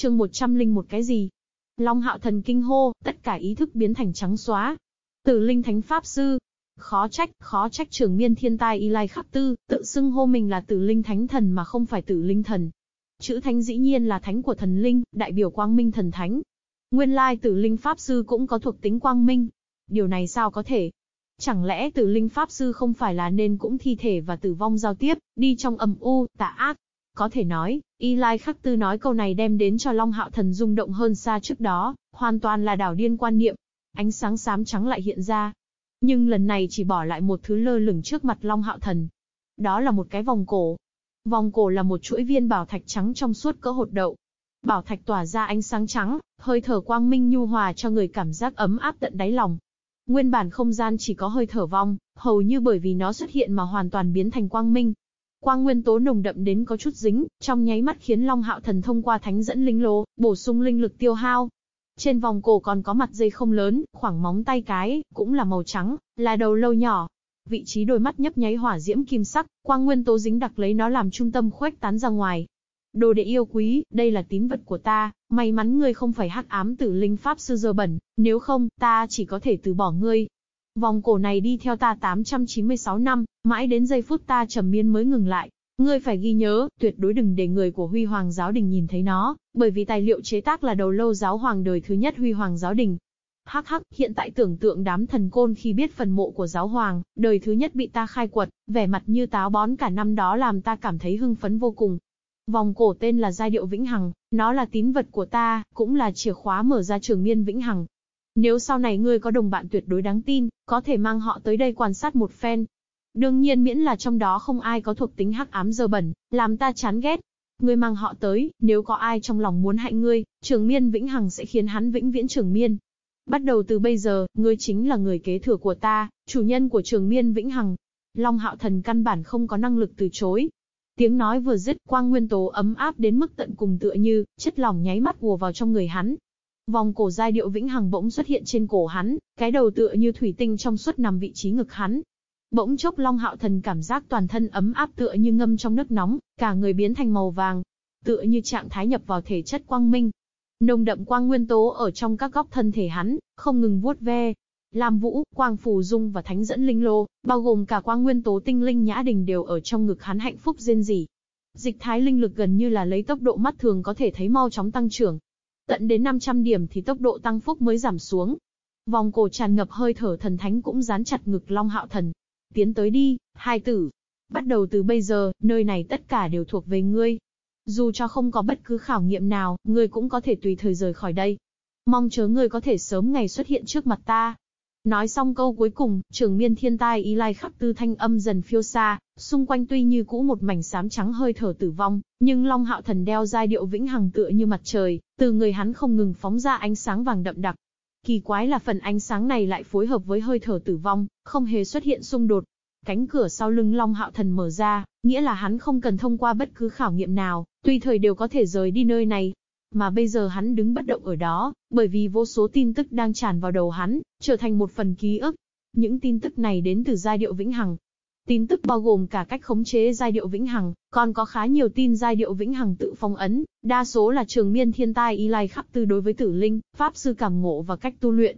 chương 101 cái gì? Long hạo thần kinh hô, tất cả ý thức biến thành trắng xóa. Tử linh thánh pháp sư. Khó trách, khó trách trường miên thiên tai y lai khắc tư, tự xưng hô mình là tử linh thánh thần mà không phải tử linh thần. Chữ thánh dĩ nhiên là thánh của thần linh, đại biểu quang minh thần thánh. Nguyên lai tử linh pháp sư cũng có thuộc tính quang minh. Điều này sao có thể? Chẳng lẽ tử linh pháp sư không phải là nên cũng thi thể và tử vong giao tiếp, đi trong âm u, tà ác, có thể nói, Y Lai Khắc Tư nói câu này đem đến cho Long Hạo Thần rung động hơn xa trước đó, hoàn toàn là đảo điên quan niệm. Ánh sáng xám trắng lại hiện ra. Nhưng lần này chỉ bỏ lại một thứ lơ lửng trước mặt Long Hạo Thần. Đó là một cái vòng cổ. Vòng cổ là một chuỗi viên bảo thạch trắng trong suốt cỡ hột đậu. Bảo thạch tỏa ra ánh sáng trắng, hơi thở quang minh nhu hòa cho người cảm giác ấm áp tận đáy lòng. Nguyên bản không gian chỉ có hơi thở vong, hầu như bởi vì nó xuất hiện mà hoàn toàn biến thành quang minh. Quang nguyên tố nồng đậm đến có chút dính, trong nháy mắt khiến Long Hạo Thần thông qua thánh dẫn linh lô, bổ sung linh lực tiêu hao. Trên vòng cổ còn có mặt dây không lớn, khoảng móng tay cái, cũng là màu trắng, là đầu lâu nhỏ. Vị trí đôi mắt nhấp nháy hỏa diễm kim sắc, quang nguyên tố dính đặc lấy nó làm trung tâm khuếch tán ra ngoài. Đồ đệ yêu quý, đây là tín vật của ta, may mắn ngươi không phải hắc ám tử linh pháp sư dơ bẩn, nếu không, ta chỉ có thể từ bỏ ngươi. Vòng cổ này đi theo ta 896 năm, mãi đến giây phút ta trầm miên mới ngừng lại. Ngươi phải ghi nhớ, tuyệt đối đừng để người của Huy Hoàng giáo đình nhìn thấy nó, bởi vì tài liệu chế tác là đầu lâu giáo hoàng đời thứ nhất Huy Hoàng giáo đình. Hắc hắc, hiện tại tưởng tượng đám thần côn khi biết phần mộ của giáo hoàng, đời thứ nhất bị ta khai quật, vẻ mặt như táo bón cả năm đó làm ta cảm thấy hưng phấn vô cùng. Vòng cổ tên là giai điệu vĩnh hằng, nó là tín vật của ta, cũng là chìa khóa mở ra trường miên vĩnh hằng, nếu sau này ngươi có đồng bạn tuyệt đối đáng tin, có thể mang họ tới đây quan sát một phen. Đương nhiên miễn là trong đó không ai có thuộc tính hắc ám dơ bẩn, làm ta chán ghét. Ngươi mang họ tới, nếu có ai trong lòng muốn hại ngươi, trường miên vĩnh hằng sẽ khiến hắn vĩnh viễn trường miên. Bắt đầu từ bây giờ, ngươi chính là người kế thừa của ta, chủ nhân của trường miên vĩnh hằng. Long hạo thần căn bản không có năng lực từ chối. Tiếng nói vừa dứt, quang nguyên tố ấm áp đến mức tận cùng tựa như, chất lỏng nháy mắt ùa vào trong người hắn, Vòng cổ giai điệu vĩnh hằng bỗng xuất hiện trên cổ hắn, cái đầu tựa như thủy tinh trong suốt nằm vị trí ngực hắn. Bỗng chốc Long Hạo Thần cảm giác toàn thân ấm áp tựa như ngâm trong nước nóng, cả người biến thành màu vàng, tựa như trạng thái nhập vào thể chất quang minh. Nồng đậm quang nguyên tố ở trong các góc thân thể hắn, không ngừng vuốt ve. Lam Vũ, Quang Phù Dung và Thánh dẫn linh lô, bao gồm cả quang nguyên tố tinh linh nhã đình đều ở trong ngực hắn hạnh phúc rên rỉ. Dịch thái linh lực gần như là lấy tốc độ mắt thường có thể thấy mau chóng tăng trưởng, Tận đến 500 điểm thì tốc độ tăng phúc mới giảm xuống. Vòng cổ tràn ngập hơi thở thần thánh cũng dán chặt ngực Long Hạo Thần. Tiến tới đi, hai tử. Bắt đầu từ bây giờ, nơi này tất cả đều thuộc về ngươi. Dù cho không có bất cứ khảo nghiệm nào, ngươi cũng có thể tùy thời rời khỏi đây. Mong chớ ngươi có thể sớm ngày xuất hiện trước mặt ta. Nói xong câu cuối cùng, trường miên thiên tai y lai khắp tư thanh âm dần phiêu xa, xung quanh tuy như cũ một mảnh xám trắng hơi thở tử vong, nhưng Long Hạo Thần đeo giai điệu vĩnh hằng tựa như mặt trời, từ người hắn không ngừng phóng ra ánh sáng vàng đậm đặc. Kỳ quái là phần ánh sáng này lại phối hợp với hơi thở tử vong, không hề xuất hiện xung đột. Cánh cửa sau lưng Long Hạo Thần mở ra, nghĩa là hắn không cần thông qua bất cứ khảo nghiệm nào, tùy thời đều có thể rời đi nơi này, mà bây giờ hắn đứng bất động ở đó, bởi vì vô số tin tức đang tràn vào đầu hắn, trở thành một phần ký ức. Những tin tức này đến từ giai điệu vĩnh hằng. Tin tức bao gồm cả cách khống chế giai điệu vĩnh hằng, còn có khá nhiều tin giai điệu vĩnh hằng tự phong ấn, đa số là trường miên thiên tai y lai khắc tư đối với tử linh, pháp sư cảm ngộ và cách tu luyện.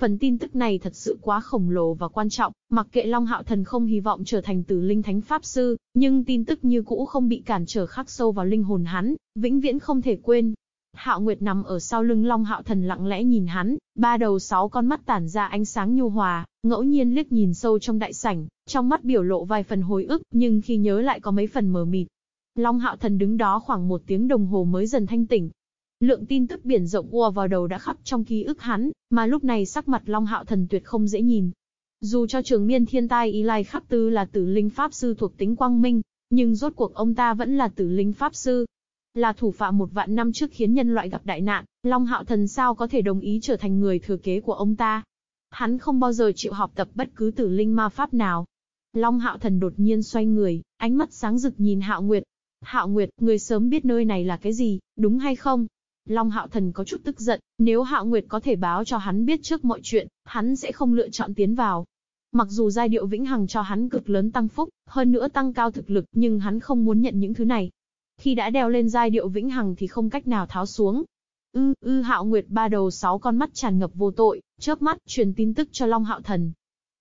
Phần tin tức này thật sự quá khổng lồ và quan trọng, mặc kệ Long Hạo Thần không hy vọng trở thành tử linh thánh pháp sư, nhưng tin tức như cũ không bị cản trở khắc sâu vào linh hồn hắn, vĩnh viễn không thể quên. Hạo Nguyệt nằm ở sau lưng Long Hạo Thần lặng lẽ nhìn hắn, ba đầu sáu con mắt tản ra ánh sáng nhu hòa, ngẫu nhiên liếc nhìn sâu trong đại sảnh, trong mắt biểu lộ vài phần hồi ức, nhưng khi nhớ lại có mấy phần mờ mịt. Long Hạo Thần đứng đó khoảng một tiếng đồng hồ mới dần thanh tỉnh. Lượng tin tức biển rộng ùa vào đầu đã khắp trong ký ức hắn, mà lúc này sắc mặt Long Hạo Thần tuyệt không dễ nhìn. Dù cho trường miên thiên tai Y Lai Khắc Tư là tử linh pháp sư thuộc tính quang minh, nhưng rốt cuộc ông ta vẫn là tử linh pháp sư, là thủ phạm một vạn năm trước khiến nhân loại gặp đại nạn, Long Hạo Thần sao có thể đồng ý trở thành người thừa kế của ông ta. Hắn không bao giờ chịu học tập bất cứ tử linh ma pháp nào. Long Hạo Thần đột nhiên xoay người, ánh mắt sáng rực nhìn Hạo Nguyệt. Hạo Nguyệt, người sớm biết nơi này là cái gì, đúng hay không? Long Hạo Thần có chút tức giận, nếu Hạo Nguyệt có thể báo cho hắn biết trước mọi chuyện, hắn sẽ không lựa chọn tiến vào. Mặc dù giai điệu vĩnh hằng cho hắn cực lớn tăng phúc, hơn nữa tăng cao thực lực, nhưng hắn không muốn nhận những thứ này. Khi đã đeo lên giai điệu vĩnh hằng thì không cách nào tháo xuống. Ư, ư hạo nguyệt ba đầu sáu con mắt tràn ngập vô tội, chớp mắt, truyền tin tức cho Long Hạo Thần.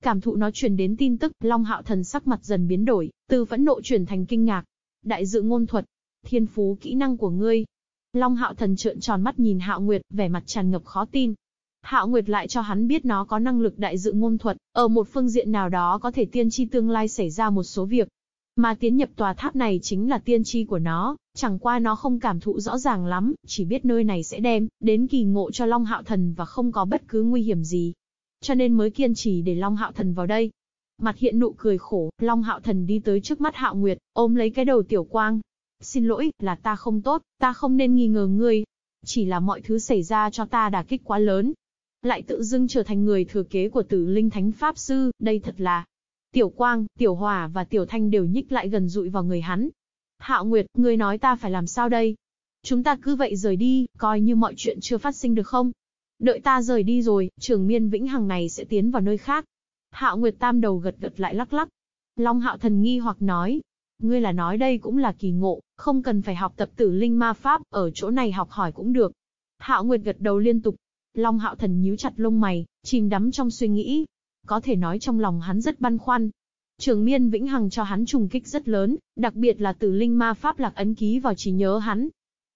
Cảm thụ nó truyền đến tin tức, Long Hạo Thần sắc mặt dần biến đổi, từ phẫn nộ chuyển thành kinh ngạc. Đại dự ngôn thuật, thiên phú kỹ năng của ngươi. Long Hạo Thần trợn tròn mắt nhìn Hạo Nguyệt, vẻ mặt tràn ngập khó tin. Hạo Nguyệt lại cho hắn biết nó có năng lực đại dự ngôn thuật, ở một phương diện nào đó có thể tiên tri tương lai xảy ra một số việc. Mà tiến nhập tòa tháp này chính là tiên tri của nó, chẳng qua nó không cảm thụ rõ ràng lắm, chỉ biết nơi này sẽ đem đến kỳ ngộ cho Long Hạo Thần và không có bất cứ nguy hiểm gì. Cho nên mới kiên trì để Long Hạo Thần vào đây. Mặt hiện nụ cười khổ, Long Hạo Thần đi tới trước mắt Hạo Nguyệt, ôm lấy cái đầu Tiểu Quang. Xin lỗi, là ta không tốt, ta không nên nghi ngờ ngươi. Chỉ là mọi thứ xảy ra cho ta đả kích quá lớn, lại tự dưng trở thành người thừa kế của tử linh thánh pháp sư, đây thật là. Tiểu Quang, Tiểu Hòa và Tiểu Thanh đều nhích lại gần dụi vào người hắn. Hạo Nguyệt, ngươi nói ta phải làm sao đây? Chúng ta cứ vậy rời đi, coi như mọi chuyện chưa phát sinh được không? Đợi ta rời đi rồi, trường miên vĩnh hằng này sẽ tiến vào nơi khác. Hạo Nguyệt tam đầu gật gật lại lắc lắc. Long Hạo thần nghi hoặc nói. Ngươi là nói đây cũng là kỳ ngộ, không cần phải học tập tử linh ma pháp, ở chỗ này học hỏi cũng được. Hạo Nguyệt gật đầu liên tục, Long hạo thần nhíu chặt lông mày, chìm đắm trong suy nghĩ. Có thể nói trong lòng hắn rất băn khoăn. Trường miên vĩnh hằng cho hắn trùng kích rất lớn, đặc biệt là từ linh ma pháp lạc ấn ký vào trí nhớ hắn.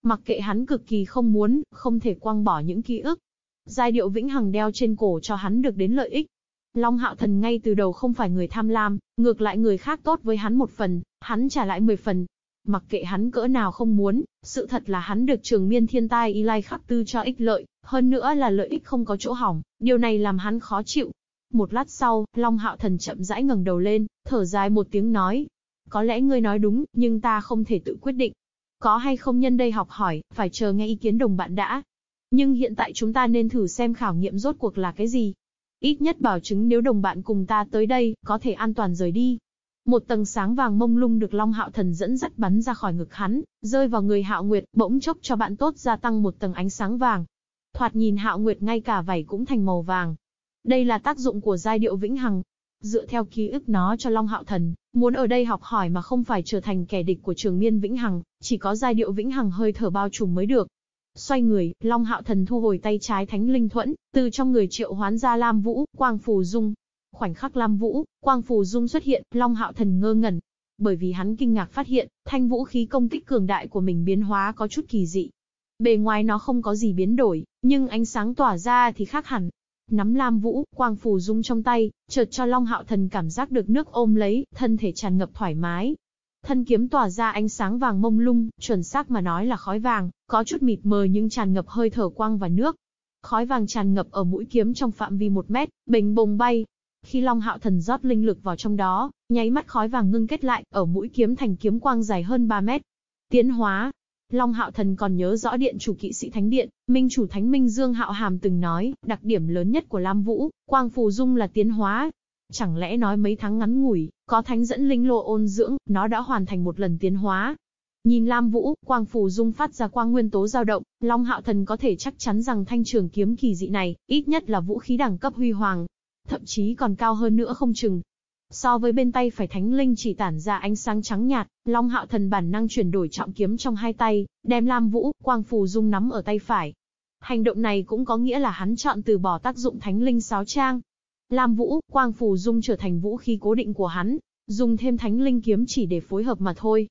Mặc kệ hắn cực kỳ không muốn, không thể quăng bỏ những ký ức. Giai điệu vĩnh hằng đeo trên cổ cho hắn được đến lợi ích. Long hạo thần ngay từ đầu không phải người tham lam, ngược lại người khác tốt với hắn một phần, hắn trả lại mười phần, Mặc kệ hắn cỡ nào không muốn, sự thật là hắn được trường miên thiên tai y lai khắc tư cho ích lợi, hơn nữa là lợi ích không có chỗ hỏng, điều này làm hắn khó chịu. Một lát sau, Long Hạo Thần chậm rãi ngẩng đầu lên, thở dài một tiếng nói. Có lẽ ngươi nói đúng, nhưng ta không thể tự quyết định. Có hay không nhân đây học hỏi, phải chờ nghe ý kiến đồng bạn đã. Nhưng hiện tại chúng ta nên thử xem khảo nghiệm rốt cuộc là cái gì. Ít nhất bảo chứng nếu đồng bạn cùng ta tới đây, có thể an toàn rời đi. Một tầng sáng vàng mông lung được Long Hạo Thần dẫn dắt bắn ra khỏi ngực hắn, rơi vào người Hạo Nguyệt, bỗng chốc cho bạn tốt gia tăng một tầng ánh sáng vàng. Thoạt nhìn Hạo Nguyệt ngay cả vảy cũng thành màu vàng. Đây là tác dụng của giai điệu vĩnh hằng. Dựa theo ký ức nó cho Long Hạo Thần, muốn ở đây học hỏi mà không phải trở thành kẻ địch của Trường Miên Vĩnh Hằng, chỉ có giai điệu vĩnh hằng hơi thở bao trùm mới được. Xoay người, Long Hạo Thần thu hồi tay trái Thánh Linh Thuẫn, từ trong người triệu hoán ra Lam Vũ, Quang Phù Dung, Khoảnh khắc Lam Vũ, Quang Phù Dung xuất hiện, Long Hạo Thần ngơ ngẩn. Bởi vì hắn kinh ngạc phát hiện, thanh vũ khí công kích cường đại của mình biến hóa có chút kỳ dị. Bề ngoài nó không có gì biến đổi, nhưng ánh sáng tỏa ra thì khác hẳn. Nắm Lam Vũ, Quang Phù Dung trong tay, chợt cho Long Hạo Thần cảm giác được nước ôm lấy, thân thể tràn ngập thoải mái. Thân kiếm tỏa ra ánh sáng vàng mông lung, chuẩn xác mà nói là khói vàng, có chút mịt mờ nhưng tràn ngập hơi thở quang và nước. Khói vàng tràn ngập ở mũi kiếm trong phạm vi một mét, bình bồng bay, khi Long Hạo Thần rót linh lực vào trong đó, nháy mắt khói vàng ngưng kết lại, ở mũi kiếm thành kiếm quang dài hơn 3 mét. Tiến hóa. Long Hạo Thần còn nhớ rõ điện chủ kỵ sĩ Thánh Điện, Minh chủ Thánh Minh Dương Hạo Hàm từng nói, đặc điểm lớn nhất của Lam Vũ, Quang Phù Dung là tiến hóa. Chẳng lẽ nói mấy tháng ngắn ngủi, có thánh dẫn linh lô ôn dưỡng, nó đã hoàn thành một lần tiến hóa. Nhìn Lam Vũ, Quang Phù Dung phát ra quang nguyên tố dao động, Long Hạo Thần có thể chắc chắn rằng thanh trường kiếm kỳ dị này, ít nhất là vũ khí đẳng cấp huy hoàng, thậm chí còn cao hơn nữa không chừng. So với bên tay phải thánh linh chỉ tản ra ánh sáng trắng nhạt, Long Hạo Thần bản năng chuyển đổi trọng kiếm trong hai tay, đem Lam Vũ, Quang Phù Dung nắm ở tay phải. Hành động này cũng có nghĩa là hắn chọn từ bỏ tác dụng thánh linh sáo trang. Lam Vũ, Quang Phù Dung trở thành vũ khí cố định của hắn, dùng thêm thánh linh kiếm chỉ để phối hợp mà thôi.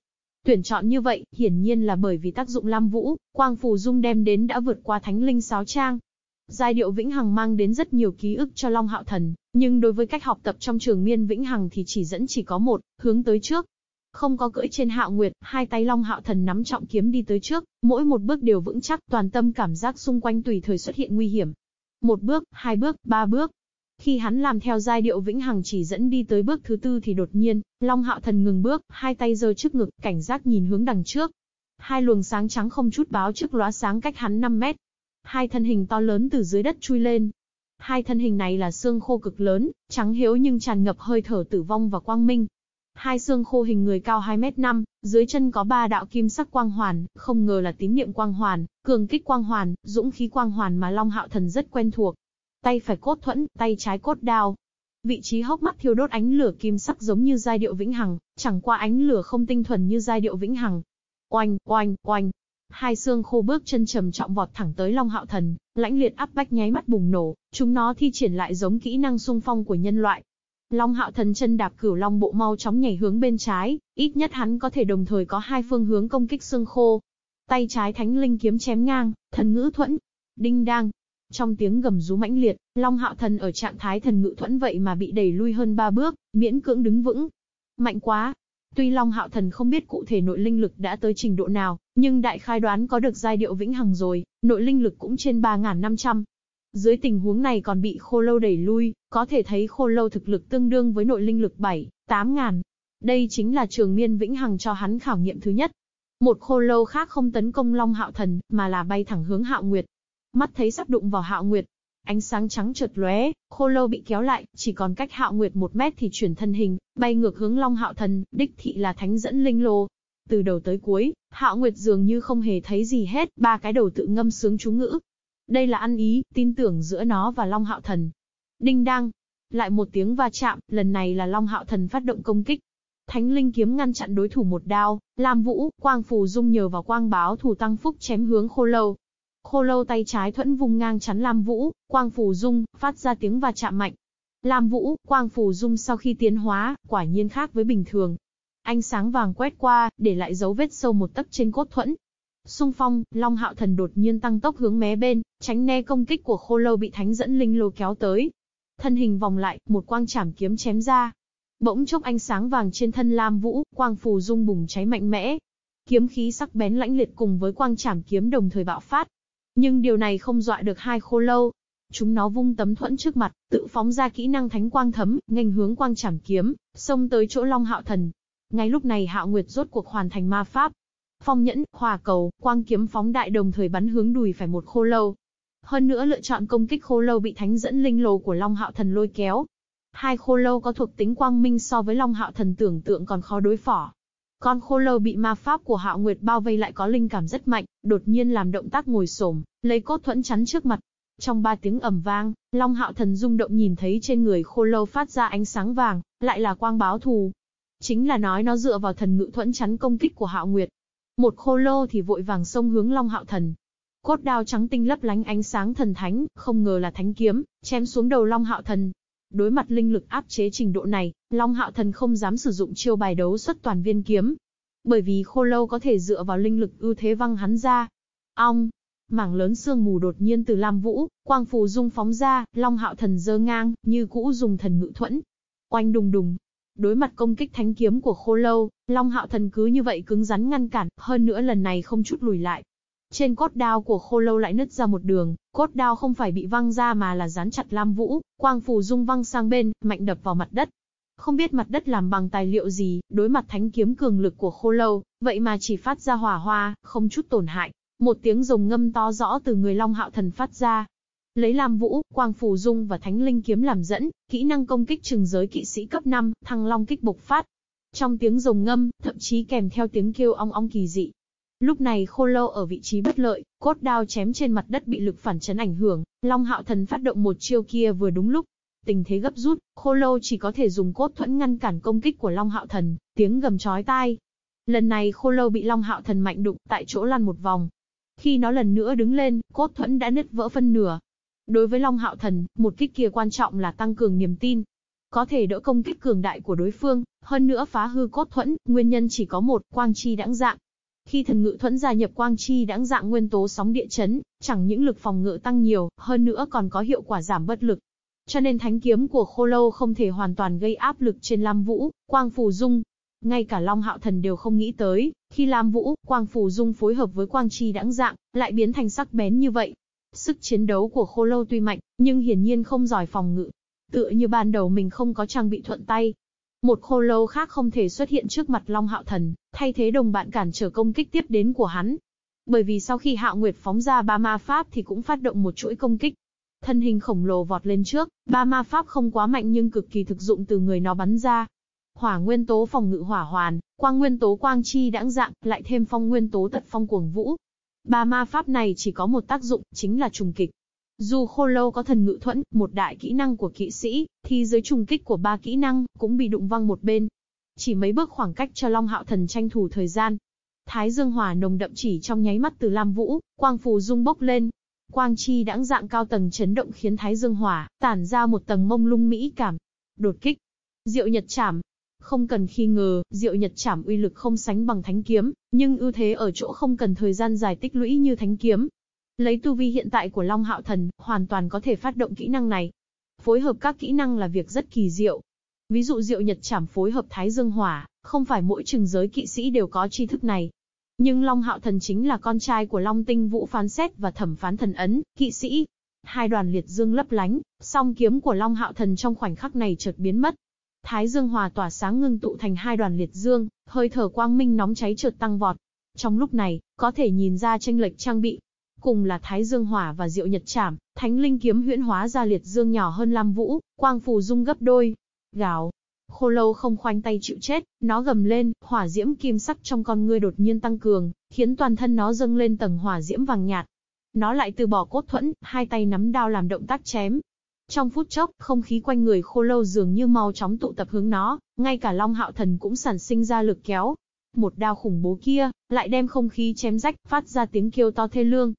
Tuyển chọn như vậy, hiển nhiên là bởi vì tác dụng Lam Vũ, Quang Phù Dung đem đến đã vượt qua thánh linh sáo trang, Giai điệu Vĩnh Hằng mang đến rất nhiều ký ức cho Long Hạo Thần, nhưng đối với cách học tập trong trường miên Vĩnh Hằng thì chỉ dẫn chỉ có một, hướng tới trước. Không có cưỡi trên Hạo Nguyệt, hai tay Long Hạo Thần nắm trọng kiếm đi tới trước, mỗi một bước đều vững chắc, toàn tâm cảm giác xung quanh tùy thời xuất hiện nguy hiểm. Một bước, hai bước, ba bước. Khi hắn làm theo giai điệu Vĩnh Hằng chỉ dẫn đi tới bước thứ tư thì đột nhiên, Long Hạo Thần ngừng bước, hai tay giơ trước ngực, cảnh giác nhìn hướng đằng trước. Hai luồng sáng trắng không chút báo trước lóa sáng cách hắn 5 mét, Hai thân hình to lớn từ dưới đất chui lên. Hai thân hình này là xương khô cực lớn, trắng hiếu nhưng tràn ngập hơi thở tử vong và quang minh. Hai xương khô hình người cao 2 mét 5, dưới chân có ba đạo kim sắc quang hoàn, không ngờ là tín niệm quang hoàn, cường kích quang hoàn, dũng khí quang hoàn mà Long Hạo Thần rất quen thuộc. Tay phải cốt thuẫn, tay trái cốt đao. Vị trí hốc mắt thiêu đốt ánh lửa kim sắc giống như giai điệu vĩnh hằng, chẳng qua ánh lửa không tinh thuần như giai điệu vĩnh hằng. Oanh, oanh, oanh. Hai xương khô bước chân trầm trọng vọt thẳng tới Long Hạo Thần, lãnh liệt áp bách nháy mắt bùng nổ, chúng nó thi triển lại giống kỹ năng xung phong của nhân loại. Long Hạo Thần chân đạp cửu long bộ mau chóng nhảy hướng bên trái, ít nhất hắn có thể đồng thời có hai phương hướng công kích xương khô. Tay trái thánh linh kiếm chém ngang, thần ngữ thuẫn, đinh đang. Trong tiếng gầm rú mãnh liệt, Long Hạo Thần ở trạng thái thần ngữ thuẫn vậy mà bị đẩy lui hơn ba bước, miễn cưỡng đứng vững. Mạnh quá, Tuy Long Hạo Thần không biết cụ thể nội linh lực đã tới trình độ nào, nhưng đại khai đoán có được giai điệu vĩnh hằng rồi, nội linh lực cũng trên 3.500. Dưới tình huống này còn bị khô lâu đẩy lui, có thể thấy khô lâu thực lực tương đương với nội linh lực 7, 8 ngàn. Đây chính là trường miên vĩnh hằng cho hắn khảo nghiệm thứ nhất. Một khô lâu khác không tấn công Long Hạo Thần, mà là bay thẳng hướng Hạo Nguyệt. Mắt thấy sắp đụng vào Hạo Nguyệt, Ánh sáng trắng chợt lóe, khô lâu bị kéo lại, chỉ còn cách hạo nguyệt một mét thì chuyển thân hình, bay ngược hướng Long Hạo Thần, đích thị là thánh dẫn linh lô. Từ đầu tới cuối, hạo nguyệt dường như không hề thấy gì hết, ba cái đầu tự ngâm sướng chú ngữ. Đây là ăn ý, tin tưởng giữa nó và Long Hạo Thần. Đinh Đăng, lại một tiếng va chạm, lần này là Long Hạo Thần phát động công kích. Thánh linh kiếm ngăn chặn đối thủ một đao, Lam Vũ, Quang Phù Dung nhờ vào quang báo thủ tăng phúc chém hướng khô lâu. Khô lâu tay trái thuẫn vùng ngang chắn Lam Vũ, Quang Phù Dung, phát ra tiếng va chạm mạnh. Lam Vũ, Quang Phù Dung sau khi tiến hóa, quả nhiên khác với bình thường. Ánh sáng vàng quét qua, để lại dấu vết sâu một tấc trên cốt thuẫn. Xung phong, Long Hạo Thần đột nhiên tăng tốc hướng mé bên, tránh né công kích của khô lâu bị thánh dẫn linh lô kéo tới. Thân hình vòng lại, một quang chảm kiếm chém ra. Bỗng chốc ánh sáng vàng trên thân Lam Vũ, Quang Phù Dung bùng cháy mạnh mẽ. Kiếm khí sắc bén lãnh liệt cùng với quang chảm kiếm đồng thời bạo phát, nhưng điều này không dọa được hai khô lâu. Chúng nó vung tấm thuẫn trước mặt, tự phóng ra kỹ năng thánh quang thấm, nghênh hướng quang chảm kiếm, xông tới chỗ Long Hạo Thần. Ngay lúc này Hạo Nguyệt rốt cuộc hoàn thành ma pháp. Phong nhẫn, hòa cầu, quang kiếm phóng đại đồng thời bắn hướng đùi phải một khô lâu. Hơn nữa lựa chọn công kích khô lâu bị thánh dẫn linh lồ của Long Hạo Thần lôi kéo. Hai khô lâu có thuộc tính quang minh so với Long Hạo Thần tưởng tượng còn khó đối phó. Con khô lâu bị ma pháp của Hạo Nguyệt bao vây lại có linh cảm rất mạnh, đột nhiên làm động tác ngồi xổm, lấy cốt thuẫn chắn trước mặt. Trong ba tiếng ầm vang, Long Hạo Thần rung động nhìn thấy trên người khô lâu phát ra ánh sáng vàng, lại là quang báo thù. Chính là nói nó dựa vào thần ngự thuẫn chắn công kích của Hạo Nguyệt. Một khô lâu thì vội vàng xông hướng Long Hạo Thần. Cốt đao trắng tinh lấp lánh ánh sáng thần thánh, không ngờ là thánh kiếm, chém xuống đầu Long Hạo Thần, Đối mặt linh lực áp chế trình độ này, Long Hạo Thần không dám sử dụng chiêu bài đấu xuất toàn viên kiếm. Bởi vì khô lâu có thể dựa vào linh lực ưu thế văng hắn ra. Ong! Mảng lớn sương mù đột nhiên từ Lam Vũ, quang phù dung phóng ra, Long Hạo Thần dơ ngang, như cũ dùng thần ngự thuẫn. Oanh đùng đùng, Đối mặt công kích thánh kiếm của khô lâu, Long Hạo Thần cứ như vậy cứng rắn ngăn cản, hơn nữa lần này không chút lùi lại. Trên cốt đao của khô lâu lại nứt ra một đường, cốt đao không phải bị văng ra mà là dán chặt Lam Vũ, quang phù dung văng sang bên, mạnh đập vào mặt đất. Không biết mặt đất làm bằng tài liệu gì, đối mặt thánh kiếm cường lực của khô lâu, vậy mà chỉ phát ra hỏa hoa, không chút tổn hại. Một tiếng rồng ngâm to rõ từ người Long Hạo Thần phát ra. Lấy Lam Vũ, Quang Phù Dung và Thánh Linh Kiếm làm dẫn, kỹ năng công kích trừng giới kỵ sĩ cấp 5, thăng long kích bộc phát. Trong tiếng rồng ngâm, thậm chí kèm theo tiếng kêu ong ong kỳ dị, Lúc này khô lâu ở vị trí bất lợi, cốt đao chém trên mặt đất bị lực phản chấn ảnh hưởng, Long Hạo Thần phát động một chiêu kia vừa đúng lúc. Tình thế gấp rút, khô lâu chỉ có thể dùng cốt thuẫn ngăn cản công kích của Long Hạo Thần, tiếng gầm chói tai. Lần này khô lâu bị Long Hạo Thần mạnh đụng tại chỗ lăn một vòng. Khi nó lần nữa đứng lên, cốt thuẫn đã nứt vỡ phân nửa. Đối với Long Hạo Thần, một kích kia quan trọng là tăng cường niềm tin, có thể đỡ công kích cường đại của đối phương, hơn nữa phá hư cốt thuẫn, nguyên nhân chỉ có một, quang chi đãng dạng. Khi thần ngự thuẫn gia nhập quang chi đãng dạng nguyên tố sóng địa chấn, chẳng những lực phòng ngự tăng nhiều, hơn nữa còn có hiệu quả giảm bất lực. Cho nên thánh kiếm của khô lâu không thể hoàn toàn gây áp lực trên Lam Vũ, Quang Phù Dung. Ngay cả Long Hạo Thần đều không nghĩ tới, khi Lam Vũ, Quang Phù Dung phối hợp với Quang Chi đãng dạng, lại biến thành sắc bén như vậy. Sức chiến đấu của khô lâu tuy mạnh, nhưng hiển nhiên không giỏi phòng ngự. Tựa như ban đầu mình không có trang bị thuận tay, một khô lâu khác không thể xuất hiện trước mặt Long Hạo Thần, thay thế đồng bạn cản trở công kích tiếp đến của hắn. Bởi vì sau khi Hạo Nguyệt phóng ra ba ma pháp thì cũng phát động một chuỗi công kích. Thân hình khổng lồ vọt lên trước, ba ma pháp không quá mạnh nhưng cực kỳ thực dụng từ người nó bắn ra. Hỏa nguyên tố phòng ngự hỏa hoàn, quang nguyên tố quang chi đãng dạng, lại thêm phong nguyên tố tật phong cuồng vũ. Ba ma pháp này chỉ có một tác dụng, chính là trùng kịch. Dù khô lâu có thần ngự thuẫn, một đại kỹ năng của kỵ sĩ, thì dưới trùng kích của ba kỹ năng, cũng bị đụng văng một bên. Chỉ mấy bước khoảng cách cho Long Hạo Thần tranh thủ thời gian. Thái dương hỏa nồng đậm chỉ trong nháy mắt từ Lam Vũ, quang phù rung bốc lên. Quang chi đãng dạng cao tầng chấn động khiến Thái dương hỏa tản ra một tầng mông lung mỹ cảm. Đột kích, Diệu Nhật Chảm. Không cần khi ngờ, Diệu Nhật Chảm uy lực không sánh bằng Thánh kiếm, nhưng ưu thế ở chỗ không cần thời gian dài tích lũy như Thánh kiếm. Lấy tu vi hiện tại của Long Hạo Thần, hoàn toàn có thể phát động kỹ năng này. Phối hợp các kỹ năng là việc rất kỳ diệu, Ví dụ Diệu Nhật Trảm phối hợp Thái Dương Hỏa, không phải mỗi trường giới kỵ sĩ đều có tri thức này. Nhưng Long Hạo Thần chính là con trai của Long Tinh Vũ phán xét và thẩm phán thần ấn, kỵ sĩ. Hai đoàn liệt dương lấp lánh, song kiếm của Long Hạo Thần trong khoảnh khắc này chợt biến mất. Thái Dương Hòa tỏa sáng ngưng tụ thành hai đoàn liệt dương, hơi thở quang minh nóng cháy chợt tăng vọt. Trong lúc này, có thể nhìn ra tranh lệch trang bị. Cùng là Thái Dương Hỏa và Diệu Nhật Trảm, Thánh Linh kiếm huyễn hóa ra liệt dương nhỏ hơn Lam Vũ, quang phù dung gấp đôi, Gào. Khô lâu không khoanh tay chịu chết, nó gầm lên, hỏa diễm kim sắc trong con ngươi đột nhiên tăng cường, khiến toàn thân nó dâng lên tầng hỏa diễm vàng nhạt. Nó lại từ bỏ cốt thuẫn, hai tay nắm đao làm động tác chém. Trong phút chốc, không khí quanh người khô lâu dường như mau chóng tụ tập hướng nó, ngay cả Long Hạo Thần cũng sản sinh ra lực kéo. Một đao khủng bố kia, lại đem không khí chém rách, phát ra tiếng kêu to thê lương.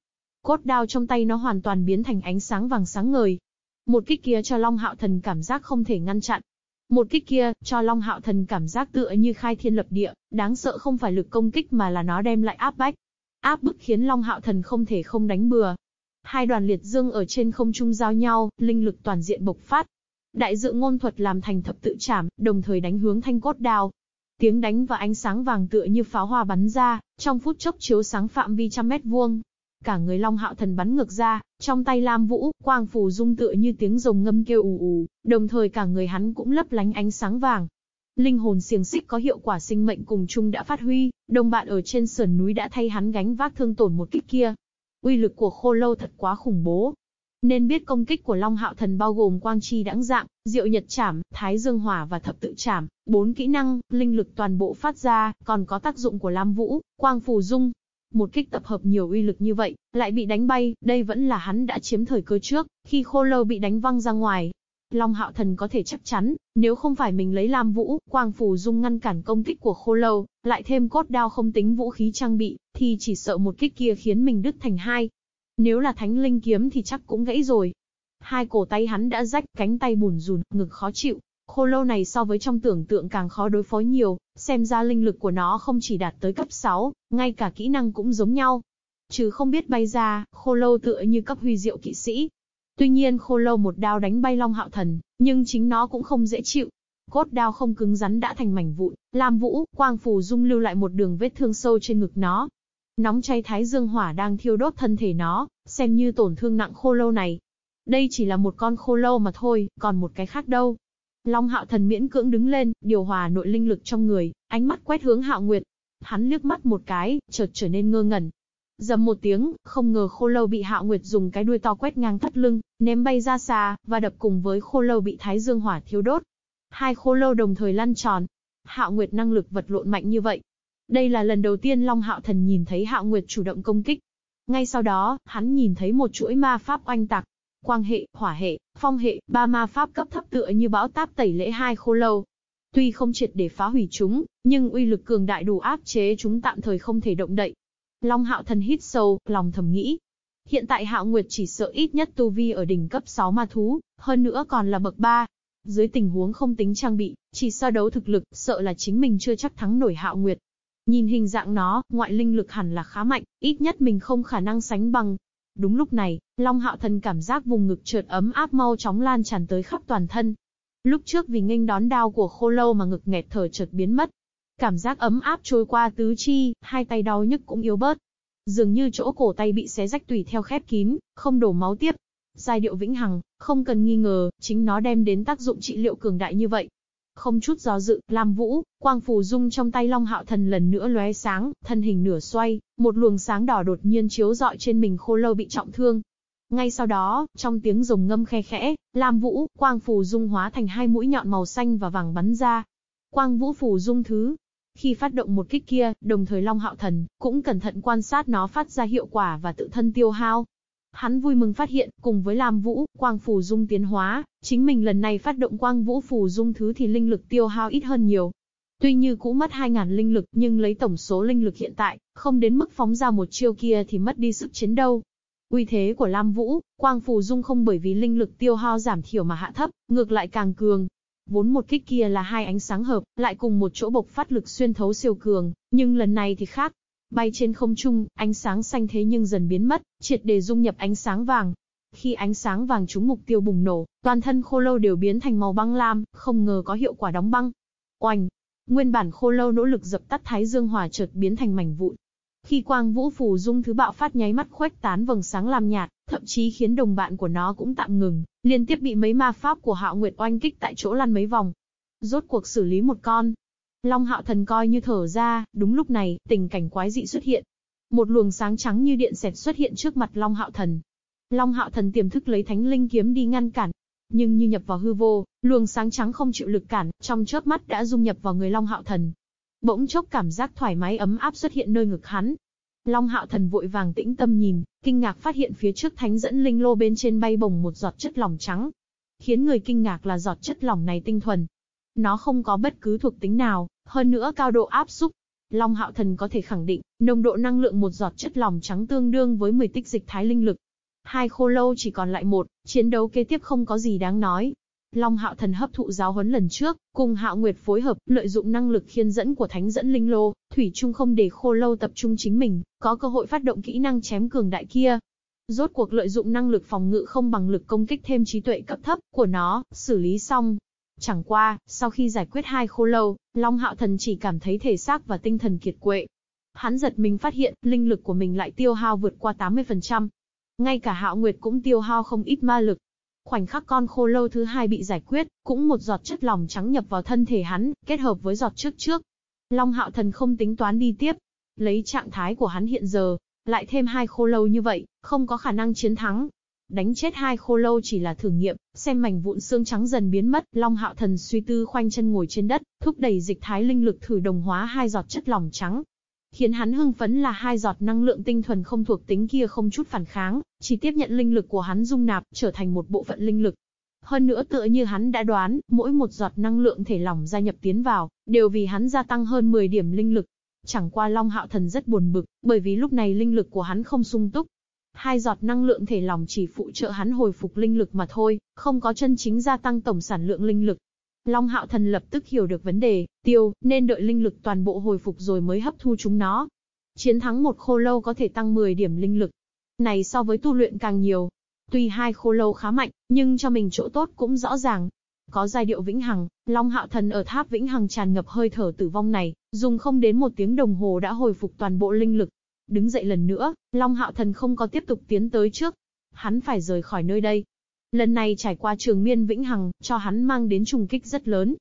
Cốt đao trong tay nó hoàn toàn biến thành ánh sáng vàng sáng ngời. Một kích kia cho Long Hạo Thần cảm giác không thể ngăn chặn, một kích kia, cho Long Hạo Thần cảm giác tựa như khai thiên lập địa, đáng sợ không phải lực công kích mà là nó đem lại áp bách. Áp bức khiến Long Hạo Thần không thể không đánh bừa. Hai đoàn liệt dương ở trên không trung giao nhau, linh lực toàn diện bộc phát. Đại dự ngôn thuật làm thành thập tự trảm, đồng thời đánh hướng thanh cốt đao. Tiếng đánh và ánh sáng vàng tựa như pháo hoa bắn ra, trong phút chốc chiếu sáng phạm vi trăm mét vuông, cả người Long Hạo Thần bắn ngược ra, trong tay Lam Vũ, quang phù dung tựa như tiếng rồng ngâm kêu ù ù, đồng thời cả người hắn cũng lấp lánh ánh sáng vàng. Linh hồn xiềng xích có hiệu quả sinh mệnh cùng chung đã phát huy, đồng bạn ở trên sườn núi đã thay hắn gánh vác thương tổn một kích kia. Uy lực của khô lâu thật quá khủng bố. Nên biết công kích của Long Hạo Thần bao gồm quang chi đãng dạng, diệu nhật chảm, thái dương hỏa và thập tự chảm, bốn kỹ năng, linh lực toàn bộ phát ra, còn có tác dụng của Lam Vũ, quang phù dung, một kích tập hợp nhiều uy lực như vậy, lại bị đánh bay, đây vẫn là hắn đã chiếm thời cơ trước, khi khô lâu bị đánh văng ra ngoài. Long hạo thần có thể chắc chắn, nếu không phải mình lấy Lam Vũ, Quang Phù Dung ngăn cản công kích của khô lâu, lại thêm cốt đao không tính vũ khí trang bị, thì chỉ sợ một kích kia khiến mình đứt thành hai. Nếu là thánh linh kiếm thì chắc cũng gãy rồi. Hai cổ tay hắn đã rách, cánh tay bùn rùn, ngực khó chịu, Khô lâu này so với trong tưởng tượng càng khó đối phó nhiều, xem ra linh lực của nó không chỉ đạt tới cấp 6, ngay cả kỹ năng cũng giống nhau. Chứ không biết bay ra, khô lâu tựa như cấp huy diệu kỵ sĩ. Tuy nhiên khô lâu một đao đánh bay Long Hạo Thần, nhưng chính nó cũng không dễ chịu. Cốt đao không cứng rắn đã thành mảnh vụn, làm Vũ, Quang Phù Dung lưu lại một đường vết thương sâu trên ngực nó. Nóng cháy thái dương hỏa đang thiêu đốt thân thể nó, xem như tổn thương nặng khô lâu này. Đây chỉ là một con khô lâu mà thôi, còn một cái khác đâu. Long Hạo Thần miễn cưỡng đứng lên, điều hòa nội linh lực trong người, ánh mắt quét hướng Hạo Nguyệt. Hắn liếc mắt một cái, chợt trở nên ngơ ngẩn. Dầm một tiếng, không ngờ khô lâu bị Hạo Nguyệt dùng cái đuôi to quét ngang thắt lưng, ném bay ra xa, và đập cùng với khô lâu bị Thái Dương hỏa thiêu đốt. Hai khô lâu đồng thời lăn tròn. Hạo Nguyệt năng lực vật lộn mạnh như vậy. Đây là lần đầu tiên Long Hạo Thần nhìn thấy Hạo Nguyệt chủ động công kích. Ngay sau đó, hắn nhìn thấy một chuỗi ma pháp oanh tạc, quang hệ, hỏa hệ, phong hệ, ba ma pháp cấp thấp tựa như bão táp tẩy lễ hai khô lâu. Tuy không triệt để phá hủy chúng, nhưng uy lực cường đại đủ áp chế chúng tạm thời không thể động đậy. Long hạo thần hít sâu, lòng thầm nghĩ. Hiện tại hạo nguyệt chỉ sợ ít nhất tu vi ở đỉnh cấp 6 ma thú, hơn nữa còn là bậc 3. Dưới tình huống không tính trang bị, chỉ so đấu thực lực, sợ là chính mình chưa chắc thắng nổi hạo nguyệt. Nhìn hình dạng nó, ngoại linh lực hẳn là khá mạnh, ít nhất mình không khả năng sánh bằng. Đúng lúc này, Long Hạo Thần cảm giác vùng ngực trượt ấm áp mau chóng lan tràn tới khắp toàn thân. Lúc trước vì nghênh đón đao của khô lâu mà ngực nghẹt thở chợt biến mất. Cảm giác ấm áp trôi qua tứ chi, hai tay đau nhức cũng yếu bớt. Dường như chỗ cổ tay bị xé rách tùy theo khép kín, không đổ máu tiếp. Giai điệu vĩnh hằng, không cần nghi ngờ, chính nó đem đến tác dụng trị liệu cường đại như vậy. Không chút do dự, Lam Vũ, quang phù dung trong tay Long Hạo Thần lần nữa lóe sáng, thân hình nửa xoay, một luồng sáng đỏ đột nhiên chiếu rọi trên mình khô lâu bị trọng thương. Ngay sau đó, trong tiếng rồng ngâm khe khẽ, Lam Vũ, quang phù dung hóa thành hai mũi nhọn màu xanh và vàng bắn ra. Quang Vũ phù dung thứ, khi phát động một kích kia, đồng thời Long Hạo Thần cũng cẩn thận quan sát nó phát ra hiệu quả và tự thân tiêu hao. Hắn vui mừng phát hiện, cùng với Lam Vũ, Quang Phù Dung tiến hóa, chính mình lần này phát động Quang Vũ Phù Dung thứ thì linh lực tiêu hao ít hơn nhiều. Tuy như cũ mất 2.000 linh lực nhưng lấy tổng số linh lực hiện tại, không đến mức phóng ra một chiêu kia thì mất đi sức chiến đâu. Uy thế của Lam Vũ, Quang Phù Dung không bởi vì linh lực tiêu hao giảm thiểu mà hạ thấp, ngược lại càng cường. Vốn một kích kia là hai ánh sáng hợp, lại cùng một chỗ bộc phát lực xuyên thấu siêu cường, nhưng lần này thì khác. Bay trên không trung, ánh sáng xanh thế nhưng dần biến mất, triệt để dung nhập ánh sáng vàng. Khi ánh sáng vàng trúng mục tiêu bùng nổ, toàn thân khô lâu đều biến thành màu băng lam, không ngờ có hiệu quả đóng băng. Oanh! Nguyên bản khô lâu nỗ lực dập tắt thái dương hỏa chợt biến thành mảnh vụn, khi quang vũ phù dung thứ bạo phát nháy mắt khuếch tán vầng sáng làm nhạt, thậm chí khiến đồng bạn của nó cũng tạm ngừng, liên tiếp bị mấy ma pháp của Hạo Nguyệt oanh kích tại chỗ lăn mấy vòng. Rốt cuộc xử lý một con. Long Hạo Thần coi như thở ra, đúng lúc này, tình cảnh quái dị xuất hiện. Một luồng sáng trắng như điện xẹt xuất hiện trước mặt Long Hạo Thần. Long Hạo Thần tiềm thức lấy Thánh Linh kiếm đi ngăn cản, nhưng như nhập vào hư vô, luồng sáng trắng không chịu lực cản, trong chớp mắt đã dung nhập vào người Long Hạo Thần, Bỗng chốc cảm giác thoải mái ấm áp xuất hiện nơi ngực hắn. Long hạo thần vội vàng tĩnh tâm nhìn, kinh ngạc phát hiện phía trước thánh dẫn linh lô bên trên bay bồng một giọt chất lỏng trắng. Khiến người kinh ngạc là giọt chất lỏng này tinh thuần. Nó không có bất cứ thuộc tính nào, hơn nữa cao độ áp xúc. Long hạo thần có thể khẳng định, nồng độ năng lượng một giọt chất lỏng trắng tương đương với 10 tích dịch thái linh lực. Hai khô lâu chỉ còn lại một, chiến đấu kế tiếp không có gì đáng nói, Long Hạo Thần hấp thụ giáo huấn lần trước, cùng Hạo Nguyệt phối hợp, lợi dụng năng lực khiên dẫn của Thánh dẫn linh lô, thủy chung không để Khô Lâu tập trung chính mình, có cơ hội phát động kỹ năng chém cường đại kia. Rốt cuộc lợi dụng năng lực phòng ngự không bằng lực công kích thêm trí tuệ cấp thấp của nó, xử lý xong. Chẳng qua, sau khi giải quyết hai Khô Lâu, Long Hạo Thần chỉ cảm thấy thể xác và tinh thần kiệt quệ. Hắn giật mình phát hiện, linh lực của mình lại tiêu hao vượt qua 80%. Ngay cả Hạo Nguyệt cũng tiêu hao không ít ma lực, Khoảnh khắc con khô lâu thứ hai bị giải quyết, cũng một giọt chất lỏng trắng nhập vào thân thể hắn, kết hợp với giọt trước trước. Long hạo thần không tính toán đi tiếp. Lấy trạng thái của hắn hiện giờ, lại thêm hai khô lâu như vậy, không có khả năng chiến thắng. Đánh chết hai khô lâu chỉ là thử nghiệm, xem mảnh vụn xương trắng dần biến mất, Long Hạo Thần suy tư khoanh chân ngồi trên đất, thúc đẩy dịch thái linh lực thử đồng hóa hai giọt chất lỏng trắng, Khiến hắn hưng phấn là hai giọt năng lượng tinh thuần không thuộc tính kia không chút phản kháng, chỉ tiếp nhận linh lực của hắn dung nạp, trở thành một bộ phận linh lực. Hơn nữa tựa như hắn đã đoán, mỗi một giọt năng lượng thể lỏng gia nhập tiến vào, đều vì hắn gia tăng hơn 10 điểm linh lực. Chẳng qua Long Hạo Thần rất buồn bực, bởi vì lúc này linh lực của hắn không sung túc. Hai giọt năng lượng thể lỏng chỉ phụ trợ hắn hồi phục linh lực mà thôi, không có chân chính gia tăng tổng sản lượng linh lực. Long Hạo Thần lập tức hiểu được vấn đề, tiêu, nên đợi linh lực toàn bộ hồi phục rồi mới hấp thu chúng nó. Chiến thắng một khô lâu có thể tăng 10 điểm linh lực. Này so với tu luyện càng nhiều. Tuy hai khô lâu khá mạnh, nhưng cho mình chỗ tốt cũng rõ ràng. Có giai điệu vĩnh hằng, Long Hạo Thần ở tháp vĩnh hằng tràn ngập hơi thở tử vong này, dùng không đến một tiếng đồng hồ đã hồi phục toàn bộ linh lực. Đứng dậy lần nữa, Long Hạo Thần không có tiếp tục tiến tới trước. Hắn phải rời khỏi nơi đây, Lần này trải qua trường miên vĩnh hằng, cho hắn mang đến trùng kích rất lớn.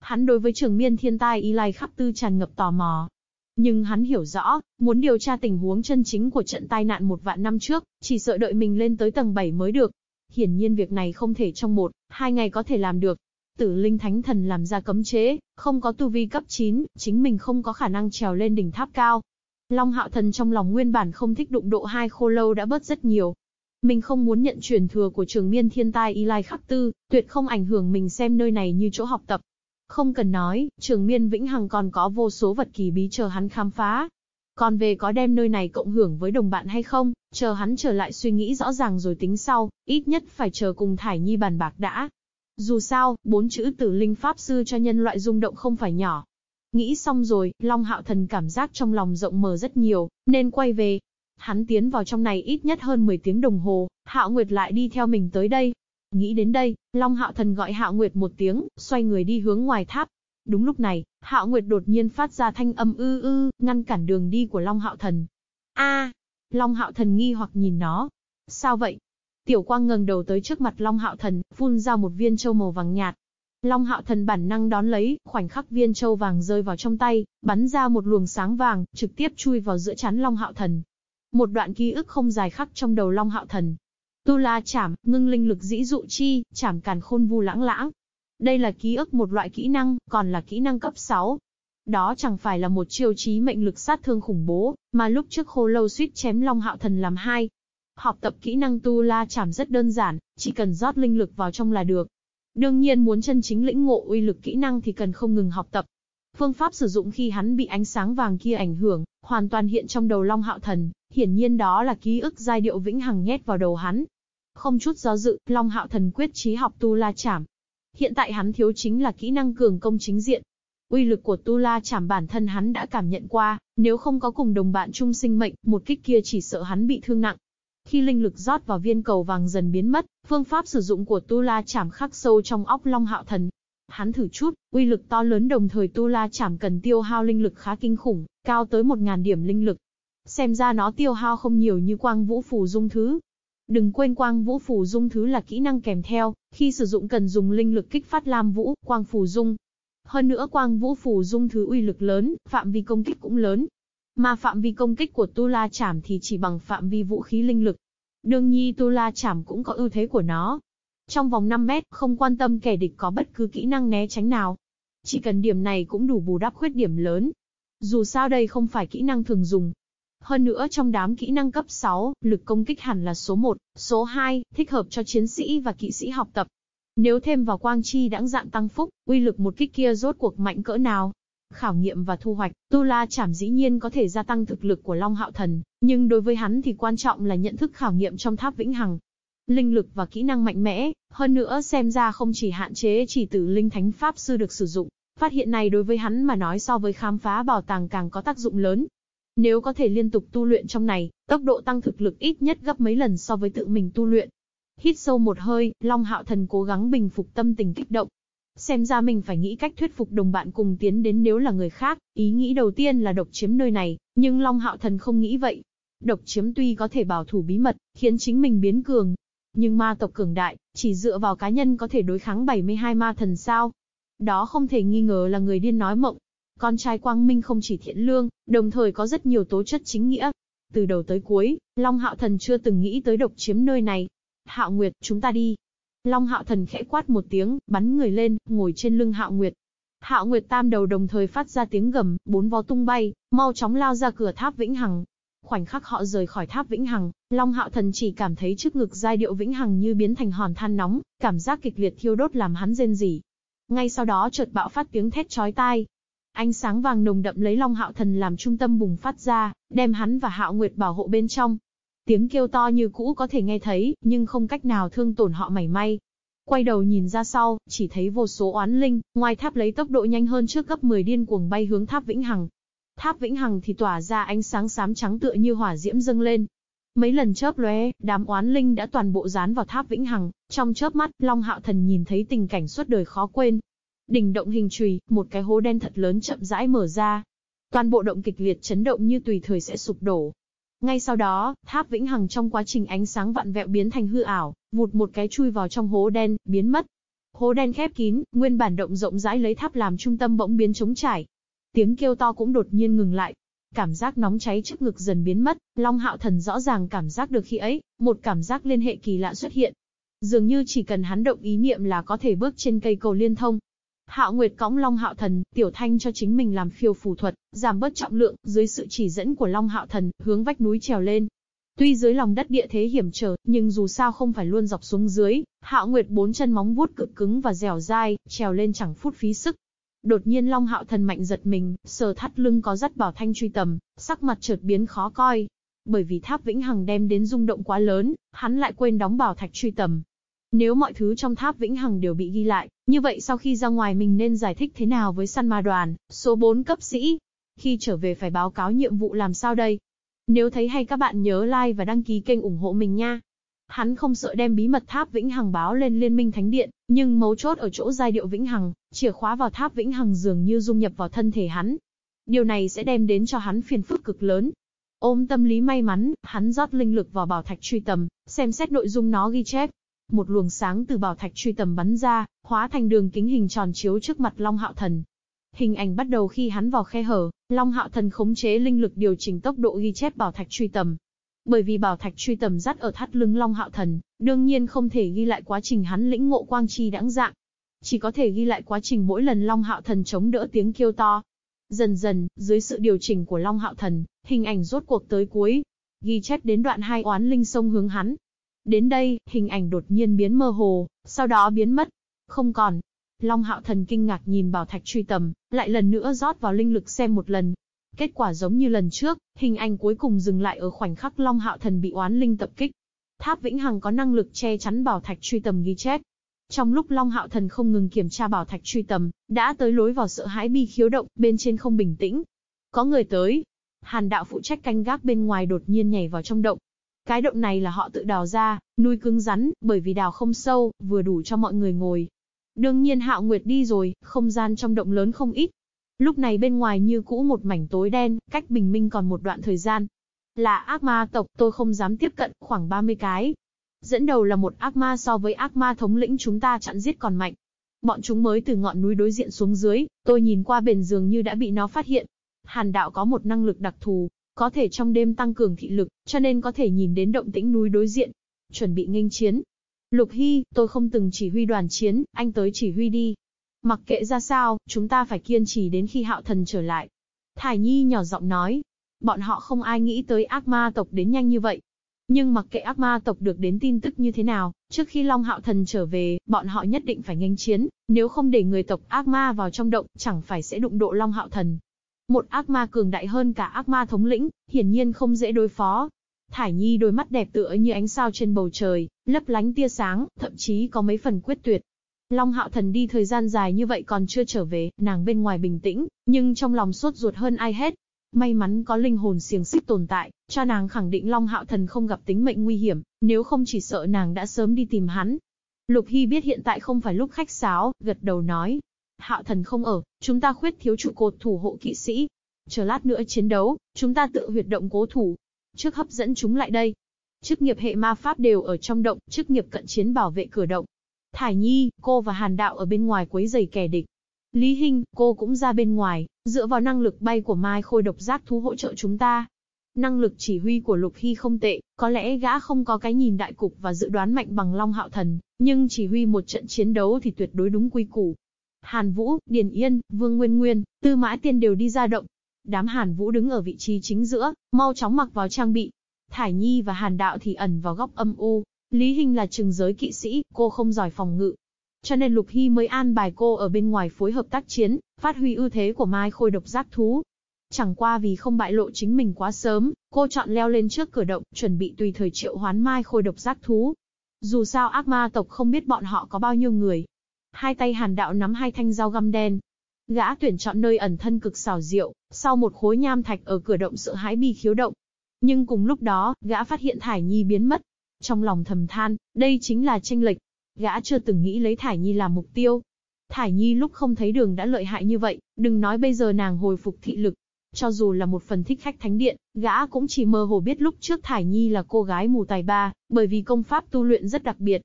Hắn đối với trường miên thiên tai y lai khắp tư tràn ngập tò mò. Nhưng hắn hiểu rõ, muốn điều tra tình huống chân chính của trận tai nạn một vạn năm trước, chỉ sợ đợi mình lên tới tầng 7 mới được. Hiển nhiên việc này không thể trong một, hai ngày có thể làm được. Tử linh thánh thần làm ra cấm chế, không có tu vi cấp 9, chính mình không có khả năng trèo lên đỉnh tháp cao. Long hạo thần trong lòng nguyên bản không thích đụng độ hai khô lâu đã bớt rất nhiều, mình không muốn nhận truyền thừa của trường miên thiên tai y lai khắc tư, tuyệt không ảnh hưởng mình xem nơi này như chỗ học tập. Không cần nói, trường miên vĩnh hằng còn có vô số vật kỳ bí chờ hắn khám phá. Còn về có đem nơi này cộng hưởng với đồng bạn hay không, chờ hắn trở lại suy nghĩ rõ ràng rồi tính sau, ít nhất phải chờ cùng Thải Nhi bàn bạc đã. Dù sao, bốn chữ tử linh pháp sư cho nhân loại rung động không phải nhỏ. Nghĩ xong rồi, Long Hạo Thần cảm giác trong lòng rộng mở rất nhiều, nên quay về, Hắn tiến vào trong này ít nhất hơn 10 tiếng đồng hồ, Hạo Nguyệt lại đi theo mình tới đây. Nghĩ đến đây, Long Hạo Thần gọi Hạo Nguyệt một tiếng, xoay người đi hướng ngoài tháp. Đúng lúc này, Hạo Nguyệt đột nhiên phát ra thanh âm ư ư, ngăn cản đường đi của Long Hạo Thần. A! Long Hạo Thần nghi hoặc nhìn nó. Sao vậy? Tiểu Quang ngẩng đầu tới trước mặt Long Hạo Thần, phun ra một viên châu màu vàng nhạt. Long Hạo Thần bản năng đón lấy, khoảnh khắc viên châu vàng rơi vào trong tay, bắn ra một luồng sáng vàng, trực tiếp chui vào giữa chắn Long Hạo Thần. Một đoạn ký ức không dài khắc trong đầu Long Hạo Thần. Tu La chảm, ngưng linh lực dĩ dụ chi, chảm càn khôn vu lãng lãng. Đây là ký ức một loại kỹ năng, còn là kỹ năng cấp 6. Đó chẳng phải là một chiêu chí mệnh lực sát thương khủng bố, mà lúc trước khô lâu suýt chém Long Hạo Thần làm hai. Học tập kỹ năng Tu La chảm rất đơn giản, chỉ cần rót linh lực vào trong là được. Đương nhiên muốn chân chính lĩnh ngộ uy lực kỹ năng thì cần không ngừng học tập. Phương pháp sử dụng khi hắn bị ánh sáng vàng kia ảnh hưởng, hoàn toàn hiện trong đầu Long Hạo Thần, hiển nhiên đó là ký ức giai điệu vĩnh hằng nhét vào đầu hắn. Không chút do dự, Long Hạo Thần quyết chí học Tu La Chảm. Hiện tại hắn thiếu chính là kỹ năng cường công chính diện. Uy lực của Tu La Chảm bản thân hắn đã cảm nhận qua, nếu không có cùng đồng bạn chung sinh mệnh, một kích kia chỉ sợ hắn bị thương nặng. Khi linh lực rót vào viên cầu vàng dần biến mất, phương pháp sử dụng của Tu La Chảm khắc sâu trong óc Long Hạo Thần, Hắn thử chút, uy lực to lớn đồng thời tu la chảm cần tiêu hao linh lực khá kinh khủng, cao tới 1.000 điểm linh lực. Xem ra nó tiêu hao không nhiều như quang vũ phù dung thứ. Đừng quên quang vũ phù dung thứ là kỹ năng kèm theo, khi sử dụng cần dùng linh lực kích phát lam vũ, quang phù dung. Hơn nữa quang vũ phù dung thứ uy lực lớn, phạm vi công kích cũng lớn. Mà phạm vi công kích của tu la chảm thì chỉ bằng phạm vi vũ khí linh lực. Đương nhi tu la chảm cũng có ưu thế của nó, trong vòng 5 mét, không quan tâm kẻ địch có bất cứ kỹ năng né tránh nào. Chỉ cần điểm này cũng đủ bù đắp khuyết điểm lớn. Dù sao đây không phải kỹ năng thường dùng. Hơn nữa trong đám kỹ năng cấp 6, lực công kích hẳn là số 1, số 2, thích hợp cho chiến sĩ và kỵ sĩ học tập. Nếu thêm vào quang chi đãng dạng tăng phúc, uy lực một kích kia rốt cuộc mạnh cỡ nào? Khảo nghiệm và thu hoạch, Tu La Chảm dĩ nhiên có thể gia tăng thực lực của Long Hạo Thần, nhưng đối với hắn thì quan trọng là nhận thức khảo nghiệm trong tháp vĩnh hằng, linh lực và kỹ năng mạnh mẽ, hơn nữa xem ra không chỉ hạn chế chỉ tử linh thánh pháp sư được sử dụng, phát hiện này đối với hắn mà nói so với khám phá bảo tàng càng có tác dụng lớn. Nếu có thể liên tục tu luyện trong này, tốc độ tăng thực lực ít nhất gấp mấy lần so với tự mình tu luyện. Hít sâu một hơi, Long Hạo Thần cố gắng bình phục tâm tình kích động. Xem ra mình phải nghĩ cách thuyết phục đồng bạn cùng tiến đến nếu là người khác, ý nghĩ đầu tiên là độc chiếm nơi này, nhưng Long Hạo Thần không nghĩ vậy. Độc chiếm tuy có thể bảo thủ bí mật, khiến chính mình biến cường, nhưng ma tộc cường đại, chỉ dựa vào cá nhân có thể đối kháng 72 ma thần sao? Đó không thể nghi ngờ là người điên nói mộng. Con trai Quang Minh không chỉ thiện lương, đồng thời có rất nhiều tố chất chính nghĩa. Từ đầu tới cuối, Long Hạo Thần chưa từng nghĩ tới độc chiếm nơi này. Hạo Nguyệt, chúng ta đi. Long Hạo Thần khẽ quát một tiếng, bắn người lên, ngồi trên lưng Hạo Nguyệt. Hạo Nguyệt tam đầu đồng thời phát ra tiếng gầm, bốn vó tung bay, mau chóng lao ra cửa tháp vĩnh hằng. Khoảnh khắc họ rời khỏi tháp vĩnh hằng, Long Hạo Thần chỉ cảm thấy trước ngực giai điệu vĩnh hằng như biến thành hòn than nóng, cảm giác kịch liệt thiêu đốt làm hắn rên rỉ. Ngay sau đó chợt bạo phát tiếng thét chói tai. Ánh sáng vàng nồng đậm lấy Long Hạo Thần làm trung tâm bùng phát ra, đem hắn và Hạo Nguyệt bảo hộ bên trong. Tiếng kêu to như cũ có thể nghe thấy, nhưng không cách nào thương tổn họ mảy may. Quay đầu nhìn ra sau, chỉ thấy vô số oán linh, ngoài tháp lấy tốc độ nhanh hơn trước gấp 10 điên cuồng bay hướng tháp Vĩnh Hằng, Tháp Vĩnh Hằng thì tỏa ra ánh sáng xám trắng tựa như hỏa diễm dâng lên. Mấy lần chớp lóe, đám oán linh đã toàn bộ dán vào tháp Vĩnh Hằng, trong chớp mắt, Long Hạo Thần nhìn thấy tình cảnh suốt đời khó quên. Đỉnh động hình chùy, một cái hố đen thật lớn chậm rãi mở ra. Toàn bộ động kịch liệt chấn động như tùy thời sẽ sụp đổ. Ngay sau đó, tháp Vĩnh Hằng trong quá trình ánh sáng vặn vẹo biến thành hư ảo, vụt một cái chui vào trong hố đen, biến mất. Hố đen khép kín, nguyên bản động rộng rãi lấy tháp làm trung tâm bỗng biến trống trải, Tiếng kêu to cũng đột nhiên ngừng lại. Cảm giác nóng cháy trước ngực dần biến mất, Long Hạo Thần rõ ràng cảm giác được khi ấy, một cảm giác liên hệ kỳ lạ xuất hiện. Dường như chỉ cần hắn động ý niệm là có thể bước trên cây cầu liên thông. Hạo Nguyệt cõng Long Hạo Thần, Tiểu Thanh cho chính mình làm phiêu phù thuật, giảm bớt trọng lượng, dưới sự chỉ dẫn của Long Hạo Thần, hướng vách núi trèo lên. Tuy dưới lòng đất địa thế hiểm trở, nhưng dù sao không phải luôn dọc xuống dưới, Hạo Nguyệt bốn chân móng vuốt cực cứng và dẻo dai, trèo lên chẳng phút phí sức. Đột nhiên Long Hạo Thần mạnh giật mình, sờ thắt lưng có dắt bảo thanh truy tầm, sắc mặt chợt biến khó coi. Bởi vì tháp vĩnh hằng đem đến rung động quá lớn, hắn lại quên đóng bảo thạch truy tầm. Nếu mọi thứ trong tháp vĩnh hằng đều bị ghi lại, như vậy sau khi ra ngoài mình nên giải thích thế nào với săn ma đoàn, số 4 cấp sĩ? Khi trở về phải báo cáo nhiệm vụ làm sao đây? Nếu thấy hay các bạn nhớ like và đăng ký kênh ủng hộ mình nha. Hắn không sợ đem bí mật tháp Vĩnh Hằng báo lên Liên minh Thánh Điện, nhưng mấu chốt ở chỗ giai điệu Vĩnh Hằng, chìa khóa vào tháp Vĩnh Hằng dường như dung nhập vào thân thể hắn. Điều này sẽ đem đến cho hắn phiền phức cực lớn. Ôm tâm lý may mắn, hắn rót linh lực vào bảo thạch truy tầm, xem xét nội dung nó ghi chép. Một luồng sáng từ bảo thạch truy tầm bắn ra, hóa thành đường kính hình tròn chiếu trước mặt Long Hạo Thần. Hình ảnh bắt đầu khi hắn vào khe hở, Long Hạo Thần khống chế linh lực điều chỉnh tốc độ ghi chép bảo thạch truy tầm, bởi vì bảo thạch truy tầm dắt ở thắt lưng Long Hạo Thần, đương nhiên không thể ghi lại quá trình hắn lĩnh ngộ quang chi đãng dạng. Chỉ có thể ghi lại quá trình mỗi lần Long Hạo Thần chống đỡ tiếng kêu to. Dần dần, dưới sự điều chỉnh của Long Hạo Thần, hình ảnh rốt cuộc tới cuối. Ghi chép đến đoạn hai oán linh sông hướng hắn. Đến đây, hình ảnh đột nhiên biến mơ hồ, sau đó biến mất. Không còn. Long Hạo Thần kinh ngạc nhìn bảo thạch truy tầm, lại lần nữa rót vào linh lực xem một lần. Kết quả giống như lần trước, hình ảnh cuối cùng dừng lại ở khoảnh khắc Long Hạo Thần bị oán linh tập kích. Tháp Vĩnh Hằng có năng lực che chắn bảo thạch truy tầm ghi chép. Trong lúc Long Hạo Thần không ngừng kiểm tra bảo thạch truy tầm, đã tới lối vào sợ hãi bi khiếu động, bên trên không bình tĩnh. Có người tới. Hàn đạo phụ trách canh gác bên ngoài đột nhiên nhảy vào trong động, cái động này là họ tự đào ra, nuôi cứng rắn, bởi vì đào không sâu, vừa đủ cho mọi người ngồi. Đương nhiên Hạo Nguyệt đi rồi, không gian trong động lớn không ít. Lúc này bên ngoài như cũ một mảnh tối đen, cách bình minh còn một đoạn thời gian. Là ác ma tộc, tôi không dám tiếp cận, khoảng 30 cái. Dẫn đầu là một ác ma so với ác ma thống lĩnh chúng ta chặn giết còn mạnh. Bọn chúng mới từ ngọn núi đối diện xuống dưới, tôi nhìn qua bền dường như đã bị nó phát hiện. Hàn đạo có một năng lực đặc thù, có thể trong đêm tăng cường thị lực, cho nên có thể nhìn đến động tĩnh núi đối diện. Chuẩn bị nghênh chiến. Lục Hy, tôi không từng chỉ huy đoàn chiến, anh tới chỉ huy đi. Mặc kệ ra sao, chúng ta phải kiên trì đến khi hạo thần trở lại. Thải Nhi nhỏ giọng nói. Bọn họ không ai nghĩ tới ác ma tộc đến nhanh như vậy. Nhưng mặc kệ ác ma tộc được đến tin tức như thế nào, trước khi Long Hạo Thần trở về, bọn họ nhất định phải nghênh chiến, nếu không để người tộc ác ma vào trong động, chẳng phải sẽ đụng độ Long Hạo Thần. Một ác ma cường đại hơn cả ác ma thống lĩnh, hiển nhiên không dễ đối phó. Thải Nhi đôi mắt đẹp tựa như ánh sao trên bầu trời, lấp lánh tia sáng, thậm chí có mấy phần quyết tuyệt. Long Hạo Thần đi thời gian dài như vậy còn chưa trở về, nàng bên ngoài bình tĩnh, nhưng trong lòng sốt ruột hơn ai hết. May mắn có linh hồn xiềng xích tồn tại, cho nàng khẳng định Long Hạo Thần không gặp tính mệnh nguy hiểm, nếu không chỉ sợ nàng đã sớm đi tìm hắn. Lục Hy biết hiện tại không phải lúc khách sáo, gật đầu nói, Hạo thần không ở, chúng ta khuyết thiếu trụ cột thủ hộ kỵ sĩ. Chờ lát nữa chiến đấu, chúng ta tự huyệt động cố thủ. Trước hấp dẫn chúng lại đây. Chức nghiệp hệ ma pháp đều ở trong động, chức nghiệp cận chiến bảo vệ cửa động. Thải Nhi, cô và Hàn Đạo ở bên ngoài quấy giày kẻ địch. Lý Hinh, cô cũng ra bên ngoài, dựa vào năng lực bay của Mai Khôi độc giác thú hỗ trợ chúng ta. Năng lực chỉ huy của Lục Hy không tệ, có lẽ gã không có cái nhìn đại cục và dự đoán mạnh bằng Long Hạo Thần, nhưng chỉ huy một trận chiến đấu thì tuyệt đối đúng quy củ. Hàn Vũ, Điền Yên, Vương Nguyên Nguyên, Tư Mã Tiên đều đi ra động. Đám Hàn Vũ đứng ở vị trí chính giữa, mau chóng mặc vào trang bị. Thải Nhi và Hàn Đạo thì ẩn vào góc âm u. Lý Hinh là trừng giới kỵ sĩ, cô không giỏi phòng ngự. Cho nên Lục Hy mới an bài cô ở bên ngoài phối hợp tác chiến, phát huy ưu thế của Mai Khôi độc giác thú. Chẳng qua vì không bại lộ chính mình quá sớm, cô chọn leo lên trước cửa động, chuẩn bị tùy thời triệu hoán Mai Khôi độc giác thú. Dù sao ác ma tộc không biết bọn họ có bao nhiêu người, Hai tay hàn đạo nắm hai thanh dao găm đen. Gã tuyển chọn nơi ẩn thân cực xảo diệu, sau một khối nham thạch ở cửa động sợ hãi bi khiếu động. Nhưng cùng lúc đó, gã phát hiện Thải Nhi biến mất. Trong lòng thầm than, đây chính là tranh lệch. Gã chưa từng nghĩ lấy Thải Nhi làm mục tiêu. Thải Nhi lúc không thấy đường đã lợi hại như vậy, đừng nói bây giờ nàng hồi phục thị lực. Cho dù là một phần thích khách thánh điện, gã cũng chỉ mơ hồ biết lúc trước Thải Nhi là cô gái mù tài ba, bởi vì công pháp tu luyện rất đặc biệt,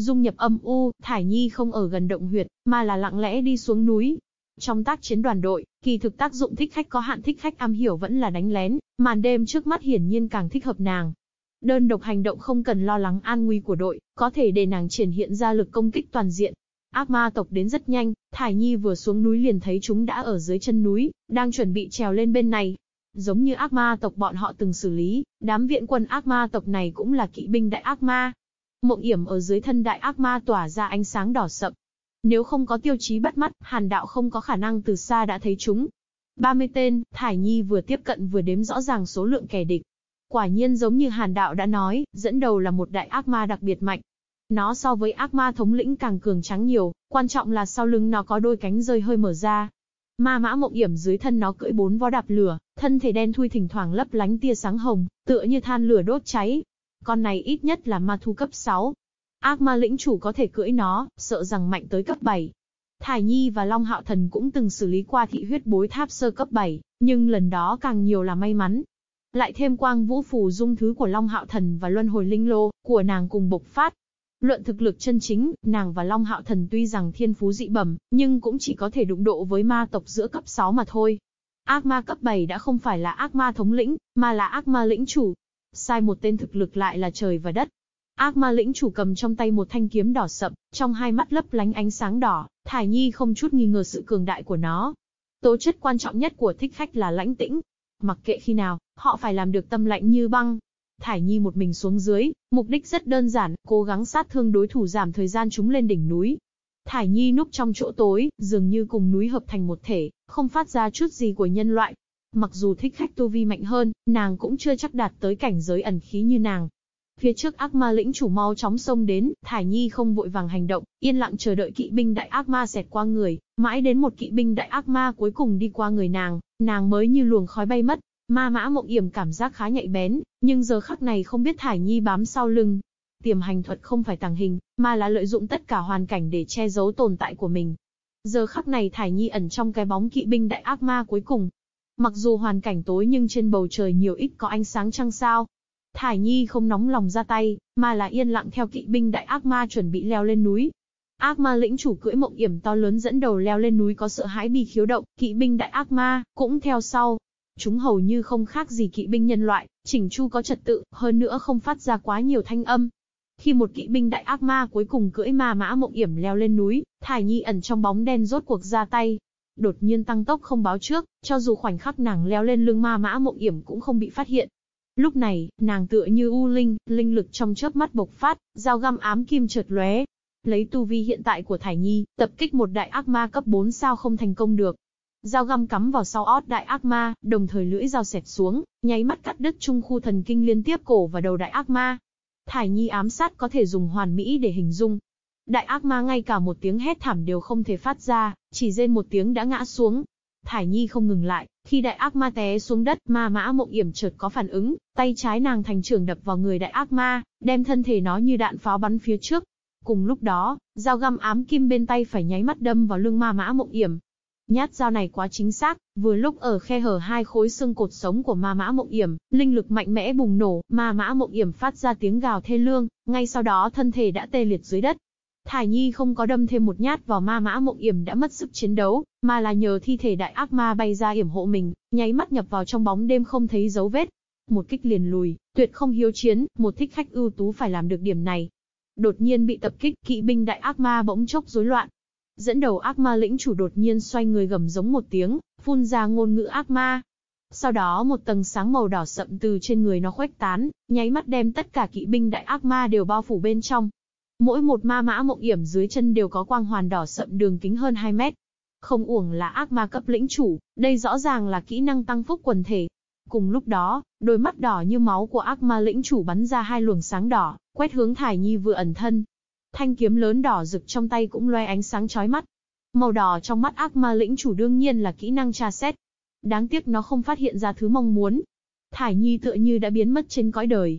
Dung nhập âm u, Thải Nhi không ở gần động huyệt, mà là lặng lẽ đi xuống núi. Trong tác chiến đoàn đội, kỳ thực tác dụng thích khách có hạn thích khách am hiểu vẫn là đánh lén, màn đêm trước mắt hiển nhiên càng thích hợp nàng. Đơn độc hành động không cần lo lắng an nguy của đội, có thể để nàng triển hiện ra lực công kích toàn diện. Ác ma tộc đến rất nhanh, Thải Nhi vừa xuống núi liền thấy chúng đã ở dưới chân núi, đang chuẩn bị trèo lên bên này. Giống như ác ma tộc bọn họ từng xử lý, đám viện quân ác ma tộc này cũng là kỵ binh đại ác ma, Mộng yểm ở dưới thân đại ác ma tỏa ra ánh sáng đỏ sậm. Nếu không có tiêu chí bắt mắt, hàn đạo không có khả năng từ xa đã thấy chúng. 30 tên, Thải Nhi vừa tiếp cận vừa đếm rõ ràng số lượng kẻ địch. Quả nhiên giống như hàn đạo đã nói, dẫn đầu là một đại ác ma đặc biệt mạnh. Nó so với ác ma thống lĩnh càng cường trắng nhiều, quan trọng là sau lưng nó có đôi cánh rơi hơi mở ra. Ma mã mộng yểm dưới thân nó cưỡi bốn vó đạp lửa, thân thể đen thui thỉnh thoảng lấp lánh tia sáng hồng, tựa như than lửa đốt cháy, con này ít nhất là ma thu cấp 6. Ác ma lĩnh chủ có thể cưỡi nó, sợ rằng mạnh tới cấp 7. Thải Nhi và Long Hạo Thần cũng từng xử lý qua thị huyết bối tháp sơ cấp 7, nhưng lần đó càng nhiều là may mắn. Lại thêm quang vũ phù dung thứ của Long Hạo Thần và luân hồi linh lô của nàng cùng bộc phát. Luận thực lực chân chính, nàng và Long Hạo Thần tuy rằng thiên phú dị bẩm, nhưng cũng chỉ có thể đụng độ với ma tộc giữa cấp 6 mà thôi. Ác ma cấp 7 đã không phải là ác ma thống lĩnh, mà là ác ma lĩnh chủ, sai một tên thực lực lại là trời và đất. Ác ma lĩnh chủ cầm trong tay một thanh kiếm đỏ sậm, trong hai mắt lấp lánh ánh sáng đỏ, Thải Nhi không chút nghi ngờ sự cường đại của nó. Tố chất quan trọng nhất của thích khách là lãnh tĩnh. Mặc kệ khi nào, họ phải làm được tâm lạnh như băng. Thải Nhi một mình xuống dưới, mục đích rất đơn giản, cố gắng sát thương đối thủ giảm thời gian chúng lên đỉnh núi. Thải Nhi núp trong chỗ tối, dường như cùng núi hợp thành một thể, không phát ra chút gì của nhân loại. Mặc dù thích khách tu vi mạnh hơn, nàng cũng chưa chắc đạt tới cảnh giới ẩn khí như nàng. Phía trước ác ma lĩnh chủ mau chóng xông đến, Thải Nhi không vội vàng hành động, yên lặng chờ đợi kỵ binh đại ác ma xẹt qua người, mãi đến một kỵ binh đại ác ma cuối cùng đi qua người nàng, nàng mới như luồng khói bay mất. Ma mã mộng yểm cảm giác khá nhạy bén, nhưng giờ khắc này không biết Thải Nhi bám sau lưng. Tiềm hành thuật không phải tàng hình, mà là lợi dụng tất cả hoàn cảnh để che giấu tồn tại của mình. Giờ khắc này Thải Nhi ẩn trong cái bóng kỵ binh đại ác ma cuối cùng. Mặc dù hoàn cảnh tối nhưng trên bầu trời nhiều ít có ánh sáng trăng sao. Thải Nhi không nóng lòng ra tay, mà là yên lặng theo kỵ binh đại ác ma chuẩn bị leo lên núi. Ác ma lĩnh chủ cưỡi mộng yểm to lớn dẫn đầu leo lên núi có sợ hãi bị khiếu động, kỵ binh đại ác ma, cũng theo sau. Chúng hầu như không khác gì kỵ binh nhân loại, chỉnh chu có trật tự, hơn nữa không phát ra quá nhiều thanh âm. Khi một kỵ binh đại ác ma cuối cùng cưỡi ma mã mộng yểm leo lên núi, Thải Nhi ẩn trong bóng đen rốt cuộc ra tay. Đột nhiên tăng tốc không báo trước, cho dù khoảnh khắc nàng leo lên lưng ma mã mộng yểm cũng không bị phát hiện. Lúc này, nàng tựa như u linh, linh lực trong chớp mắt bộc phát, dao găm ám kim chợt lóe, lấy tu vi hiện tại của Thải Nhi, tập kích một đại ác ma cấp 4 sao không thành công được. Dao găm cắm vào sau ót đại ác ma, đồng thời lưỡi dao xẹt xuống, nháy mắt cắt đứt trung khu thần kinh liên tiếp cổ và đầu đại ác ma. Thải Nhi ám sát có thể dùng hoàn mỹ để hình dung. Đại ác ma ngay cả một tiếng hét thảm đều không thể phát ra, chỉ rên một tiếng đã ngã xuống. Thải Nhi không ngừng lại, khi đại ác ma té xuống đất, ma mã mộng yểm chợt có phản ứng, tay trái nàng thành trường đập vào người đại ác ma, đem thân thể nó như đạn pháo bắn phía trước, Cùng lúc đó, dao găm ám kim bên tay phải nháy mắt đâm vào lưng ma mã mộng yểm. Nhát dao này quá chính xác, vừa lúc ở khe hở hai khối xương cột sống của ma mã mộng yểm, linh lực mạnh mẽ bùng nổ, ma mã mộng yểm phát ra tiếng gào thê lương, ngay sau đó thân thể đã tê liệt dưới đất. Thải Nhi không có đâm thêm một nhát vào ma mã mộng yểm đã mất sức chiến đấu, mà là nhờ thi thể đại ác ma bay ra yểm hộ mình, nháy mắt nhập vào trong bóng đêm không thấy dấu vết. Một kích liền lùi, tuyệt không hiếu chiến, một thích khách ưu tú phải làm được điểm này, Đột nhiên bị tập kích, kỵ binh đại ác ma bỗng chốc rối loạn. Dẫn đầu ác ma lĩnh chủ đột nhiên xoay người gầm giống một tiếng, phun ra ngôn ngữ ác ma. Sau đó một tầng sáng màu đỏ sậm từ trên người nó khuếch tán, nháy mắt đem tất cả kỵ binh đại ác ma đều bao phủ bên trong. Mỗi một ma mã mộng yểm dưới chân đều có quang hoàn đỏ sậm đường kính hơn 2 mét. Không uổng là ác ma cấp lĩnh chủ, đây rõ ràng là kỹ năng tăng phúc quần thể. Cùng lúc đó, đôi mắt đỏ như máu của ác ma lĩnh chủ bắn ra hai luồng sáng đỏ, quét hướng Thải Nhi vừa ẩn thân. Thanh kiếm lớn đỏ rực trong tay cũng loe ánh sáng chói mắt. Màu đỏ trong mắt ác ma lĩnh chủ đương nhiên là kỹ năng tra xét. Đáng tiếc nó không phát hiện ra thứ mong muốn. Thải Nhi tựa như đã biến mất trên cõi đời.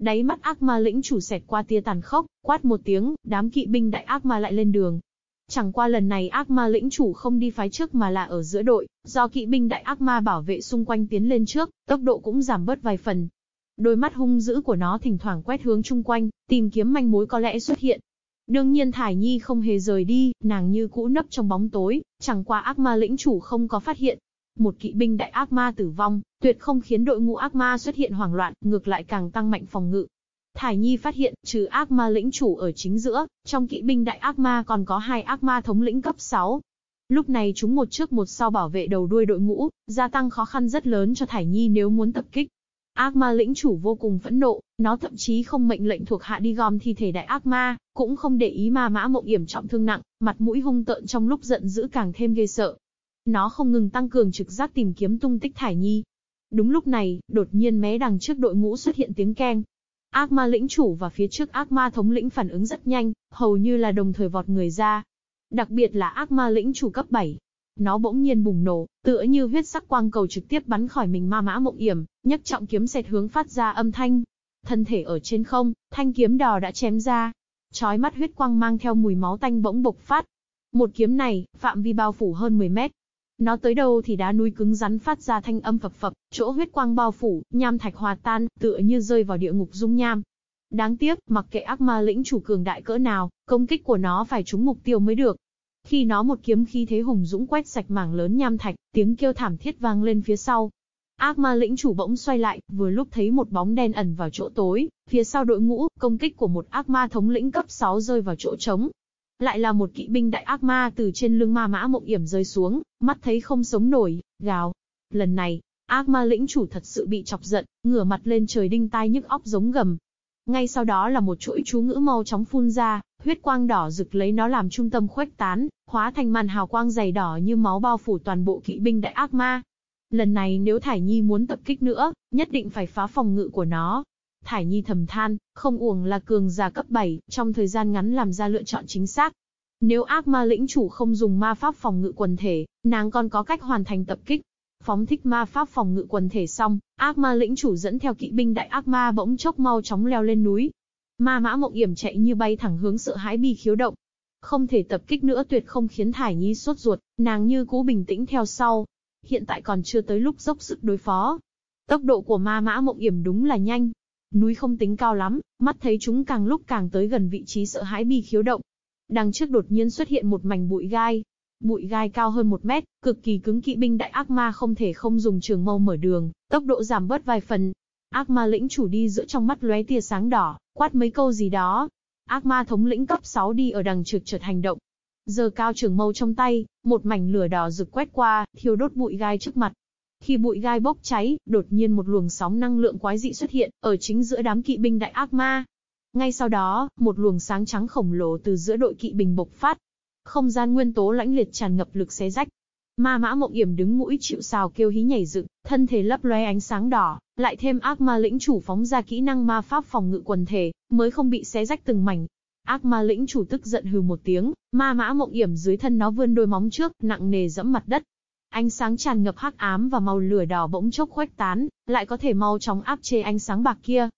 Đáy mắt ác ma lĩnh chủ xẹt qua tia tàn khốc, quát một tiếng, đám kỵ binh đại ác ma lại lên đường. Chẳng qua lần này ác ma lĩnh chủ không đi phái trước mà là ở giữa đội, do kỵ binh đại ác ma bảo vệ xung quanh tiến lên trước, tốc độ cũng giảm bớt vài phần. Đôi mắt hung dữ của nó thỉnh thoảng quét hướng chung quanh, tìm kiếm manh mối có lẽ xuất hiện. Đương nhiên Thải Nhi không hề rời đi, nàng như cũ nấp trong bóng tối, chẳng qua ác ma lĩnh chủ không có phát hiện. Một kỵ binh đại ác ma tử vong, tuyệt không khiến đội ngũ ác ma xuất hiện hoảng loạn, ngược lại càng tăng mạnh phòng ngự. Thải Nhi phát hiện, trừ ác ma lĩnh chủ ở chính giữa, trong kỵ binh đại ác ma còn có hai ác ma thống lĩnh cấp 6. Lúc này chúng một trước một sau bảo vệ đầu đuôi đội ngũ, gia tăng khó khăn rất lớn cho Thải Nhi nếu muốn tập kích. Ác ma lĩnh chủ vô cùng phẫn nộ, nó thậm chí không mệnh lệnh thuộc hạ đi gom thi thể đại ác ma, cũng không để ý ma mã mộng yểm trọng thương nặng, mặt mũi hung tợn trong lúc giận dữ càng thêm ghê sợ. Nó không ngừng tăng cường trực giác tìm kiếm tung tích Thải Nhi. Đúng lúc này, đột nhiên mé đằng trước đội ngũ xuất hiện tiếng keng, Ác ma lĩnh chủ và phía trước ác ma thống lĩnh phản ứng rất nhanh, hầu như là đồng thời vọt người ra. Đặc biệt là ác ma lĩnh chủ cấp 7. Nó bỗng nhiên bùng nổ, tựa như huyết sắc quang cầu trực tiếp bắn khỏi mình ma mã mộng yểm, nhấc trọng kiếm xẹt hướng phát ra âm thanh. Thân thể ở trên không, thanh kiếm đỏ đã chém ra. Chói mắt huyết quang mang theo mùi máu tanh bỗng bộc phát. Một kiếm này, phạm vi bao phủ hơn 10 mét, nó tới đâu thì đá núi cứng rắn phát ra thanh âm phập phập, chỗ huyết quang bao phủ, nham thạch hòa tan, tựa như rơi vào địa ngục dung nham. Đáng tiếc, mặc kệ ác ma lĩnh chủ cường đại cỡ nào, công kích của nó phải trúng mục tiêu mới được. Khi nó một kiếm khí thế hùng dũng quét sạch mảng lớn nham thạch, tiếng kêu thảm thiết vang lên phía sau. Ác ma lĩnh chủ bỗng xoay lại, vừa lúc thấy một bóng đen ẩn vào chỗ tối, phía sau đội ngũ, công kích của một ác ma thống lĩnh cấp 6 rơi vào chỗ trống, lại là một kỵ binh đại ác ma từ trên lưng ma mã mộng yểm rơi xuống, mắt thấy không sống nổi, gào. Lần này, ác ma lĩnh chủ thật sự bị chọc giận, ngửa mặt lên trời đinh tai nhức óc giống gầm. Ngay sau đó là một chuỗi chú ngữ mau chóng phun ra, huyết quang đỏ rực lấy nó làm trung tâm khuếch tán, hóa thành màn hào quang dày đỏ như máu bao phủ toàn bộ kỵ binh đại ác ma. Lần này nếu Thải Nhi muốn tập kích nữa, nhất định phải phá phòng ngự của nó. Thải Nhi thầm than, không uổng là cường giả cấp 7, trong thời gian ngắn làm ra lựa chọn chính xác. Nếu ác ma lĩnh chủ không dùng ma pháp phòng ngự quần thể, nàng còn có cách hoàn thành tập kích. Phóng thích ma pháp phòng ngự quần thể xong, ác ma lĩnh chủ dẫn theo kỵ binh đại ác ma bỗng chốc mau chóng leo lên núi. Ma mã mộng yểm chạy như bay thẳng hướng sợ hãi bi khiếu động. Không thể tập kích nữa tuyệt không khiến Thải Nhi sốt ruột, nàng như cũ bình tĩnh theo sau. Hiện tại còn chưa tới lúc dốc sức đối phó. Tốc độ của ma mã mộng yểm đúng là nhanh. Núi không tính cao lắm, mắt thấy chúng càng lúc càng tới gần vị trí sợ hãi bi khiếu động. Đằng trước đột nhiên xuất hiện một mảnh bụi gai, bụi gai cao hơn một mét, cực kỳ cứng kỵ binh đại ác ma không thể không dùng trường mâu mở đường, tốc độ giảm bớt vài phần. Ác ma lĩnh chủ đi giữa trong mắt lóe tia sáng đỏ, quát mấy câu gì đó. Ác ma thống lĩnh cấp 6 đi ở đằng trực chợt hành động. Giờ cao trường mâu trong tay, một mảnh lửa đỏ rực quét qua, thiêu đốt bụi gai trước mặt. Khi bụi gai bốc cháy, đột nhiên một luồng sóng năng lượng quái dị xuất hiện, ở chính giữa đám kỵ binh đại ác ma. Ngay sau đó, một luồng sáng trắng khổng lồ từ giữa đội kỵ binh bộc phát, không gian nguyên tố lãnh liệt tràn ngập lực xé rách. Ma mã mộng yểm đứng mũi chịu sào kêu hí nhảy dựng, thân thể lấp lóe ánh sáng đỏ, lại thêm ác ma lĩnh chủ phóng ra kỹ năng ma pháp phòng ngự quần thể, mới không bị xé rách từng mảnh. Ác ma lĩnh chủ tức giận hừ một tiếng, ma mã mộng yểm dưới thân nó vươn đôi móng trước, nặng nề dẫm mặt đất. Ánh sáng tràn ngập hắc ám và màu lửa đỏ bỗng chốc khuếch tán, lại có thể mau chóng áp chế ánh sáng bạc kia.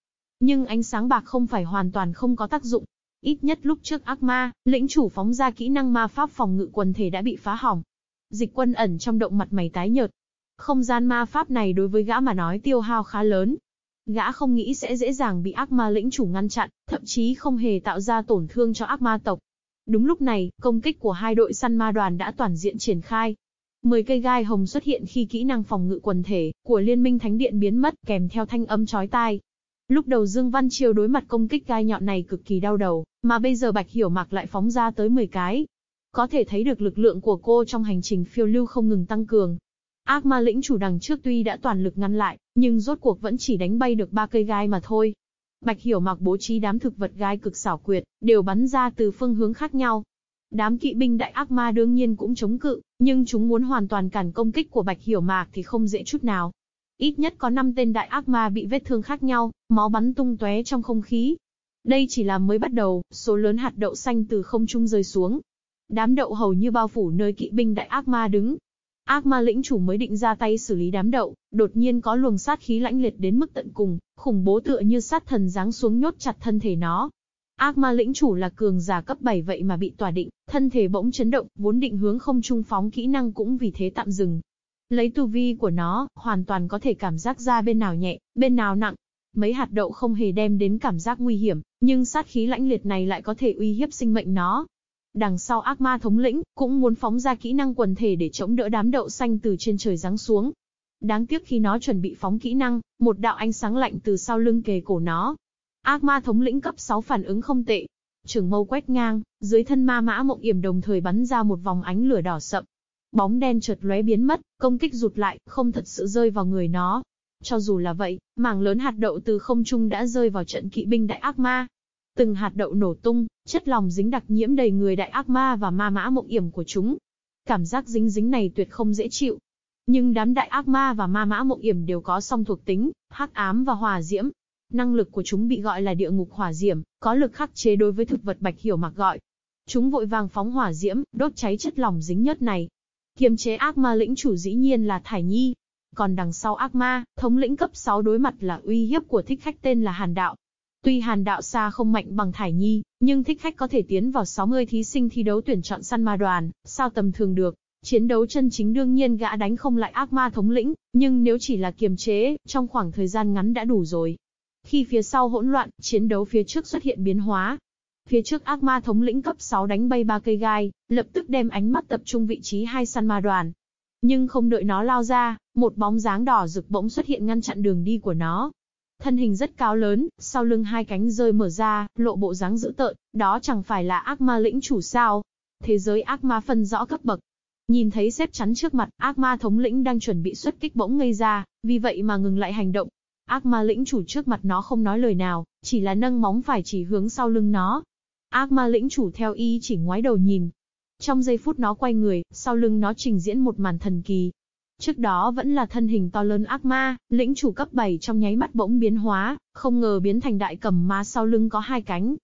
Nhưng ánh sáng bạc không phải hoàn toàn không có tác dụng, Ít nhất lúc trước ác ma, lĩnh chủ phóng ra kỹ năng ma pháp phòng ngự quần thể đã bị phá hỏng. Dịch quân ẩn trong động mặt mày tái nhợt. Không gian ma pháp này đối với gã mà nói tiêu hao khá lớn. Gã không nghĩ sẽ dễ dàng bị ác ma lĩnh chủ ngăn chặn, thậm chí không hề tạo ra tổn thương cho ác ma tộc. Đúng lúc này, công kích của hai đội săn ma đoàn đã toàn diện triển khai. Mười cây gai hồng xuất hiện khi kỹ năng phòng ngự quần thể của Liên minh Thánh Điện biến mất kèm theo thanh âm chói tai. Lúc đầu Dương Văn Chiêu đối mặt công kích gai nhọn này cực kỳ đau đầu, mà bây giờ Bạch Hiểu Mạc lại phóng ra tới 10 cái. Có thể thấy được lực lượng của cô trong hành trình phiêu lưu không ngừng tăng cường. Ác ma lĩnh chủ đằng trước tuy đã toàn lực ngăn lại, nhưng rốt cuộc vẫn chỉ đánh bay được ba cây gai mà thôi. Bạch Hiểu Mạc bố trí đám thực vật gai cực xảo quyệt, đều bắn ra từ phương hướng khác nhau. Đám kỵ binh đại ác ma đương nhiên cũng chống cự, nhưng chúng muốn hoàn toàn cản công kích của Bạch Hiểu Mạc thì không dễ chút nào. Ít nhất có 5 tên đại ác ma bị vết thương khác nhau, máu bắn tung tóe trong không khí. Đây chỉ là mới bắt đầu, số lớn hạt đậu xanh từ không trung rơi xuống. Đám đậu hầu như bao phủ nơi kỵ binh đại ác ma đứng. Ác ma lĩnh chủ mới định ra tay xử lý đám đậu, đột nhiên có luồng sát khí lãnh liệt đến mức tận cùng, khủng bố tựa như sát thần giáng xuống nhốt chặt thân thể nó. Ác ma lĩnh chủ là cường giả cấp 7 vậy mà bị tỏa định, thân thể bỗng chấn động, vốn định hướng không trung phóng kỹ năng cũng vì thế tạm dừng, Lấy tu vi của nó, hoàn toàn có thể cảm giác ra bên nào nhẹ, bên nào nặng. Mấy hạt đậu không hề đem đến cảm giác nguy hiểm, nhưng sát khí lãnh liệt này lại có thể uy hiếp sinh mệnh nó. Đằng sau ác ma thống lĩnh, cũng muốn phóng ra kỹ năng quần thể để chống đỡ đám đậu xanh từ trên trời giáng xuống. Đáng tiếc khi nó chuẩn bị phóng kỹ năng, một đạo ánh sáng lạnh từ sau lưng kề cổ nó. Ác ma thống lĩnh cấp 6 phản ứng không tệ. Trường mâu quét ngang, dưới thân ma mã mộng yểm đồng thời bắn ra một vòng ánh lửa đỏ sậm, Bóng đen chợt lóe biến mất, công kích rụt lại, không thật sự rơi vào người nó. Cho dù là vậy, mảng lớn hạt đậu từ không trung đã rơi vào trận kỵ binh đại ác ma. Từng hạt đậu nổ tung, chất lòng dính đặc nhiễm đầy người đại ác ma và ma mã mộng yểm của chúng. Cảm giác dính dính này tuyệt không dễ chịu. Nhưng đám đại ác ma và ma mã mộng yểm đều có song thuộc tính, hắc ám và hòa diễm. Năng lực của chúng bị gọi là địa ngục hỏa diễm, có lực khắc chế đối với thực vật bạch hiểu mặc gọi. Chúng vội vàng phóng hỏa diễm, đốt cháy chất lỏng dính nhất này, Kiềm chế ác ma lĩnh chủ dĩ nhiên là Thải Nhi. Còn đằng sau ác ma, thống lĩnh cấp 6 đối mặt là uy hiếp của thích khách tên là Hàn Đạo. Tuy Hàn Đạo xa không mạnh bằng Thải Nhi, nhưng thích khách có thể tiến vào 60 thí sinh thi đấu tuyển chọn săn ma đoàn, sao tầm thường được. Chiến đấu chân chính đương nhiên gã đánh không lại ác ma thống lĩnh, nhưng nếu chỉ là kiềm chế, trong khoảng thời gian ngắn đã đủ rồi. Khi phía sau hỗn loạn, chiến đấu phía trước xuất hiện biến hóa, Phía trước ác ma thống lĩnh cấp 6 đánh bay ba cây gai, lập tức đem ánh mắt tập trung vị trí hai săn ma đoàn. Nhưng không đợi nó lao ra, một bóng dáng đỏ rực bỗng xuất hiện ngăn chặn đường đi của nó. Thân hình rất cao lớn, sau lưng hai cánh rơi mở ra, lộ bộ dáng dữ tợn, đó chẳng phải là ác ma lĩnh chủ sao. Thế giới ác ma phân rõ cấp bậc. Nhìn thấy xếp chắn trước mặt, ác ma thống lĩnh đang chuẩn bị xuất kích bỗng ngây ra, vì vậy mà ngừng lại hành động. Ác ma lĩnh chủ trước mặt nó không nói lời nào, chỉ là nâng móng phải chỉ hướng sau lưng nó, ác ma lĩnh chủ theo ý chỉ ngoái đầu nhìn. Trong giây phút nó quay người, sau lưng nó trình diễn một màn thần kỳ. Trước đó vẫn là thân hình to lớn ác ma, lĩnh chủ cấp 7 trong nháy mắt bỗng biến hóa, không ngờ biến thành đại cầm ma sau lưng có hai cánh,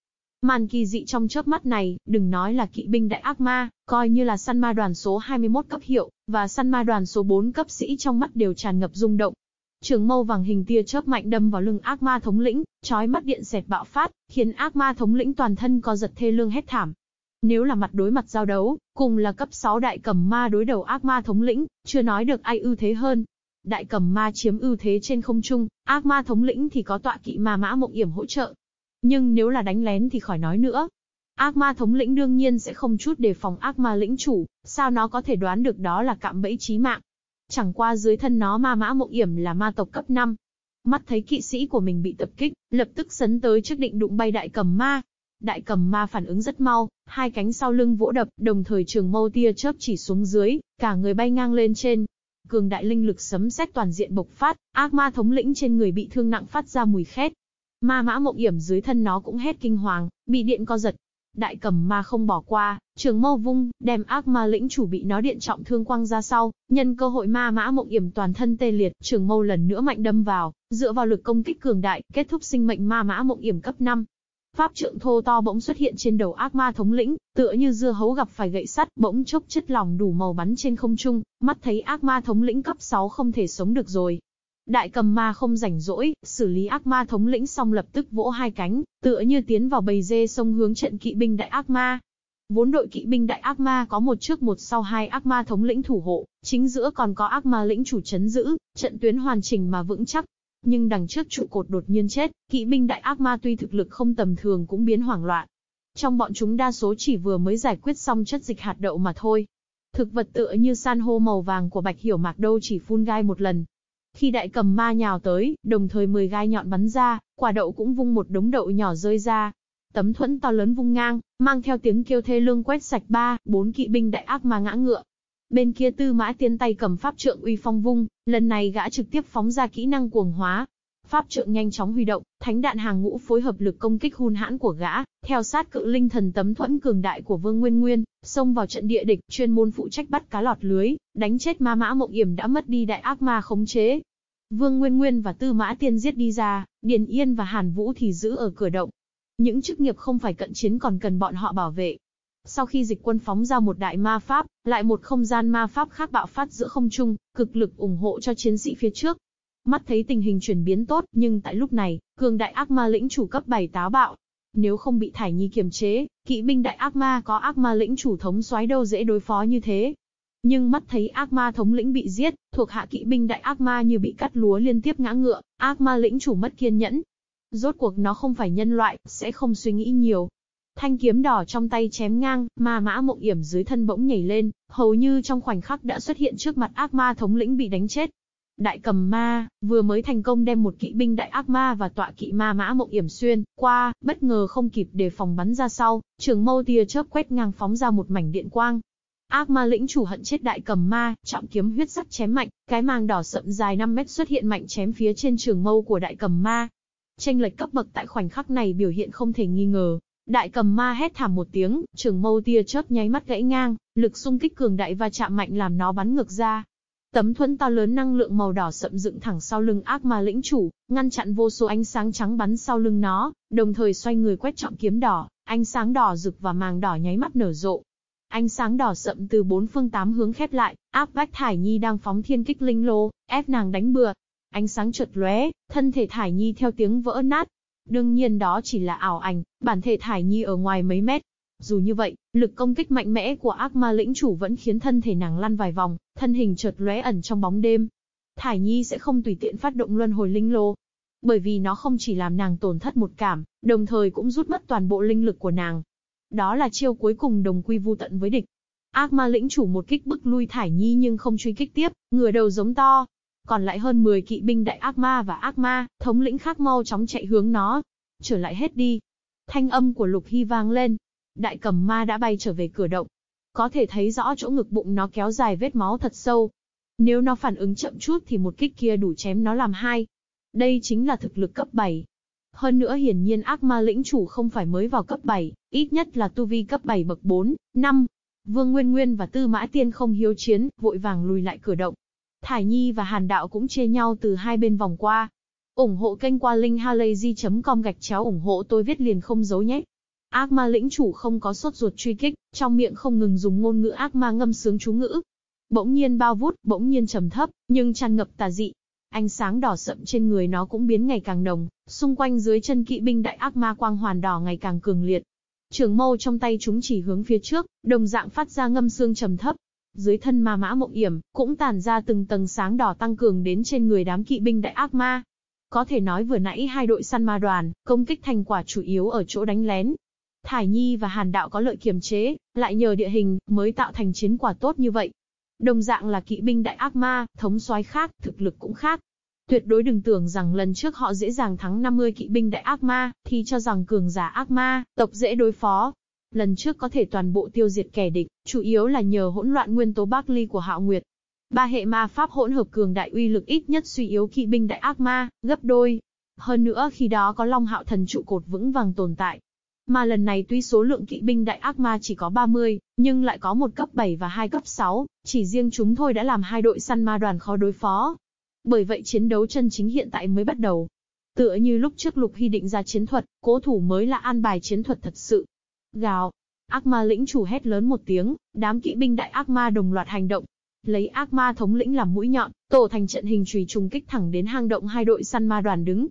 Màn kỳ dị trong chớp mắt này, đừng nói là kỵ binh đại ác ma, coi như là săn ma đoàn số 21 cấp hiệu, và săn ma đoàn số 4 cấp sĩ trong mắt đều tràn ngập rung động. Trường mâu vàng hình tia chớp mạnh đâm vào lưng ác ma thống lĩnh, chói mắt điện xẹt bạo phát, khiến ác ma thống lĩnh toàn thân co giật thê lương hét thảm. Nếu là mặt đối mặt giao đấu, cùng là cấp 6 đại cầm ma đối đầu ác ma thống lĩnh, chưa nói được ai ưu thế hơn. Đại cầm ma chiếm ưu thế trên không trung, ác ma thống lĩnh thì có tọa kỵ ma mã mộng yểm hỗ trợ, nhưng nếu là đánh lén thì khỏi nói nữa. Ác ma thống lĩnh đương nhiên sẽ không chút đề phòng ác ma lĩnh chủ, sao nó có thể đoán được đó là cạm bẫy chí mạng. Chẳng qua dưới thân nó ma mã mộng yểm là ma tộc cấp 5. Mắt thấy kỵ sĩ của mình bị tập kích, lập tức sấn tới trước định đụng bay đại cầm ma. Đại cầm ma phản ứng rất mau, hai cánh sau lưng vỗ đập, đồng thời trường mâu tia chớp chỉ xuống dưới, cả người bay ngang lên trên. Cường đại linh lực sấm sét toàn diện bộc phát, ác ma thống lĩnh trên người bị thương nặng phát ra mùi khét, Ma mã mộng yểm dưới thân nó cũng hét kinh hoàng, bị điện co giật. Đại cầm ma không bỏ qua, trường mâu vung, đem ác ma lĩnh chủ bị nó điện trọng thương quăng ra sau, nhân cơ hội ma mã mộng yểm toàn thân tê liệt, trường mâu lần nữa mạnh đâm vào, dựa vào lực công kích cường đại, kết thúc sinh mệnh ma mã mộng yểm cấp 5. Pháp trượng thô to bỗng xuất hiện trên đầu ác ma thống lĩnh, tựa như dưa hấu gặp phải gậy sắt, bỗng chốc chất lỏng đủ màu bắn trên không trung, mắt thấy ác ma thống lĩnh cấp 6 không thể sống được rồi, Đại cầm ma không rảnh rỗi, xử lý ác ma thống lĩnh xong lập tức vỗ hai cánh, tựa như tiến vào bầy dê sông hướng trận kỵ binh đại ác ma. Vốn đội kỵ binh đại ác ma có một trước một sau hai ác ma thống lĩnh thủ hộ, chính giữa còn có ác ma lĩnh chủ chấn giữ, trận tuyến hoàn chỉnh mà vững chắc. Nhưng đằng trước trụ cột đột nhiên chết, kỵ binh đại ác ma tuy thực lực không tầm thường cũng biến hoảng loạn. Trong bọn chúng đa số chỉ vừa mới giải quyết xong chất dịch hạt đậu mà thôi. Thực vật tựa như san hô màu vàng của Bạch Hiểu Mạc đâu chỉ phun gai một lần, khi đại cầm ma nhào tới, đồng thời 10 gai nhọn bắn ra, quả đậu cũng vung một đống đậu nhỏ rơi ra. Tấm thuẫn to lớn vung ngang, mang theo tiếng kêu thê lương quét sạch ba, bốn kỵ binh đại ác ma ngã ngựa. Bên kia tư mã tiên tay cầm pháp trượng uy phong vung, lần này gã trực tiếp phóng ra kỹ năng cuồng hóa. Pháp trượng nhanh chóng huy động, thánh đạn hàng ngũ phối hợp lực công kích hun hãn của gã, theo sát cự linh thần tấm thuẫn cường đại của Vương Nguyên Nguyên, xông vào trận địa địch, chuyên môn phụ trách bắt cá lọt lưới, đánh chết ma mã mộng yểm đã mất đi đại ác ma khống chế, Vương Nguyên Nguyên và Tư Mã Tiên giết đi ra, Điền Yên và Hàn Vũ thì giữ ở cửa động. Những chức nghiệp không phải cận chiến còn cần bọn họ bảo vệ. Sau khi dịch quân phóng ra một đại ma pháp, lại một không gian ma pháp khác bạo phát giữa không trung, cực lực ủng hộ cho chiến sĩ phía trước. Mắt thấy tình hình chuyển biến tốt, nhưng tại lúc này, cường đại ác ma lĩnh chủ cấp 7 táo bạo. Nếu không bị Thải Nhi kiềm chế, kỵ binh đại ác ma có ác ma lĩnh chủ thống soái đâu dễ đối phó như thế. Nhưng mắt thấy ác ma thống lĩnh bị giết, thuộc hạ kỵ binh đại ác ma như bị cắt lúa liên tiếp ngã ngựa, ác ma lĩnh chủ mất kiên nhẫn. Rốt cuộc nó không phải nhân loại, sẽ không suy nghĩ nhiều. Thanh kiếm đỏ trong tay chém ngang, ma mã mộng yểm dưới thân bỗng nhảy lên, hầu như trong khoảnh khắc đã xuất hiện trước mặt ác ma thống lĩnh bị đánh chết. Đại cầm ma, vừa mới thành công đem một kỵ binh đại ác ma và tọa kỵ ma mã mộng yểm xuyên, qua, bất ngờ không kịp đề phòng bắn ra sau, trường mâu tia chớp quét ngang phóng ra một mảnh điện quang, Ác ma lĩnh chủ hận chết đại cầm ma, trọng kiếm huyết sắc chém mạnh, cái màng đỏ sậm dài 5 mét xuất hiện mạnh chém phía trên trường mâu của đại cầm ma. Tranh lệch cấp bậc tại khoảnh khắc này biểu hiện không thể nghi ngờ. Đại cầm ma hét thảm một tiếng, trường mâu tia chớp nháy mắt gãy ngang, lực xung kích cường đại và chạm mạnh làm nó bắn ngược ra. Tấm thuẫn to lớn năng lượng màu đỏ sậm dựng thẳng sau lưng ác ma lĩnh chủ, ngăn chặn vô số ánh sáng trắng bắn sau lưng nó, đồng thời xoay người quét trọng kiếm đỏ, ánh sáng đỏ rực và màng đỏ nháy mắt nở rộ, Ánh sáng đỏ sậm từ bốn phương tám hướng khép lại, áp bách Thải Nhi đang phóng thiên kích linh lô, ép nàng đánh bừa. Ánh sáng chợt lóe, thân thể Thải Nhi theo tiếng vỡ nát. Đương nhiên đó chỉ là ảo ảnh, bản thể Thải Nhi ở ngoài mấy mét. Dù như vậy, lực công kích mạnh mẽ của ác ma lĩnh chủ vẫn khiến thân thể nàng lăn vài vòng, thân hình chợt lóe ẩn trong bóng đêm. Thải Nhi sẽ không tùy tiện phát động luân hồi linh lô, bởi vì nó không chỉ làm nàng tổn thất một cảm, đồng thời cũng rút mất toàn bộ linh lực của nàng. Đó là chiêu cuối cùng đồng quy vu tận với địch. Ác ma lĩnh chủ một kích bức lui Thải Nhi nhưng không truy kích tiếp, ngửa đầu giống to. Còn lại hơn 10 kỵ binh đại ác ma và ác ma, thống lĩnh khác mau chóng chạy hướng nó. Trở lại hết đi. Thanh âm của Lục Hy vang lên. Đại cầm ma đã bay trở về cửa động. Có thể thấy rõ chỗ ngực bụng nó kéo dài vết máu thật sâu. Nếu nó phản ứng chậm chút thì một kích kia đủ chém nó làm hai. Đây chính là thực lực cấp 7. Hơn nữa hiển nhiên ác ma lĩnh chủ không phải mới vào cấp 7, ít nhất là tu vi cấp 7 bậc 4, 5. Vương Nguyên Nguyên và Tư Mã Tiên không hiếu chiến, vội vàng lùi lại cửa động. Thải Nhi và Hàn Đạo cũng chia nhau từ hai bên vòng qua. ủng hộ kênh qua linkhalazy.com gạch chéo ủng hộ tôi viết liền không giấu nhé. Ác ma lĩnh chủ không có sốt ruột truy kích, trong miệng không ngừng dùng ngôn ngữ ác ma ngâm sướng chú ngữ. Bỗng nhiên bao vút, bỗng nhiên trầm thấp, nhưng tràn ngập tà dị. Ánh sáng đỏ sậm trên người nó cũng biến ngày càng nồng, xung quanh dưới chân kỵ binh đại ác ma quang hoàn đỏ ngày càng cường liệt. Trường mâu trong tay chúng chỉ hướng phía trước, đồng dạng phát ra ngâm xương trầm thấp. Dưới thân ma mã mộng yểm, cũng tản ra từng tầng sáng đỏ tăng cường đến trên người đám kỵ binh đại ác ma. Có thể nói vừa nãy hai đội săn ma đoàn, công kích thành quả chủ yếu ở chỗ đánh lén, Thải Nhi và Hàn Đạo có lợi kiềm chế, lại nhờ địa hình, mới tạo thành chiến quả tốt như vậy. Đồng dạng là kỵ binh đại ác ma, thống soái khác, thực lực cũng khác. Tuyệt đối đừng tưởng rằng lần trước họ dễ dàng thắng 50 kỵ binh đại ác ma, thì cho rằng cường giả ác ma, tộc dễ đối phó. Lần trước có thể toàn bộ tiêu diệt kẻ địch, chủ yếu là nhờ hỗn loạn nguyên tố Bắc Ly của Hạo Nguyệt. Ba hệ ma pháp hỗn hợp cường đại uy lực ít nhất suy yếu kỵ binh đại ác ma, gấp đôi. Hơn nữa khi đó có Long Hạo Thần trụ cột vững vàng tồn tại, mà lần này tuy số lượng kỵ binh đại ác ma chỉ có 30, nhưng lại có một cấp 7 và hai cấp 6, chỉ riêng chúng thôi đã làm hai đội săn ma đoàn khó đối phó. Bởi vậy chiến đấu chân chính hiện tại mới bắt đầu. Tựa như lúc trước Lục Hy định ra chiến thuật, cố thủ mới là an bài chiến thuật thật sự. Gào. Ác ma lĩnh chủ hét lớn một tiếng, đám kỵ binh đại ác ma đồng loạt hành động. Lấy ác ma thống lĩnh làm mũi nhọn, tổ thành trận hình chùy trùng kích thẳng đến hang động hai đội săn ma đoàn đứng.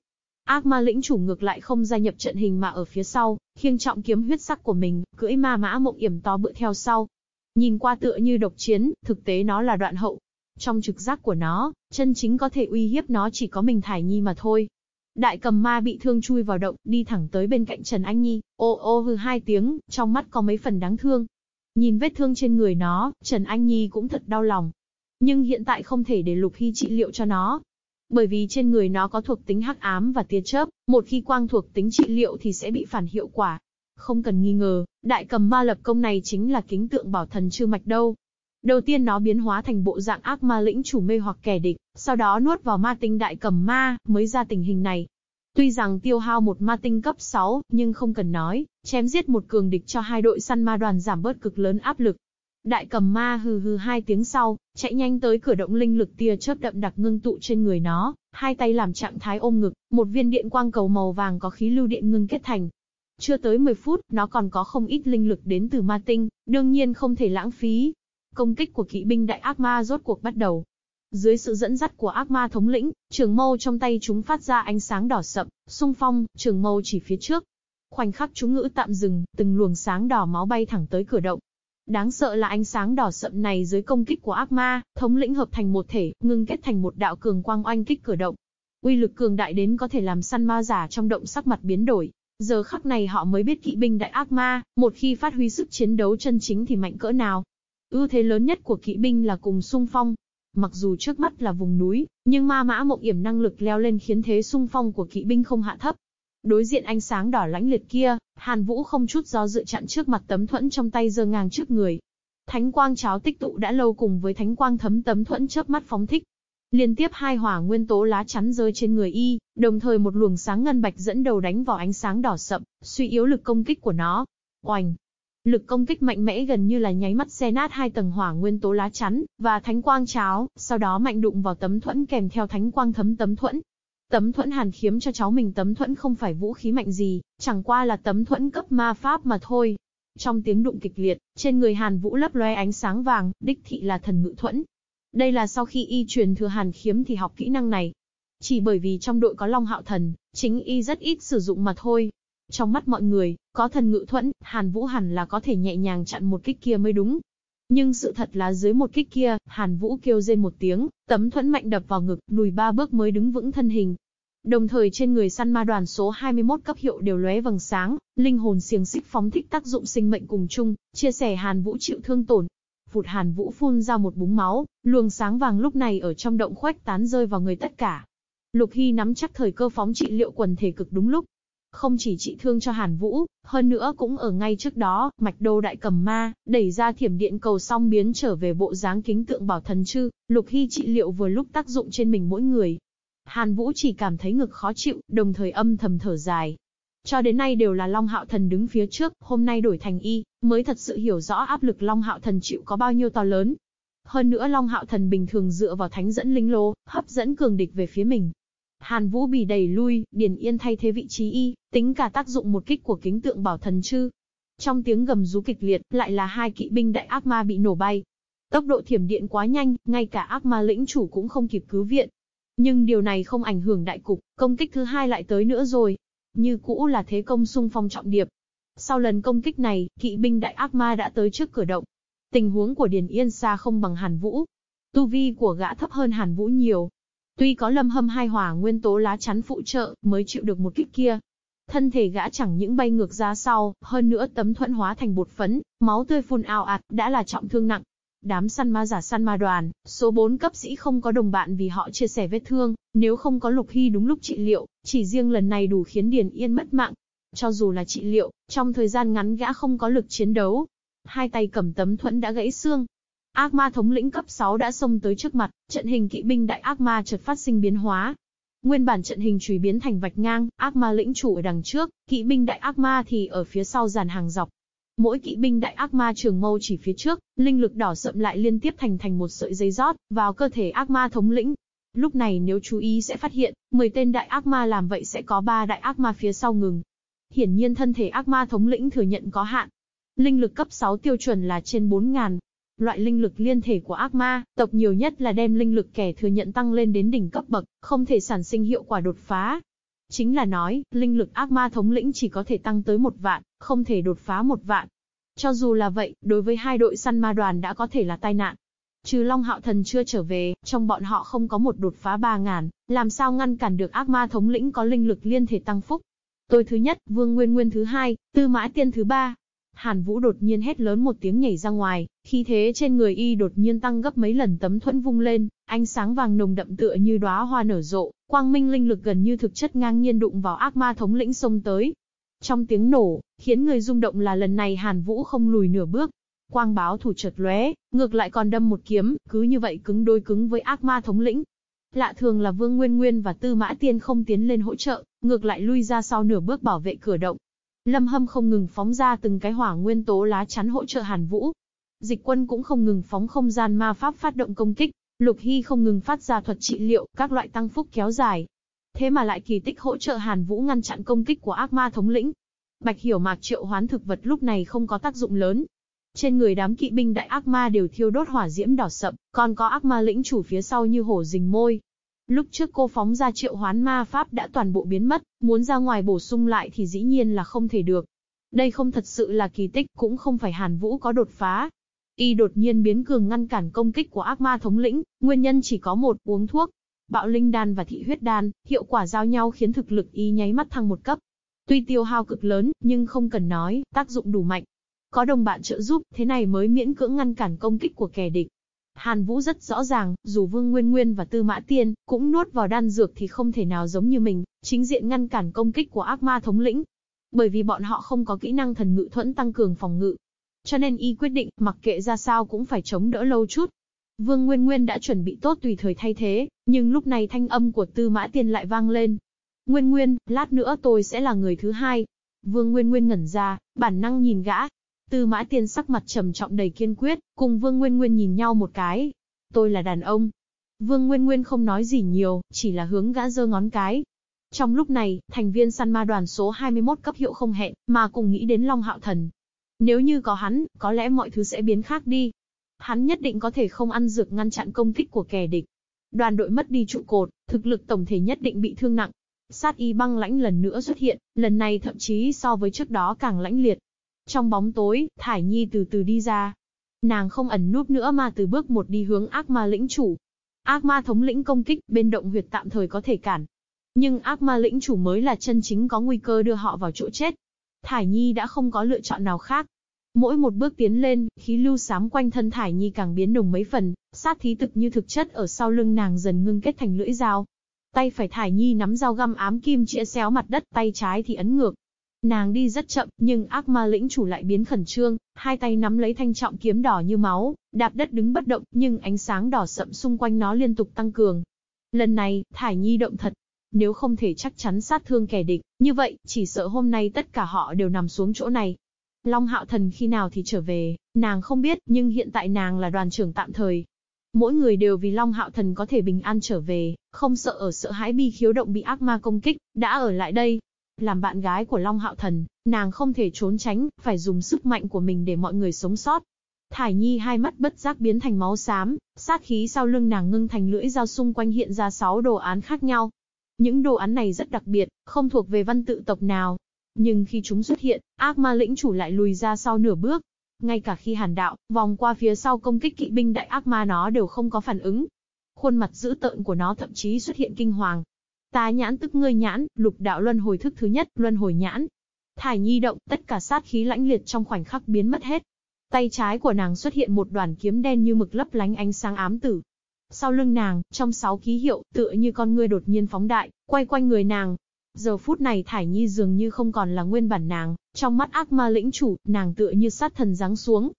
Ác ma lĩnh chủ ngược lại không gia nhập trận hình mà ở phía sau, khiêng trọng kiếm huyết sắc của mình, cưỡi ma mã mộng yểm to bự theo sau. Nhìn qua tựa như độc chiến, thực tế nó là đoạn hậu. Trong trực giác của nó, chân chính có thể uy hiếp nó chỉ có mình Thải Nhi mà thôi. Đại cầm ma bị thương chui vào động, đi thẳng tới bên cạnh Trần Anh Nhi, ô ô hư hai tiếng, trong mắt có mấy phần đáng thương. Nhìn vết thương trên người nó, Trần Anh Nhi cũng thật đau lòng. Nhưng hiện tại không thể để Lục Hy trị liệu cho nó, bởi vì trên người nó có thuộc tính hắc ám và tia chớp, một khi quang thuộc tính trị liệu thì sẽ bị phản hiệu quả. Không cần nghi ngờ, đại cầm ma lập công này chính là kính tượng bảo thần chư mạch đâu. Đầu tiên nó biến hóa thành bộ dạng ác ma lĩnh chủ mê hoặc kẻ địch, sau đó nuốt vào ma tinh đại cầm ma, mới ra tình hình này. Tuy rằng tiêu hao một ma tinh cấp 6, nhưng không cần nói, chém giết một cường địch cho hai đội săn ma đoàn giảm bớt cực lớn áp lực. Đại cầm ma hừ hừ hai tiếng sau, chạy nhanh tới cửa động linh lực tia chớp đậm đặc ngưng tụ trên người nó, hai tay làm trạng thái ôm ngực, một viên điện quang cầu màu vàng có khí lưu điện ngưng kết thành. Chưa tới 10 phút, nó còn có không ít linh lực đến từ ma tinh, đương nhiên không thể lãng phí. Công kích của kỵ binh đại ác ma rốt cuộc bắt đầu. Dưới sự dẫn dắt của ác ma thống lĩnh, trường mâu trong tay chúng phát ra ánh sáng đỏ sậm, sung phong, trường mâu chỉ phía trước. Khoảnh khắc chúng ngữ tạm dừng, từng luồng sáng đỏ máu bay thẳng tới cửa động. Đáng sợ là ánh sáng đỏ sậm này dưới công kích của ác ma, thống lĩnh hợp thành một thể, ngưng kết thành một đạo cường quang oanh kích cửa động. Uy lực cường đại đến có thể làm săn ma giả trong động sắc mặt biến đổi. Giờ khắc này họ mới biết kỵ binh đại ác ma, một khi phát huy sức chiến đấu chân chính thì mạnh cỡ nào. Ưu thế lớn nhất của kỵ binh là cùng sung phong. Mặc dù trước mắt là vùng núi, nhưng ma mã mộng yểm năng lực leo lên khiến thế sung phong của kỵ binh không hạ thấp. Đối diện ánh sáng đỏ lãnh liệt kia, Hàn Vũ không chút do dự chặn trước mặt tấm thuẫn trong tay giơ ngang trước người. Thánh quang cháo tích tụ đã lâu cùng với thánh quang thấm tấm thuẫn chớp mắt phóng thích. Liên tiếp hai hỏa nguyên tố lá chắn rơi trên người y, đồng thời một luồng sáng ngân bạch dẫn đầu đánh vào ánh sáng đỏ sậm, suy yếu lực công kích của nó. Oành! Lực công kích mạnh mẽ gần như là nháy mắt xe nát hai tầng hỏa nguyên tố lá chắn, và thánh quang cháo, sau đó mạnh đụng vào tấm thuẫn kèm theo thánh quang thấm tấm thuẫn, Tấm thuẫn hàn khiếm cho cháu mình tấm thuẫn không phải vũ khí mạnh gì, chẳng qua là tấm thuẫn cấp ma pháp mà thôi. Trong tiếng đụng kịch liệt, trên người hàn vũ lấp loe ánh sáng vàng, đích thị là thần ngự thuẫn. Đây là sau khi y truyền thừa hàn khiếm thì học kỹ năng này. Chỉ bởi vì trong đội có Long Hạo Thần, chính y rất ít sử dụng mà thôi. Trong mắt mọi người, có thần ngự thuẫn, Hàn Vũ hẳn là có thể nhẹ nhàng chặn một kích kia mới đúng. Nhưng sự thật là dưới một kích kia, Hàn Vũ kêu rên một tiếng, tấm thuẫn mạnh đập vào ngực, lùi ba bước mới đứng vững thân hình. Đồng thời trên người săn ma đoàn số 21 cấp hiệu đều lóe vầng sáng, linh hồn xiềng xích phóng thích tác dụng sinh mệnh cùng chung, chia sẻ Hàn Vũ chịu thương tổn. Phụt Hàn Vũ phun ra một búng máu, luồng sáng vàng lúc này ở trong động khoách tán rơi vào người tất cả. Lục Hy nắm chắc thời cơ phóng trị liệu quần thể cực đúng lúc, không chỉ trị thương cho Hàn Vũ, hơn nữa cũng ở ngay trước đó, mạch đô đại cầm ma, đẩy ra thiểm điện cầu xong biến trở về bộ dáng kính tượng bảo thần chư, lục hy trị liệu vừa lúc tác dụng trên mình mỗi người. Hàn Vũ chỉ cảm thấy ngực khó chịu, đồng thời âm thầm thở dài. Cho đến nay đều là Long Hạo Thần đứng phía trước, hôm nay đổi thành y, mới thật sự hiểu rõ áp lực Long Hạo Thần chịu có bao nhiêu to lớn. Hơn nữa Long Hạo Thần bình thường dựa vào thánh dẫn linh lô, hấp dẫn cường địch về phía mình. Hàn Vũ bị đẩy lui, Điền Yên thay thế vị trí y, tính cả tác dụng một kích của kính tượng bảo thần chư. Trong tiếng gầm rú kịch liệt, lại là hai kỵ binh đại ác ma bị nổ bay. Tốc độ thiểm điện quá nhanh, ngay cả ác ma lĩnh chủ cũng không kịp cứu viện. Nhưng điều này không ảnh hưởng đại cục, công kích thứ hai lại tới nữa rồi. Như cũ là thế công xung phong trọng điệp. Sau lần công kích này, kỵ binh đại ác ma đã tới trước cửa động. Tình huống của Điền Yên xa không bằng Hàn Vũ. Tu vi của gã thấp hơn Hàn Vũ nhiều. Tuy có lâm hâm hai hỏa nguyên tố lá chắn phụ trợ, mới chịu được một kích kia. Thân thể gã chẳng những bay ngược ra sau, hơn nữa tấm thuẫn hóa thành bột phấn, máu tươi phun ao ạt, đã là trọng thương nặng. Đám săn ma giả săn ma đoàn, số 4 cấp sĩ không có đồng bạn vì họ chia sẻ vết thương, nếu không có Lục Hy đúng lúc trị liệu, chỉ riêng lần này đủ khiến Điền Yên mất mạng. Cho dù là trị liệu, trong thời gian ngắn gã không có lực chiến đấu. Hai tay cầm tấm thuẫn đã gãy xương. Ác ma thống lĩnh cấp 6 đã xông tới trước mặt, trận hình kỵ binh đại ác ma chợt phát sinh biến hóa, Nguyên bản trận hình chùy biến thành vạch ngang, ác ma lĩnh chủ ở đằng trước, kỵ binh đại ác ma thì ở phía sau dàn hàng dọc. Mỗi kỵ binh đại ác ma trường mâu chỉ phía trước, linh lực đỏ sậm lại liên tiếp thành thành một sợi dây rót vào cơ thể ác ma thống lĩnh. Lúc này nếu chú ý sẽ phát hiện, 10 tên đại ác ma làm vậy sẽ có 3 đại ác ma phía sau ngừng. Hiển nhiên thân thể ác ma thống lĩnh thừa nhận có hạn. Linh lực cấp 6 tiêu chuẩn là trên 4000, Loại linh lực liên thể của ác ma, tộc nhiều nhất là đem linh lực kẻ thừa nhận tăng lên đến đỉnh cấp bậc, không thể sản sinh hiệu quả đột phá. Chính là nói, linh lực ác ma thống lĩnh chỉ có thể tăng tới một vạn, không thể đột phá một vạn. Cho dù là vậy, đối với hai đội săn ma đoàn đã có thể là tai nạn. Trừ Long Hạo Thần chưa trở về, trong bọn họ không có một đột phá ba ngàn, làm sao ngăn cản được ác ma thống lĩnh có linh lực liên thể tăng phúc. Tôi thứ nhất, Vương Nguyên Nguyên thứ hai, Tư Mã Tiên thứ ba, Hàn Vũ đột nhiên hét lớn một tiếng nhảy ra ngoài, khi thế trên người y đột nhiên tăng gấp mấy lần tấm thuẫn vung lên, ánh sáng vàng nồng đậm tựa như đóa hoa nở rộ, quang minh linh lực gần như thực chất ngang nhiên đụng vào ác ma thống lĩnh xông tới. Trong tiếng nổ, khiến người rung động là lần này Hàn Vũ không lùi nửa bước. Quang báo thủ chợt lóe, ngược lại còn đâm một kiếm, cứ như vậy cứng đôi cứng với ác ma thống lĩnh. Lạ thường là Vương Nguyên Nguyên và Tư Mã Tiên không tiến lên hỗ trợ, ngược lại lui ra sau nửa bước bảo vệ cửa động. Lâm Hâm không ngừng phóng ra từng cái hỏa nguyên tố lá chắn hỗ trợ Hàn Vũ. Dịch quân cũng không ngừng phóng không gian ma pháp phát động công kích, Lục Hy không ngừng phát ra thuật trị liệu, các loại tăng phúc kéo dài. Thế mà lại kỳ tích hỗ trợ Hàn Vũ ngăn chặn công kích của ác ma thống lĩnh. Bạch hiểu mạc triệu hoán thực vật lúc này không có tác dụng lớn. Trên người đám kỵ binh đại ác ma đều thiêu đốt hỏa diễm đỏ sậm, còn có ác ma lĩnh chủ phía sau như hổ rình môi, Lúc trước cô phóng ra triệu hoán ma pháp đã toàn bộ biến mất, muốn ra ngoài bổ sung lại thì dĩ nhiên là không thể được. Đây không thật sự là kỳ tích, cũng không phải Hàn Vũ có đột phá. Y đột nhiên biến cường ngăn cản công kích của ác ma thống lĩnh, nguyên nhân chỉ có một, uống thuốc. Bạo linh đan và thị huyết đan, hiệu quả giao nhau khiến thực lực Y nháy mắt thăng một cấp. Tuy tiêu hao cực lớn, nhưng không cần nói, tác dụng đủ mạnh. Có đồng bạn trợ giúp, thế này mới miễn cưỡng ngăn cản công kích của kẻ địch. Hàn Vũ rất rõ ràng, dù Vương Nguyên Nguyên và Tư Mã Tiên cũng nuốt vào đan dược thì không thể nào giống như mình, chính diện ngăn cản công kích của ác ma thống lĩnh. Bởi vì bọn họ không có kỹ năng thần ngự thuẫn tăng cường phòng ngự. Cho nên y quyết định, mặc kệ ra sao cũng phải chống đỡ lâu chút. Vương Nguyên Nguyên đã chuẩn bị tốt tùy thời thay thế, nhưng lúc này thanh âm của Tư Mã Tiên lại vang lên. Nguyên Nguyên, lát nữa tôi sẽ là người thứ hai. Vương Nguyên Nguyên ngẩn ra, bản năng nhìn gã, Tư mã tiên sắc mặt trầm trọng đầy kiên quyết, cùng Vương Nguyên Nguyên nhìn nhau một cái. Tôi là đàn ông. Vương Nguyên Nguyên không nói gì nhiều, chỉ là hướng gã giơ ngón cái. Trong lúc này, thành viên săn ma đoàn số 21 cấp hiệu không hẹn, mà cùng nghĩ đến Long Hạo Thần. Nếu như có hắn, có lẽ mọi thứ sẽ biến khác đi. Hắn nhất định có thể không ăn dược ngăn chặn công kích của kẻ địch. Đoàn đội mất đi trụ cột, thực lực tổng thể nhất định bị thương nặng. Sát y băng lãnh lần nữa xuất hiện, lần này thậm chí so với trước đó càng lãnh liệt. Trong bóng tối, Thải Nhi từ từ đi ra. Nàng không ẩn núp nữa mà từ bước một đi hướng ác ma lĩnh chủ. Ác ma thống lĩnh công kích, bên động huyệt tạm thời có thể cản. Nhưng ác ma lĩnh chủ mới là chân chính có nguy cơ đưa họ vào chỗ chết. Thải Nhi đã không có lựa chọn nào khác. Mỗi một bước tiến lên, khí lưu sám quanh thân Thải Nhi càng biến nồng mấy phần, sát thí thực như thực chất ở sau lưng nàng dần ngưng kết thành lưỡi dao. Tay phải Thải Nhi nắm dao găm ám kim chĩa xéo mặt đất, tay trái thì ấn ngược, Nàng đi rất chậm, nhưng ác ma lĩnh chủ lại biến khẩn trương, hai tay nắm lấy thanh trọng kiếm đỏ như máu, đạp đất đứng bất động, nhưng ánh sáng đỏ sậm xung quanh nó liên tục tăng cường. Lần này, Thải Nhi động thật. Nếu không thể chắc chắn sát thương kẻ địch, như vậy, chỉ sợ hôm nay tất cả họ đều nằm xuống chỗ này. Long Hạo Thần khi nào thì trở về, nàng không biết, nhưng hiện tại nàng là đoàn trưởng tạm thời. Mỗi người đều vì Long Hạo Thần có thể bình an trở về, không sợ ở sợ hãi bi khiếu động bị ác ma công kích, đã ở lại đây. Làm bạn gái của Long Hạo Thần, nàng không thể trốn tránh, phải dùng sức mạnh của mình để mọi người sống sót. Thải Nhi hai mắt bất giác biến thành máu xám, sát khí sau lưng nàng ngưng thành lưỡi dao xung quanh hiện ra sáu đồ án khác nhau. Những đồ án này rất đặc biệt, không thuộc về văn tự tộc nào. Nhưng khi chúng xuất hiện, ác ma lĩnh chủ lại lùi ra sau nửa bước. Ngay cả khi hàn đạo, vòng qua phía sau công kích kỵ binh đại ác ma nó đều không có phản ứng. Khuôn mặt dữ tợn của nó thậm chí xuất hiện kinh hoàng. Ta nhãn tức ngươi nhãn, lục đạo luân hồi thức thứ nhất, luân hồi nhãn. Thải nhi động, tất cả sát khí lãnh liệt trong khoảnh khắc biến mất hết, Tay trái của nàng xuất hiện một đoàn kiếm đen như mực lấp lánh ánh sáng ám tử. Sau lưng nàng, trong sáu ký hiệu, tựa như con ngươi đột nhiên phóng đại, quay quanh người nàng. Giờ phút này Thải Nhi dường như không còn là nguyên bản nàng, trong mắt ác ma lĩnh chủ, nàng tựa như sát thần giáng xuống.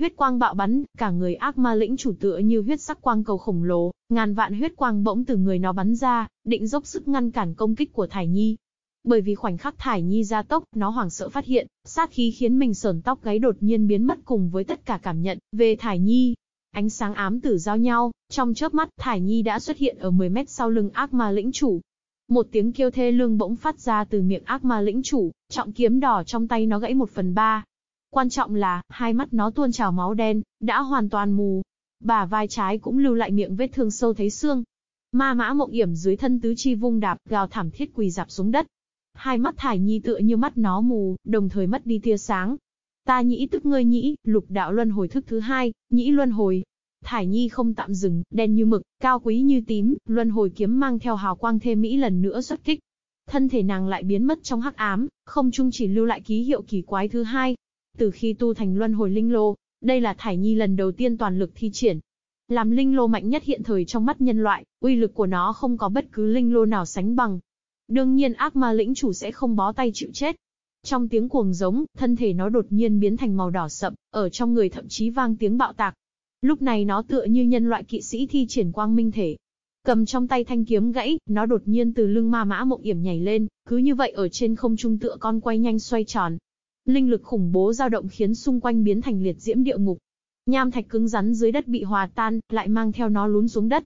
Huyết quang bạo bắn, cả người ác ma lĩnh chủ tựa như huyết sắc quang cầu khổng lồ, ngàn vạn huyết quang bỗng từ người nó bắn ra, định dốc sức ngăn cản công kích của Thải Nhi. Bởi vì khoảnh khắc Thải Nhi ra tốc, nó hoảng sợ phát hiện, sát khí khiến mình sờn tóc gáy đột nhiên biến mất cùng với tất cả cảm nhận về Thải Nhi. Ánh sáng ám tử giao nhau, trong chớp mắt, Thải Nhi đã xuất hiện ở 10 mét sau lưng ác ma lĩnh chủ. Một tiếng kêu thê lương bỗng phát ra từ miệng ác ma lĩnh chủ, trọng kiếm đỏ trong tay nó gãy một phần ba. Quan trọng là, hai mắt nó tuôn trào máu đen, đã hoàn toàn mù. Bà vai trái cũng lưu lại miệng vết thương sâu thấy xương. Ma mã mộng yểm dưới thân tứ chi vung đạp, gào thảm thiết quỳ dạp xuống đất, Hai mắt thải nhi tựa như mắt nó mù, đồng thời mất đi tia sáng. Ta nhĩ tức ngươi nhĩ, lục đạo luân hồi thức thứ hai, nhĩ luân hồi. Thải nhi không tạm dừng, đen như mực, cao quý như tím, luân hồi kiếm mang theo hào quang thêm mỹ lần nữa xuất kích. Thân thể nàng lại biến mất trong hắc ám, không chung chỉ lưu lại ký hiệu kỳ quái thứ hai. Từ khi tu thành luân hồi linh lô, đây là Thải Nhi lần đầu tiên toàn lực thi triển. Làm linh lô mạnh nhất hiện thời trong mắt nhân loại, uy lực của nó không có bất cứ linh lô nào sánh bằng. Đương nhiên ác ma lĩnh chủ sẽ không bó tay chịu chết. Trong tiếng cuồng giống, thân thể nó đột nhiên biến thành màu đỏ sậm, ở trong người thậm chí vang tiếng bạo tạc. Lúc này nó tựa như nhân loại kỵ sĩ thi triển quang minh thể. Cầm trong tay thanh kiếm gãy, nó đột nhiên từ lưng ma mã mộng yểm nhảy lên, cứ như vậy ở trên không trung tựa con quay nhanh xoay tròn. Linh lực khủng bố dao động khiến xung quanh biến thành liệt diễm địa ngục. Nham thạch cứng rắn dưới đất bị hòa tan, lại mang theo nó lún xuống đất.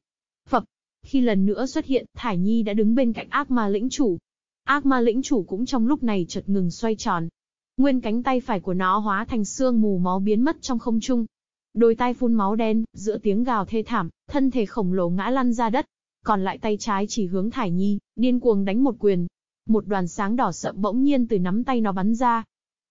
Phập, khi lần nữa xuất hiện, Thải Nhi đã đứng bên cạnh ác ma lĩnh chủ. Ác ma lĩnh chủ cũng trong lúc này chợt ngừng xoay tròn. Nguyên cánh tay phải của nó hóa thành xương mù máu biến mất trong không trung. Đôi tay phun máu đen, giữa tiếng gào thê thảm, thân thể khổng lồ ngã lăn ra đất. Còn lại tay trái chỉ hướng Thải Nhi, điên cuồng đánh một quyền. Một đoàn sáng đỏ sậm bỗng nhiên từ nắm tay nó bắn ra.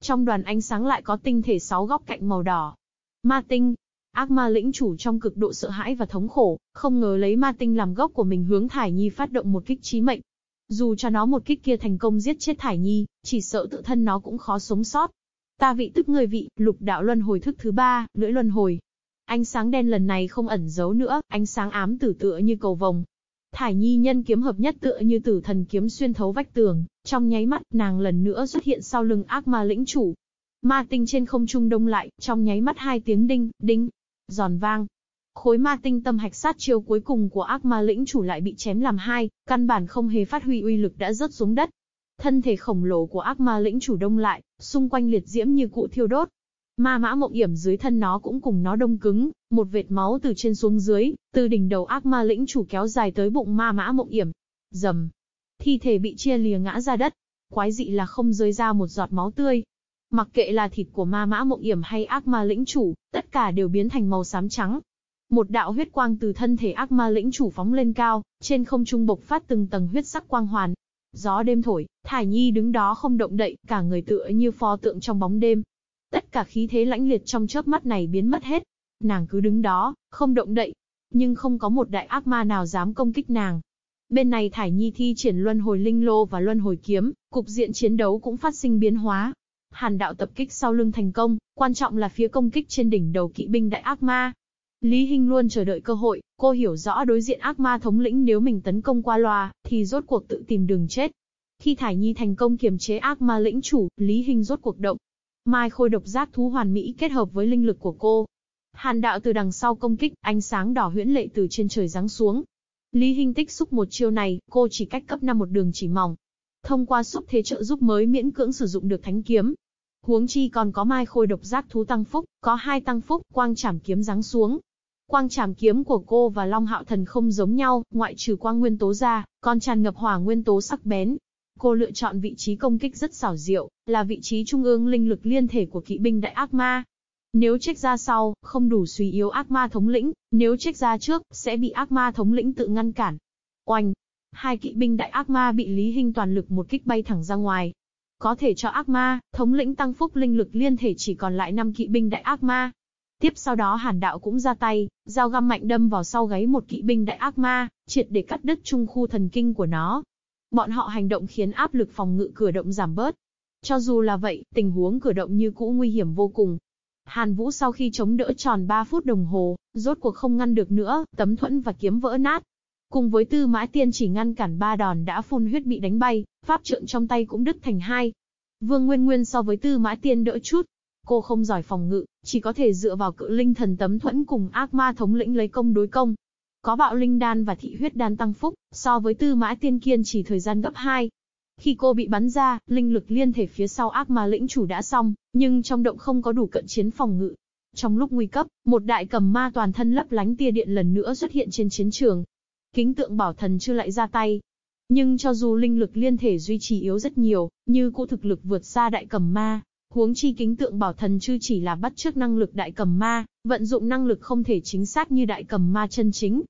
Trong đoàn ánh sáng lại có tinh thể sáu góc cạnh màu đỏ. Ma tinh, Ác ma lĩnh chủ trong cực độ sợ hãi và thống khổ, không ngờ lấy ma tinh làm gốc của mình hướng Thải Nhi phát động một kích chí mệnh. Dù cho nó một kích kia thành công giết chết Thải Nhi, chỉ sợ tự thân nó cũng khó sống sót. Ta vị tức người vị, lục đạo luân hồi thức thứ ba, lưỡi luân hồi. Ánh sáng đen lần này không ẩn giấu nữa, ánh sáng ám tử tựa như cầu vồng. Thải Nhi nhân kiếm hợp nhất tựa như tử thần kiếm xuyên thấu vách tường, trong nháy mắt, nàng lần nữa xuất hiện sau lưng ác ma lĩnh chủ. Ma tinh trên không trung đông lại, trong nháy mắt hai tiếng đinh, đinh, giòn vang. Khối ma tinh tâm hạch sát chiêu cuối cùng của ác ma lĩnh chủ lại bị chém làm hai, căn bản không hề phát huy uy lực đã rớt xuống đất. Thân thể khổng lồ của ác ma lĩnh chủ đông lại, xung quanh liệt diễm như cụ thiêu đốt. Ma mã mộng yểm dưới thân nó cũng cùng nó đông cứng, một vệt máu từ trên xuống dưới, từ đỉnh đầu ác ma lĩnh chủ kéo dài tới bụng ma mã mộng yểm. Dầm. Thi thể bị chia lìa ngã ra đất. Quái dị là không rơi ra một giọt máu tươi, Mặc kệ là thịt của ma mã mộng yểm hay ác ma lĩnh chủ, tất cả đều biến thành màu xám trắng. Một đạo huyết quang từ thân thể ác ma lĩnh chủ phóng lên cao, trên không trung bộc phát từng tầng huyết sắc quang hoàn. Gió đêm thổi, Thải Nhi đứng đó không động đậy, cả người tựa như pho tượng trong bóng đêm. Tất cả khí thế lãnh liệt trong chớp mắt này biến mất hết. Nàng cứ đứng đó, không động đậy. Nhưng không có một đại ác ma nào dám công kích nàng. Bên này Thải Nhi thi triển luân hồi linh lô và luân hồi kiếm, cục diện chiến đấu cũng phát sinh biến hóa. Hàn đạo tập kích sau lưng thành công, quan trọng là phía công kích trên đỉnh đầu kỵ binh đại ác ma. Lý Hinh luôn chờ đợi cơ hội, cô hiểu rõ đối diện ác ma thống lĩnh nếu mình tấn công qua loa, thì rốt cuộc tự tìm đường chết. Khi Thải Nhi thành công kiềm chế ác ma lĩnh chủ, Lý Hinh rốt cuộc động. Mai khôi độc giác thú hoàn mỹ kết hợp với linh lực của cô. Hàn đạo từ đằng sau công kích, ánh sáng đỏ huyễn lệ từ trên trời giáng xuống. Lý Hinh tích xúc một chiêu này, cô chỉ cách cấp 5 một đường chỉ mỏng. Thông qua xúc thế trợ giúp mới miễn cưỡng sử dụng được thánh kiếm. Huống chi còn có mai khôi độc giác thú tăng phúc, có hai tăng phúc, quang trảm kiếm giáng xuống. Quang trảm kiếm của cô và Long Hạo Thần không giống nhau, ngoại trừ quang nguyên tố ra, còn tràn ngập hỏa nguyên tố sắc bén. Cô lựa chọn vị trí công kích rất xảo diệu, là vị trí trung ương linh lực liên thể của kỵ binh đại ác ma. Nếu trách ra sau, không đủ suy yếu ác ma thống lĩnh, nếu trách ra trước, sẽ bị ác ma thống lĩnh tự ngăn cản. Oanh! Hai kỵ binh đại ác ma bị Lý Hinh toàn lực một kích bay thẳng ra ngoài. Có thể cho ác ma, thống lĩnh tăng phúc linh lực liên thể chỉ còn lại 5 kỵ binh đại ác ma. Tiếp sau đó hàn đạo cũng ra tay, dao găm mạnh đâm vào sau gáy một kỵ binh đại ác ma, triệt để cắt đứt trung khu thần kinh của nó. Bọn họ hành động khiến áp lực phòng ngự cửa động giảm bớt. Cho dù là vậy, tình huống cửa động như cũ nguy hiểm vô cùng, Hàn Vũ sau khi chống đỡ tròn 3 phút đồng hồ, rốt cuộc không ngăn được nữa, tấm thuẫn và kiếm vỡ nát. Cùng với tư mã tiên chỉ ngăn cản ba đòn đã phun huyết bị đánh bay, pháp trượng trong tay cũng đứt thành hai. Vương Nguyên Nguyên so với tư mã tiên đỡ chút. Cô không giỏi phòng ngự, chỉ có thể dựa vào cự linh thần tấm thuẫn cùng ác ma thống lĩnh lấy công đối công. Có bạo linh đan và thị huyết đan tăng phúc, so với tư mã tiên kiên chỉ thời gian gấp 2, khi cô bị bắn ra, linh lực liên thể phía sau ác ma lĩnh chủ đã xong, nhưng trong động không có đủ cận chiến phòng ngự. Trong lúc nguy cấp, một đại cầm ma toàn thân lấp lánh tia điện lần nữa xuất hiện trên chiến trường. Kính tượng bảo thần chưa lại ra tay. Nhưng cho dù linh lực liên thể duy trì yếu rất nhiều, như cũ thực lực vượt xa đại cầm ma, huống chi kính tượng bảo thần chưa chỉ là bắt trước năng lực đại cầm ma, vận dụng năng lực không thể chính xác như đại cầm ma chân chính.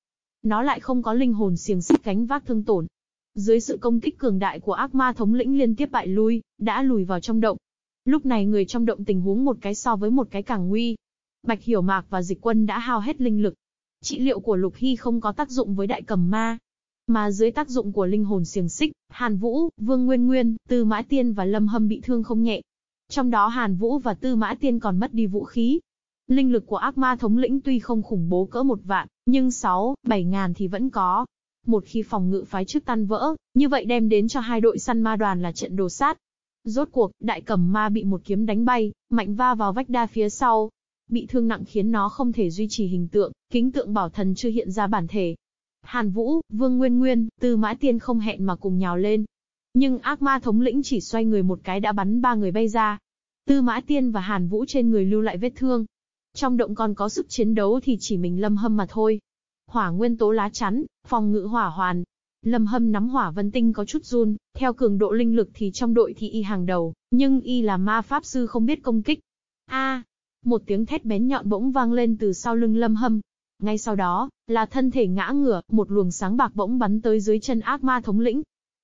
Nó lại không có linh hồn xiềng xích gánh vác thương tổn, dưới sự công kích cường đại của ác ma thống lĩnh liên tiếp bại lui, đã lùi vào trong động. Lúc này người trong động tình huống một cái so với một cái càng nguy. Bạch Hiểu Mạc và Dịch Quân đã hao hết linh lực. Trị liệu của Lục Hy không có tác dụng với đại cầm ma. Mà dưới tác dụng của linh hồn xiềng xích, Hàn Vũ, Vương Nguyên Nguyên, Tư Mã Tiên và Lâm Hâm bị thương không nhẹ. Trong đó Hàn Vũ và Tư Mã Tiên còn mất đi vũ khí. Linh lực của ác ma thống lĩnh tuy không khủng bố cỡ một vạn, nhưng 6, 7 ngàn thì vẫn có. Một khi phòng ngự phái trước tan vỡ, như vậy đem đến cho hai đội săn ma đoàn là trận đồ sát. Rốt cuộc, đại cầm ma bị một kiếm đánh bay, mạnh va vào vách đa phía sau. Bị thương nặng khiến nó không thể duy trì hình tượng, kính tượng bảo thần chưa hiện ra bản thể. Hàn Vũ, Vương Nguyên Nguyên, Tư Mã Tiên không hẹn mà cùng nhào lên. Nhưng ác ma thống lĩnh chỉ xoay người một cái đã bắn ba người bay ra. Tư Mã Tiên và Hàn Vũ trên người lưu lại vết thương. Trong động còn có sức chiến đấu thì chỉ mình lâm hâm mà thôi. Hỏa nguyên tố lá chắn, phòng ngự hỏa hoàn. Lâm Hâm nắm hỏa vân tinh có chút run, theo cường độ linh lực thì trong đội thì y hàng đầu, nhưng y là ma pháp sư không biết công kích. A! một tiếng thét bén nhọn bỗng vang lên từ sau lưng Lâm Hâm. Ngay sau đó, là thân thể ngã ngửa, một luồng sáng bạc bỗng bắn tới dưới chân ác ma thống lĩnh.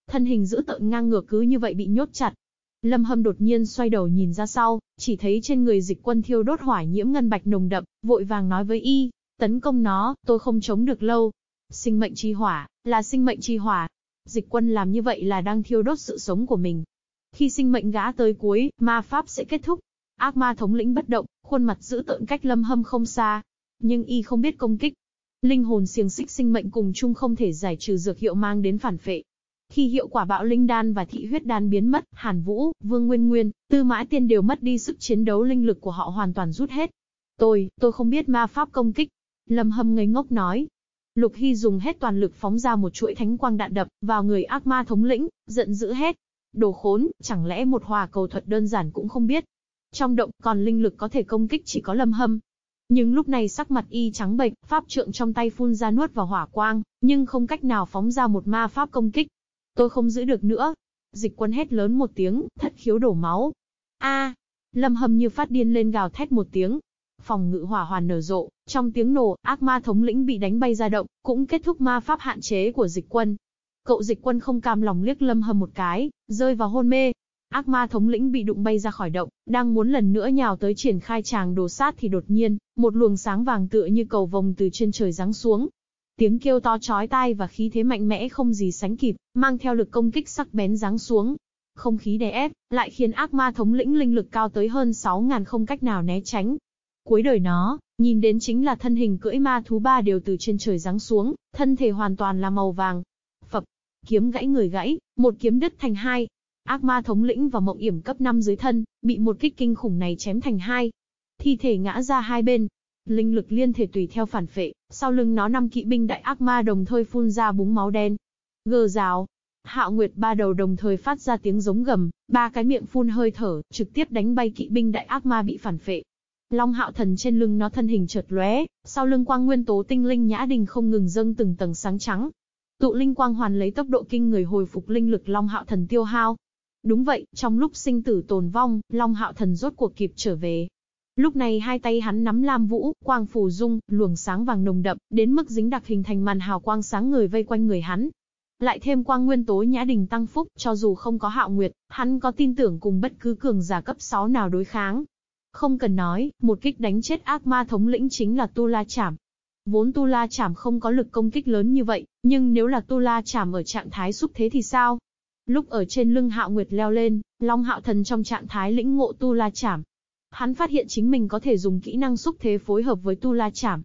Thân hình giữ tợn ngang ngửa cứ như vậy bị nhốt chặt. Lâm Hâm đột nhiên xoay đầu nhìn ra sau, chỉ thấy trên người dịch quân thiêu đốt hỏa nhiễm ngân bạch nồng đậm, vội vàng nói với y, Tấn công nó, tôi không chống được lâu. Sinh mệnh chi hỏa, là sinh mệnh chi hỏa. Dịch quân làm như vậy là đang thiêu đốt sự sống của mình. Khi sinh mệnh gã tới cuối, ma pháp sẽ kết thúc. Ác ma thống lĩnh bất động, khuôn mặt giữ tợn cách lâm hâm không xa. Nhưng y không biết công kích. Linh hồn xiềng xích sinh mệnh cùng chung không thể giải trừ dược hiệu mang đến phản phệ. Khi hiệu quả bạo linh đan và thị huyết đan biến mất, Hàn Vũ, Vương Nguyên Nguyên, Tư Mã Tiên đều mất đi sức chiến đấu linh lực của họ hoàn toàn rút hết. Tôi, tôi không biết ma pháp công kích, Lâm Hâm ngây ngốc nói. Lục Hy dùng hết toàn lực phóng ra một chuỗi thánh quang đạn đập vào người ác ma thống lĩnh, giận dữ hết. Đồ khốn, chẳng lẽ một hòa cầu thuật đơn giản cũng không biết. Trong động còn linh lực có thể công kích chỉ có Lâm Hâm. Nhưng lúc này sắc mặt y trắng bệch, pháp trượng trong tay phun ra nuốt vào hỏa quang, nhưng không cách nào phóng ra một ma pháp công kích. Tôi không giữ được nữa. Dịch quân hét lớn một tiếng, thất khiếu đổ máu. A! Lâm Hâm như phát điên lên gào thét một tiếng, Phòng ngự hỏa hoàn nở rộ, trong tiếng nổ, ác ma thống lĩnh bị đánh bay ra động, cũng kết thúc ma pháp hạn chế của dịch quân. Cậu dịch quân không cam lòng liếc lâm hầm một cái, rơi vào hôn mê. Ác ma thống lĩnh bị đụng bay ra khỏi động, đang muốn lần nữa nhào tới triển khai tràng đồ sát thì đột nhiên, một luồng sáng vàng tựa như cầu vồng từ trên trời giáng xuống. Tiếng kêu to chói tai và khí thế mạnh mẽ không gì sánh kịp, mang theo lực công kích sắc bén giáng xuống, không khí đè ép, lại khiến ác ma thống lĩnh linh lực cao tới hơn 6.000 không cách nào né tránh, Cuối đời nó, nhìn đến chính là thân hình cưỡi ma thú ba đều từ trên trời giáng xuống, thân thể hoàn toàn là màu vàng. Phập, kiếm gãy người gãy, một kiếm đứt thành hai. Ác ma thống lĩnh và mộng yểm cấp 5 dưới thân, bị một kích kinh khủng này chém thành hai. Thi thể ngã ra hai bên linh lực liên thể tùy theo phản phệ, sau lưng nó năm kỵ binh đại ác ma đồng thời phun ra búng máu đen. Gờ rào, Hạo Nguyệt ba đầu đồng thời phát ra tiếng giống gầm, ba cái miệng phun hơi thở, trực tiếp đánh bay kỵ binh đại ác ma bị phản phệ. Long Hạo Thần trên lưng nó thân hình chợt lóe, sau lưng quang nguyên tố tinh linh nhã đình không ngừng dâng từng tầng sáng trắng. Tụ linh quang hoàn lấy tốc độ kinh người hồi phục linh lực Long Hạo Thần tiêu hao. Đúng vậy, trong lúc sinh tử tồn vong, Long Hạo Thần rốt cuộc kịp trở về. Lúc này hai tay hắn nắm lam vũ, quang phủ dung, luồng sáng vàng nồng đậm, đến mức dính đặc hình thành màn hào quang sáng người vây quanh người hắn. Lại thêm quang nguyên tố nhã đình tăng phúc, cho dù không có hạo nguyệt, hắn có tin tưởng cùng bất cứ cường giả cấp 6 nào đối kháng. Không cần nói, một kích đánh chết ác ma thống lĩnh chính là Tu La Chảm. Vốn Tu La Chảm không có lực công kích lớn như vậy, nhưng nếu là Tu La Chảm ở trạng thái xúc thế thì sao? Lúc ở trên lưng Hạo Nguyệt leo lên, Long Hạo Thần trong trạng thái lĩnh ngộ Tu La Chảm. Hắn phát hiện chính mình có thể dùng kỹ năng xúc thế phối hợp với Tu La Chảm.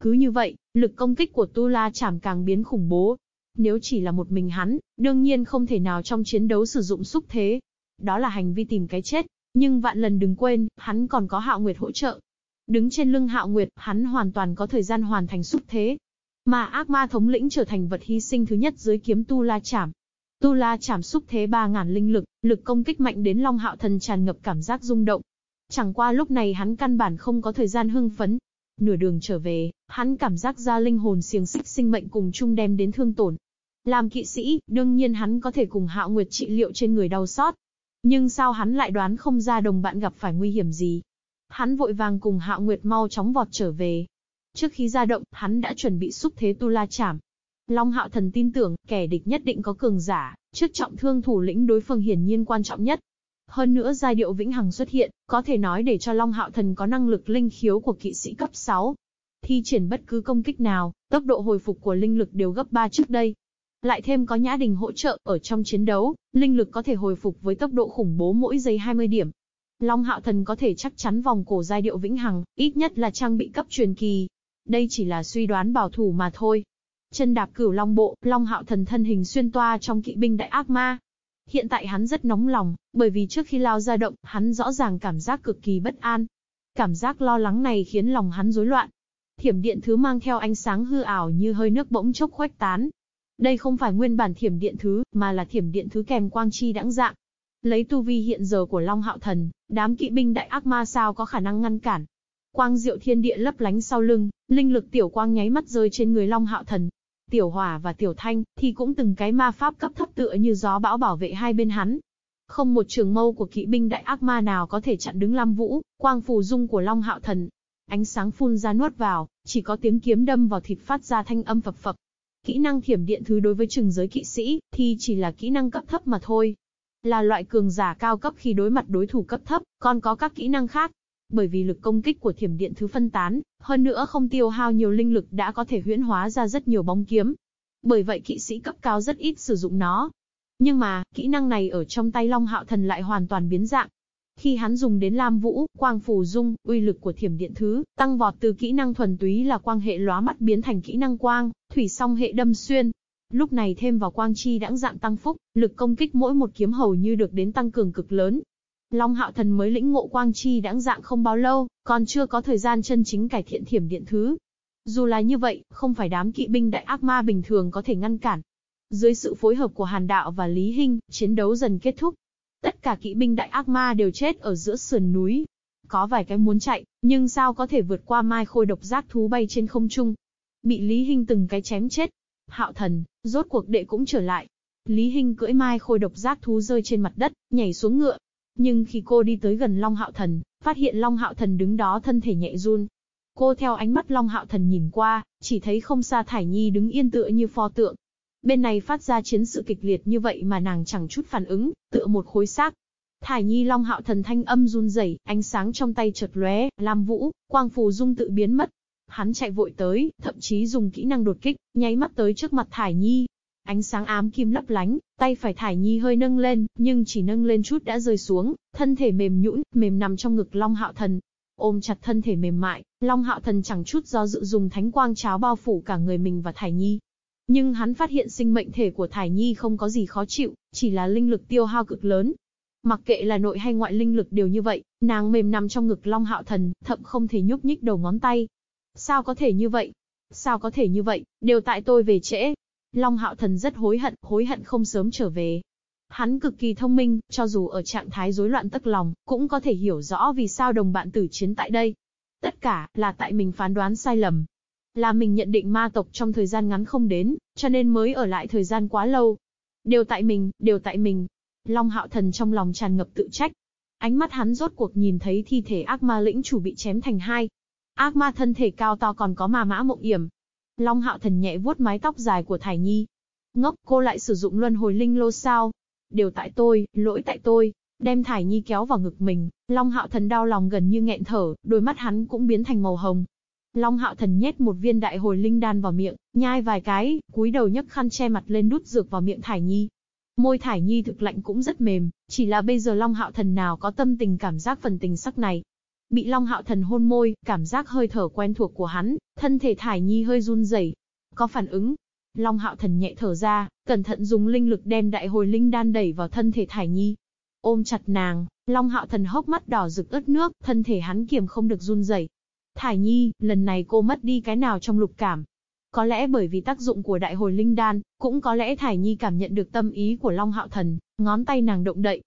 Cứ như vậy, lực công kích của Tu La Chảm càng biến khủng bố, nếu chỉ là một mình hắn, đương nhiên không thể nào trong chiến đấu sử dụng xúc thế. Đó là hành vi tìm cái chết. Nhưng vạn lần đừng quên, hắn còn có Hạo Nguyệt hỗ trợ. Đứng trên lưng Hạo Nguyệt, hắn hoàn toàn có thời gian hoàn thành xúc thế. Mà ác ma thống lĩnh trở thành vật hy sinh thứ nhất dưới kiếm Tu La Chảm. Tu La Chảm xúc thế 3.000 linh lực, lực công kích mạnh đến Long Hạo Thần tràn ngập cảm giác rung động. Chẳng qua lúc này hắn căn bản không có thời gian hưng phấn. Nửa đường trở về, hắn cảm giác ra linh hồn xiềng xích sinh mệnh cùng chung đem đến thương tổn. Làm kỵ sĩ, đương nhiên hắn có thể cùng Hạo Nguyệt trị liệu trên người đau xót. Nhưng sao hắn lại đoán không ra đồng bạn gặp phải nguy hiểm gì? Hắn vội vàng cùng Hạo Nguyệt mau chóng vọt trở về. Trước khi ra động, hắn đã chuẩn bị xúc thế tu la chảm. Long Hạo Thần tin tưởng, kẻ địch nhất định có cường giả, trước trọng thương thủ lĩnh đối phương hiển nhiên quan trọng nhất. Hơn nữa giai điệu vĩnh hằng xuất hiện, có thể nói để cho Long Hạo Thần có năng lực linh khiếu của kỵ sĩ cấp 6. Thi triển bất cứ công kích nào, tốc độ hồi phục của linh lực đều gấp 3 trước đây. Lại thêm có Nhã Đình hỗ trợ, ở trong chiến đấu, linh lực có thể hồi phục với tốc độ khủng bố mỗi giây 20 điểm. Long Hạo Thần có thể chắc chắn vòng cổ giai điệu vĩnh hằng, ít nhất là trang bị cấp truyền kỳ. Đây chỉ là suy đoán bảo thủ mà thôi. Chân đạp cửu long bộ, Long Hạo Thần thân hình xuyên toa trong kỵ binh đại ác ma. Hiện tại hắn rất nóng lòng, bởi vì trước khi lao ra động, hắn rõ ràng cảm giác cực kỳ bất an. Cảm giác lo lắng này khiến lòng hắn rối loạn. Thiểm điện thứ mang theo ánh sáng hư ảo như hơi nước bỗng chốc khuếch tán, đây không phải nguyên bản thiểm điện thứ, mà là thiểm điện thứ kèm quang chi đãng dạng. Lấy tu vi hiện giờ của Long Hạo Thần, đám kỵ binh đại ác ma sao có khả năng ngăn cản. Quang diệu thiên địa lấp lánh sau lưng, linh lực tiểu quang nháy mắt rơi trên người Long Hạo Thần. Tiểu Hỏa và Tiểu Thanh thì cũng từng cái ma pháp cấp thấp tựa như gió bão bảo vệ hai bên hắn. Không một trường mâu của kỵ binh đại ác ma nào có thể chặn đứng Lam Vũ, quang phù dung của Long Hạo Thần. Ánh sáng phun ra nuốt vào, chỉ có tiếng kiếm đâm vào thịt phát ra thanh âm phập phập, Kỹ năng thiểm điện thứ đối với trường giới kỵ sĩ, thì chỉ là kỹ năng cấp thấp mà thôi. Là loại cường giả cao cấp khi đối mặt đối thủ cấp thấp, còn có các kỹ năng khác. Bởi vì lực công kích của thiểm điện thứ phân tán, hơn nữa không tiêu hao nhiều linh lực đã có thể huyễn hóa ra rất nhiều bóng kiếm. Bởi vậy kỵ sĩ cấp cao rất ít sử dụng nó. Nhưng mà, kỹ năng này ở trong tay Long Hạo Thần lại hoàn toàn biến dạng. Khi hắn dùng đến Lam Vũ, Quang Phù Dung, uy lực của thiểm điện thứ, tăng vọt từ kỹ năng thuần túy là quang hệ lóa mắt biến thành kỹ năng quang, thủy song hệ đâm xuyên. Lúc này thêm vào quang chi đãng dạng tăng phúc, lực công kích mỗi một kiếm hầu như được đến tăng cường cực lớn. Long Hạo Thần mới lĩnh ngộ quang chi đãng dạng không bao lâu, còn chưa có thời gian chân chính cải thiện thiểm điện thứ. Dù là như vậy, không phải đám kỵ binh đại ác ma bình thường có thể ngăn cản. Dưới sự phối hợp của Hàn Đạo và Lý Hinh, chiến đấu dần kết thúc, Tất cả kỵ binh đại ác ma đều chết ở giữa sườn núi. Có vài cái muốn chạy, nhưng sao có thể vượt qua mai khôi độc giác thú bay trên không trung. Bị Lý Hinh từng cái chém chết. Hạo thần, rốt cuộc đệ cũng trở lại. Lý Hinh cưỡi mai khôi độc giác thú rơi trên mặt đất, nhảy xuống ngựa. Nhưng khi cô đi tới gần Long Hạo Thần, phát hiện Long Hạo Thần đứng đó thân thể nhẹ run. Cô theo ánh mắt Long Hạo Thần nhìn qua, chỉ thấy không xa Thải Nhi đứng yên tựa như pho tượng, Bên này phát ra chiến sự kịch liệt như vậy mà nàng chẳng chút phản ứng, tựa một khối xác. Thải Nhi Long Hạo thần thanh âm run rẩy, ánh sáng trong tay chợt lóe, Lam Vũ, quang phù dung tự biến mất. Hắn chạy vội tới, thậm chí dùng kỹ năng đột kích, nháy mắt tới trước mặt Thải Nhi. Ánh sáng ám kim lấp lánh, tay phải Thải Nhi hơi nâng lên, nhưng chỉ nâng lên chút đã rơi xuống, thân thể mềm nhũn, mềm nằm trong ngực Long Hạo thần. Ôm chặt thân thể mềm mại, Long Hạo thần chẳng chút do dự dùng thánh quang cháo bao phủ cả người mình và Thải Nhi. Nhưng hắn phát hiện sinh mệnh thể của Thải Nhi không có gì khó chịu, chỉ là linh lực tiêu hao cực lớn. Mặc kệ là nội hay ngoại linh lực đều như vậy, nàng mềm nằm trong ngực Long Hạo Thần, thậm không thể nhúc nhích đầu ngón tay. Sao có thể như vậy? Sao có thể như vậy, đều tại tôi về trễ. Long Hạo Thần rất hối hận, hối hận không sớm trở về. Hắn cực kỳ thông minh, cho dù ở trạng thái rối loạn tức lòng, cũng có thể hiểu rõ vì sao đồng bạn tử chiến tại đây. Tất cả, là tại mình phán đoán sai lầm. Là mình nhận định ma tộc trong thời gian ngắn không đến, cho nên mới ở lại thời gian quá lâu. Đều tại mình, đều tại mình. Long Hạo Thần trong lòng tràn ngập tự trách. Ánh mắt hắn rốt cuộc nhìn thấy thi thể ác ma lĩnh chủ bị chém thành hai. Ác ma thân thể cao to còn có mà mã mộng yểm. Long Hạo Thần nhẹ vuốt mái tóc dài của Thải Nhi. Ngốc, cô lại sử dụng luân hồi linh lô sao? Đều tại tôi, lỗi tại tôi. Đem Thải Nhi kéo vào ngực mình, Long Hạo Thần đau lòng gần như nghẹn thở, đôi mắt hắn cũng biến thành màu hồng. Long Hạo Thần nhét một viên đại hồi linh đan vào miệng, nhai vài cái, cúi đầu nhấc khăn che mặt lên đút dược vào miệng Thải Nhi. Môi Thải Nhi thực lạnh cũng rất mềm, chỉ là bây giờ Long Hạo Thần nào có tâm tình cảm giác phần tình sắc này. Bị Long Hạo Thần hôn môi, cảm giác hơi thở quen thuộc của hắn, thân thể Thải Nhi hơi run rẩy, có phản ứng. Long Hạo Thần nhẹ thở ra, cẩn thận dùng linh lực đem đại hồi linh đan đẩy vào thân thể Thải Nhi. Ôm chặt nàng, Long Hạo Thần hốc mắt đỏ rực ướt nước, thân thể hắn kiềm không được run rẩy. Thải Nhi, lần này cô mất đi cái nào trong lục cảm, có lẽ bởi vì tác dụng của đại hồi linh đan, cũng có lẽ Thải Nhi cảm nhận được tâm ý của Long Hạo Thần, ngón tay nàng động đậy.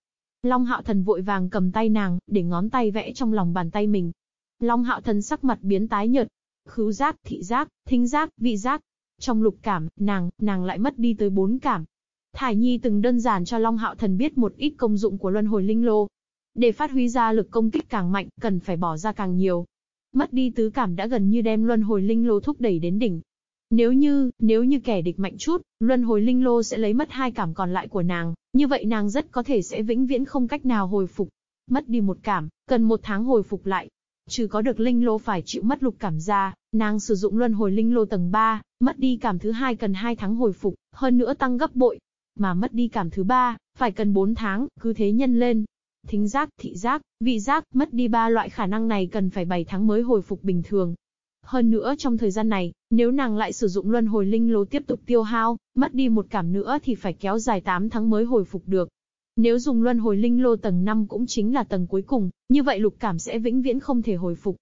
Long Hạo Thần vội vàng cầm tay nàng, để ngón tay vẽ trong lòng bàn tay mình. Long Hạo Thần sắc mặt biến tái nhợt. Khứu giác, thị giác, thính giác, vị giác. Trong lục cảm, nàng, nàng lại mất đi tới bốn cảm. Thải Nhi từng đơn giản cho Long Hạo Thần biết một ít công dụng của luân hồi linh lô. Để phát huy ra lực công kích càng mạnh, cần phải bỏ ra càng nhiều. Mất đi tứ cảm đã gần như đem luân hồi linh lô thúc đẩy đến đỉnh. Nếu như, nếu như kẻ địch mạnh chút, luân hồi linh lô sẽ lấy mất hai cảm còn lại của nàng, như vậy nàng rất có thể sẽ vĩnh viễn không cách nào hồi phục. Mất đi một cảm, cần một tháng hồi phục lại. Trừ có được linh lô phải chịu mất lục cảm ra, nàng sử dụng luân hồi linh lô tầng 3, mất đi cảm thứ hai cần 2 tháng hồi phục, hơn nữa tăng gấp bội. Mà mất đi cảm thứ ba, phải cần 4 tháng, cứ thế nhân lên. Thính giác, thị giác, vị giác, mất đi ba loại khả năng này cần phải 7 tháng mới hồi phục bình thường. Hơn nữa trong thời gian này, nếu nàng lại sử dụng luân hồi linh lô tiếp tục tiêu hao, mất đi một cảm nữa thì phải kéo dài 8 tháng mới hồi phục được. Nếu dùng luân hồi linh lô tầng 5 cũng chính là tầng cuối cùng, như vậy lục cảm sẽ vĩnh viễn không thể hồi phục.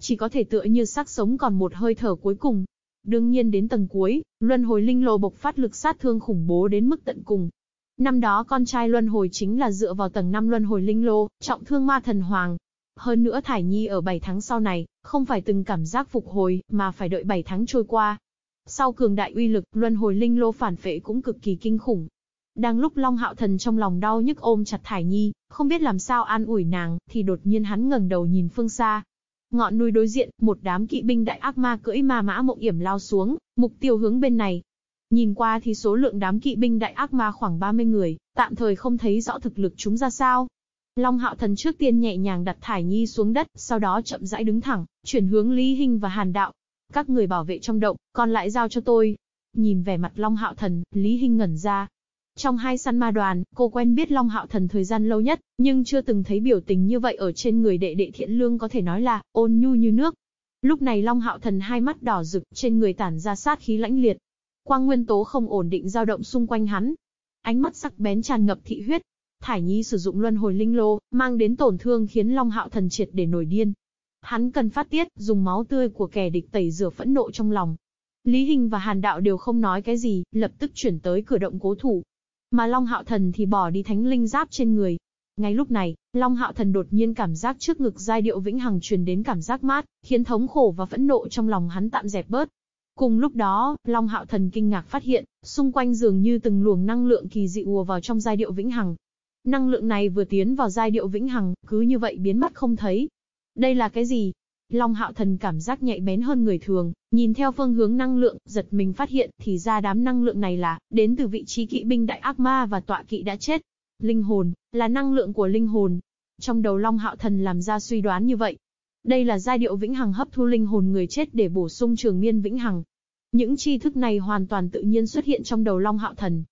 Chỉ có thể tựa như xác sống còn một hơi thở cuối cùng. Đương nhiên đến tầng cuối, luân hồi linh lô bộc phát lực sát thương khủng bố đến mức tận cùng. Năm đó con trai luân hồi chính là dựa vào tầng 5 luân hồi linh lô, trọng thương ma thần hoàng, hơn nữa Thải Nhi ở 7 tháng sau này, không phải từng cảm giác phục hồi, mà phải đợi 7 tháng trôi qua. Sau cường đại uy lực, luân hồi linh lô phản phệ cũng cực kỳ kinh khủng. Đang lúc Long Hạo Thần trong lòng đau nhức ôm chặt Thải Nhi, không biết làm sao an ủi nàng, thì đột nhiên hắn ngẩng đầu nhìn phương xa. Ngọn núi đối diện, một đám kỵ binh đại ác ma cưỡi ma mã mộng yểm lao xuống, mục tiêu hướng bên này. Nhìn qua thì số lượng đám kỵ binh đại ác ma khoảng 30 người, tạm thời không thấy rõ thực lực chúng ra sao. Long Hạo Thần trước tiên nhẹ nhàng đặt Thải Nhi xuống đất, sau đó chậm rãi đứng thẳng, chuyển hướng Lý Hinh và Hàn Đạo. Các người bảo vệ trong động, còn lại giao cho tôi. Nhìn vẻ mặt Long Hạo Thần, Lý Hinh ngẩn ra. Trong hai săn ma đoàn, cô quen biết Long Hạo Thần thời gian lâu nhất, nhưng chưa từng thấy biểu tình như vậy ở trên người đệ đệ thiện lương có thể nói là ôn nhu như nước. Lúc này Long Hạo Thần hai mắt đỏ rực, trên người tản ra sát khí lãnh liệt. Quang nguyên tố không ổn định dao động xung quanh hắn. Ánh mắt sắc bén tràn ngập thị huyết, Thải Nhi sử dụng luân hồi linh lô, mang đến tổn thương khiến Long Hạo Thần triệt để nổi điên. Hắn cần phát tiết, dùng máu tươi của kẻ địch tẩy rửa phẫn nộ trong lòng. Lý Hình và Hàn Đạo đều không nói cái gì, lập tức chuyển tới cửa động cố thủ. Mà Long Hạo Thần thì bỏ đi thánh linh giáp trên người. Ngay lúc này, Long Hạo Thần đột nhiên cảm giác trước ngực giai điệu vĩnh hằng truyền đến cảm giác mát, khiến thống khổ và phẫn nộ trong lòng hắn tạm dẹp bớt. Cùng lúc đó, Long Hạo Thần kinh ngạc phát hiện, xung quanh dường như từng luồng năng lượng kỳ dị ùa vào trong giai điệu vĩnh hằng, Năng lượng này vừa tiến vào giai điệu vĩnh hằng, cứ như vậy biến mất không thấy. Đây là cái gì? Long hạo thần cảm giác nhạy bén hơn người thường, nhìn theo phương hướng năng lượng, giật mình phát hiện, thì ra đám năng lượng này là, đến từ vị trí kỵ binh đại ác ma và tọa kỵ đã chết. Linh hồn, là năng lượng của linh hồn. Trong đầu Long hạo thần làm ra suy đoán như vậy. Đây là giai điệu vĩnh hằng hấp thu linh hồn người chết để bổ sung trường miên vĩnh hằng. Những tri thức này hoàn toàn tự nhiên xuất hiện trong đầu Long hạo thần,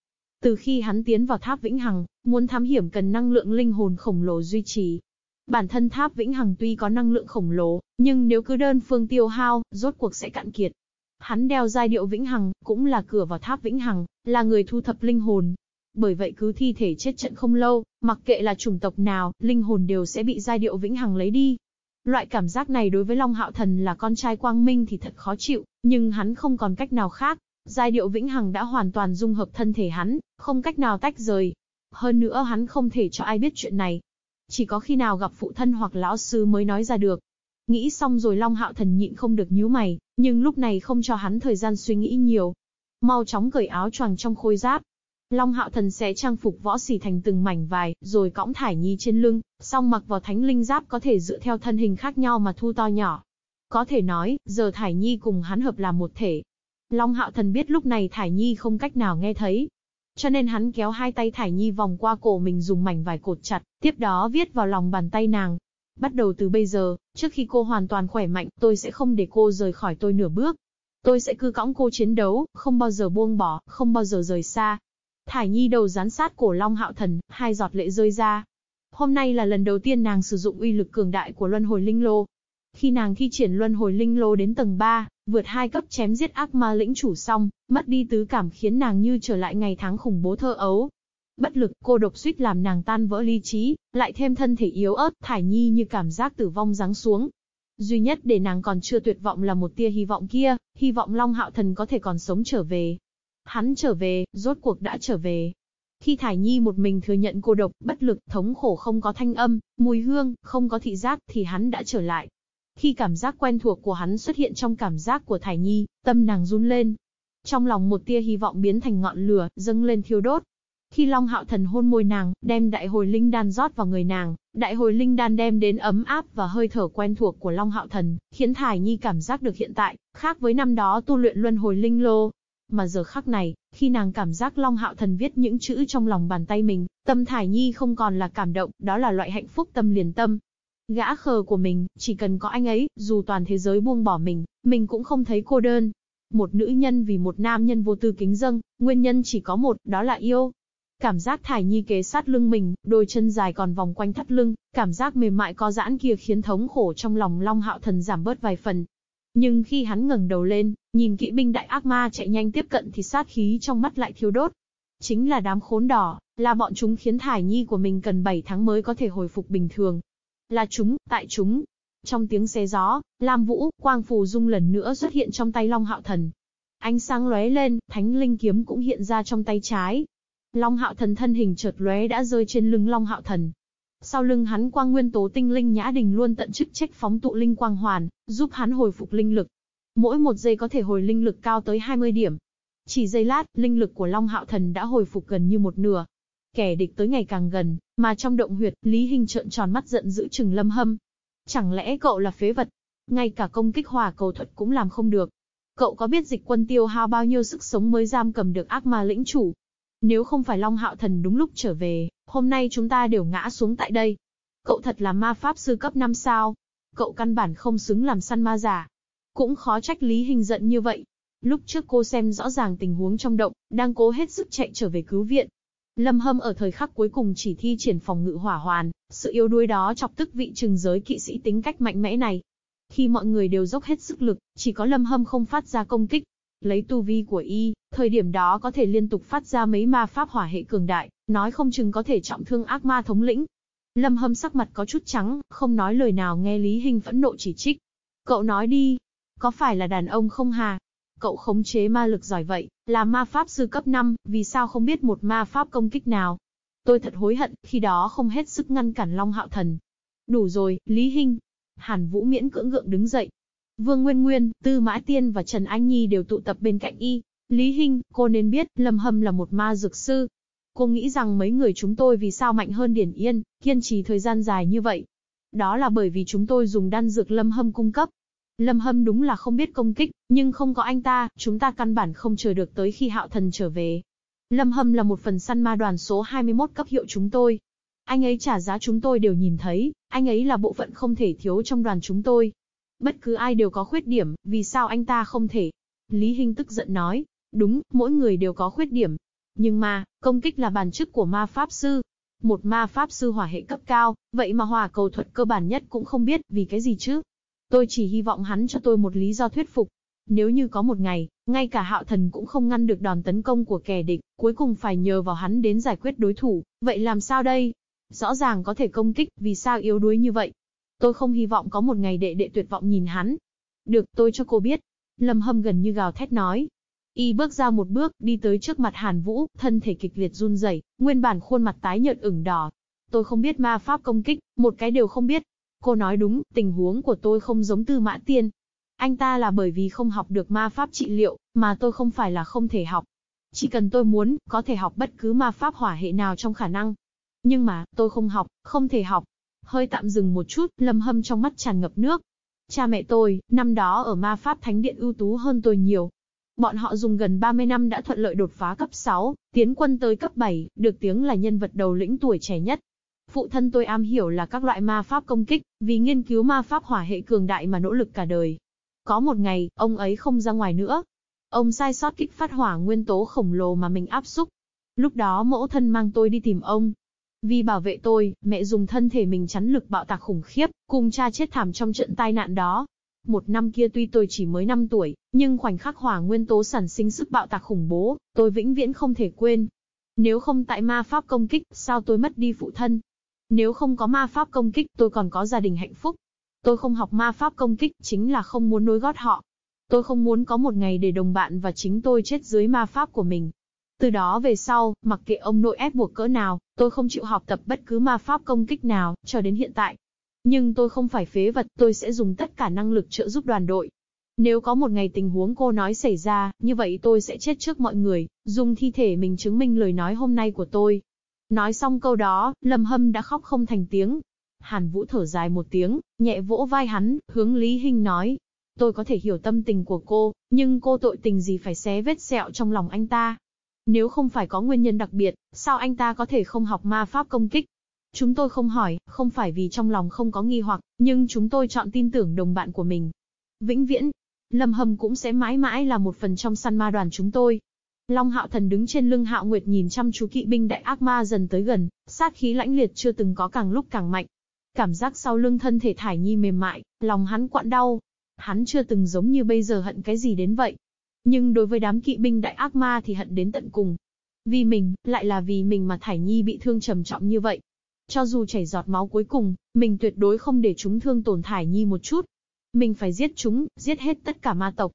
từ khi hắn tiến vào tháp Vĩnh Hằng, muốn thám hiểm cần năng lượng linh hồn khổng lồ duy trì. Bản thân tháp Vĩnh Hằng tuy có năng lượng khổng lồ, nhưng nếu cứ đơn phương tiêu hao, rốt cuộc sẽ cạn kiệt. Hắn đeo giai điệu Vĩnh Hằng, cũng là cửa vào tháp Vĩnh Hằng, là người thu thập linh hồn. Bởi vậy cứ thi thể chết trận không lâu, mặc kệ là chủng tộc nào, linh hồn đều sẽ bị giai điệu Vĩnh Hằng lấy đi. Loại cảm giác này đối với Long Hạo Thần là con trai Quang Minh thì thật khó chịu, nhưng hắn không còn cách nào khác. Giai điệu vĩnh hằng đã hoàn toàn dung hợp thân thể hắn, không cách nào tách rời. Hơn nữa hắn không thể cho ai biết chuyện này. Chỉ có khi nào gặp phụ thân hoặc lão sư mới nói ra được. Nghĩ xong rồi Long Hạo Thần nhịn không được nhíu mày, nhưng lúc này không cho hắn thời gian suy nghĩ nhiều. Mau chóng cởi áo choàng trong khôi giáp, Long Hạo Thần sẽ trang phục võ sỉ thành từng mảnh vài, rồi cõng Thải Nhi trên lưng, xong mặc vào thánh linh giáp có thể dựa theo thân hình khác nhau mà thu to nhỏ. Có thể nói, giờ Thải Nhi cùng hắn hợp là một thể. Long Hạo Thần biết lúc này Thải Nhi không cách nào nghe thấy. Cho nên hắn kéo hai tay Thải Nhi vòng qua cổ mình dùng mảnh vải cột chặt, tiếp đó viết vào lòng bàn tay nàng. Bắt đầu từ bây giờ, trước khi cô hoàn toàn khỏe mạnh, tôi sẽ không để cô rời khỏi tôi nửa bước. Tôi sẽ cứ cõng cô chiến đấu, không bao giờ buông bỏ, không bao giờ rời xa, Thải Nhi đầu dán sát cổ Long Hạo Thần, hai giọt lệ rơi ra. Hôm nay là lần đầu tiên nàng sử dụng uy lực cường đại của Luân Hồi Linh Lô. Khi nàng thi triển Luân Hồi Linh Lô đến tầng 3, vượt hai cấp chém giết ác ma lĩnh chủ xong, mất đi tứ cảm khiến nàng như trở lại ngày tháng khủng bố thơ ấu. Bất lực, cô độc suýt làm nàng tan vỡ lý trí, lại thêm thân thể yếu ớt, Thải Nhi như cảm giác tử vong giáng xuống. Duy nhất để nàng còn chưa tuyệt vọng là một tia hy vọng kia, hy vọng Long Hạo Thần có thể còn sống trở về. Hắn trở về, rốt cuộc đã trở về. Khi Thải Nhi một mình thừa nhận cô độc, bất lực, thống khổ không có thanh âm, mùi hương, không có thị giác, thì hắn đã trở lại. Khi cảm giác quen thuộc của hắn xuất hiện trong cảm giác của Thải Nhi, tâm nàng run lên. Trong lòng một tia hy vọng biến thành ngọn lửa, dâng lên thiêu đốt. Khi Long Hạo Thần hôn môi nàng, đem đại hồi linh đan rót vào người nàng, đại hồi linh đan đem đến ấm áp và hơi thở quen thuộc của Long Hạo Thần, khiến Thải Nhi cảm giác được hiện tại, khác với năm đó tu luyện luân hồi linh lô, mà giờ khắc này, khi nàng cảm giác Long Hạo Thần viết những chữ trong lòng bàn tay mình, tâm Thải Nhi không còn là cảm động, đó là loại hạnh phúc tâm liền tâm. Gã khờ của mình, chỉ cần có anh ấy, dù toàn thế giới buông bỏ mình, mình cũng không thấy cô đơn. Một nữ nhân vì một nam nhân vô tư kính dâng, nguyên nhân chỉ có một, đó là yêu. Cảm giác Thải Nhi kế sát lưng mình, đôi chân dài còn vòng quanh thắt lưng, cảm giác mềm mại có giãn kia khiến thống khổ trong lòng Long Hạo Thần giảm bớt vài phần. Nhưng khi hắn ngẩng đầu lên, nhìn kỵ binh đại ác ma chạy nhanh tiếp cận thì sát khí trong mắt lại thiêu đốt. Chính là đám khốn đỏ, là bọn chúng khiến thải nhi của mình cần 7 tháng mới có thể hồi phục bình thường. Là chúng, tại chúng. Trong tiếng xé gió, Lam Vũ, Quang Phù Dung lần nữa xuất hiện trong tay Long Hạo Thần. Ánh sáng lóe lên, thánh linh kiếm cũng hiện ra trong tay trái. Long Hạo Thần thân hình chợt lóe đã rơi trên lưng Long Hạo Thần, sau lưng hắn quang nguyên tố tinh linh nhã đình luôn tận chức trách phóng tụ linh quang hoàn, giúp hắn hồi phục linh lực. Mỗi một giây có thể hồi linh lực cao tới 20 điểm. Chỉ giây lát, linh lực của Long Hạo Thần đã hồi phục gần như một nửa. Kẻ địch tới ngày càng gần, mà trong động huyệt, Lý Hình trợn tròn mắt giận giữ chừng lâm hâm. Chẳng lẽ cậu là phế vật? Ngay cả công kích hòa cầu thuật cũng làm không được. Cậu có biết dịch quân tiêu hao bao nhiêu sức sống mới giam cầm được ác ma lĩnh chủ? Nếu không phải Long Hạo Thần đúng lúc trở về, hôm nay chúng ta đều ngã xuống tại đây. Cậu thật là ma pháp sư cấp 5 sao. Cậu căn bản không xứng làm săn ma giả. Cũng khó trách Lý Hình giận như vậy. Lúc trước cô xem rõ ràng tình huống trong động, đang cố hết sức chạy trở về cứu viện. Lâm Hâm ở thời khắc cuối cùng chỉ thi triển phòng ngự hỏa hoàn, sự yếu đuối đó chọc tức vị trừng giới kỵ sĩ tính cách mạnh mẽ này. Khi mọi người đều dốc hết sức lực, chỉ có Lâm Hâm không phát ra công kích, Lấy tu vi của y, thời điểm đó có thể liên tục phát ra mấy ma pháp hỏa hệ cường đại, nói không chừng có thể trọng thương ác ma thống lĩnh. Lâm Hâm sắc mặt có chút trắng, không nói lời nào nghe Lý Hinh phẫn nộ chỉ trích. Cậu nói đi, có phải là đàn ông không hà? Cậu khống chế ma lực giỏi vậy, là ma pháp sư cấp 5, vì sao không biết một ma pháp công kích nào? Tôi thật hối hận, khi đó không hết sức ngăn cản Long Hạo Thần. Đủ rồi, Lý Hinh. Hàn Vũ miễn cưỡng gượng đứng dậy, Vương Nguyên Nguyên, Tư Mã Tiên và Trần Anh Nhi đều tụ tập bên cạnh y. Lý Hinh, cô nên biết, Lâm Hâm là một ma dược sư. Cô nghĩ rằng mấy người chúng tôi vì sao mạnh hơn Điển Yên, kiên trì thời gian dài như vậy. Đó là bởi vì chúng tôi dùng đan dược Lâm Hâm cung cấp. Lâm Hâm đúng là không biết công kích, nhưng không có anh ta, chúng ta căn bản không chờ được tới khi hạo thần trở về. Lâm Hâm là một phần săn ma đoàn số 21 cấp hiệu chúng tôi. Anh ấy trả giá chúng tôi đều nhìn thấy, anh ấy là bộ phận không thể thiếu trong đoàn chúng tôi. Bất cứ ai đều có khuyết điểm, vì sao anh ta không thể? Lý Hinh tức giận nói, đúng, mỗi người đều có khuyết điểm. Nhưng mà, công kích là bản chức của ma pháp sư. Một ma pháp sư hỏa hệ cấp cao, vậy mà hỏa cầu thuật cơ bản nhất cũng không biết, vì cái gì chứ? Tôi chỉ hy vọng hắn cho tôi một lý do thuyết phục. Nếu như có một ngày, ngay cả hạo thần cũng không ngăn được đòn tấn công của kẻ địch, cuối cùng phải nhờ vào hắn đến giải quyết đối thủ, vậy làm sao đây? Rõ ràng có thể công kích, vì sao yếu đuối như vậy? Tôi không hy vọng có một ngày đệ đệ tuyệt vọng nhìn hắn. Được, tôi cho cô biết. Lâm Hâm gần như gào thét nói. Y bước ra một bước, đi tới trước mặt Hàn Vũ, thân thể kịch liệt run rẩy, nguyên bản khuôn mặt tái nhợt ửng đỏ. Tôi không biết ma pháp công kích, một cái đều không biết. Cô nói đúng, tình huống của tôi không giống Tư Mã Tiên. Anh ta là bởi vì không học được ma pháp trị liệu, mà tôi không phải là không thể học. Chỉ cần tôi muốn, có thể học bất cứ ma pháp hỏa hệ nào trong khả năng. Nhưng mà, tôi không học, không thể học. Hơi tạm dừng một chút, lâm hâm trong mắt tràn ngập nước. Cha mẹ tôi, năm đó ở ma pháp thánh điện ưu tú hơn tôi nhiều. Bọn họ dùng gần 30 năm đã thuận lợi đột phá cấp 6, tiến quân tới cấp 7, được tiếng là nhân vật đầu lĩnh tuổi trẻ nhất. Phụ thân tôi am hiểu là các loại ma pháp công kích, vì nghiên cứu ma pháp hỏa hệ cường đại mà nỗ lực cả đời. Có một ngày, ông ấy không ra ngoài nữa. Ông sai sót kích phát hỏa nguyên tố khổng lồ mà mình áp xúc. Lúc đó mẫu thân mang tôi đi tìm ông, vì bảo vệ tôi, mẹ dùng thân thể mình chắn lực bạo tạc khủng khiếp, cùng cha chết thảm trong trận tai nạn đó. Một năm kia tuy tôi chỉ mới 5 tuổi, nhưng khoảnh khắc hỏa nguyên tố sản sinh sức bạo tạc khủng bố, tôi vĩnh viễn không thể quên. Nếu không tại ma pháp công kích, sao tôi mất đi phụ thân? Nếu không có ma pháp công kích, tôi còn có gia đình hạnh phúc. Tôi không học ma pháp công kích, chính là không muốn nối gót họ. Tôi không muốn có một ngày để đồng bạn và chính tôi chết dưới ma pháp của mình. Từ đó về sau, mặc kệ ông nội ép buộc cỡ nào, tôi không chịu học tập bất cứ ma pháp công kích nào, cho đến hiện tại. Nhưng tôi không phải phế vật, tôi sẽ dùng tất cả năng lực trợ giúp đoàn đội. Nếu có một ngày tình huống cô nói xảy ra, như vậy tôi sẽ chết trước mọi người, dùng thi thể mình chứng minh lời nói hôm nay của tôi. Nói xong câu đó, Lâm Hâm đã khóc không thành tiếng. Hàn Vũ thở dài một tiếng, nhẹ vỗ vai hắn, hướng Lý Hinh nói. Tôi có thể hiểu tâm tình của cô, nhưng cô tội tình gì phải xé vết sẹo trong lòng anh ta. Nếu không phải có nguyên nhân đặc biệt, sao anh ta có thể không học ma pháp công kích? Chúng tôi không hỏi, không phải vì trong lòng không có nghi hoặc, nhưng chúng tôi chọn tin tưởng đồng bạn của mình. Vĩnh viễn, Lâm Hâm cũng sẽ mãi mãi là một phần trong săn ma đoàn chúng tôi. Long Hạo Thần đứng trên lưng Hạo Nguyệt nhìn chăm chú kỵ binh đại ác ma dần tới gần, sát khí lãnh liệt chưa từng có càng lúc càng mạnh. Cảm giác sau lưng thân thể Thải Nhi mềm mại, lòng hắn quặn đau. Hắn chưa từng giống như bây giờ hận cái gì đến vậy. Nhưng đối với đám kỵ binh đại ác ma thì hận đến tận cùng. Vì mình, lại là vì mình mà Thải Nhi bị thương trầm trọng như vậy. Cho dù chảy giọt máu cuối cùng, mình tuyệt đối không để chúng thương tổn Thải Nhi một chút. Mình phải giết chúng, giết hết tất cả ma tộc.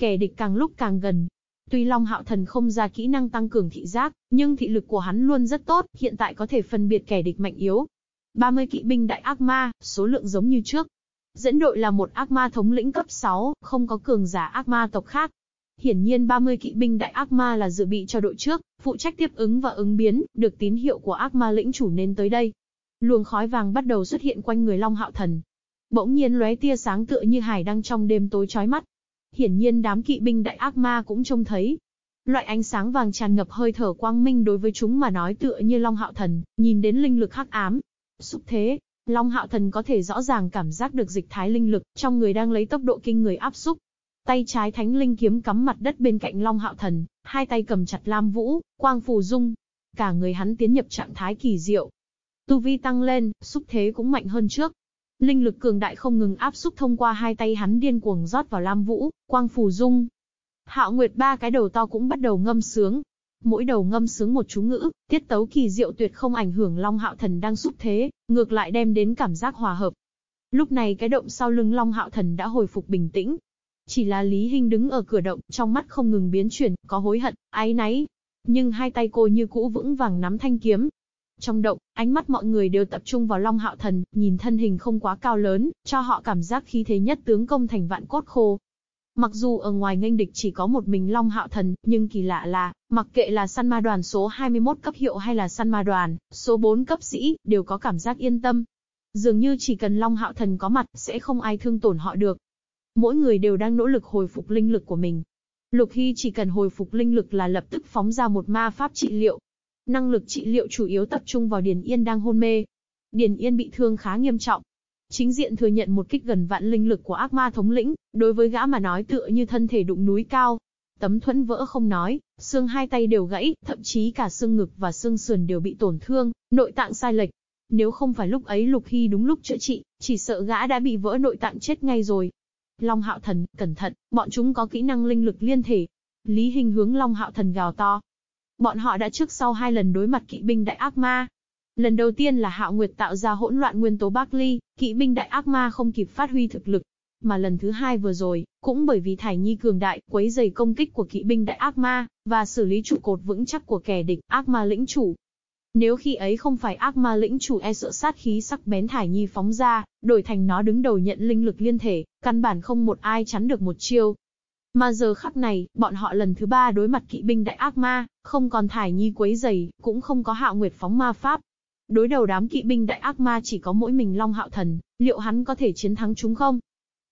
Kẻ địch càng lúc càng gần. Tuy Long Hạo Thần không ra kỹ năng tăng cường thị giác, nhưng thị lực của hắn luôn rất tốt, hiện tại có thể phân biệt kẻ địch mạnh yếu. 30 kỵ binh đại ác ma, số lượng giống như trước. Dẫn đội là một ác ma thống lĩnh cấp 6, không có cường giả ác ma tộc khác. Hiển nhiên 30 kỵ binh đại ác ma là dự bị cho đội trước, phụ trách tiếp ứng và ứng biến, được tín hiệu của ác ma lĩnh chủ nên tới đây. Luồng khói vàng bắt đầu xuất hiện quanh người Long Hạo Thần. Bỗng nhiên lóe tia sáng tựa như hải đăng trong đêm tối chói mắt. Hiển nhiên đám kỵ binh đại ác ma cũng trông thấy. Loại ánh sáng vàng tràn ngập hơi thở quang minh đối với chúng mà nói tựa như Long Hạo Thần, nhìn đến linh lực hắc ám. Xúc thế, Long Hạo Thần có thể rõ ràng cảm giác được dịch thái linh lực trong người đang lấy tốc độ kinh người áp xúc, Tay trái thánh linh kiếm cắm mặt đất bên cạnh Long Hạo Thần, hai tay cầm chặt Lam Vũ, quang phù dung. Cả người hắn tiến nhập trạng thái kỳ diệu. Tu vi tăng lên, xúc thế cũng mạnh hơn trước. Linh lực cường đại không ngừng áp xúc thông qua hai tay hắn điên cuồng rót vào Lam Vũ, quang phù dung. Hạo Nguyệt ba cái đầu to cũng bắt đầu ngâm sướng. Mỗi đầu ngâm sướng một chú ngữ, tiết tấu kỳ diệu tuyệt không ảnh hưởng Long Hạo Thần đang xúc thế, ngược lại đem đến cảm giác hòa hợp. Lúc này cái động sau lưng Long Hạo Thần đã hồi phục bình tĩnh, chỉ là Lý Hinh đứng ở cửa động, trong mắt không ngừng biến chuyển, có hối hận, áy náy. Nhưng hai tay cô như cũ vững vàng nắm thanh kiếm. Trong động, ánh mắt mọi người đều tập trung vào Long Hạo Thần, nhìn thân hình không quá cao lớn, cho họ cảm giác khí thế nhất tướng công thành vạn cốt khô. Mặc dù ở ngoài nghênh địch chỉ có một mình Long Hạo Thần, nhưng kỳ lạ là, mặc kệ là săn ma đoàn số 21 cấp hiệu hay là săn ma đoàn, số 4 cấp sĩ, đều có cảm giác yên tâm. Dường như chỉ cần Long Hạo Thần có mặt, sẽ không ai thương tổn họ được. Mỗi người đều đang nỗ lực hồi phục linh lực của mình. Lục Hy chỉ cần hồi phục linh lực là lập tức phóng ra một ma pháp trị liệu. Năng lực trị liệu chủ yếu tập trung vào Điền Yên đang hôn mê. Điền Yên bị thương khá nghiêm trọng. Chính diện thừa nhận một kích gần vạn linh lực của ác ma thống lĩnh, đối với gã mà nói tựa như thân thể đụng núi cao. Tấm thuẫn vỡ không nói, xương hai tay đều gãy, thậm chí cả xương ngực và xương sườn đều bị tổn thương, nội tạng sai lệch. Nếu không phải lúc ấy Lục Hy đúng lúc chữa trị, chỉ sợ gã đã bị vỡ nội tạng chết ngay rồi. Long Hạo Thần, cẩn thận, bọn chúng có kỹ năng linh lực liên thể. Lý Hình hướng Long Hạo Thần gào to. Bọn họ đã trước sau hai lần đối mặt kỵ binh đại ác ma. Lần đầu tiên là Hạo Nguyệt tạo ra hỗn loạn nguyên tố Barkley, kỵ binh đại ác ma không kịp phát huy thực lực. Mà lần thứ hai vừa rồi, cũng bởi vì Thải Nhi cường đại, quấy dày công kích của kỵ binh đại ác ma, và xử lý trụ cột vững chắc của kẻ địch, ác ma lĩnh chủ. Nếu khi ấy không phải ác ma lĩnh chủ e sợ sát khí sắc bén Thải Nhi phóng ra, đổi thành nó đứng đầu nhận linh lực liên thể, căn bản không một ai chắn được một chiêu. Mà giờ khắc này, bọn họ lần thứ ba đối mặt kỵ binh đại ác ma, không còn Thải Nhi quấy dày, cũng không có hạo nguyệt phóng ma pháp, Đối đầu đám kỵ binh đại ác ma chỉ có mỗi mình Long Hạo Thần, liệu hắn có thể chiến thắng chúng không?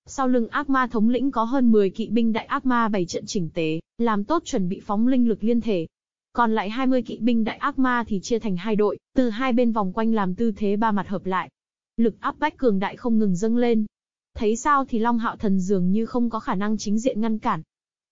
Sau lưng ác ma thống lĩnh có hơn 10 kỵ binh đại ác ma bày trận chỉnh tế, làm tốt chuẩn bị phóng linh lực liên thể. Còn lại 20 kỵ binh đại ác ma thì chia thành hai đội, từ hai bên vòng quanh làm tư thế ba mặt hợp lại. Lực áp bách cường đại không ngừng dâng lên. Thấy sao thì Long Hạo Thần dường như không có khả năng chính diện ngăn cản.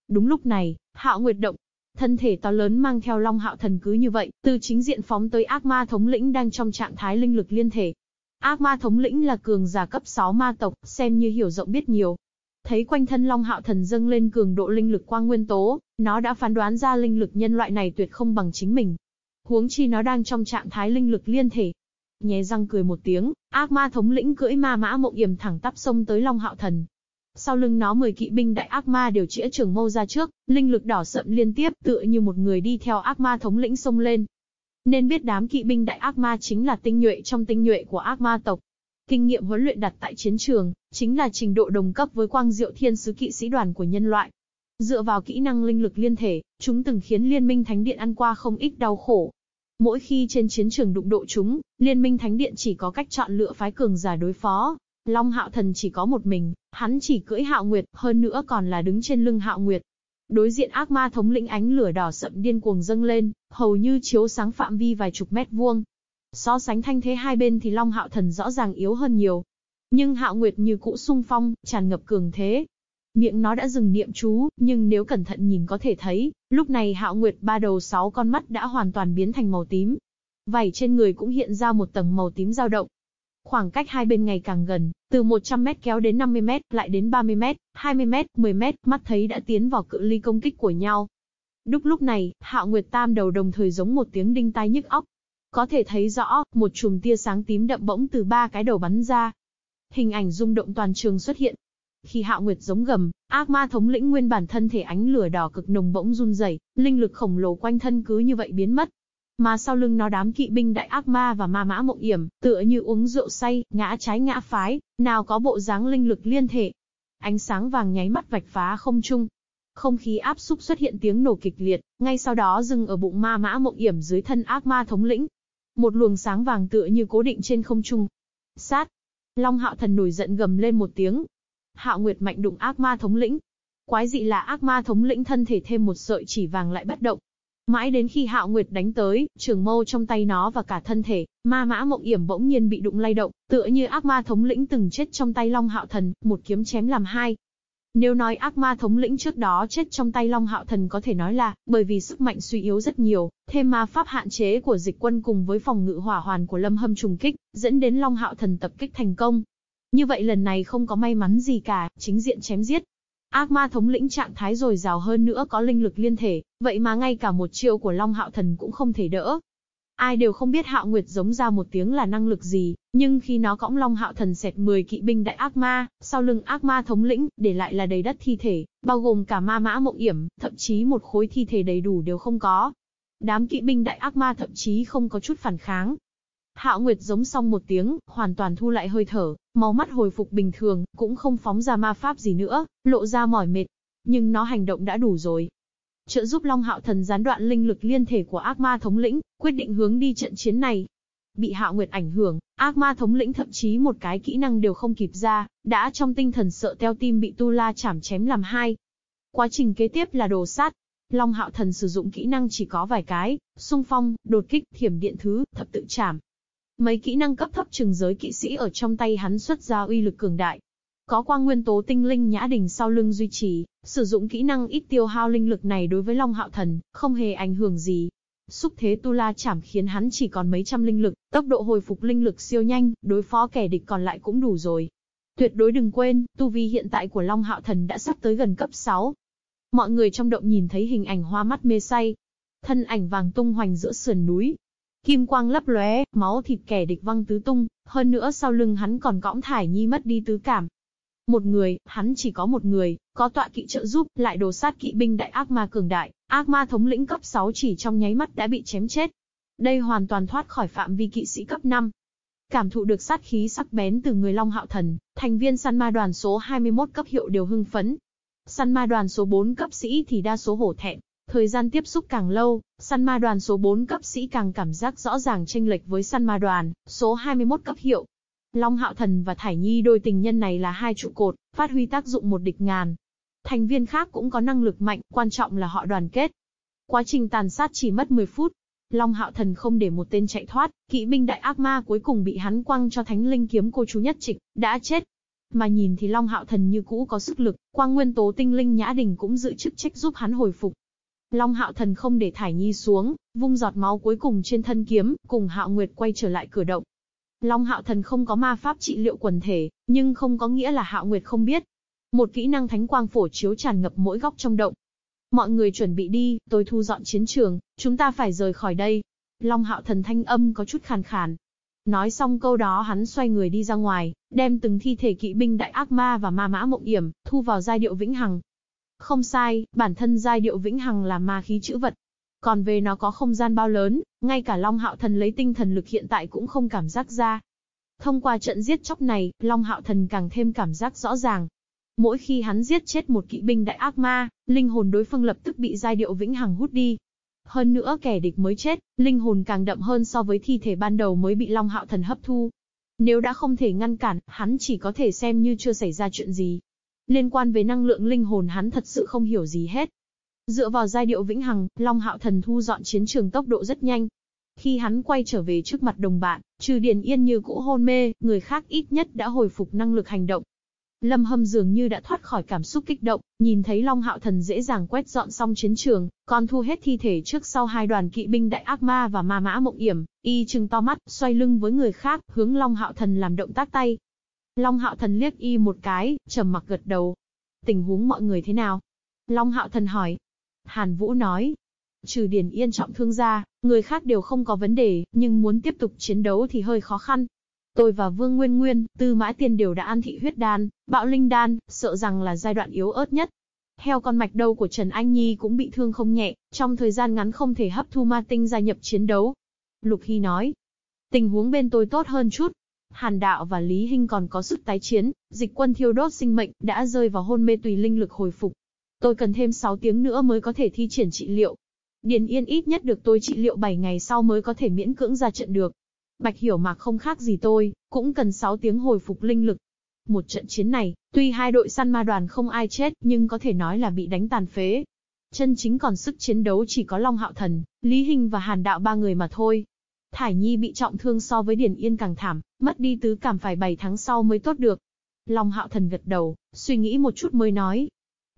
Đúng lúc này, Hạo Nguyệt động, Thân thể to lớn mang theo Long Hạo Thần cứ như vậy, từ chính diện phóng tới ác ma thống lĩnh đang trong trạng thái linh lực liên thể. Ác ma thống lĩnh là cường giả cấp 6 ma tộc, xem như hiểu rộng biết nhiều. Thấy quanh thân Long Hạo Thần dâng lên cường độ linh lực quang nguyên tố, nó đã phán đoán ra linh lực nhân loại này tuyệt không bằng chính mình. Huống chi nó đang trong trạng thái linh lực liên thể. Nhé răng cười một tiếng, ác ma thống lĩnh cưỡi ma mã mộng yểm thẳng tắp sông tới Long Hạo Thần, sau lưng nó 10 kỵ binh đại ác ma đều chĩa trường mâu ra trước, linh lực đỏ sậm liên tiếp tựa như một người đi theo ác ma thống lĩnh sông lên. Nên biết đám kỵ binh đại ác ma chính là tinh nhuệ trong tinh nhuệ của ác ma tộc. Kinh nghiệm huấn luyện đặt tại chiến trường, chính là trình độ đồng cấp với quang diệu thiên sứ kỵ sĩ đoàn của nhân loại. Dựa vào kỹ năng linh lực liên thể, chúng từng khiến Liên minh Thánh Điện ăn qua không ít đau khổ. Mỗi khi trên chiến trường đụng độ chúng, Liên minh Thánh Điện chỉ có cách chọn lựa phái cường giả đối phó, Long Hạo Thần chỉ có một mình, hắn chỉ cưỡi Hạo Nguyệt, hơn nữa còn là đứng trên lưng Hạo Nguyệt. Đối diện ác ma thống lĩnh ánh lửa đỏ sậm điên cuồng dâng lên, hầu như chiếu sáng phạm vi vài chục mét vuông. So sánh thanh thế hai bên thì Long Hạo Thần rõ ràng yếu hơn nhiều. Nhưng Hạo Nguyệt như cũ sung phong, tràn ngập cường thế. Miệng nó đã dừng niệm chú, nhưng nếu cẩn thận nhìn có thể thấy, lúc này Hạo Nguyệt ba đầu sáu con mắt đã hoàn toàn biến thành màu tím. Vảy trên người cũng hiện ra một tầng màu tím dao động, Khoảng cách hai bên ngày càng gần, từ 100 mét kéo đến 50 mét, lại đến 30 mét, 20 mét, 10 mét, mắt thấy đã tiến vào cự ly công kích của nhau. Đúc lúc này, Hạo Nguyệt Tam đầu đồng thời giống một tiếng đinh tai nhức óc. Có thể thấy rõ, một chùm tia sáng tím đậm bỗng từ ba cái đầu bắn ra. Hình ảnh rung động toàn trường xuất hiện. Khi Hạo Nguyệt giống gầm, ác ma thống lĩnh nguyên bản thân thể ánh lửa đỏ cực nồng bỗng run rẩy, linh lực khổng lồ quanh thân cứ như vậy biến mất. Mà sau lưng nó đám kỵ binh đại ác ma và ma mã mộng yểm, tựa như uống rượu say, ngã trái ngã phái, nào có bộ dáng linh lực liên thể. Ánh sáng vàng nháy mắt vạch phá không trung. Không khí áp xúc xuất hiện tiếng nổ kịch liệt, ngay sau đó dừng ở bụng ma mã mộng yểm dưới thân ác ma thống lĩnh. Một luồng sáng vàng tựa như cố định trên không trung. Sát! Long hạo thần nổi giận gầm lên một tiếng. Hạo Nguyệt mạnh đụng ác ma thống lĩnh. Quái dị là ác ma thống lĩnh thân thể thêm một sợi chỉ vàng lại bất động, Mãi đến khi Hạo Nguyệt đánh tới, trường mâu trong tay nó và cả thân thể, ma mã mộng yểm bỗng nhiên bị đụng lay động, tựa như ác ma thống lĩnh từng chết trong tay Long Hạo Thần, một kiếm chém làm hai. Nếu nói ác ma thống lĩnh trước đó chết trong tay Long Hạo Thần có thể nói là, bởi vì sức mạnh suy yếu rất nhiều, thêm ma pháp hạn chế của dịch quân cùng với phòng ngự hỏa hoàn của lâm hâm trùng kích, dẫn đến Long Hạo Thần tập kích thành công. Như vậy lần này không có may mắn gì cả, chính diện chém giết, Ác ma thống lĩnh trạng thái rồi rào hơn nữa có linh lực liên thể, vậy mà ngay cả một chiêu của Long Hạo Thần cũng không thể đỡ. Ai đều không biết Hạo Nguyệt giống ra một tiếng là năng lực gì, nhưng khi nó cõng Long Hạo Thần xẹt 10 kỵ binh đại ác ma, sau lưng ác ma thống lĩnh, để lại là đầy đất thi thể, bao gồm cả ma mã mộng yểm, thậm chí một khối thi thể đầy đủ đều không có. Đám kỵ binh đại ác ma thậm chí không có chút phản kháng, Hạo Nguyệt giống xong một tiếng, hoàn toàn thu lại hơi thở, máu mắt hồi phục bình thường, cũng không phóng ra ma pháp gì nữa, lộ ra mỏi mệt. Nhưng nó hành động đã đủ rồi. Trợ giúp Long Hạo Thần gián đoạn linh lực liên thể của ác ma thống lĩnh, quyết định hướng đi trận chiến này. Bị Hạo Nguyệt ảnh hưởng, ác ma thống lĩnh thậm chí một cái kỹ năng đều không kịp ra, đã trong tinh thần sợ teo tim bị Tu La chảm chém làm hai. Quá trình kế tiếp là đồ sát, Long Hạo Thần sử dụng kỹ năng chỉ có vài cái, xung phong, đột kích, thiểm điện thứ, thập tự chảm, Mấy kỹ năng cấp thấp trừng giới kỵ sĩ ở trong tay hắn xuất ra uy lực cường đại. Có quang nguyên tố tinh linh nhã đình sau lưng duy trì, sử dụng kỹ năng ít tiêu hao linh lực này đối với Long Hạo Thần, không hề ảnh hưởng gì. Xúc thế Tu La chảm khiến hắn chỉ còn mấy trăm linh lực, tốc độ hồi phục linh lực siêu nhanh, đối phó kẻ địch còn lại cũng đủ rồi. Tuyệt đối đừng quên, tu vi hiện tại của Long Hạo Thần đã sắp tới gần cấp 6. Mọi người trong động nhìn thấy hình ảnh hoa mắt mê say. Thân ảnh vàng tung hoành giữa sườn núi, Kim quang lấp lóe, máu thịt kẻ địch văng tứ tung, hơn nữa sau lưng hắn còn cõng thải nhi mất đi tứ cảm. Một người, hắn chỉ có một người, có tọa kỵ trợ giúp, lại đồ sát kỵ binh đại ác ma cường đại, ác ma thống lĩnh cấp 6 chỉ trong nháy mắt đã bị chém chết. Đây hoàn toàn thoát khỏi phạm vi kỵ sĩ cấp 5. Cảm thụ được sát khí sắc bén từ người Long Hạo Thần, thành viên săn ma đoàn số 21 cấp hiệu đều hưng phấn. Săn ma đoàn số 4 cấp sĩ thì đa số hổ thẹn, Thời gian tiếp xúc càng lâu, săn ma đoàn số 4 cấp sĩ càng cảm giác rõ ràng chênh lệch với săn ma đoàn, số 21 cấp hiệu. Long Hạo Thần và Thải Nhi đôi tình nhân này là hai trụ cột, phát huy tác dụng một địch ngàn. Thành viên khác cũng có năng lực mạnh, quan trọng là họ đoàn kết. Quá trình tàn sát chỉ mất 10 phút. Long Hạo Thần không để một tên chạy thoát, kỵ binh đại ác ma cuối cùng bị hắn quăng cho thánh linh kiếm cô chú nhất trịch, đã chết. Mà nhìn thì Long Hạo Thần như cũ có sức lực, quang nguyên tố tinh linh nhã đình cũng giữ chức trách giúp hắn hồi phục, Long Hạo Thần không để Thải Nhi xuống, vung giọt máu cuối cùng trên thân kiếm, cùng Hạo Nguyệt quay trở lại cửa động. Long Hạo Thần không có ma pháp trị liệu quần thể, nhưng không có nghĩa là Hạo Nguyệt không biết. Một kỹ năng thánh quang phổ chiếu tràn ngập mỗi góc trong động. Mọi người chuẩn bị đi, tôi thu dọn chiến trường, chúng ta phải rời khỏi đây. Long Hạo Thần thanh âm có chút khàn khàn. Nói xong câu đó hắn xoay người đi ra ngoài, đem từng thi thể kỵ binh đại ác ma và ma mã mộng yểm, thu vào giai điệu vĩnh hằng. Không sai, bản thân giai điệu vĩnh hằng là ma khí chữ vật. Còn về nó có không gian bao lớn, ngay cả Long Hạo Thần lấy tinh thần lực hiện tại cũng không cảm giác ra. Thông qua trận giết chóc này, Long Hạo Thần càng thêm cảm giác rõ ràng. Mỗi khi hắn giết chết một kỵ binh đại ác ma, linh hồn đối phương lập tức bị giai điệu vĩnh hằng hút đi. Hơn nữa kẻ địch mới chết, linh hồn càng đậm hơn so với thi thể ban đầu mới bị Long Hạo Thần hấp thu. Nếu đã không thể ngăn cản, hắn chỉ có thể xem như chưa xảy ra chuyện gì. Liên quan về năng lượng linh hồn hắn thật sự không hiểu gì hết. Dựa vào giai điệu vĩnh hằng, Long Hạo Thần thu dọn chiến trường tốc độ rất nhanh. Khi hắn quay trở về trước mặt đồng bạn, trừ Điền Yên như cũ hôn mê, người khác ít nhất đã hồi phục năng lực hành động. Lâm Hâm dường như đã thoát khỏi cảm xúc kích động, nhìn thấy Long Hạo Thần dễ dàng quét dọn xong chiến trường, còn thu hết thi thể trước sau hai đoàn kỵ binh đại ác ma và ma mã mộng yểm, y trừng to mắt, xoay lưng với người khác, hướng Long Hạo Thần làm động tác tay, Long Hạo Thần liếc y một cái, trầm mặc gật đầu. Tình huống mọi người thế nào? Long Hạo Thần hỏi. Hàn Vũ nói. Trừ Điền Yên trọng thương ra, người khác đều không có vấn đề, nhưng muốn tiếp tục chiến đấu thì hơi khó khăn. Tôi và Vương Nguyên Nguyên, Tư Mã Tiên đều đã ăn thị huyết đan, bạo linh đan, sợ rằng là giai đoạn yếu ớt nhất. Heo con mạch đâu của Trần Anh Nhi cũng bị thương không nhẹ, trong thời gian ngắn không thể hấp thu ma tinh gia nhập chiến đấu. Lục Hy nói, tình huống bên tôi tốt hơn chút, Hàn Đạo và Lý Hinh còn có sức tái chiến, dịch quân thiêu đốt sinh mệnh, đã rơi vào hôn mê tùy linh lực hồi phục. Tôi cần thêm 6 tiếng nữa mới có thể thi triển trị liệu. Điền Yên ít nhất được tôi trị liệu 7 ngày sau mới có thể miễn cưỡng ra trận được. Bạch Hiểu Mạc không khác gì tôi, cũng cần 6 tiếng hồi phục linh lực. Một trận chiến này, tuy hai đội săn ma đoàn không ai chết, nhưng có thể nói là bị đánh tàn phế. Chân chính còn sức chiến đấu chỉ có Long Hạo Thần, Lý Hinh và Hàn Đạo ba người mà thôi. Thải Nhi bị trọng thương so với Điền Yên càng thảm, mất đi tứ cảm phải 7 tháng sau mới tốt được. Long Hạo Thần gật đầu, suy nghĩ một chút mới nói.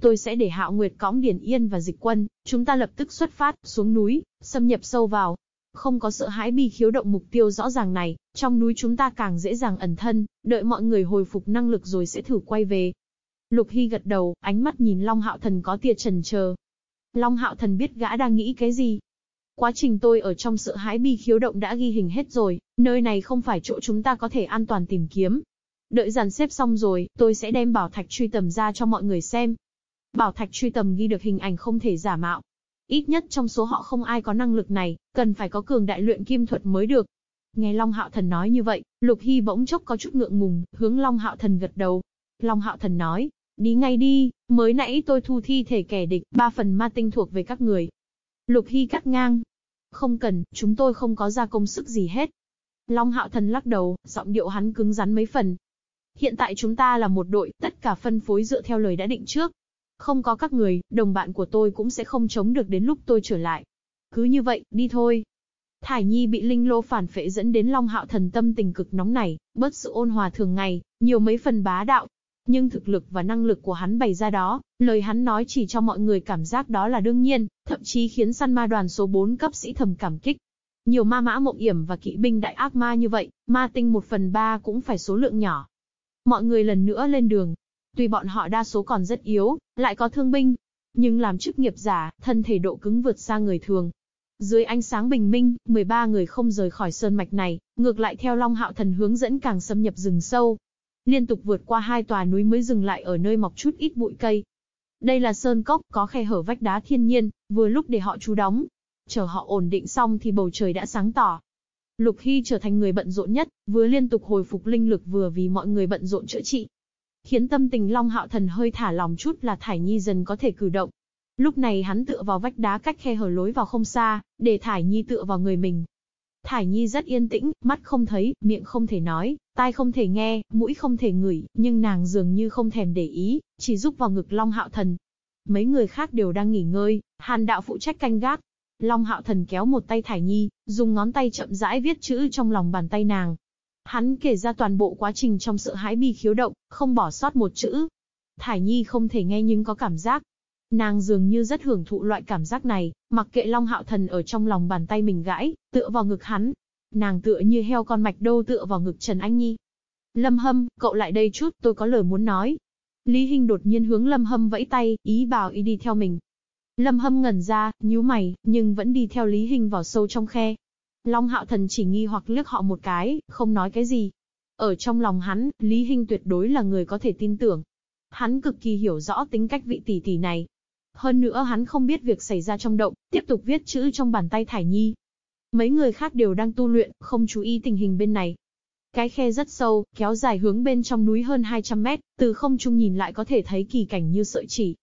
Tôi sẽ để Hạo Nguyệt cõng Điền Yên và dịch quân, chúng ta lập tức xuất phát, xuống núi, xâm nhập sâu vào. Không có sợ hãi bi khiếu động mục tiêu rõ ràng này, trong núi chúng ta càng dễ dàng ẩn thân, đợi mọi người hồi phục năng lực rồi sẽ thử quay về. Lục Hy gật đầu, ánh mắt nhìn Long Hạo Thần có tia trần chờ. Long Hạo Thần biết gã đang nghĩ cái gì, Quá trình tôi ở trong sợ hãi bi khiếu động đã ghi hình hết rồi, nơi này không phải chỗ chúng ta có thể an toàn tìm kiếm. Đợi dàn xếp xong rồi, tôi sẽ đem bảo thạch truy tầm ra cho mọi người xem. Bảo thạch truy tầm ghi được hình ảnh không thể giả mạo. Ít nhất trong số họ không ai có năng lực này, cần phải có cường đại luyện kim thuật mới được. Nghe Long Hạo Thần nói như vậy, Lục Hy bỗng chốc có chút ngượng ngùng, hướng Long Hạo Thần gật đầu. Long Hạo Thần nói, đi ngay đi, mới nãy tôi thu thi thể kẻ địch, ba phần ma tinh thuộc về các người. Lục Hy cắt ngang, không cần, chúng tôi không có ra công sức gì hết. Long Hạo Thần lắc đầu, giọng điệu hắn cứng rắn mấy phần. Hiện tại chúng ta là một đội, tất cả phân phối dựa theo lời đã định trước. Không có các người, đồng bạn của tôi cũng sẽ không chống được đến lúc tôi trở lại. Cứ như vậy, đi thôi. Thải Nhi bị Linh Lô phản phệ dẫn đến Long Hạo Thần tâm tình cực nóng này, bớt sự ôn hòa thường ngày, nhiều mấy phần bá đạo, nhưng thực lực và năng lực của hắn bày ra đó, lời hắn nói chỉ cho mọi người cảm giác đó là đương nhiên, thậm chí khiến săn ma đoàn số 4 cấp sĩ thầm cảm kích. Nhiều ma mã mộng yểm và kỵ binh đại ác ma như vậy, ma tinh một phần ba cũng phải số lượng nhỏ. Mọi người lần nữa lên đường. Tuy bọn họ đa số còn rất yếu, lại có thương binh, nhưng làm chức nghiệp giả, thân thể độ cứng vượt xa người thường. Dưới ánh sáng bình minh, 13 người không rời khỏi sơn mạch này, ngược lại theo Long Hạo Thần hướng dẫn càng xâm nhập rừng sâu. Liên tục vượt qua hai tòa núi mới dừng lại ở nơi mọc chút ít bụi cây. Đây là sơn cốc, có khe hở vách đá thiên nhiên, vừa lúc để họ trú đóng. Chờ họ ổn định xong thì bầu trời đã sáng tỏ. Lục Hy trở thành người bận rộn nhất, vừa liên tục hồi phục linh lực vừa vì mọi người bận rộn chữa trị. Khiến tâm tình Long Hạo Thần hơi thả lòng chút là Thải Nhi dần có thể cử động. Lúc này hắn tựa vào vách đá cách khe hở lối vào không xa, để Thải Nhi tựa vào người mình. Thải Nhi rất yên tĩnh, mắt không thấy, miệng không thể nói, tai không thể nghe, mũi không thể ngửi, nhưng nàng dường như không thèm để ý, chỉ giúp vào ngực Long Hạo Thần. Mấy người khác đều đang nghỉ ngơi, Hàn Đạo phụ trách canh gác. Long Hạo Thần kéo một tay Thải Nhi, dùng ngón tay chậm rãi viết chữ trong lòng bàn tay nàng. Hắn kể ra toàn bộ quá trình trong sợ hãi bi khiếu động, không bỏ sót một chữ. Thải Nhi không thể nghe nhưng có cảm giác, Nàng dường như rất hưởng thụ loại cảm giác này, mặc kệ Long Hạo Thần ở trong lòng bàn tay mình gãi, tựa vào ngực hắn. Nàng tựa như heo con mạch đô tựa vào ngực Trần Anh Nhi. Lâm Hâm, cậu lại đây chút, tôi có lời muốn nói. Lý Hinh đột nhiên hướng Lâm Hâm vẫy tay, ý bảo y đi theo mình. Lâm Hâm ngẩn ra, nhíu mày, nhưng vẫn đi theo Lý Hinh vào sâu trong khe. Long Hạo Thần chỉ nghi hoặc liếc họ một cái, không nói cái gì. Ở trong lòng hắn, Lý Hinh tuyệt đối là người có thể tin tưởng. Hắn cực kỳ hiểu rõ tính cách vị tỷ tỷ này, hơn nữa hắn không biết việc xảy ra trong động, tiếp tục viết chữ trong bàn tay Thải Nhi. Mấy người khác đều đang tu luyện, không chú ý tình hình bên này. Cái khe rất sâu, kéo dài hướng bên trong núi hơn 200 mét, từ không trung nhìn lại có thể thấy kỳ cảnh như sợi chỉ.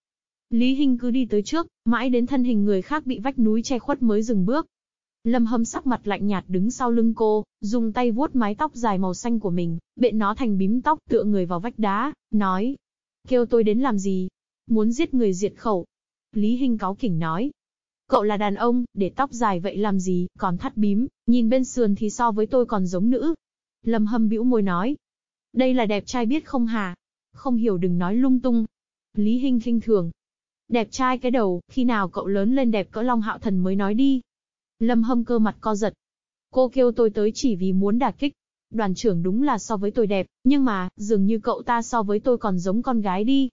Lý Hinh cứ đi tới trước, mãi đến thân hình người khác bị vách núi che khuất mới dừng bước. Lâm Hâm sắc mặt lạnh nhạt đứng sau lưng cô, dùng tay vuốt mái tóc dài màu xanh của mình, bện nó thành bím tóc tựa người vào vách đá, nói. Kêu tôi đến làm gì? Muốn giết người diệt khẩu, Lý Hinh cáo kỉnh nói. Cậu là đàn ông, để tóc dài vậy làm gì, còn thắt bím, nhìn bên sườn thì so với tôi còn giống nữ. Lâm Hâm bĩu môi nói. Đây là đẹp trai biết không hà? Không hiểu đừng nói lung tung. Lý Hinh khinh thường. Đẹp trai cái đầu, khi nào cậu lớn lên đẹp cỡ Long Hạo Thần mới nói đi. Lâm Hâm cơ mặt co giật. Cô kêu tôi tới chỉ vì muốn đả kích. Đoàn trưởng đúng là so với tôi đẹp, nhưng mà, dường như cậu ta so với tôi còn giống con gái đi.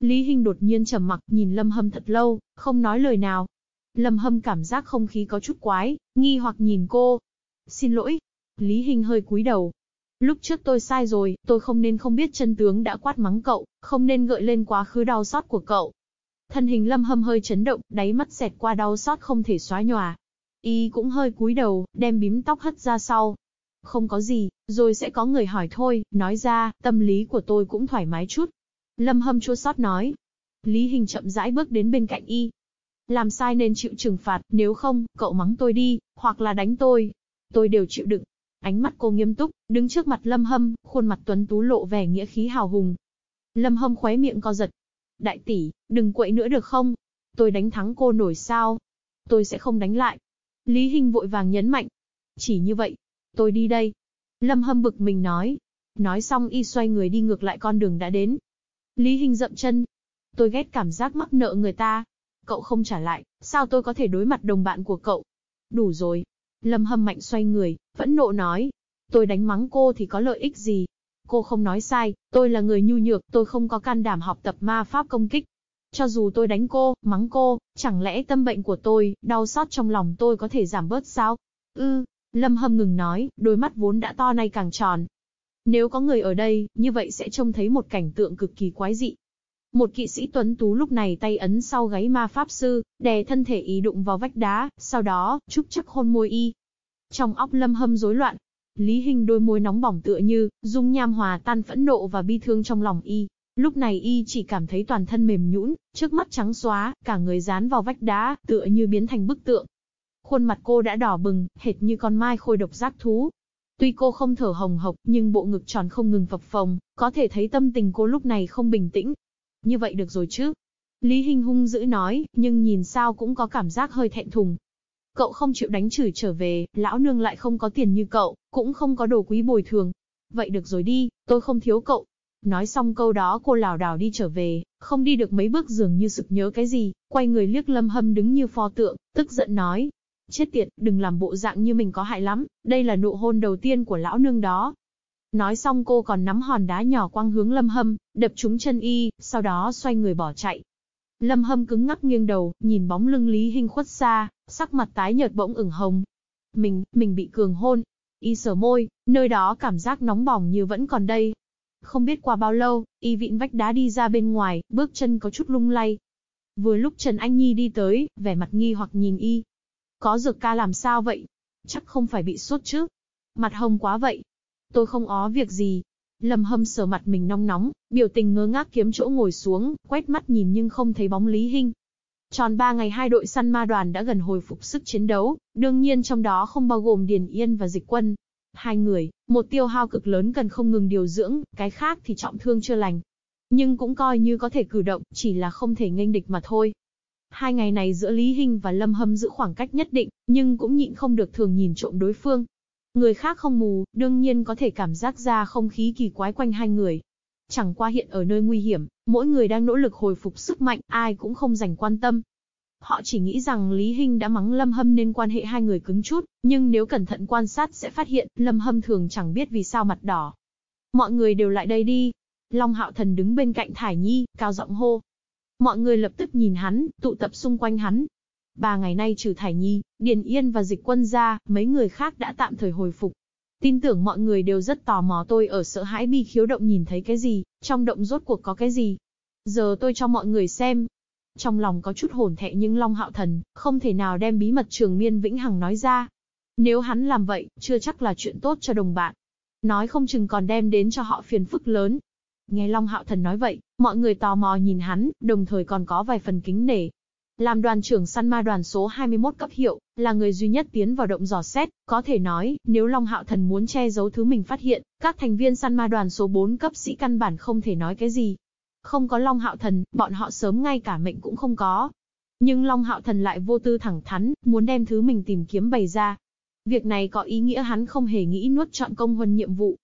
Lý Hinh đột nhiên trầm mặc, nhìn Lâm Hâm thật lâu, không nói lời nào. Lâm Hâm cảm giác không khí có chút quái, nghi hoặc nhìn cô. Xin lỗi. Lý Hinh hơi cúi đầu. Lúc trước tôi sai rồi, tôi không nên không biết chân tướng đã quát mắng cậu, không nên gợi lên quá khứ đau xót của cậu. Thân hình Lâm Hâm hơi chấn động, đáy mắt xẹt qua đau xót không thể xóa nhòa. Y cũng hơi cúi đầu, đem bím tóc hất ra sau. Không có gì, rồi sẽ có người hỏi thôi, nói ra, tâm lý của tôi cũng thoải mái chút. Lâm Hâm chua sót nói. Lý Hình chậm rãi bước đến bên cạnh y. Làm sai nên chịu trừng phạt, nếu không, cậu mắng tôi đi, hoặc là đánh tôi. Tôi đều chịu đựng. Ánh mắt cô nghiêm túc, đứng trước mặt Lâm Hâm, khuôn mặt tuấn tú lộ vẻ nghĩa khí hào hùng. Lâm Hâm khóe miệng co giật. Đại tỷ, đừng quậy nữa được không? Tôi đánh thắng cô nổi sao? Tôi sẽ không đánh lại. Lý Hinh vội vàng nhấn mạnh. Chỉ như vậy. Tôi đi đây. Lâm Hâm bực mình nói. Nói xong y xoay người đi ngược lại con đường đã đến, Lý Hinh dậm chân. Tôi ghét cảm giác mắc nợ người ta. Cậu không trả lại, sao tôi có thể đối mặt đồng bạn của cậu? Đủ rồi. Lâm Hâm Mạnh xoay người, phẫn nộ nói. Tôi đánh mắng cô thì có lợi ích gì? Cô không nói sai, tôi là người nhu nhược, tôi không có can đảm học tập ma pháp công kích. Cho dù tôi đánh cô, mắng cô, chẳng lẽ tâm bệnh của tôi, đau xót trong lòng tôi có thể giảm bớt sao? Ư, Lâm Hâm ngừng nói, đôi mắt vốn đã to nay càng tròn, nếu có người ở đây, như vậy sẽ trông thấy một cảnh tượng cực kỳ quái dị. Một kỵ sĩ tuấn tú lúc này tay ấn sau gáy ma pháp sư, đè thân thể ý đụng vào vách đá, sau đó, chúc chắc hôn môi y. Trong óc lâm hâm rối loạn, Lý Hình đôi môi nóng bỏng tựa như, dung nham hòa tan phẫn nộ và bi thương trong lòng y. Lúc này y chỉ cảm thấy toàn thân mềm nhũn, trước mắt trắng xóa, cả người dán vào vách đá, tựa như biến thành bức tượng. Khuôn mặt cô đã đỏ bừng, hệt như con mai khôi độc giác thú, Tuy cô không thở hồng hộc, nhưng bộ ngực tròn không ngừng phập phồng, có thể thấy tâm tình cô lúc này không bình tĩnh. Như vậy được rồi chứ? Lý Hinh hung dữ nói, nhưng nhìn sao cũng có cảm giác hơi thẹn thùng. Cậu không chịu đánh chửi trở về, lão nương lại không có tiền như cậu, cũng không có đồ quý bồi thường. Vậy được rồi đi, tôi không thiếu cậu. Nói xong câu đó cô lảo đảo đi trở về, không đi được mấy bước dường như sực nhớ cái gì, quay người liếc lâm hâm đứng như pho tượng, tức giận nói, Chết tiệt, đừng làm bộ dạng như mình có hại lắm, đây là nụ hôn đầu tiên của lão nương đó. Nói xong cô còn nắm hòn đá nhỏ quăng hướng lâm hâm, đập trúng chân y, sau đó xoay người bỏ chạy. Lâm Hâm cứng ngắc nghiêng đầu, nhìn bóng lưng Lý Hinh khuất xa, sắc mặt tái nhợt bỗng ửng hồng. Mình, mình bị cường hôn. Y sờ môi, nơi đó cảm giác nóng bỏng như vẫn còn đây. Không biết qua bao lâu, y vịn vách đá đi ra bên ngoài, bước chân có chút lung lay. Vừa lúc Trần Anh Nhi đi tới, vẻ mặt nghi hoặc nhìn y. Có dược ca làm sao vậy? Chắc không phải bị sốt chứ? Mặt hồng quá vậy. Tôi không ó việc gì, Lâm Hâm sờ mặt mình nóng nóng, biểu tình ngơ ngác kiếm chỗ ngồi xuống, quét mắt nhìn nhưng không thấy bóng Lý Hinh. Tròn 3 ngày hai đội săn ma đoàn đã gần hồi phục sức chiến đấu, đương nhiên trong đó không bao gồm Điền Yên và Dịch Quân. Hai người, một tiêu hao cực lớn cần không ngừng điều dưỡng, cái khác thì trọng thương chưa lành. Nhưng cũng coi như có thể cử động, chỉ là không thể nghênh địch mà thôi. Hai ngày này giữa Lý Hinh và Lâm Hâm giữ khoảng cách nhất định, nhưng cũng nhịn không được thường nhìn trộm đối phương, Người khác không mù, đương nhiên có thể cảm giác ra không khí kỳ quái quanh hai người. Chẳng qua hiện ở nơi nguy hiểm, mỗi người đang nỗ lực hồi phục sức mạnh, ai cũng không dành quan tâm. Họ chỉ nghĩ rằng Lý Hinh đã mắng Lâm Hâm nên quan hệ hai người cứng chút, nhưng nếu cẩn thận quan sát sẽ phát hiện, Lâm Hâm thường chẳng biết vì sao mặt đỏ. Mọi người đều lại đây đi. Long Hạo Thần đứng bên cạnh Thải Nhi, cao giọng hô. Mọi người lập tức nhìn hắn, tụ tập xung quanh hắn, Ba ngày nay trừ Thải Nhi, Điền Yên và Dịch Quân ra, mấy người khác đã tạm thời hồi phục. Tin tưởng mọi người đều rất tò mò tôi ở sợ hãi bi khiếu động nhìn thấy cái gì, trong động rốt cuộc có cái gì. Giờ tôi cho mọi người xem. Trong lòng có chút hồn thẹ nhưng Long Hạo Thần, không thể nào đem bí mật trường miên vĩnh hằng nói ra. Nếu hắn làm vậy, chưa chắc là chuyện tốt cho đồng bạn. Nói không chừng còn đem đến cho họ phiền phức lớn. Nghe Long Hạo Thần nói vậy, mọi người tò mò nhìn hắn, đồng thời còn có vài phần kính nể. Làm đoàn trưởng săn ma đoàn số 21 cấp hiệu, là người duy nhất tiến vào động dò xét, có thể nói, nếu Long Hạo Thần muốn che giấu thứ mình phát hiện, các thành viên săn ma đoàn số 4 cấp sĩ căn bản không thể nói cái gì. Không có Long Hạo Thần, bọn họ sớm ngay cả mệnh cũng không có. Nhưng Long Hạo Thần lại vô tư thẳng thắn, muốn đem thứ mình tìm kiếm bày ra. Việc này có ý nghĩa hắn không hề nghĩ nuốt chọn công huân nhiệm vụ.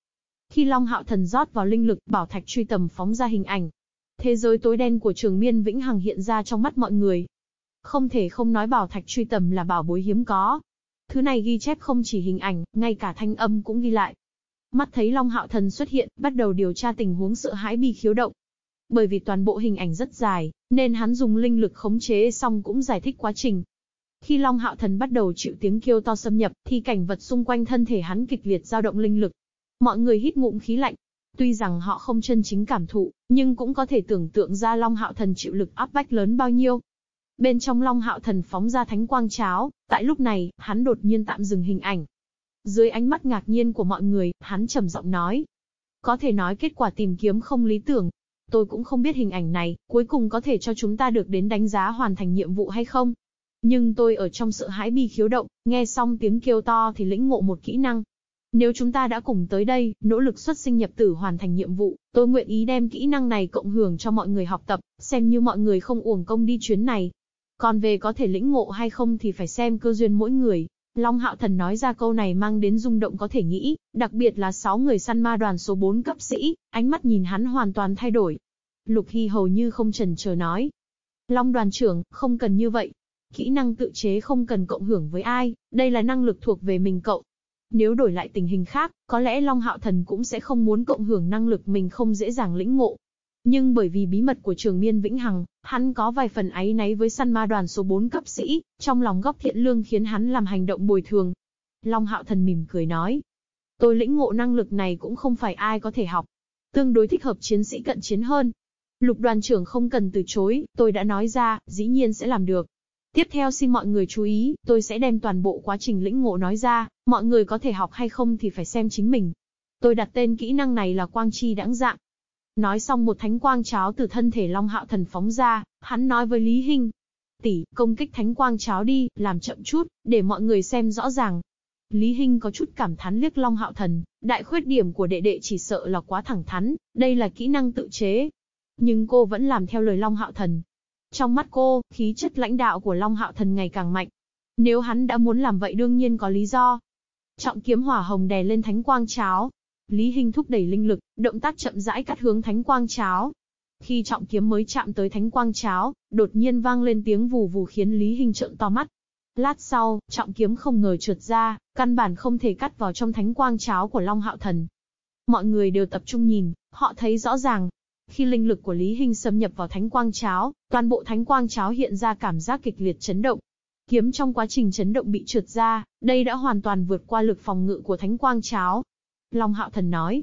Khi Long Hạo Thần rót vào linh lực, bảo thạch truy tầm phóng ra hình ảnh. Thế giới tối đen của trường miên vĩnh hằng hiện ra trong mắt mọi người, không thể không nói bảo thạch truy tầm là bảo bối hiếm có. Thứ này ghi chép không chỉ hình ảnh, ngay cả thanh âm cũng ghi lại. Mắt thấy Long Hạo Thần xuất hiện, bắt đầu điều tra tình huống sợ hãi bi khiếu động. Bởi vì toàn bộ hình ảnh rất dài, nên hắn dùng linh lực khống chế xong cũng giải thích quá trình. Khi Long Hạo Thần bắt đầu chịu tiếng kêu to xâm nhập, thì cảnh vật xung quanh thân thể hắn kịch liệt dao động linh lực. Mọi người hít ngụm khí lạnh. Tuy rằng họ không chân chính cảm thụ, nhưng cũng có thể tưởng tượng ra Long Hạo Thần chịu lực áp bách lớn bao nhiêu. Bên trong Long Hạo Thần phóng ra thánh quang cháo, tại lúc này, hắn đột nhiên tạm dừng hình ảnh. Dưới ánh mắt ngạc nhiên của mọi người, hắn trầm giọng nói. Có thể nói kết quả tìm kiếm không lý tưởng. Tôi cũng không biết hình ảnh này, cuối cùng có thể cho chúng ta được đến đánh giá hoàn thành nhiệm vụ hay không. Nhưng tôi ở trong sợ hãi bi khiếu động, nghe xong tiếng kêu to thì lĩnh ngộ một kỹ năng. Nếu chúng ta đã cùng tới đây, nỗ lực xuất sinh nhập tử hoàn thành nhiệm vụ, tôi nguyện ý đem kỹ năng này cộng hưởng cho mọi người học tập, xem như mọi người không uổng công đi chuyến này. Còn về có thể lĩnh ngộ hay không thì phải xem cơ duyên mỗi người. Long Hạo Thần nói ra câu này mang đến rung động có thể nghĩ, đặc biệt là 6 người săn ma đoàn số 4 cấp sĩ, ánh mắt nhìn hắn hoàn toàn thay đổi. Lục Hy hầu như không chần chờ nói. Long đoàn trưởng, không cần như vậy. Kỹ năng tự chế không cần cộng hưởng với ai, đây là năng lực thuộc về mình cậu. Nếu đổi lại tình hình khác, có lẽ Long Hạo Thần cũng sẽ không muốn cộng hưởng năng lực mình không dễ dàng lĩnh ngộ. Nhưng bởi vì bí mật của trường miên vĩnh hằng, hắn có vài phần áy náy với săn ma đoàn số 4 cấp sĩ, trong lòng góc thiện lương khiến hắn làm hành động bồi thường. Long hạo thần mỉm cười nói. Tôi lĩnh ngộ năng lực này cũng không phải ai có thể học. Tương đối thích hợp chiến sĩ cận chiến hơn. Lục đoàn trưởng không cần từ chối, tôi đã nói ra, dĩ nhiên sẽ làm được. Tiếp theo xin mọi người chú ý, tôi sẽ đem toàn bộ quá trình lĩnh ngộ nói ra, mọi người có thể học hay không thì phải xem chính mình. Tôi đặt tên kỹ năng này là quang chi đãng dạng. Nói xong một thánh quang cháo từ thân thể Long Hạo Thần phóng ra, hắn nói với Lý Hinh. Tỷ, công kích thánh quang cháo đi, làm chậm chút, để mọi người xem rõ ràng. Lý Hinh có chút cảm thán liếc Long Hạo Thần, đại khuyết điểm của đệ đệ chỉ sợ là quá thẳng thắn, đây là kỹ năng tự chế. Nhưng cô vẫn làm theo lời Long Hạo Thần. Trong mắt cô, khí chất lãnh đạo của Long Hạo Thần ngày càng mạnh. Nếu hắn đã muốn làm vậy đương nhiên có lý do. Trọng kiếm hỏa hồng đè lên thánh quang cháo, Lý Hinh thúc đẩy linh lực, động tác chậm rãi cắt hướng thánh quang cháo. Khi trọng kiếm mới chạm tới thánh quang cháo, đột nhiên vang lên tiếng vù vù khiến Lý Hinh trợn to mắt. Lát sau, trọng kiếm không ngờ trượt ra, căn bản không thể cắt vào trong thánh quang cháo của Long Hạo Thần. Mọi người đều tập trung nhìn, họ thấy rõ ràng. Khi linh lực của Lý Hinh xâm nhập vào thánh quang cháo, toàn bộ thánh quang cháo hiện ra cảm giác kịch liệt chấn động. Kiếm trong quá trình chấn động bị trượt ra, đây đã hoàn toàn vượt qua lực phòng ngự của thánh quang cháo. Long Hạo Thần nói,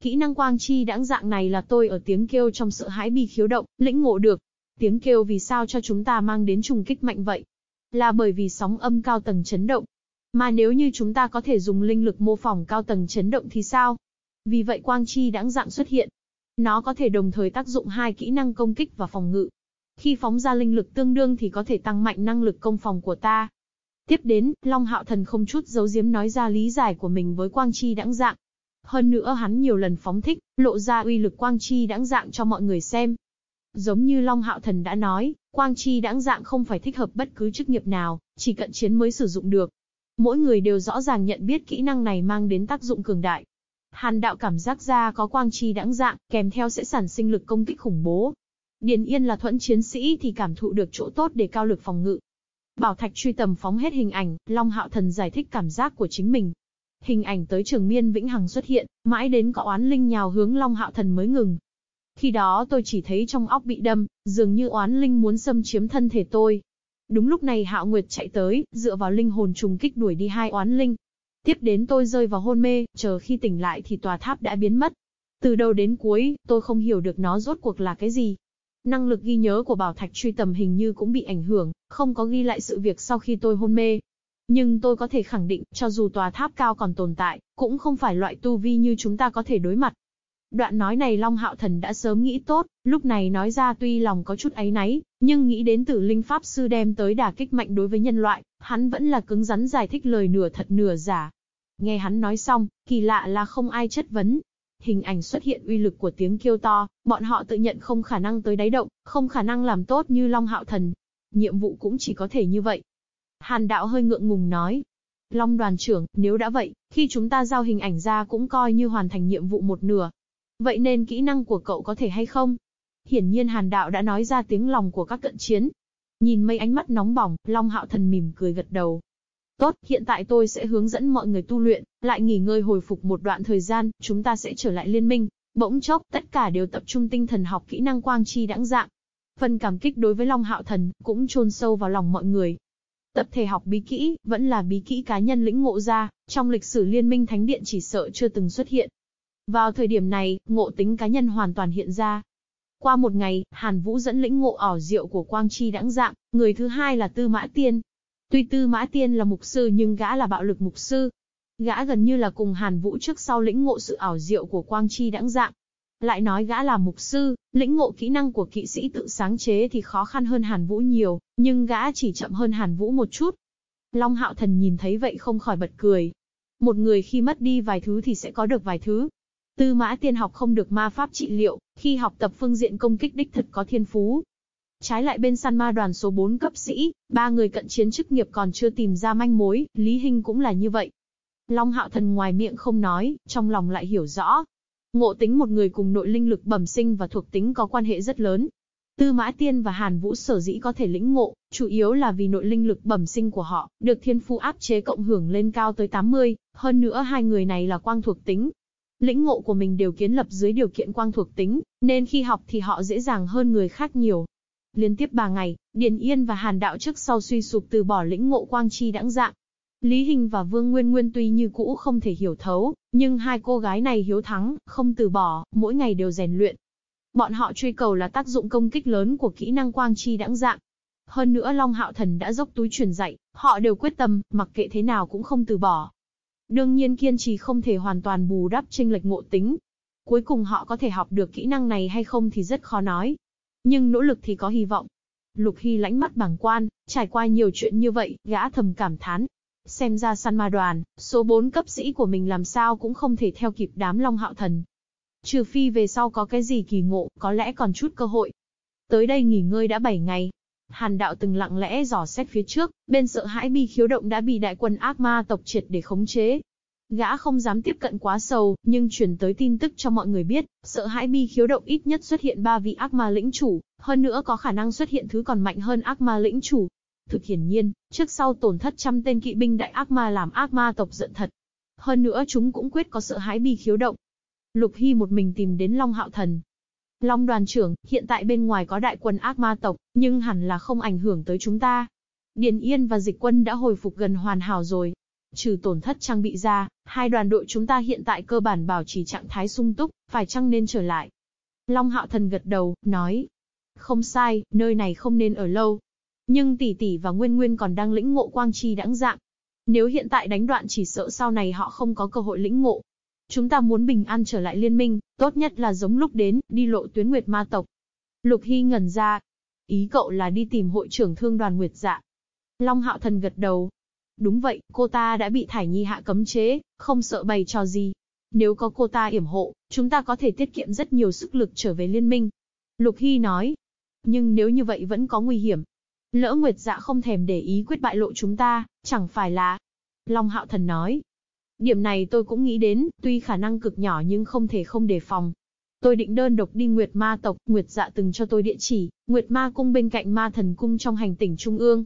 kỹ năng quang chi đãng dạng này là tôi ở tiếng kêu trong sợ hãi bi khiếu động, lĩnh ngộ được. Tiếng kêu vì sao cho chúng ta mang đến trùng kích mạnh vậy? Là bởi vì sóng âm cao tầng chấn động. Mà nếu như chúng ta có thể dùng linh lực mô phỏng cao tầng chấn động thì sao? Vì vậy quang chi đãng dạng xuất hiện. Nó có thể đồng thời tác dụng hai kỹ năng công kích và phòng ngự. Khi phóng ra linh lực tương đương thì có thể tăng mạnh năng lực công phòng của ta. Tiếp đến, Long Hạo Thần không chút giấu giếm nói ra lý giải của mình với quang chi đãng dạng. Hơn nữa hắn nhiều lần phóng thích, lộ ra uy lực quang chi đãng dạng cho mọi người xem. Giống như Long Hạo Thần đã nói, quang chi đãng dạng không phải thích hợp bất cứ chức nghiệp nào, chỉ cận chiến mới sử dụng được. Mỗi người đều rõ ràng nhận biết kỹ năng này mang đến tác dụng cường đại. Hàn đạo cảm giác ra có quang chi đãng dạng, kèm theo sẽ sản sinh lực công kích khủng bố. Điền Yên là thuẫn chiến sĩ thì cảm thụ được chỗ tốt để cao lực phòng ngự. Bảo Thạch truy tầm phóng hết hình ảnh, Long Hạo Thần giải thích cảm giác của chính mình. Hình ảnh tới trường miên vĩnh hằng xuất hiện, mãi đến có oán linh nhào hướng Long Hạo Thần mới ngừng. Khi đó tôi chỉ thấy trong óc bị đâm, dường như oán linh muốn xâm chiếm thân thể tôi. Đúng lúc này Hạo Nguyệt chạy tới, dựa vào linh hồn trùng kích đuổi đi hai oán linh. Tiếp đến tôi rơi vào hôn mê, chờ khi tỉnh lại thì tòa tháp đã biến mất. Từ đầu đến cuối, tôi không hiểu được nó rốt cuộc là cái gì. Năng lực ghi nhớ của bảo thạch truy tầm hình như cũng bị ảnh hưởng, không có ghi lại sự việc sau khi tôi hôn mê. Nhưng tôi có thể khẳng định, cho dù tòa tháp cao còn tồn tại, cũng không phải loại tu vi như chúng ta có thể đối mặt. Đoạn nói này Long Hạo Thần đã sớm nghĩ tốt, lúc này nói ra tuy lòng có chút áy náy, nhưng nghĩ đến tử linh pháp sư đem tới đả kích mạnh đối với nhân loại, hắn vẫn là cứng rắn giải thích lời nửa thật nửa giả. Nghe hắn nói xong, kỳ lạ là không ai chất vấn. Hình ảnh xuất hiện uy lực của tiếng kêu to, bọn họ tự nhận không khả năng tới đáy động, không khả năng làm tốt như Long Hạo Thần. Nhiệm vụ cũng chỉ có thể như vậy. Hàn đạo hơi ngượng ngùng nói. Long đoàn trưởng, nếu đã vậy, khi chúng ta giao hình ảnh ra cũng coi như hoàn thành nhiệm vụ một nửa. Vậy nên kỹ năng của cậu có thể hay không? Hiển nhiên Hàn đạo đã nói ra tiếng lòng của các cận chiến. Nhìn mấy ánh mắt nóng bỏng, Long Hạo Thần mỉm cười gật đầu. Tốt, hiện tại tôi sẽ hướng dẫn mọi người tu luyện, lại nghỉ ngơi hồi phục một đoạn thời gian, chúng ta sẽ trở lại liên minh. Bỗng chốc, tất cả đều tập trung tinh thần học kỹ năng quang chi đãng dạng. Phần cảm kích đối với Long Hạo Thần, cũng chôn sâu vào lòng mọi người. Tập thể học bí kỹ, vẫn là bí kỹ cá nhân lĩnh ngộ ra, trong lịch sử liên minh thánh điện chỉ sợ chưa từng xuất hiện. Vào thời điểm này, ngộ tính cá nhân hoàn toàn hiện ra. Qua một ngày, Hàn Vũ dẫn lĩnh ngộ ảo diệu của Quang Chi đãng dạng, người thứ hai là Tư Mã Tiên, Tuy Tư Mã Tiên là mục sư nhưng gã là bạo lực mục sư. Gã gần như là cùng Hàn Vũ trước sau lĩnh ngộ sự ảo diệu của quang chi đãng dạng. Lại nói gã là mục sư, lĩnh ngộ kỹ năng của kỵ sĩ tự sáng chế thì khó khăn hơn Hàn Vũ nhiều, nhưng gã chỉ chậm hơn Hàn Vũ một chút. Long Hạo Thần nhìn thấy vậy không khỏi bật cười. Một người khi mất đi vài thứ thì sẽ có được vài thứ. Tư mã tiên học không được ma pháp trị liệu, khi học tập phương diện công kích đích thật có thiên phú, Trái lại bên săn ma đoàn số 4 cấp sĩ, ba người cận chiến chức nghiệp còn chưa tìm ra manh mối, Lý Hinh cũng là như vậy. Long hạo thần ngoài miệng không nói, trong lòng lại hiểu rõ. Ngộ tính một người cùng nội linh lực bẩm sinh và thuộc tính có quan hệ rất lớn. Tư Mã Tiên và Hàn Vũ sở dĩ có thể lĩnh ngộ, chủ yếu là vì nội linh lực bẩm sinh của họ, được thiên phu áp chế cộng hưởng lên cao tới 80, hơn nữa hai người này là quang thuộc tính. Lĩnh ngộ của mình đều kiến lập dưới điều kiện quang thuộc tính, nên khi học thì họ dễ dàng hơn người khác nhiều. Liên tiếp 3 ngày, Điền Yên và Hàn Đạo trước sau suy sụp từ bỏ lĩnh ngộ quang chi đãng dạng. Lý Hình và Vương Nguyên Nguyên tuy như cũ không thể hiểu thấu, nhưng hai cô gái này hiếu thắng, không từ bỏ, mỗi ngày đều rèn luyện. Bọn họ truy cầu là tác dụng công kích lớn của kỹ năng quang chi đãng dạng. Hơn nữa Long Hạo Thần đã dốc túi truyền dạy, họ đều quyết tâm, mặc kệ thế nào cũng không từ bỏ. Đương nhiên kiên trì không thể hoàn toàn bù đắp chênh lệch ngộ tính. Cuối cùng họ có thể học được kỹ năng này hay không thì rất khó nói. Nhưng nỗ lực thì có hy vọng. Lục Hy lãnh mắt bảng quan, trải qua nhiều chuyện như vậy, gã thầm cảm thán. Xem ra săn ma đoàn, số 4 cấp sĩ của mình làm sao cũng không thể theo kịp đám long hạo thần. Trừ phi về sau có cái gì kỳ ngộ, có lẽ còn chút cơ hội. Tới đây nghỉ ngơi đã 7 ngày. Hàn đạo từng lặng lẽ dò xét phía trước, bên sợ hãi bi khiếu động đã bị đại quân ác ma tộc triệt để khống chế, Gã không dám tiếp cận quá sâu, nhưng truyền tới tin tức cho mọi người biết, sợ hãi bi khiếu động ít nhất xuất hiện ba vị ác ma lĩnh chủ, hơn nữa có khả năng xuất hiện thứ còn mạnh hơn ác ma lĩnh chủ. Thực hiển nhiên, trước sau tổn thất trăm tên kỵ binh đại ác ma làm ác ma tộc giận thật. Hơn nữa chúng cũng quyết có sợ hãi bi khiếu động. Lục Hy một mình tìm đến Long Hạo Thần. Long đoàn trưởng, hiện tại bên ngoài có đại quân ác ma tộc, nhưng hẳn là không ảnh hưởng tới chúng ta. Điền Yên và dịch quân đã hồi phục gần hoàn hảo rồi. Trừ tổn thất trang bị ra, hai đoàn đội chúng ta hiện tại cơ bản bảo trì trạng thái sung túc, phải chăng nên trở lại. Long Hạo Thần gật đầu, nói. Không sai, nơi này không nên ở lâu. Nhưng tỷ tỷ và Nguyên Nguyên còn đang lĩnh ngộ quang chi đãng dạng. Nếu hiện tại đánh đoạn chỉ sợ sau này họ không có cơ hội lĩnh ngộ. Chúng ta muốn bình an trở lại liên minh, tốt nhất là giống lúc đến, đi lộ tuyến Nguyệt Ma tộc. Lục Hy ngẩn ra. Ý cậu là đi tìm hội trưởng thương đoàn Nguyệt dạ. Long Hạo Thần gật đầu. Đúng vậy, cô ta đã bị Thải Nhi hạ cấm chế, không sợ bày trò gì. Nếu có cô ta yểm hộ, chúng ta có thể tiết kiệm rất nhiều sức lực trở về liên minh. Lục Hy nói. Nhưng nếu như vậy vẫn có nguy hiểm. Lỡ Nguyệt dạ không thèm để ý quyết bại lộ chúng ta, chẳng phải là... Long Hạo Thần nói. Điểm này tôi cũng nghĩ đến, tuy khả năng cực nhỏ nhưng không thể không đề phòng. Tôi định đơn độc đi Nguyệt Ma tộc, Nguyệt dạ từng cho tôi địa chỉ, Nguyệt Ma cung bên cạnh Ma thần cung trong hành tỉnh Trung ương.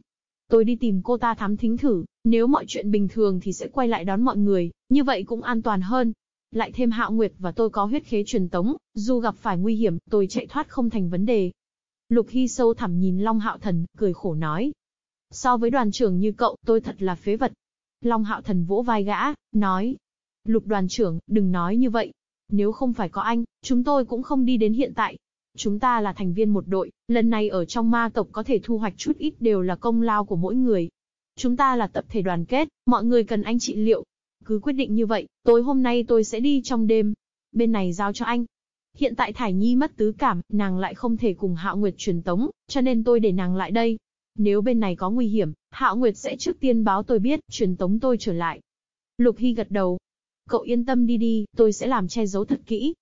Tôi đi tìm cô ta thám thính thử, nếu mọi chuyện bình thường thì sẽ quay lại đón mọi người, như vậy cũng an toàn hơn. Lại thêm Hạo Nguyệt và tôi có huyết khế truyền tống, dù gặp phải nguy hiểm, tôi chạy thoát không thành vấn đề. Lục Hy sâu thẳm nhìn Long Hạo Thần, cười khổ nói. So với đoàn trưởng như cậu, tôi thật là phế vật. Long Hạo Thần vỗ vai gã, nói. Lục đoàn trưởng, đừng nói như vậy. Nếu không phải có anh, chúng tôi cũng không đi đến hiện tại. Chúng ta là thành viên một đội, lần này ở trong ma tộc có thể thu hoạch chút ít đều là công lao của mỗi người. Chúng ta là tập thể đoàn kết, mọi người cần anh trị liệu. Cứ quyết định như vậy, tối hôm nay tôi sẽ đi trong đêm. Bên này giao cho anh. Hiện tại Thải Nhi mất tứ cảm, nàng lại không thể cùng Hạo Nguyệt truyền tống, cho nên tôi để nàng lại đây. Nếu bên này có nguy hiểm, Hạo Nguyệt sẽ trước tiên báo tôi biết, truyền tống tôi trở lại. Lục Hy gật đầu. Cậu yên tâm đi đi, tôi sẽ làm che giấu thật kỹ.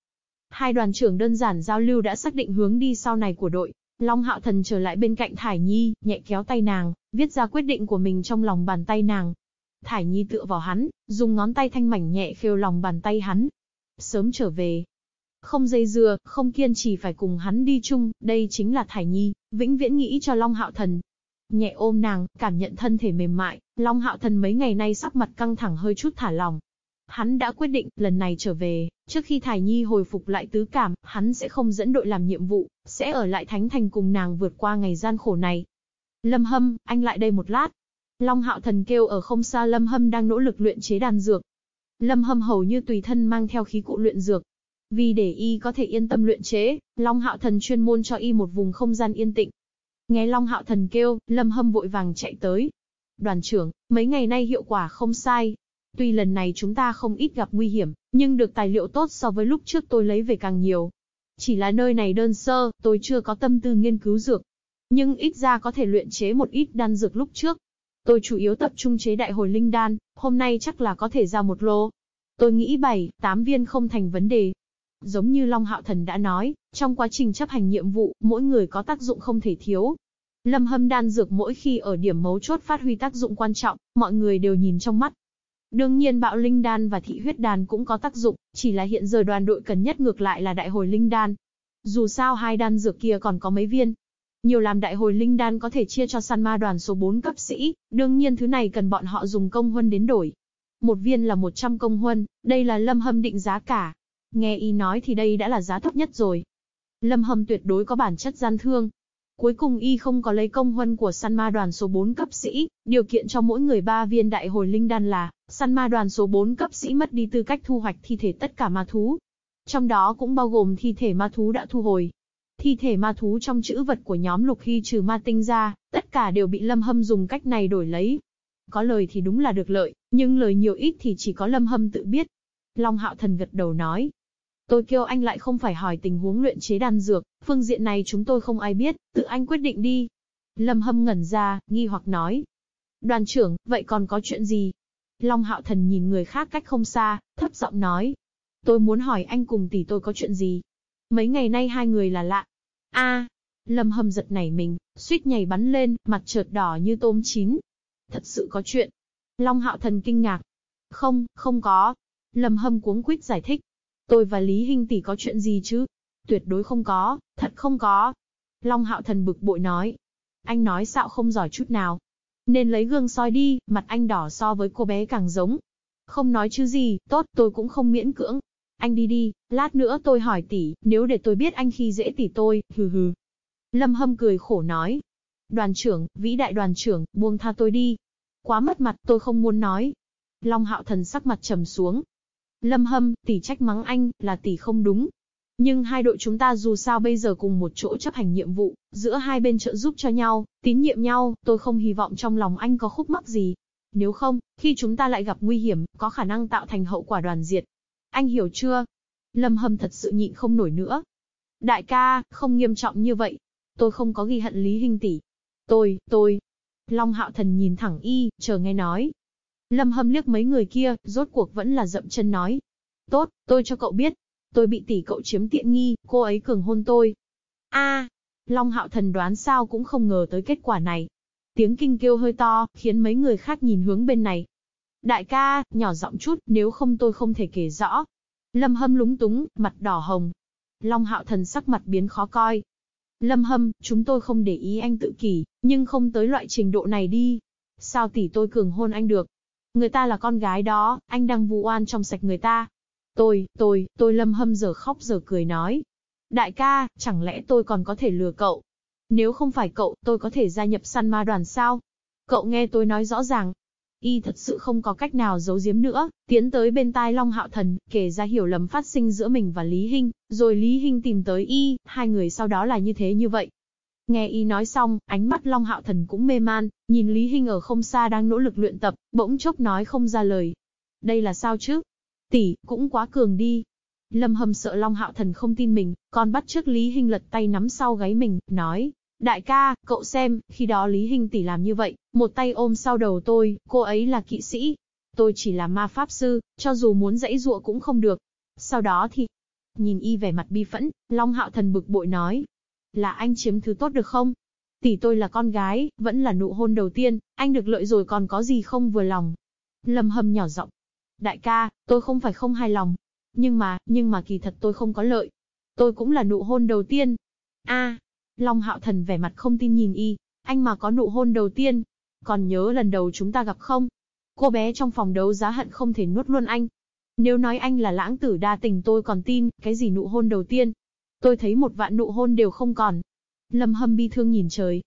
Hai đoàn trưởng đơn giản giao lưu đã xác định hướng đi sau này của đội. Long Hạo Thần trở lại bên cạnh Thải Nhi, nhẹ kéo tay nàng, viết ra quyết định của mình trong lòng bàn tay nàng. Thải Nhi tựa vào hắn, dùng ngón tay thanh mảnh nhẹ khêu lòng bàn tay hắn. Sớm trở về. Không dây dưa, không kiên trì phải cùng hắn đi chung, đây chính là Thải Nhi, vĩnh viễn nghĩ cho Long Hạo Thần. Nhẹ ôm nàng, cảm nhận thân thể mềm mại, Long Hạo Thần mấy ngày nay sắc mặt căng thẳng hơi chút thả lòng. Hắn đã quyết định, lần này trở về, trước khi Thải Nhi hồi phục lại tứ cảm, hắn sẽ không dẫn đội làm nhiệm vụ, sẽ ở lại Thánh Thành cùng nàng vượt qua ngày gian khổ này. Lâm Hâm, anh lại đây một lát. Long Hạo Thần kêu ở không xa Lâm Hâm đang nỗ lực luyện chế đàn dược. Lâm Hâm hầu như tùy thân mang theo khí cụ luyện dược. Vì để y có thể yên tâm luyện chế, Long Hạo Thần chuyên môn cho y một vùng không gian yên tĩnh. Nghe Long Hạo Thần kêu, Lâm Hâm vội vàng chạy tới. Đoàn trưởng, mấy ngày nay hiệu quả không sai, Tuy lần này chúng ta không ít gặp nguy hiểm, nhưng được tài liệu tốt so với lúc trước tôi lấy về càng nhiều. Chỉ là nơi này đơn sơ, tôi chưa có tâm tư nghiên cứu dược. Nhưng ít ra có thể luyện chế một ít đan dược lúc trước. Tôi chủ yếu tập trung chế đại hồi linh đan, hôm nay chắc là có thể ra một lô. Tôi nghĩ 7, 8 viên không thành vấn đề. Giống như Long Hạo Thần đã nói, trong quá trình chấp hành nhiệm vụ, mỗi người có tác dụng không thể thiếu. Lâm hâm đan dược mỗi khi ở điểm mấu chốt phát huy tác dụng quan trọng, mọi người đều nhìn trong mắt. Đương nhiên bạo linh đan và thị huyết đan cũng có tác dụng, chỉ là hiện giờ đoàn đội cần nhất ngược lại là đại hồi linh đan. Dù sao hai đan dược kia còn có mấy viên. Nhiều làm đại hồi linh đan có thể chia cho săn ma đoàn số 4 cấp sĩ, đương nhiên thứ này cần bọn họ dùng công huân đến đổi. Một viên là 100 công huân, đây là lâm hâm định giá cả. Nghe y nói thì đây đã là giá thấp nhất rồi. Lâm hâm tuyệt đối có bản chất gian thương, Cuối cùng y không có lấy công huân của săn ma đoàn số 4 cấp sĩ, điều kiện cho mỗi người ba viên đại hồi linh đan là, săn ma đoàn số 4 cấp sĩ mất đi tư cách thu hoạch thi thể tất cả ma thú. Trong đó cũng bao gồm thi thể ma thú đã thu hồi. Thi thể ma thú trong chữ vật của nhóm lục hy trừ ma tinh ra, tất cả đều bị lâm hâm dùng cách này đổi lấy. Có lời thì đúng là được lợi, nhưng lời nhiều ít thì chỉ có lâm hâm tự biết. Long hạo thần gật đầu nói, Tôi kêu anh lại không phải hỏi tình huống luyện chế đan dược, phương diện này chúng tôi không ai biết, tự anh quyết định đi. Lâm Hâm ngẩn ra, nghi hoặc nói. Đoàn trưởng, vậy còn có chuyện gì? Long Hạo Thần nhìn người khác cách không xa, thấp giọng nói. Tôi muốn hỏi anh cùng tỷ tôi có chuyện gì? Mấy ngày nay hai người là lạ. a Lâm Hâm giật nảy mình, suýt nhảy bắn lên, mặt chợt đỏ như tôm chín. Thật sự có chuyện. Long Hạo Thần kinh ngạc. Không, không có. Lâm Hâm cuống quýt giải thích. Tôi và Lý Hinh tỷ có chuyện gì chứ? Tuyệt đối không có, thật không có. Long Hạo Thần bực bội nói. Anh nói xạo không giỏi chút nào. Nên lấy gương soi đi, mặt anh đỏ so với cô bé càng giống. Không nói chứ gì, tốt, tôi cũng không miễn cưỡng. Anh đi đi, lát nữa tôi hỏi tỷ, nếu để tôi biết anh khi dễ tỷ tôi, hừ hừ. Lâm Hâm cười khổ nói. Đoàn trưởng, vĩ đại đoàn trưởng, buông tha tôi đi. Quá mất mặt, tôi không muốn nói. Long Hạo Thần sắc mặt trầm xuống. Lâm Hâm, tỷ trách mắng anh, là tỷ không đúng. Nhưng hai đội chúng ta dù sao bây giờ cùng một chỗ chấp hành nhiệm vụ, giữa hai bên trợ giúp cho nhau, tín nhiệm nhau, tôi không hy vọng trong lòng anh có khúc mắc gì. Nếu không, khi chúng ta lại gặp nguy hiểm, có khả năng tạo thành hậu quả đoàn diệt. Anh hiểu chưa? Lâm Hâm thật sự nhịn không nổi nữa. Đại ca, không nghiêm trọng như vậy. Tôi không có ghi hận Lý Hinh tỷ. Tôi, tôi. Long Hạo Thần nhìn thẳng y, chờ nghe nói. Lâm Hâm liếc mấy người kia, rốt cuộc vẫn là dậm chân nói. Tốt, tôi cho cậu biết. Tôi bị tỷ cậu chiếm tiện nghi, cô ấy cường hôn tôi. a Long Hạo Thần đoán sao cũng không ngờ tới kết quả này. Tiếng kinh kêu hơi to, khiến mấy người khác nhìn hướng bên này. Đại ca, nhỏ giọng chút, nếu không tôi không thể kể rõ. Lâm Hâm lúng túng, mặt đỏ hồng. Long Hạo Thần sắc mặt biến khó coi. Lâm Hâm, chúng tôi không để ý anh tự kỷ, nhưng không tới loại trình độ này đi. Sao tỷ tôi cường hôn anh được? Người ta là con gái đó, anh đang vu oan trong sạch người ta. Tôi, tôi, tôi Lâm Hâm giờ khóc giờ cười nói. Đại ca, chẳng lẽ tôi còn có thể lừa cậu? Nếu không phải cậu, tôi có thể gia nhập săn ma đoàn sao? Cậu nghe tôi nói rõ ràng. Y thật sự không có cách nào giấu giếm nữa, tiến tới bên tai Long Hạo Thần, kể ra hiểu lầm phát sinh giữa mình và Lý Hinh, rồi Lý Hinh tìm tới Y, hai người sau đó là như thế như vậy. Nghe Y nói xong, ánh mắt Long Hạo Thần cũng mê man, nhìn Lý Hinh ở không xa đang nỗ lực luyện tập, bỗng chốc nói không ra lời. Đây là sao chứ? Tỷ, cũng quá cường đi. Lâm Hâm sợ Long Hạo Thần không tin mình, còn bắt trước Lý Hinh lật tay nắm sau gáy mình, nói, Đại ca, cậu xem, khi đó Lý Hinh tỷ làm như vậy, một tay ôm sau đầu tôi, cô ấy là kỵ sĩ. Tôi chỉ là ma pháp sư, cho dù muốn dãy dụa cũng không được. Sau đó thì... Nhìn y vẻ mặt bi phẫn, Long Hạo Thần bực bội nói. Là anh chiếm thứ tốt được không? Tỷ tôi là con gái, vẫn là nụ hôn đầu tiên, anh được lợi rồi còn có gì không vừa lòng. Lâm hâm nhỏ giọng. Đại ca, tôi không phải không hài lòng. Nhưng mà, nhưng mà kỳ thật tôi không có lợi. Tôi cũng là nụ hôn đầu tiên. a Long Hạo Thần vẻ mặt không tin nhìn y, anh mà có nụ hôn đầu tiên. Còn nhớ lần đầu chúng ta gặp không? Cô bé trong phòng đấu giá hận không thể nuốt luôn anh. Nếu nói anh là lãng tử đa tình tôi còn tin, cái gì nụ hôn đầu tiên? Tôi thấy một vạn nụ hôn đều không còn. Lâm hâm bi thương nhìn trời.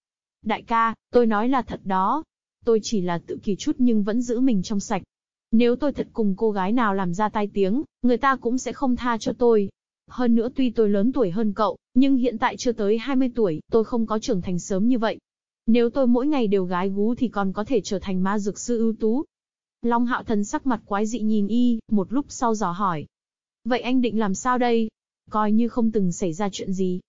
Đại ca, tôi nói là thật đó. Tôi chỉ là tự kỳ chút nhưng vẫn giữ mình trong sạch. Nếu tôi thật cùng cô gái nào làm ra tai tiếng, người ta cũng sẽ không tha cho tôi. Hơn nữa tuy tôi lớn tuổi hơn cậu, nhưng hiện tại chưa tới 20 tuổi, tôi không có trưởng thành sớm như vậy. Nếu tôi mỗi ngày đều gái gú thì còn có thể trở thành ma dược sư ưu tú. Long hạo thần sắc mặt quái dị nhìn y, một lúc sau dò hỏi. Vậy anh định làm sao đây? Coi như không từng xảy ra chuyện gì.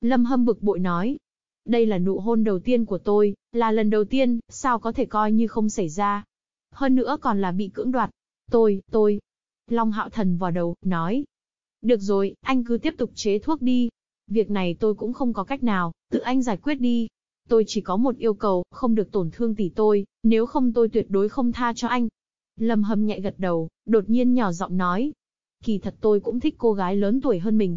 Lâm hâm bực bội nói. Đây là nụ hôn đầu tiên của tôi, là lần đầu tiên, sao có thể coi như không xảy ra. Hơn nữa còn là bị cưỡng đoạt. Tôi, tôi. Long hạo thần vào đầu, nói, được rồi, anh cứ tiếp tục chế thuốc đi. Việc này tôi cũng không có cách nào, tự anh giải quyết đi. Tôi chỉ có một yêu cầu, không được tổn thương tỷ tôi, nếu không tôi tuyệt đối không tha cho anh. Lâm hâm nhẹ gật đầu, đột nhiên nhỏ giọng nói. Kỳ thật tôi cũng thích cô gái lớn tuổi hơn mình.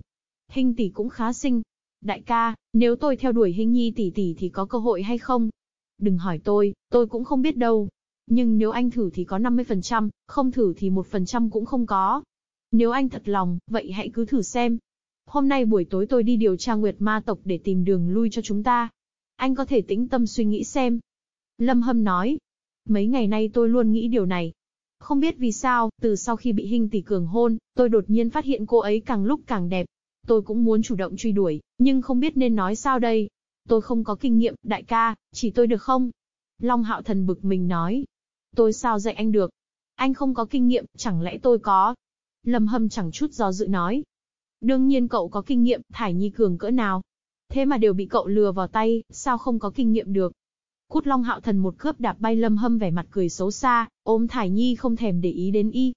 Hình tỷ cũng khá xinh. Đại ca, nếu tôi theo đuổi hình nhi tỷ tỷ thì có cơ hội hay không? Đừng hỏi tôi, tôi cũng không biết đâu. Nhưng nếu anh thử thì có 50%, không thử thì 1% cũng không có. Nếu anh thật lòng, vậy hãy cứ thử xem. Hôm nay buổi tối tôi đi điều tra Nguyệt Ma tộc để tìm đường lui cho chúng ta. Anh có thể tĩnh tâm suy nghĩ xem. Lâm Hâm nói. Mấy ngày nay tôi luôn nghĩ điều này. Không biết vì sao, từ sau khi bị hình tỷ cường hôn, tôi đột nhiên phát hiện cô ấy càng lúc càng đẹp. Tôi cũng muốn chủ động truy đuổi, nhưng không biết nên nói sao đây. Tôi không có kinh nghiệm, đại ca, chỉ tôi được không? Long Hạo Thần bực mình nói. Tôi sao dạy anh được? Anh không có kinh nghiệm, chẳng lẽ tôi có? Lâm Hâm chẳng chút do dự nói. Đương nhiên cậu có kinh nghiệm, Thải Nhi cường cỡ nào. Thế mà đều bị cậu lừa vào tay, sao không có kinh nghiệm được. Cút Long Hạo Thần một cướp đạp bay Lâm Hâm vẻ mặt cười xấu xa, ôm Thải Nhi không thèm để ý đến y.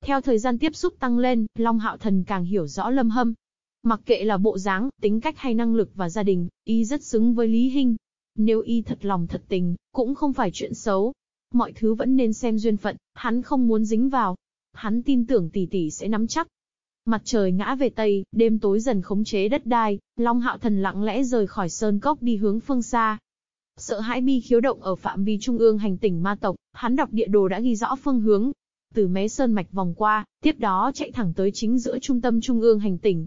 Theo thời gian tiếp xúc tăng lên, Long Hạo Thần càng hiểu rõ Lâm Hâm. Mặc kệ là bộ dáng, tính cách hay năng lực và gia đình, y rất xứng với Lý Hinh. Nếu y thật lòng thật tình, cũng không phải chuyện xấu. Mọi thứ vẫn nên xem duyên phận, hắn không muốn dính vào, Hắn tin tưởng tỷ tỷ sẽ nắm chắc. Mặt trời ngã về Tây, đêm tối dần khống chế đất đai, Long Hạo Thần lặng lẽ rời khỏi sơn cốc đi hướng phương xa. Sợ hãi bi khiếu động ở phạm vi trung ương hành tỉnh ma tộc, hắn đọc địa đồ đã ghi rõ phương hướng. từ mé sơn mạch vòng qua, tiếp đó chạy thẳng tới chính giữa trung tâm trung ương hành tỉnh.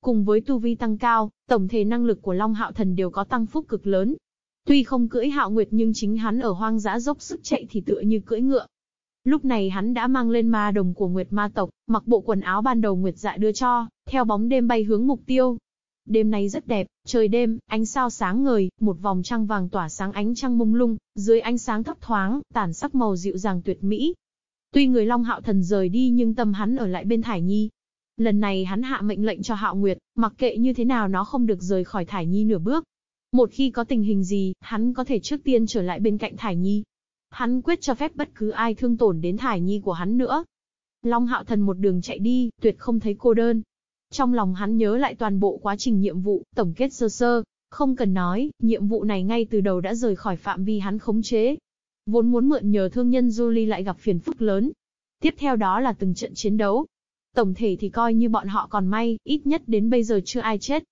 Cùng với tu vi tăng cao, tổng thể năng lực của Long Hạo Thần đều có tăng phúc cực lớn. Tuy không cưỡi Hạo Nguyệt nhưng chính hắn ở hoang dã dốc sức chạy thì tựa như cưỡi ngựa. Lúc này hắn đã mang lên ma đồng của Nguyệt Ma tộc, mặc bộ quần áo ban đầu Nguyệt Dạ đưa cho, theo bóng đêm bay hướng mục tiêu. Đêm nay rất đẹp, trời đêm, ánh sao sáng ngời, một vòng trăng vàng tỏa sáng ánh trăng mông lung, dưới ánh sáng thấp thoáng, tản sắc màu dịu dàng tuyệt mỹ. Tuy người Long Hạo Thần rời đi nhưng tâm hắn ở lại bên Thải Nhi. Lần này hắn hạ mệnh lệnh cho Hạo Nguyệt, mặc kệ như thế nào nó không được rời khỏi Thải Nhi nửa bước. Một khi có tình hình gì, hắn có thể trước tiên trở lại bên cạnh Thải Nhi. Hắn quyết cho phép bất cứ ai thương tổn đến Thải Nhi của hắn nữa. Long Hạo Thần một đường chạy đi, tuyệt không thấy cô đơn, trong lòng hắn nhớ lại toàn bộ quá trình nhiệm vụ, tổng kết sơ sơ. Không cần nói, nhiệm vụ này ngay từ đầu đã rời khỏi phạm vi hắn khống chế. Vốn muốn mượn nhờ thương nhân Julie lại gặp phiền phức lớn. Tiếp theo đó là từng trận chiến đấu. Tổng thể thì coi như bọn họ còn may, ít nhất đến bây giờ chưa ai chết.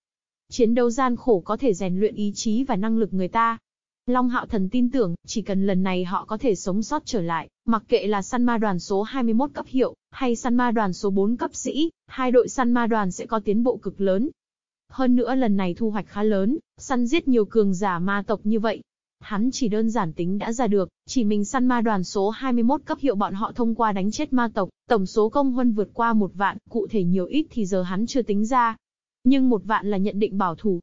Chiến đấu gian khổ có thể rèn luyện ý chí và năng lực người ta. Long Hạo Thần tin tưởng, chỉ cần lần này họ có thể sống sót trở lại, mặc kệ là săn ma đoàn số 21 cấp hiệu, hay săn ma đoàn số 4 cấp sĩ, hai đội săn ma đoàn sẽ có tiến bộ cực lớn. Hơn nữa lần này thu hoạch khá lớn, săn giết nhiều cường giả ma tộc như vậy. Hắn chỉ đơn giản tính đã ra được, chỉ mình săn ma đoàn số 21 cấp hiệu bọn họ thông qua đánh chết ma tộc, tổng số công huân vượt qua một vạn, cụ thể nhiều ít thì giờ hắn chưa tính ra. Nhưng một vạn là nhận định bảo thủ.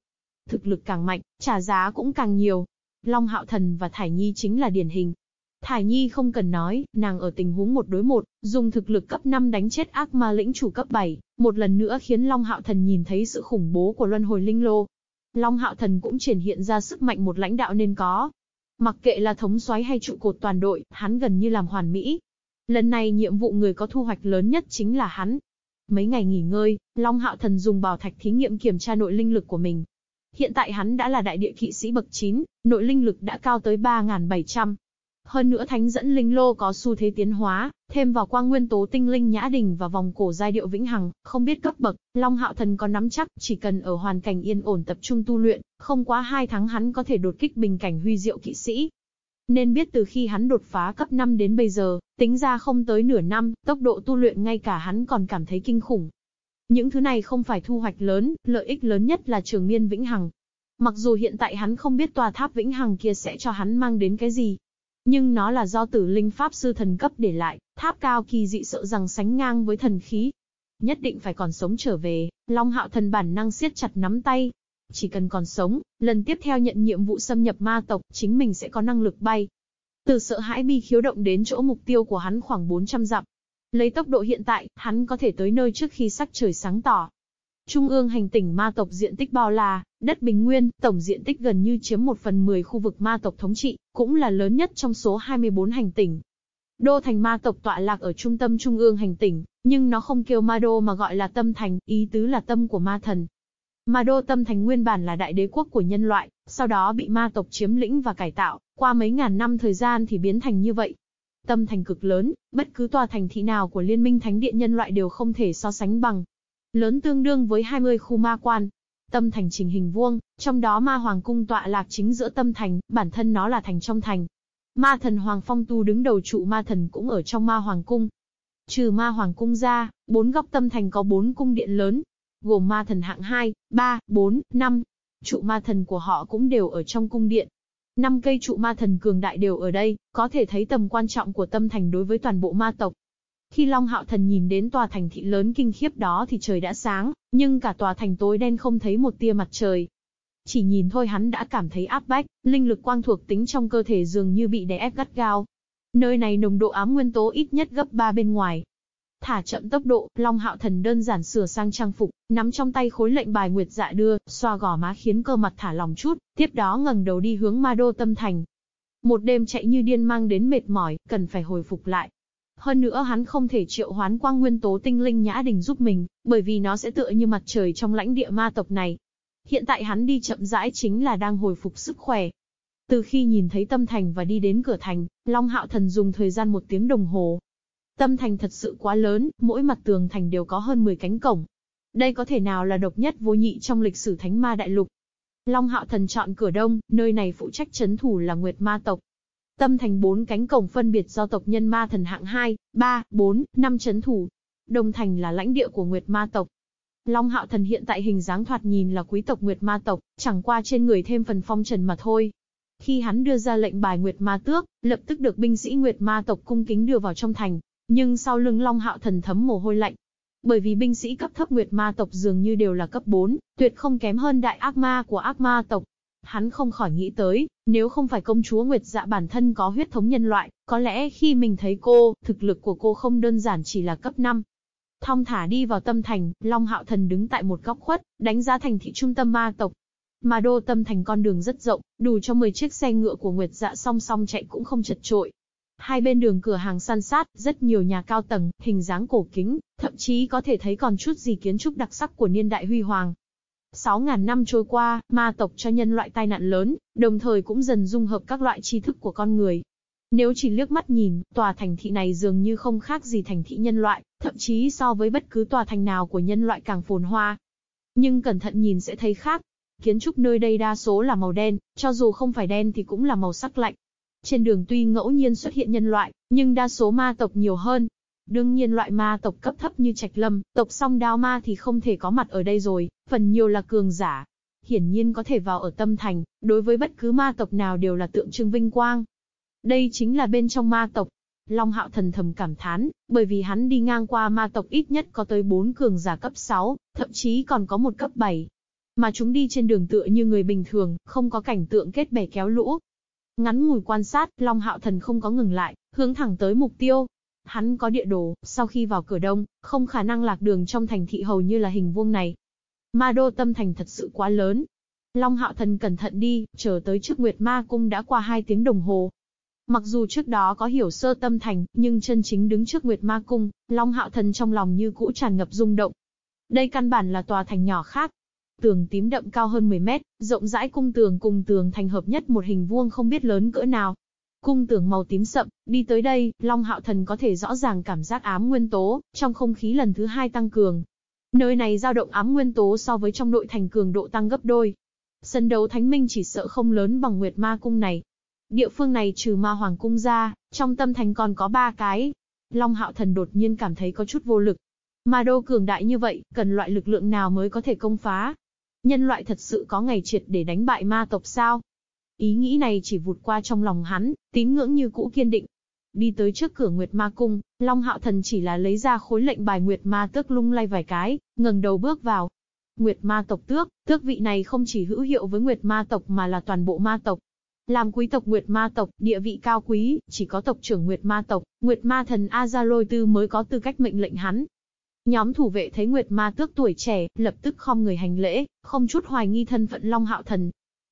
Thực lực càng mạnh, trả giá cũng càng nhiều, Long Hạo Thần và Thải Nhi chính là điển hình. Thải Nhi không cần nói, nàng ở tình huống một đối một, dùng thực lực cấp 5 đánh chết ác ma lĩnh chủ cấp 7, một lần nữa khiến Long Hạo Thần nhìn thấy sự khủng bố của luân hồi linh lô. Long Hạo Thần cũng triển hiện ra sức mạnh một lãnh đạo nên có. Mặc kệ là thống soái hay trụ cột toàn đội, hắn gần như làm hoàn mỹ. Lần này nhiệm vụ người có thu hoạch lớn nhất chính là hắn. Mấy ngày nghỉ ngơi, Long Hạo Thần dùng bảo thạch thí nghiệm kiểm tra nội linh lực của mình, Hiện tại hắn đã là đại địa kỵ sĩ bậc 9, nội linh lực đã cao tới 3.700. Hơn nữa thánh dẫn linh lô có xu thế tiến hóa, thêm vào quang nguyên tố tinh linh nhã đình và vòng cổ giai điệu vĩnh hằng, không biết cấp bậc, Long Hạo Thần có nắm chắc, chỉ cần ở hoàn cảnh yên ổn tập trung tu luyện, không quá 2 tháng hắn có thể đột kích bình cảnh huy diệu kỵ sĩ. Nên biết từ khi hắn đột phá cấp 5 đến bây giờ, tính ra không tới nửa năm, tốc độ tu luyện ngay cả hắn còn cảm thấy kinh khủng, những thứ này không phải thu hoạch lớn, lợi ích lớn nhất là trường miên vĩnh hằng. Mặc dù hiện tại hắn không biết tòa tháp vĩnh hằng kia sẽ cho hắn mang đến cái gì. Nhưng nó là do tử linh pháp sư thần cấp để lại, tháp cao kỳ dị sợ rằng sánh ngang với thần khí. Nhất định phải còn sống trở về, Long Hạo thần bản năng siết chặt nắm tay. Chỉ cần còn sống, lần tiếp theo nhận nhiệm vụ xâm nhập ma tộc, chính mình sẽ có năng lực bay. Từ sợ hãi bi khiếu động đến chỗ mục tiêu của hắn khoảng 400 dặm, Lấy tốc độ hiện tại, hắn có thể tới nơi trước khi sắc trời sáng tỏ. Trung ương hành tỉnh ma tộc diện tích bao la, đất bình nguyên, tổng diện tích gần như chiếm một phần mười khu vực ma tộc thống trị, cũng là lớn nhất trong số 24 hành tỉnh. Đô thành ma tộc tọa lạc ở trung tâm trung ương hành tỉnh, nhưng nó không kêu ma đô mà gọi là tâm thành, ý tứ là tâm của ma thần. Ma đô tâm thành nguyên bản là đại đế quốc của nhân loại, sau đó bị ma tộc chiếm lĩnh và cải tạo, qua mấy ngàn năm thời gian thì biến thành như vậy. Tâm thành cực lớn, bất cứ tòa thành thị nào của Liên minh Thánh điện nhân loại đều không thể so sánh bằng. Lớn tương đương với 20 khu ma quan. Tâm thành trình hình vuông, trong đó ma hoàng cung tọa lạc chính giữa tâm thành, bản thân nó là thành trong thành. Ma thần Hoàng Phong Tu đứng đầu trụ ma thần cũng ở trong ma hoàng cung. Trừ ma hoàng cung ra, bốn góc tâm thành có bốn cung điện lớn, gồm ma thần hạng 2, 3, 4, 5. Trụ ma thần của họ cũng đều ở trong cung điện, Năm cây trụ ma thần cường đại đều ở đây, có thể thấy tầm quan trọng của tâm thành đối với toàn bộ ma tộc. Khi Long Hạo Thần nhìn đến tòa thành thị lớn kinh khiếp đó thì trời đã sáng, nhưng cả tòa thành tối đen không thấy một tia mặt trời. Chỉ nhìn thôi hắn đã cảm thấy áp bách, linh lực quang thuộc tính trong cơ thể dường như bị đè ép gắt gao. Nơi này nồng độ ám nguyên tố ít nhất gấp 3 bên ngoài, Thả chậm tốc độ, Long Hạo Thần đơn giản sửa sang trang phục, nắm trong tay khối lệnh bài nguyệt dạ đưa, xoa gò má khiến cơ mặt thả lòng chút, tiếp đó ngẩng đầu đi hướng Ma Đô Tâm Thành. Một đêm chạy như điên mang đến mệt mỏi, cần phải hồi phục lại. Hơn nữa hắn không thể triệu hoán quang nguyên tố tinh linh nhã đình giúp mình, bởi vì nó sẽ tựa như mặt trời trong lãnh địa ma tộc này. Hiện tại hắn đi chậm rãi chính là đang hồi phục sức khỏe. Từ khi nhìn thấy tâm thành và đi đến cửa thành, Long Hạo Thần dùng thời gian một tiếng đồng hồ, Tâm thành thật sự quá lớn, mỗi mặt tường thành đều có hơn 10 cánh cổng. Đây có thể nào là độc nhất vô nhị trong lịch sử Thánh Ma Đại Lục. Long Hạo Thần chọn cửa đông, nơi này phụ trách chấn thủ là Nguyệt Ma tộc. Tâm thành bốn cánh cổng phân biệt do tộc nhân ma thần hạng 2, 3, 4, 5 chấn thủ. Đông thành là lãnh địa của Nguyệt Ma tộc. Long Hạo Thần hiện tại hình dáng thoạt nhìn là quý tộc Nguyệt Ma tộc, chẳng qua trên người thêm phần phong trần mà thôi. Khi hắn đưa ra lệnh bài Nguyệt Ma tước, lập tức được binh sĩ Nguyệt Ma tộc cung kính đưa vào trong thành, nhưng sau lưng Long Hạo Thần thấm mồ hôi lạnh. Bởi vì binh sĩ cấp thấp Nguyệt Ma tộc dường như đều là cấp 4, tuyệt không kém hơn đại ác ma của ác ma tộc. Hắn không khỏi nghĩ tới, nếu không phải công chúa Nguyệt Dạ bản thân có huyết thống nhân loại, có lẽ khi mình thấy cô, thực lực của cô không đơn giản chỉ là cấp 5. Thong thả đi vào tâm thành, Long Hạo Thần đứng tại một góc khuất, đánh giá thành thị trung tâm ma tộc. Mà đô tâm thành con đường rất rộng, đủ cho 10 chiếc xe ngựa của Nguyệt Dạ song song chạy cũng không chật trội. Hai bên đường cửa hàng săn sát, rất nhiều nhà cao tầng, hình dáng cổ kính, thậm chí có thể thấy còn chút gì kiến trúc đặc sắc của niên đại huy hoàng. 6.000 năm trôi qua, ma tộc cho nhân loại tai nạn lớn, đồng thời cũng dần dung hợp các loại tri thức của con người. Nếu chỉ liếc mắt nhìn, tòa thành thị này dường như không khác gì thành thị nhân loại, thậm chí so với bất cứ tòa thành nào của nhân loại càng phồn hoa. Nhưng cẩn thận nhìn sẽ thấy khác. Kiến trúc nơi đây đa số là màu đen, cho dù không phải đen thì cũng là màu sắc lạnh. Trên đường tuy ngẫu nhiên xuất hiện nhân loại, nhưng đa số ma tộc nhiều hơn. Đương nhiên loại ma tộc cấp thấp như Trạch Lâm, tộc song đao ma thì không thể có mặt ở đây rồi, phần nhiều là cường giả. Hiển nhiên có thể vào ở tâm thành, đối với bất cứ ma tộc nào đều là tượng trưng vinh quang. Đây chính là bên trong ma tộc. Long hạo thần thầm cảm thán, bởi vì hắn đi ngang qua ma tộc ít nhất có tới 4 cường giả cấp 6, thậm chí còn có một cấp 7. Mà chúng đi trên đường tựa như người bình thường, không có cảnh tượng kết bè kéo lũ, Ngắn ngủi quan sát, Long Hạo Thần không có ngừng lại, hướng thẳng tới mục tiêu. Hắn có địa đồ, sau khi vào cửa đông, không khả năng lạc đường trong thành thị hầu như là hình vuông này. Ma đô tâm thành thật sự quá lớn. Long Hạo Thần cẩn thận đi, chờ tới trước Nguyệt Ma Cung đã qua 2 tiếng đồng hồ. Mặc dù trước đó có hiểu sơ tâm thành, nhưng chân chính đứng trước Nguyệt Ma Cung, Long Hạo Thần trong lòng như cũ tràn ngập rung động. Đây căn bản là tòa thành nhỏ khác, Tường tím đậm cao hơn 10 mét, rộng rãi cung tường cùng tường thành hợp nhất một hình vuông không biết lớn cỡ nào. Cung tường màu tím sậm, đi tới đây, Long Hạo Thần có thể rõ ràng cảm giác ám nguyên tố, trong không khí lần thứ hai tăng cường. Nơi này dao động ám nguyên tố so với trong nội thành cường độ tăng gấp đôi. Sân đấu Thánh Minh chỉ sợ không lớn bằng Nguyệt Ma Cung này. Địa phương này trừ Ma Hoàng Cung ra, trong tâm thành còn có ba cái. Long Hạo Thần đột nhiên cảm thấy có chút vô lực. Ma đô cường đại như vậy, cần loại lực lượng nào mới có thể công phá? Nhân loại thật sự có ngày triệt để đánh bại ma tộc sao? Ý nghĩ này chỉ vụt qua trong lòng hắn, tín ngưỡng như cũ kiên định. Đi tới trước cửa Nguyệt Ma Cung, Long Hạo Thần chỉ là lấy ra khối lệnh bài Nguyệt Ma tước lung lay vài cái, ngẩng đầu bước vào. Nguyệt Ma tộc tước, tước vị này không chỉ hữu hiệu với Nguyệt Ma tộc mà là toàn bộ ma tộc. Làm quý tộc Nguyệt Ma tộc, địa vị cao quý, chỉ có tộc trưởng Nguyệt Ma tộc, Nguyệt Ma thần Azaloi Tư mới có tư cách mệnh lệnh hắn, Nhóm thủ vệ thấy Nguyệt Ma Tước tuổi trẻ, lập tức khom người hành lễ, không chút hoài nghi thân phận Long Hạo Thần.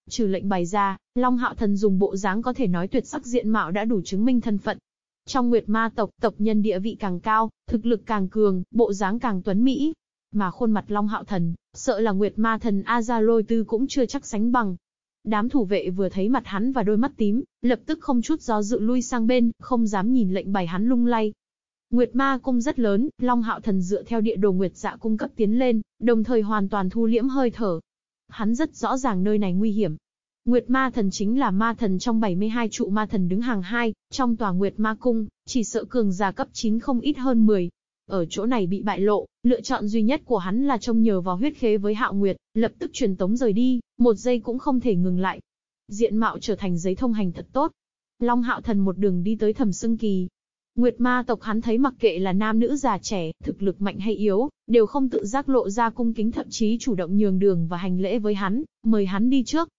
Trừ lệnh bày ra, Long Hạo Thần dùng bộ dáng có thể nói tuyệt sắc diện mạo đã đủ chứng minh thân phận. Trong Nguyệt Ma tộc, tộc nhân địa vị càng cao, thực lực càng cường, bộ dáng càng tuấn mỹ. Mà khuôn mặt Long Hạo Thần, sợ là Nguyệt Ma Thần Azaloi Tư cũng chưa chắc sánh bằng. Đám thủ vệ vừa thấy mặt hắn và đôi mắt tím, lập tức không chút do dự lui sang bên, không dám nhìn lệnh bày hắn lung lay. Nguyệt Ma cung rất lớn, Long Hạo Thần dựa theo địa đồ Nguyệt Dạ cung cấp tiến lên, đồng thời hoàn toàn thu liễm hơi thở. Hắn rất rõ ràng nơi này nguy hiểm. Nguyệt Ma Thần chính là ma thần trong 72 trụ ma thần đứng hàng 2, trong tòa Nguyệt Ma cung, chỉ sợ cường giả cấp 9 không ít hơn 10. Ở chỗ này bị bại lộ, lựa chọn duy nhất của hắn là trông nhờ vào huyết khế với Hạo Nguyệt, lập tức truyền tống rời đi, một giây cũng không thể ngừng lại. Diện mạo trở thành giấy thông hành thật tốt. Long Hạo Thần một đường đi tới Thẩm Sưng Kỳ, Nguyệt ma tộc hắn thấy mặc kệ là nam nữ già trẻ, thực lực mạnh hay yếu, đều không tự giác lộ ra cung kính thậm chí chủ động nhường đường và hành lễ với hắn, mời hắn đi trước.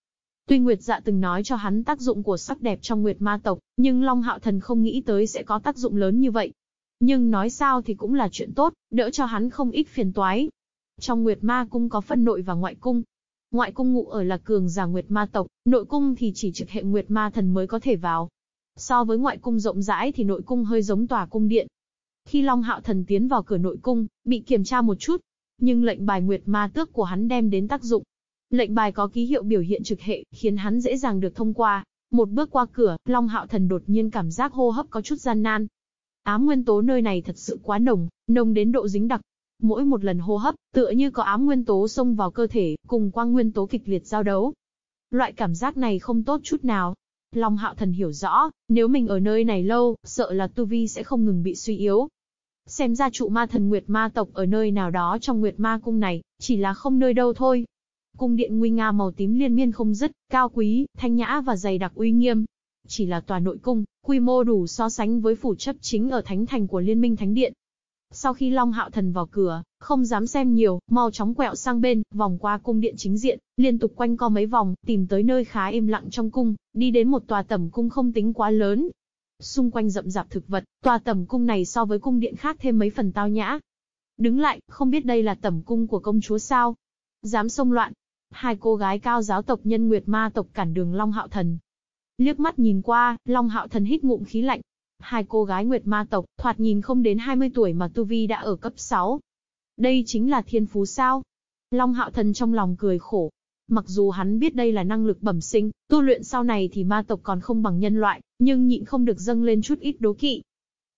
Tuy Nguyệt dạ từng nói cho hắn tác dụng của sắc đẹp trong Nguyệt ma tộc, nhưng Long Hạo Thần không nghĩ tới sẽ có tác dụng lớn như vậy. Nhưng nói sao thì cũng là chuyện tốt, đỡ cho hắn không ít phiền toái. Trong Nguyệt ma cung có phân nội và ngoại cung. Ngoại cung ngụ ở là cường giả Nguyệt ma tộc, nội cung thì chỉ trực hệ Nguyệt ma thần mới có thể vào. So với ngoại cung rộng rãi thì nội cung hơi giống tòa cung điện. Khi Long Hạo Thần tiến vào cửa nội cung, bị kiểm tra một chút, nhưng lệnh bài Nguyệt Ma Tước của hắn đem đến tác dụng. Lệnh bài có ký hiệu biểu hiện trực hệ, khiến hắn dễ dàng được thông qua. Một bước qua cửa, Long Hạo Thần đột nhiên cảm giác hô hấp có chút gian nan. Ám nguyên tố nơi này thật sự quá nồng, nồng đến độ dính đặc. Mỗi một lần hô hấp, tựa như có ám nguyên tố xông vào cơ thể, cùng quang nguyên tố kịch liệt giao đấu. Loại cảm giác này không tốt chút nào. Long Hạo Thần hiểu rõ, nếu mình ở nơi này lâu, sợ là tu vi sẽ không ngừng bị suy yếu. Xem ra trụ ma thần Nguyệt Ma tộc ở nơi nào đó trong Nguyệt Ma cung này, chỉ là không nơi đâu thôi. Cung điện nguy nga màu tím liên miên không dứt, cao quý, thanh nhã và dày đặc uy nghiêm. Chỉ là tòa nội cung, quy mô đủ so sánh với phủ chấp chính ở thánh thành của Liên minh Thánh Điện. Sau khi Long Hạo Thần vào cửa, không dám xem nhiều, mau chóng quẹo sang bên, vòng qua cung điện chính diện, liên tục quanh co mấy vòng, tìm tới nơi khá im lặng trong cung, đi đến một tòa tẩm cung không tính quá lớn. Xung quanh rậm rạp thực vật, tòa tẩm cung này so với cung điện khác thêm mấy phần tao nhã. Đứng lại, không biết đây là tẩm cung của công chúa sao? Dám xông loạn. Hai cô gái cao giáo tộc nhân Nguyệt Ma tộc cản đường Long Hạo Thần. Liếc mắt nhìn qua, Long Hạo Thần hít ngụm khí lạnh, Hai cô gái Nguyệt Ma tộc, thoạt nhìn không đến 20 tuổi mà Tu Vi đã ở cấp 6. Đây chính là thiên phú sao? Long Hạo Thần trong lòng cười khổ. Mặc dù hắn biết đây là năng lực bẩm sinh, tu luyện sau này thì ma tộc còn không bằng nhân loại, nhưng nhịn không được dâng lên chút ít đố kỵ.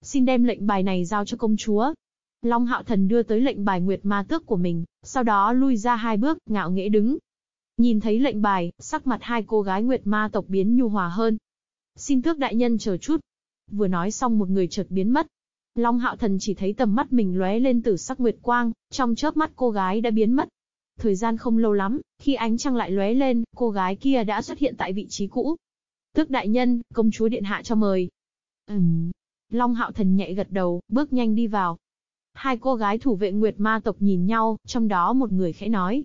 Xin đem lệnh bài này giao cho công chúa. Long Hạo Thần đưa tới lệnh bài Nguyệt Ma tước của mình, sau đó lui ra hai bước, ngạo nghễ đứng. Nhìn thấy lệnh bài, sắc mặt hai cô gái Nguyệt Ma tộc biến nhu hòa hơn. Xin tước đại nhân chờ chút, Vừa nói xong một người chợt biến mất. Long hạo thần chỉ thấy tầm mắt mình lóe lên tử sắc nguyệt quang, trong chớp mắt cô gái đã biến mất. Thời gian không lâu lắm, khi ánh trăng lại lóe lên, cô gái kia đã xuất hiện tại vị trí cũ. Tước đại nhân, công chúa điện hạ cho mời. Ừm. Long hạo thần nhẹ gật đầu, bước nhanh đi vào. Hai cô gái thủ vệ Nguyệt Ma tộc nhìn nhau, trong đó một người khẽ nói.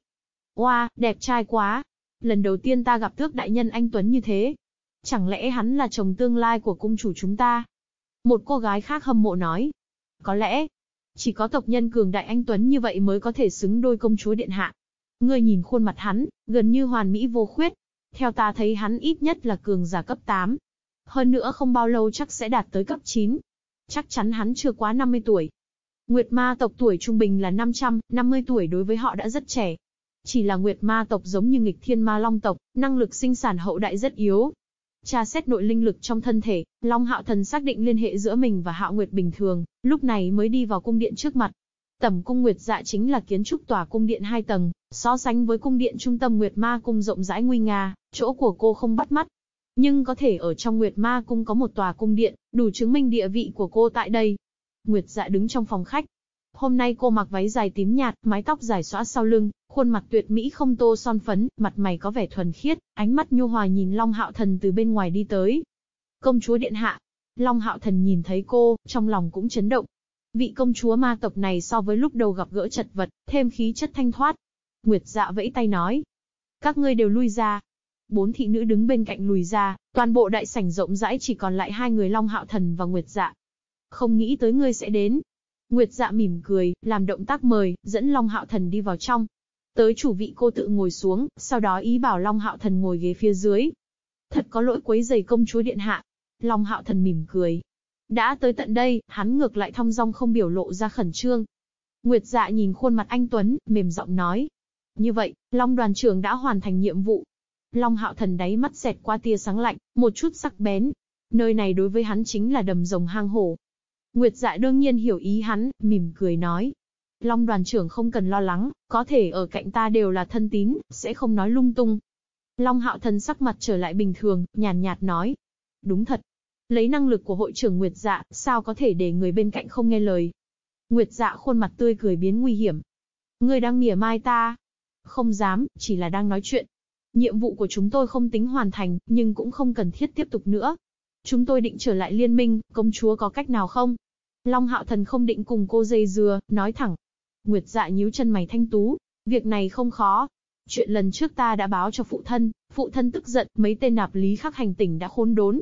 Oa, wow, đẹp trai quá. Lần đầu tiên ta gặp tước đại nhân anh Tuấn như thế, Chẳng lẽ hắn là chồng tương lai của cung chủ chúng ta? Một cô gái khác hâm mộ nói. Có lẽ, chỉ có tộc nhân cường đại anh Tuấn như vậy mới có thể xứng đôi công chúa điện hạ. Ngươi nhìn khuôn mặt hắn, gần như hoàn mỹ vô khuyết. Theo ta thấy hắn ít nhất là cường giả cấp 8. Hơn nữa không bao lâu chắc sẽ đạt tới cấp 9. Chắc chắn hắn chưa quá 50 tuổi. Nguyệt ma tộc tuổi trung bình là 500, 50 tuổi đối với họ đã rất trẻ. Chỉ là Nguyệt ma tộc giống như nghịch thiên ma long tộc, năng lực sinh sản hậu đại rất yếu, Tra xét nội linh lực trong thân thể, Long Hạo Thần xác định liên hệ giữa mình và Hạo Nguyệt bình thường, lúc này mới đi vào cung điện trước mặt. Tẩm cung Nguyệt Dạ chính là kiến trúc tòa cung điện hai tầng, so sánh với cung điện trung tâm Nguyệt Ma cung rộng rãi nguy nga, chỗ của cô không bắt mắt. Nhưng có thể ở trong Nguyệt Ma cung có một tòa cung điện, đủ chứng minh địa vị của cô tại đây. Nguyệt Dạ đứng trong phòng khách, Hôm nay cô mặc váy dài tím nhạt, mái tóc dài xõa sau lưng, khuôn mặt tuyệt mỹ không tô son phấn, mặt mày có vẻ thuần khiết, ánh mắt nhu hòa nhìn Long Hạo Thần từ bên ngoài đi tới. Công chúa điện hạ. Long Hạo Thần nhìn thấy cô, trong lòng cũng chấn động. Vị công chúa ma tộc này so với lúc đầu gặp gỡ chật vật, thêm khí chất thanh thoát. Nguyệt dạ vẫy tay nói. Các ngươi đều lui ra. Bốn thị nữ đứng bên cạnh lùi ra, toàn bộ đại sảnh rộng rãi chỉ còn lại hai người Long Hạo Thần và Nguyệt dạ. Không nghĩ tới ngươi sẽ đến, Nguyệt dạ mỉm cười, làm động tác mời, dẫn Long Hạo Thần đi vào trong. Tới chủ vị cô tự ngồi xuống, sau đó ý bảo Long Hạo Thần ngồi ghế phía dưới. Thật có lỗi quấy giày công chúa điện hạ. Long Hạo Thần mỉm cười. Đã tới tận đây, hắn ngược lại thong dong không biểu lộ ra khẩn trương. Nguyệt dạ nhìn khuôn mặt anh Tuấn, mềm giọng nói. Như vậy, Long đoàn trưởng đã hoàn thành nhiệm vụ. Long Hạo Thần đáy mắt xẹt qua tia sáng lạnh, một chút sắc bén. Nơi này đối với hắn chính là đầm rồng hang hổ, Nguyệt dạ đương nhiên hiểu ý hắn, mỉm cười nói. Long đoàn trưởng không cần lo lắng, có thể ở cạnh ta đều là thân tín, sẽ không nói lung tung. Long hạo thần sắc mặt trở lại bình thường, nhàn nhạt nói. Đúng thật. Lấy năng lực của hội trưởng Nguyệt dạ, sao có thể để người bên cạnh không nghe lời. Nguyệt dạ khuôn mặt tươi cười biến nguy hiểm. Người đang mỉa mai ta. Không dám, chỉ là đang nói chuyện. Nhiệm vụ của chúng tôi không tính hoàn thành, nhưng cũng không cần thiết tiếp tục nữa. Chúng tôi định trở lại liên minh, công chúa có cách nào không? Long Hạo Thần không định cùng cô dây dưa, nói thẳng. Nguyệt dạ nhíu chân mày thanh tú. Việc này không khó. Chuyện lần trước ta đã báo cho phụ thân, phụ thân tức giận, mấy tên nạp lý khắc hành tỉnh đã khốn đốn.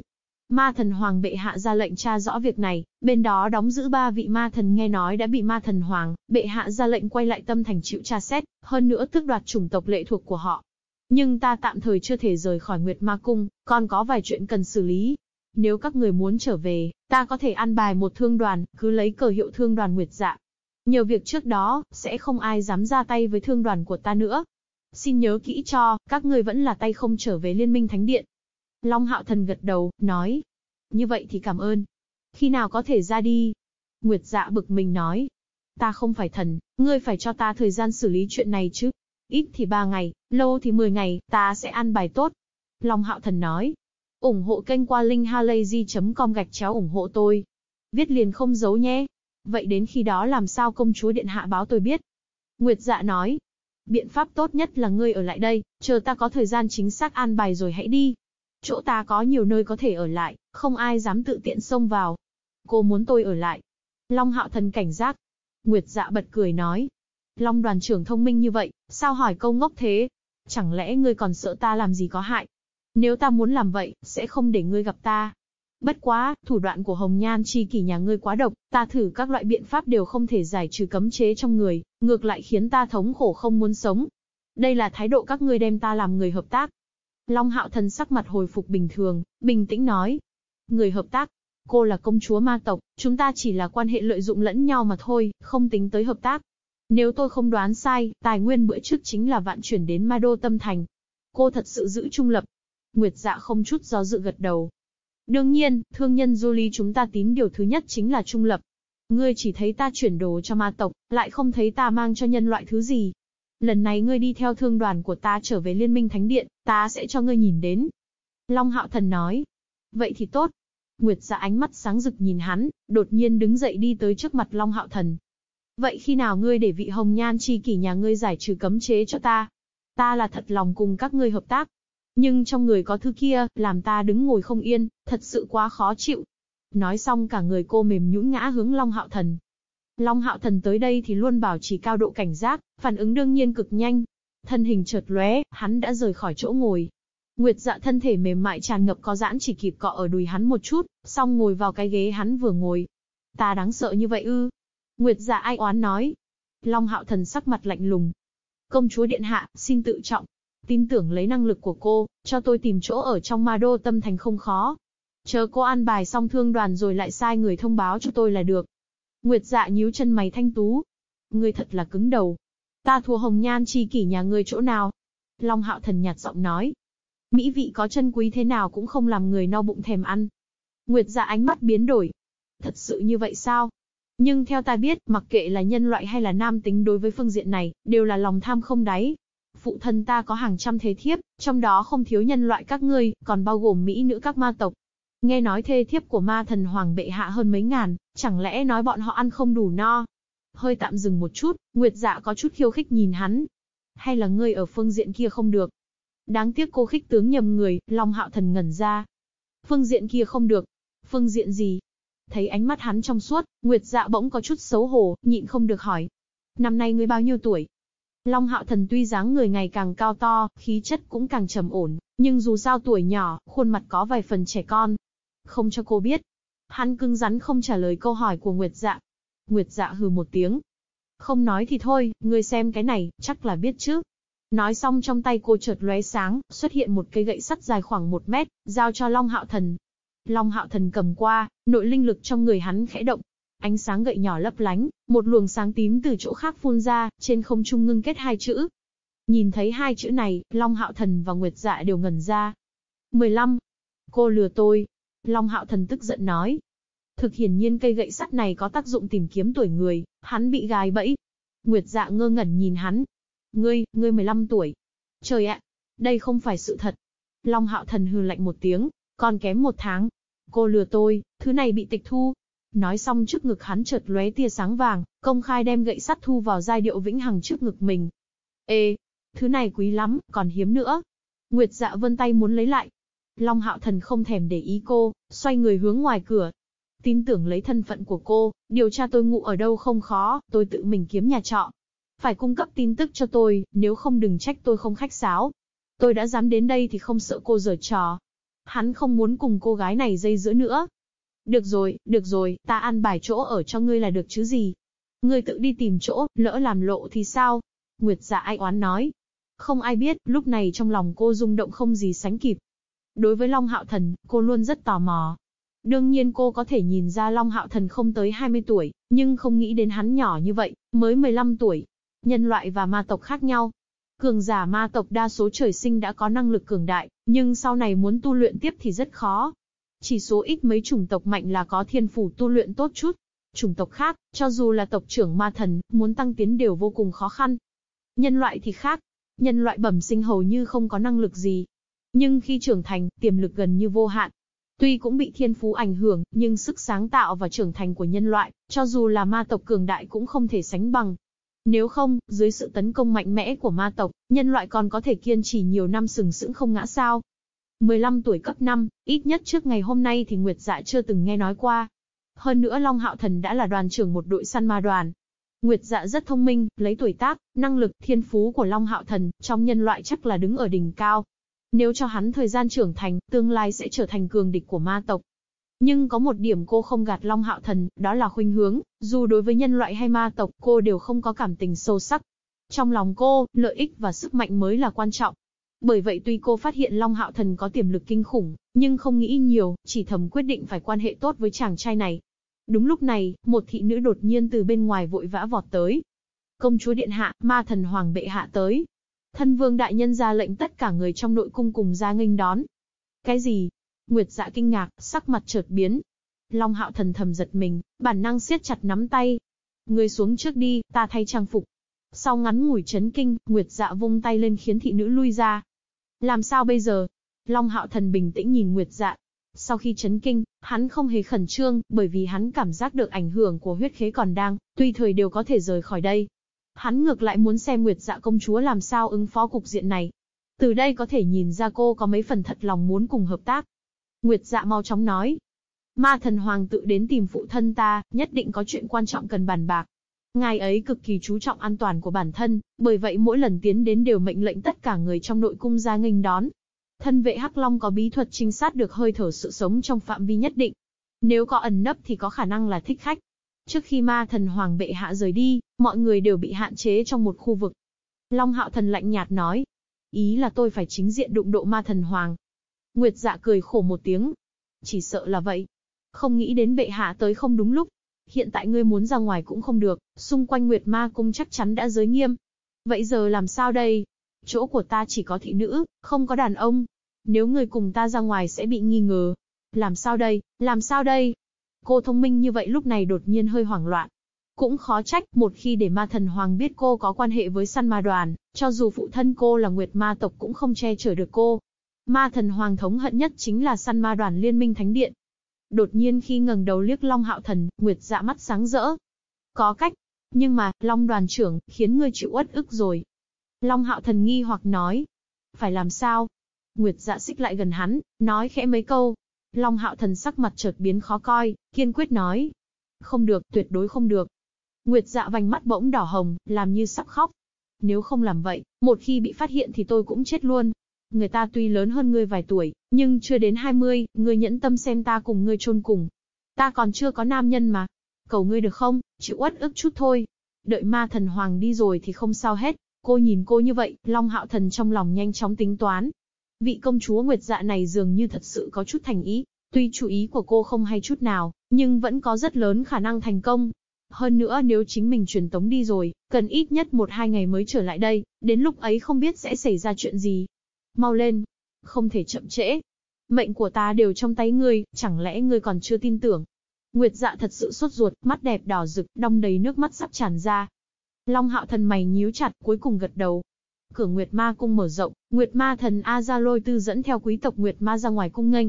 Ma thần hoàng bệ hạ ra lệnh tra rõ việc này, bên đó đóng giữ ba vị ma thần nghe nói đã bị ma thần hoàng, bệ hạ ra lệnh quay lại tâm thành chịu tra xét, hơn nữa tước đoạt chủng tộc lệ thuộc của họ. Nhưng ta tạm thời chưa thể rời khỏi Nguyệt Ma Cung, còn có vài chuyện cần xử lý, nếu các người muốn trở về, ta có thể an bài một thương đoàn, cứ lấy cờ hiệu thương đoàn Nguyệt Dạ. Nhờ việc trước đó, sẽ không ai dám ra tay với thương đoàn của ta nữa. Xin nhớ kỹ cho, các người vẫn là tay không trở về Liên minh Thánh Điện. Long Hạo Thần gật đầu, nói. Như vậy thì cảm ơn. Khi nào có thể ra đi? Nguyệt Dạ bực mình nói. Ta không phải thần, ngươi phải cho ta thời gian xử lý chuyện này chứ. Ít thì ba ngày, lâu thì 10 ngày, ta sẽ ăn bài tốt. Long Hạo Thần nói ủng hộ kênh qua linkhalazy.com gạch chéo ủng hộ tôi. Viết liền không giấu nhé. Vậy đến khi đó làm sao công chúa điện hạ báo tôi biết? Nguyệt dạ nói. Biện pháp tốt nhất là ngươi ở lại đây, chờ ta có thời gian chính xác an bài rồi hãy đi. Chỗ ta có nhiều nơi có thể ở lại, không ai dám tự tiện xông vào. Cô muốn tôi ở lại. Long hạo thần cảnh giác. Nguyệt dạ bật cười nói. Long đoàn trưởng thông minh như vậy, sao hỏi câu ngốc thế? Chẳng lẽ ngươi còn sợ ta làm gì có hại? Nếu ta muốn làm vậy, sẽ không để ngươi gặp ta. Bất quá, thủ đoạn của Hồng Nhan chi kỷ nhà ngươi quá độc, ta thử các loại biện pháp đều không thể giải trừ cấm chế trong người, ngược lại khiến ta thống khổ không muốn sống. Đây là thái độ các ngươi đem ta làm người hợp tác. Long Hạo Thần sắc mặt hồi phục bình thường, bình tĩnh nói. Người hợp tác, cô là công chúa ma tộc, chúng ta chỉ là quan hệ lợi dụng lẫn nhau mà thôi, không tính tới hợp tác. Nếu tôi không đoán sai, tài nguyên bữa trước chính là vạn chuyển đến ma đô tâm thành. Cô thật sự giữ trung lập. Nguyệt dạ không chút do dự gật đầu. Đương nhiên, thương nhân Julie chúng ta tín điều thứ nhất chính là trung lập. Ngươi chỉ thấy ta chuyển đồ cho ma tộc, lại không thấy ta mang cho nhân loại thứ gì. Lần này ngươi đi theo thương đoàn của ta trở về Liên minh Thánh Điện, ta sẽ cho ngươi nhìn đến. Long Hạo Thần nói. Vậy thì tốt. Nguyệt dạ ánh mắt sáng rực nhìn hắn, đột nhiên đứng dậy đi tới trước mặt Long Hạo Thần. Vậy khi nào ngươi để vị hồng nhan chi kỷ nhà ngươi giải trừ cấm chế cho ta? Ta là thật lòng cùng các ngươi hợp tác. Nhưng trong người có thứ kia, làm ta đứng ngồi không yên, thật sự quá khó chịu. Nói xong cả người cô mềm nhũn ngã hướng Long Hạo Thần. Long Hạo Thần tới đây thì luôn bảo trì cao độ cảnh giác, phản ứng đương nhiên cực nhanh. Thân hình chợt lóe, hắn đã rời khỏi chỗ ngồi. Nguyệt dạ thân thể mềm mại tràn ngập có giãn chỉ kịp cọ ở đùi hắn một chút, xong ngồi vào cái ghế hắn vừa ngồi. Ta đáng sợ như vậy ư? Nguyệt dạ ai oán nói. Long hạo thần sắc mặt lạnh lùng. Công chúa điện hạ, xin tự trọng. Tin tưởng lấy năng lực của cô, cho tôi tìm chỗ ở trong ma đô tâm thành không khó. Chờ cô an bài xong thương đoàn rồi lại sai người thông báo cho tôi là được. Nguyệt dạ nhíu chân mày thanh tú. Ngươi thật là cứng đầu. Ta thua hồng nhan chi kỷ nhà ngươi chỗ nào? Long hạo thần nhạt giọng nói. Mỹ vị có chân quý thế nào cũng không làm người no bụng thèm ăn. Nguyệt dạ ánh mắt biến đổi. Thật sự như vậy sao? Nhưng theo ta biết, mặc kệ là nhân loại hay là nam tính đối với phương diện này, đều là lòng tham không đáy. Phụ thân ta có hàng trăm thế thiếp, trong đó không thiếu nhân loại các ngươi, còn bao gồm mỹ nữ các ma tộc. Nghe nói thê thiếp của ma thần hoàng bệ hạ hơn mấy ngàn, chẳng lẽ nói bọn họ ăn không đủ no? Hơi tạm dừng một chút, Nguyệt dạ có chút khiêu khích nhìn hắn. Hay là ngươi ở phương diện kia không được? Đáng tiếc cô khích tướng nhầm người, Long Hạo Thần ngẩn ra. Phương diện kia không được. Phương diện gì? Thấy ánh mắt hắn trong suốt, Nguyệt dạ bỗng có chút xấu hổ, nhịn không được hỏi. Năm nay ngươi bao nhiêu tuổi? Long Hạo Thần tuy dáng người ngày càng cao to, khí chất cũng càng trầm ổn, nhưng dù sao tuổi nhỏ, khuôn mặt có vài phần trẻ con. Không cho cô biết. Hắn cưng rắn không trả lời câu hỏi của Nguyệt dạ. Nguyệt dạ hừ một tiếng. Không nói thì thôi, ngươi xem cái này, chắc là biết chứ. Nói xong trong tay cô chợt lóe sáng, xuất hiện một cây gậy sắt dài khoảng một mét, giao cho Long Hạo Thần. Long Hạo Thần cầm qua, nội linh lực trong người hắn khẽ động. Ánh sáng gậy nhỏ lấp lánh, một luồng sáng tím từ chỗ khác phun ra, trên không trung ngưng kết hai chữ. Nhìn thấy hai chữ này, Long Hạo Thần và Nguyệt Dạ đều ngẩn ra. 15. Cô lừa tôi. Long Hạo Thần tức giận nói. Thực hiển nhiên cây gậy sắt này có tác dụng tìm kiếm tuổi người, hắn bị gài bẫy. Nguyệt Dạ ngơ ngẩn nhìn hắn. Ngươi, ngươi 15 tuổi. Trời ạ, đây không phải sự thật. Long Hạo Thần hừ lạnh một tiếng, còn kém một tháng, Cô lừa tôi, thứ này bị tịch thu. Nói xong trước ngực hắn chợt lóe tia sáng vàng, công khai đem gậy sắt thu vào giai điệu vĩnh hằng trước ngực mình. Ê, thứ này quý lắm, còn hiếm nữa. Nguyệt dạ vân tay muốn lấy lại. Long hạo thần không thèm để ý cô, xoay người hướng ngoài cửa. Tin tưởng lấy thân phận của cô, điều tra tôi ngủ ở đâu không khó, tôi tự mình kiếm nhà trọ. Phải cung cấp tin tức cho tôi, nếu không đừng trách tôi không khách sáo. Tôi đã dám đến đây thì không sợ cô giở trò. Hắn không muốn cùng cô gái này dây dữa nữa. Được rồi, được rồi, ta ăn bài chỗ ở cho ngươi là được chứ gì. Ngươi tự đi tìm chỗ, lỡ làm lộ thì sao? Nguyệt dạ ai oán nói. Không ai biết, lúc này trong lòng cô rung động không gì sánh kịp. Đối với Long Hạo Thần, cô luôn rất tò mò. Đương nhiên cô có thể nhìn ra Long Hạo Thần không tới 20 tuổi, nhưng không nghĩ đến hắn nhỏ như vậy, mới 15 tuổi. Nhân loại và ma tộc khác nhau, Cường giả ma tộc đa số trời sinh đã có năng lực cường đại, nhưng sau này muốn tu luyện tiếp thì rất khó. Chỉ số ít mấy chủng tộc mạnh là có thiên phủ tu luyện tốt chút. Chủng tộc khác, cho dù là tộc trưởng ma thần, muốn tăng tiến đều vô cùng khó khăn. Nhân loại thì khác. Nhân loại bẩm sinh hầu như không có năng lực gì. Nhưng khi trưởng thành, tiềm lực gần như vô hạn. Tuy cũng bị thiên phú ảnh hưởng, nhưng sức sáng tạo và trưởng thành của nhân loại, cho dù là ma tộc cường đại cũng không thể sánh bằng. Nếu không, dưới sự tấn công mạnh mẽ của ma tộc, nhân loại còn có thể kiên trì nhiều năm sừng sững không ngã sao. 15 tuổi cấp 5, ít nhất trước ngày hôm nay thì Nguyệt Dạ chưa từng nghe nói qua. Hơn nữa Long Hạo Thần đã là đoàn trưởng một đội săn ma đoàn. Nguyệt Dạ rất thông minh, lấy tuổi tác, năng lực, thiên phú của Long Hạo Thần, trong nhân loại chắc là đứng ở đỉnh cao. Nếu cho hắn thời gian trưởng thành, tương lai sẽ trở thành cường địch của ma tộc. Nhưng có một điểm cô không gạt Long Hạo Thần, đó là khuynh hướng, dù đối với nhân loại hay ma tộc, cô đều không có cảm tình sâu sắc. Trong lòng cô, lợi ích và sức mạnh mới là quan trọng. Bởi vậy tuy cô phát hiện Long Hạo Thần có tiềm lực kinh khủng, nhưng không nghĩ nhiều, chỉ thầm quyết định phải quan hệ tốt với chàng trai này. Đúng lúc này, một thị nữ đột nhiên từ bên ngoài vội vã vọt tới. Công chúa điện hạ, ma thần hoàng bệ hạ tới. Thân vương đại nhân ra lệnh tất cả người trong nội cung cùng ra nghênh đón. Cái gì? Nguyệt dạ kinh ngạc, sắc mặt chợt biến. Long hạo thần thầm giật mình, bản năng siết chặt nắm tay. Người xuống trước đi, ta thay trang phục. Sau ngắn ngủi chấn kinh, Nguyệt dạ vung tay lên khiến thị nữ lui ra. Làm sao bây giờ? Long hạo thần bình tĩnh nhìn Nguyệt dạ. Sau khi chấn kinh, hắn không hề khẩn trương, bởi vì hắn cảm giác được ảnh hưởng của huyết khế còn đang, tùy thời đều có thể rời khỏi đây. Hắn ngược lại muốn xem Nguyệt dạ công chúa làm sao ứng phó cục diện này. Từ đây có thể nhìn ra cô có mấy phần thật lòng muốn cùng hợp tác. Nguyệt dạ mau chóng nói. Ma thần hoàng tự đến tìm phụ thân ta, nhất định có chuyện quan trọng cần bàn bạc. Ngài ấy cực kỳ chú trọng an toàn của bản thân, bởi vậy mỗi lần tiến đến đều mệnh lệnh tất cả người trong nội cung ra nghênh đón. Thân vệ Hắc Long có bí thuật trinh sát được hơi thở sự sống trong phạm vi nhất định. Nếu có ẩn nấp thì có khả năng là thích khách. Trước khi ma thần hoàng bệ hạ rời đi, mọi người đều bị hạn chế trong một khu vực. Long hạo thần lạnh nhạt nói. Ý là tôi phải chính diện đụng độ ma thần hoàng. Nguyệt dạ cười khổ một tiếng. Chỉ sợ là vậy. Không nghĩ đến bệ hạ tới không đúng lúc. Hiện tại ngươi muốn ra ngoài cũng không được, xung quanh Nguyệt Ma Cung chắc chắn đã giới nghiêm. Vậy giờ làm sao đây? Chỗ của ta chỉ có thị nữ, không có đàn ông. Nếu ngươi cùng ta ra ngoài sẽ bị nghi ngờ. Làm sao đây, làm sao đây? Cô thông minh như vậy lúc này đột nhiên hơi hoảng loạn. Cũng khó trách, một khi để ma thần hoàng biết cô có quan hệ với săn ma đoàn, cho dù phụ thân cô là nguyệt ma tộc cũng không che chở được cô. Ma thần hoàng thống hận nhất chính là săn ma đoàn liên minh thánh điện. Đột nhiên khi ngẩng đầu liếc Long Hạo Thần, Nguyệt dạ mắt sáng rỡ. Có cách. Nhưng mà, Long đoàn trưởng, khiến ngươi chịu uất ức rồi. Long Hạo Thần nghi hoặc nói. Phải làm sao? Nguyệt dạ xích lại gần hắn, nói khẽ mấy câu. Long Hạo Thần sắc mặt chợt biến khó coi, kiên quyết nói. Không được, tuyệt đối không được. Nguyệt dạ vành mắt bỗng đỏ hồng, làm như sắp khóc. Nếu không làm vậy, một khi bị phát hiện thì tôi cũng chết luôn. Người ta tuy lớn hơn ngươi vài tuổi, nhưng chưa đến 20, ngươi nhẫn tâm xem ta cùng ngươi chôn cùng. Ta còn chưa có nam nhân mà. Cầu ngươi được không, chịu uất ức chút thôi. Đợi ma thần hoàng đi rồi thì không sao hết. Cô nhìn cô như vậy, Long Hạo Thần trong lòng nhanh chóng tính toán. Vị công chúa Nguyệt Dạ này dường như thật sự có chút thành ý. Tuy chú ý của cô không hay chút nào, nhưng vẫn có rất lớn khả năng thành công. Hơn nữa nếu chính mình truyền tống đi rồi, cần ít nhất một hai ngày mới trở lại đây, đến lúc ấy không biết sẽ xảy ra chuyện gì. Mau lên. Không thể chậm trễ. Mệnh của ta đều trong tay ngươi, chẳng lẽ ngươi còn chưa tin tưởng. Nguyệt dạ thật sự sốt ruột, mắt đẹp đỏ rực, đong đầy nước mắt sắp tràn ra. Long hạo thần mày nhíu chặt, cuối cùng gật đầu. Cửa Nguyệt Ma cung mở rộng, Nguyệt Ma thần A Gia Lôi Tư dẫn theo quý tộc Nguyệt Ma ra ngoài cung nghênh.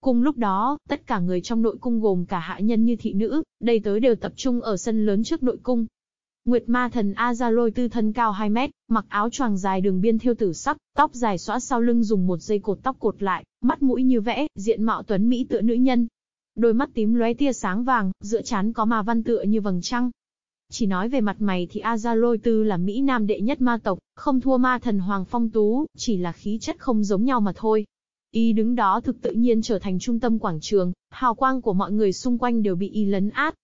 Cùng lúc đó, tất cả người trong nội cung gồm cả hạ nhân như thị nữ, đây tới đều tập trung ở sân lớn trước nội cung. Nguyệt ma thần Azaloi Lôi tư thân cao 2 mét, mặc áo choàng dài đường biên thêu tử sắc, tóc dài xõa sau lưng dùng một dây cột tóc cột lại, mắt mũi như vẽ, diện mạo tuấn mỹ tựa nữ nhân. Đôi mắt tím lóe tia sáng vàng, giữa trán có mà văn tựa như vầng trăng. Chỉ nói về mặt mày thì Azaloi Lôi Tư là Mỹ Nam đệ nhất ma tộc, không thua ma thần Hoàng Phong Tú, chỉ là khí chất không giống nhau mà thôi. Y đứng đó thực tự nhiên trở thành trung tâm quảng trường, hào quang của mọi người xung quanh đều bị y lấn át,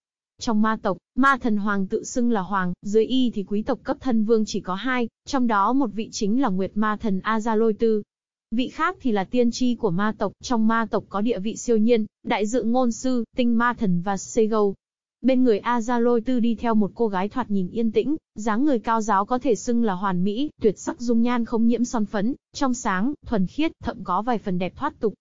trong ma tộc, ma thần hoàng tự xưng là hoàng, dưới y thì quý tộc cấp thân vương chỉ có hai, trong đó một vị chính là Nguyệt ma thần A Gia Lôi Tư. Vị khác thì là tiên tri của ma tộc, trong ma tộc có địa vị siêu nhiên, đại dự ngôn sư, tinh ma thần và Sego. Bên người A Gia Lôi Tư đi theo một cô gái thoạt nhìn yên tĩnh, dáng người cao giáo có thể xưng là hoàn mỹ, tuyệt sắc dung nhan không nhiễm son phấn, trong sáng, thuần khiết, thậm có vài phần đẹp thoát tục.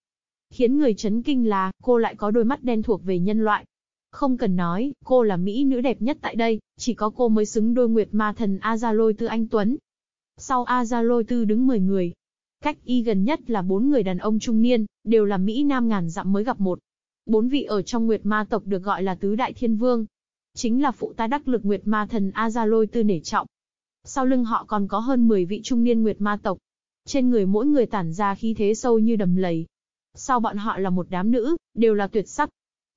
Khiến người chấn kinh là, cô lại có đôi mắt đen thuộc về nhân loại, không cần nói, cô là mỹ nữ đẹp nhất tại đây, chỉ có cô mới xứng đôi nguyệt ma thần Aza Lôi Tư Anh Tuấn. Sau Aza Lôi Tư đứng 10 người. Cách y gần nhất là bốn người đàn ông trung niên, đều là Mỹ Nam ngàn dặm mới gặp một. Bốn vị ở trong Nguyệt Ma tộc được gọi là Tứ Đại Thiên Vương. Chính là phụ tá đắc lực Nguyệt Ma thần Azalôi tư nể trọng. Sau lưng họ còn có hơn 10 vị trung niên Nguyệt Ma tộc. Trên người mỗi người tản ra khí thế sâu như đầm lầy. Sau bọn họ là một đám nữ, đều là tuyệt sắc.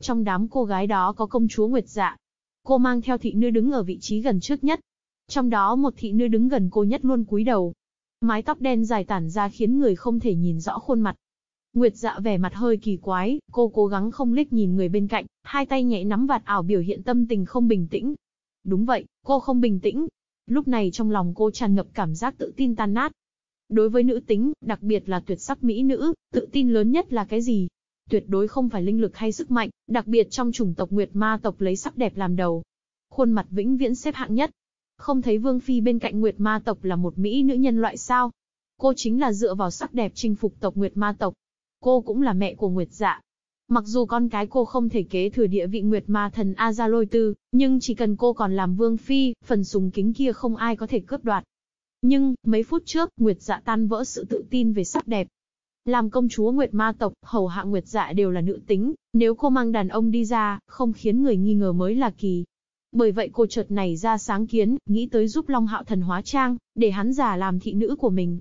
Trong đám cô gái đó có công chúa Nguyệt Dạ. Cô mang theo thị nữ đứng ở vị trí gần trước nhất. Trong đó một thị nữ đứng gần cô nhất luôn cúi đầu. Mái tóc đen dài tản ra khiến người không thể nhìn rõ khuôn mặt. Nguyệt dạ vẻ mặt hơi kỳ quái, cô cố gắng không liếc nhìn người bên cạnh, hai tay nhẹ nắm vạt ảo biểu hiện tâm tình không bình tĩnh. Đúng vậy, cô không bình tĩnh. Lúc này trong lòng cô tràn ngập cảm giác tự tin tan nát. Đối với nữ tính, đặc biệt là tuyệt sắc mỹ nữ, tự tin lớn nhất là cái gì? Tuyệt đối không phải linh lực hay sức mạnh, đặc biệt trong chủng tộc Nguyệt Ma tộc lấy sắc đẹp làm đầu. Khuôn mặt vĩnh viễn xếp hạng nhất. Không thấy Vương Phi bên cạnh Nguyệt Ma tộc là một mỹ nữ nhân loại sao? Cô chính là dựa vào sắc đẹp chinh phục tộc Nguyệt Ma tộc. Cô cũng là mẹ của Nguyệt Dạ. Mặc dù con cái cô không thể kế thừa địa vị Nguyệt Ma thần Azalôi Tư, nhưng chỉ cần cô còn làm Vương Phi, phần sùng kính kia không ai có thể cướp đoạt. Nhưng, mấy phút trước, Nguyệt Dạ tan vỡ sự tự tin về sắc đẹp. Làm công chúa Nguyệt Ma tộc, hầu hạ Nguyệt Dạ đều là nữ tính, nếu cô mang đàn ông đi ra, không khiến người nghi ngờ mới là kỳ. Bởi vậy cô chợt này ra sáng kiến, nghĩ tới giúp Long Hạo Thần hóa trang, để hắn giả làm thị nữ của mình.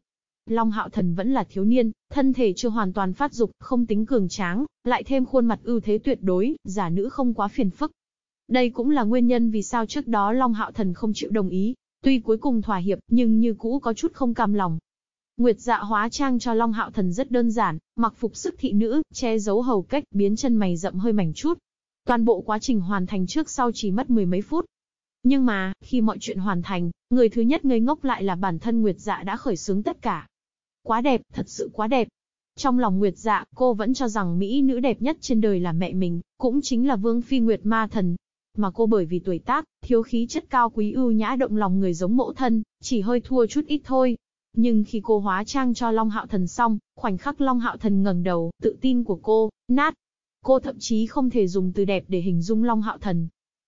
Long Hạo Thần vẫn là thiếu niên, thân thể chưa hoàn toàn phát dục, không tính cường tráng, lại thêm khuôn mặt ưu thế tuyệt đối, giả nữ không quá phiền phức. Đây cũng là nguyên nhân vì sao trước đó Long Hạo Thần không chịu đồng ý, tuy cuối cùng thỏa hiệp, nhưng như cũ có chút không cam lòng. Nguyệt dạ hóa trang cho Long Hạo Thần rất đơn giản, mặc phục sức thị nữ, che giấu hầu cách, biến chân mày rậm hơi mảnh chút, Toàn bộ quá trình hoàn thành trước sau chỉ mất mười mấy phút. Nhưng mà, khi mọi chuyện hoàn thành, người thứ nhất ngây ngốc lại là bản thân Nguyệt Dạ đã khởi xướng tất cả. Quá đẹp, thật sự quá đẹp. Trong lòng Nguyệt Dạ, cô vẫn cho rằng Mỹ nữ đẹp nhất trên đời là mẹ mình, cũng chính là Vương Phi Nguyệt Ma Thần. Mà cô bởi vì tuổi tác, thiếu khí chất cao quý ưu nhã động lòng người giống mẫu thân, chỉ hơi thua chút ít thôi. Nhưng khi cô hóa trang cho Long Hạo Thần xong, khoảnh khắc Long Hạo Thần ngẩng đầu, tự tin của cô, nát, Cô thậm chí không thể dùng từ đẹp để hình dung Long Hạo Thần.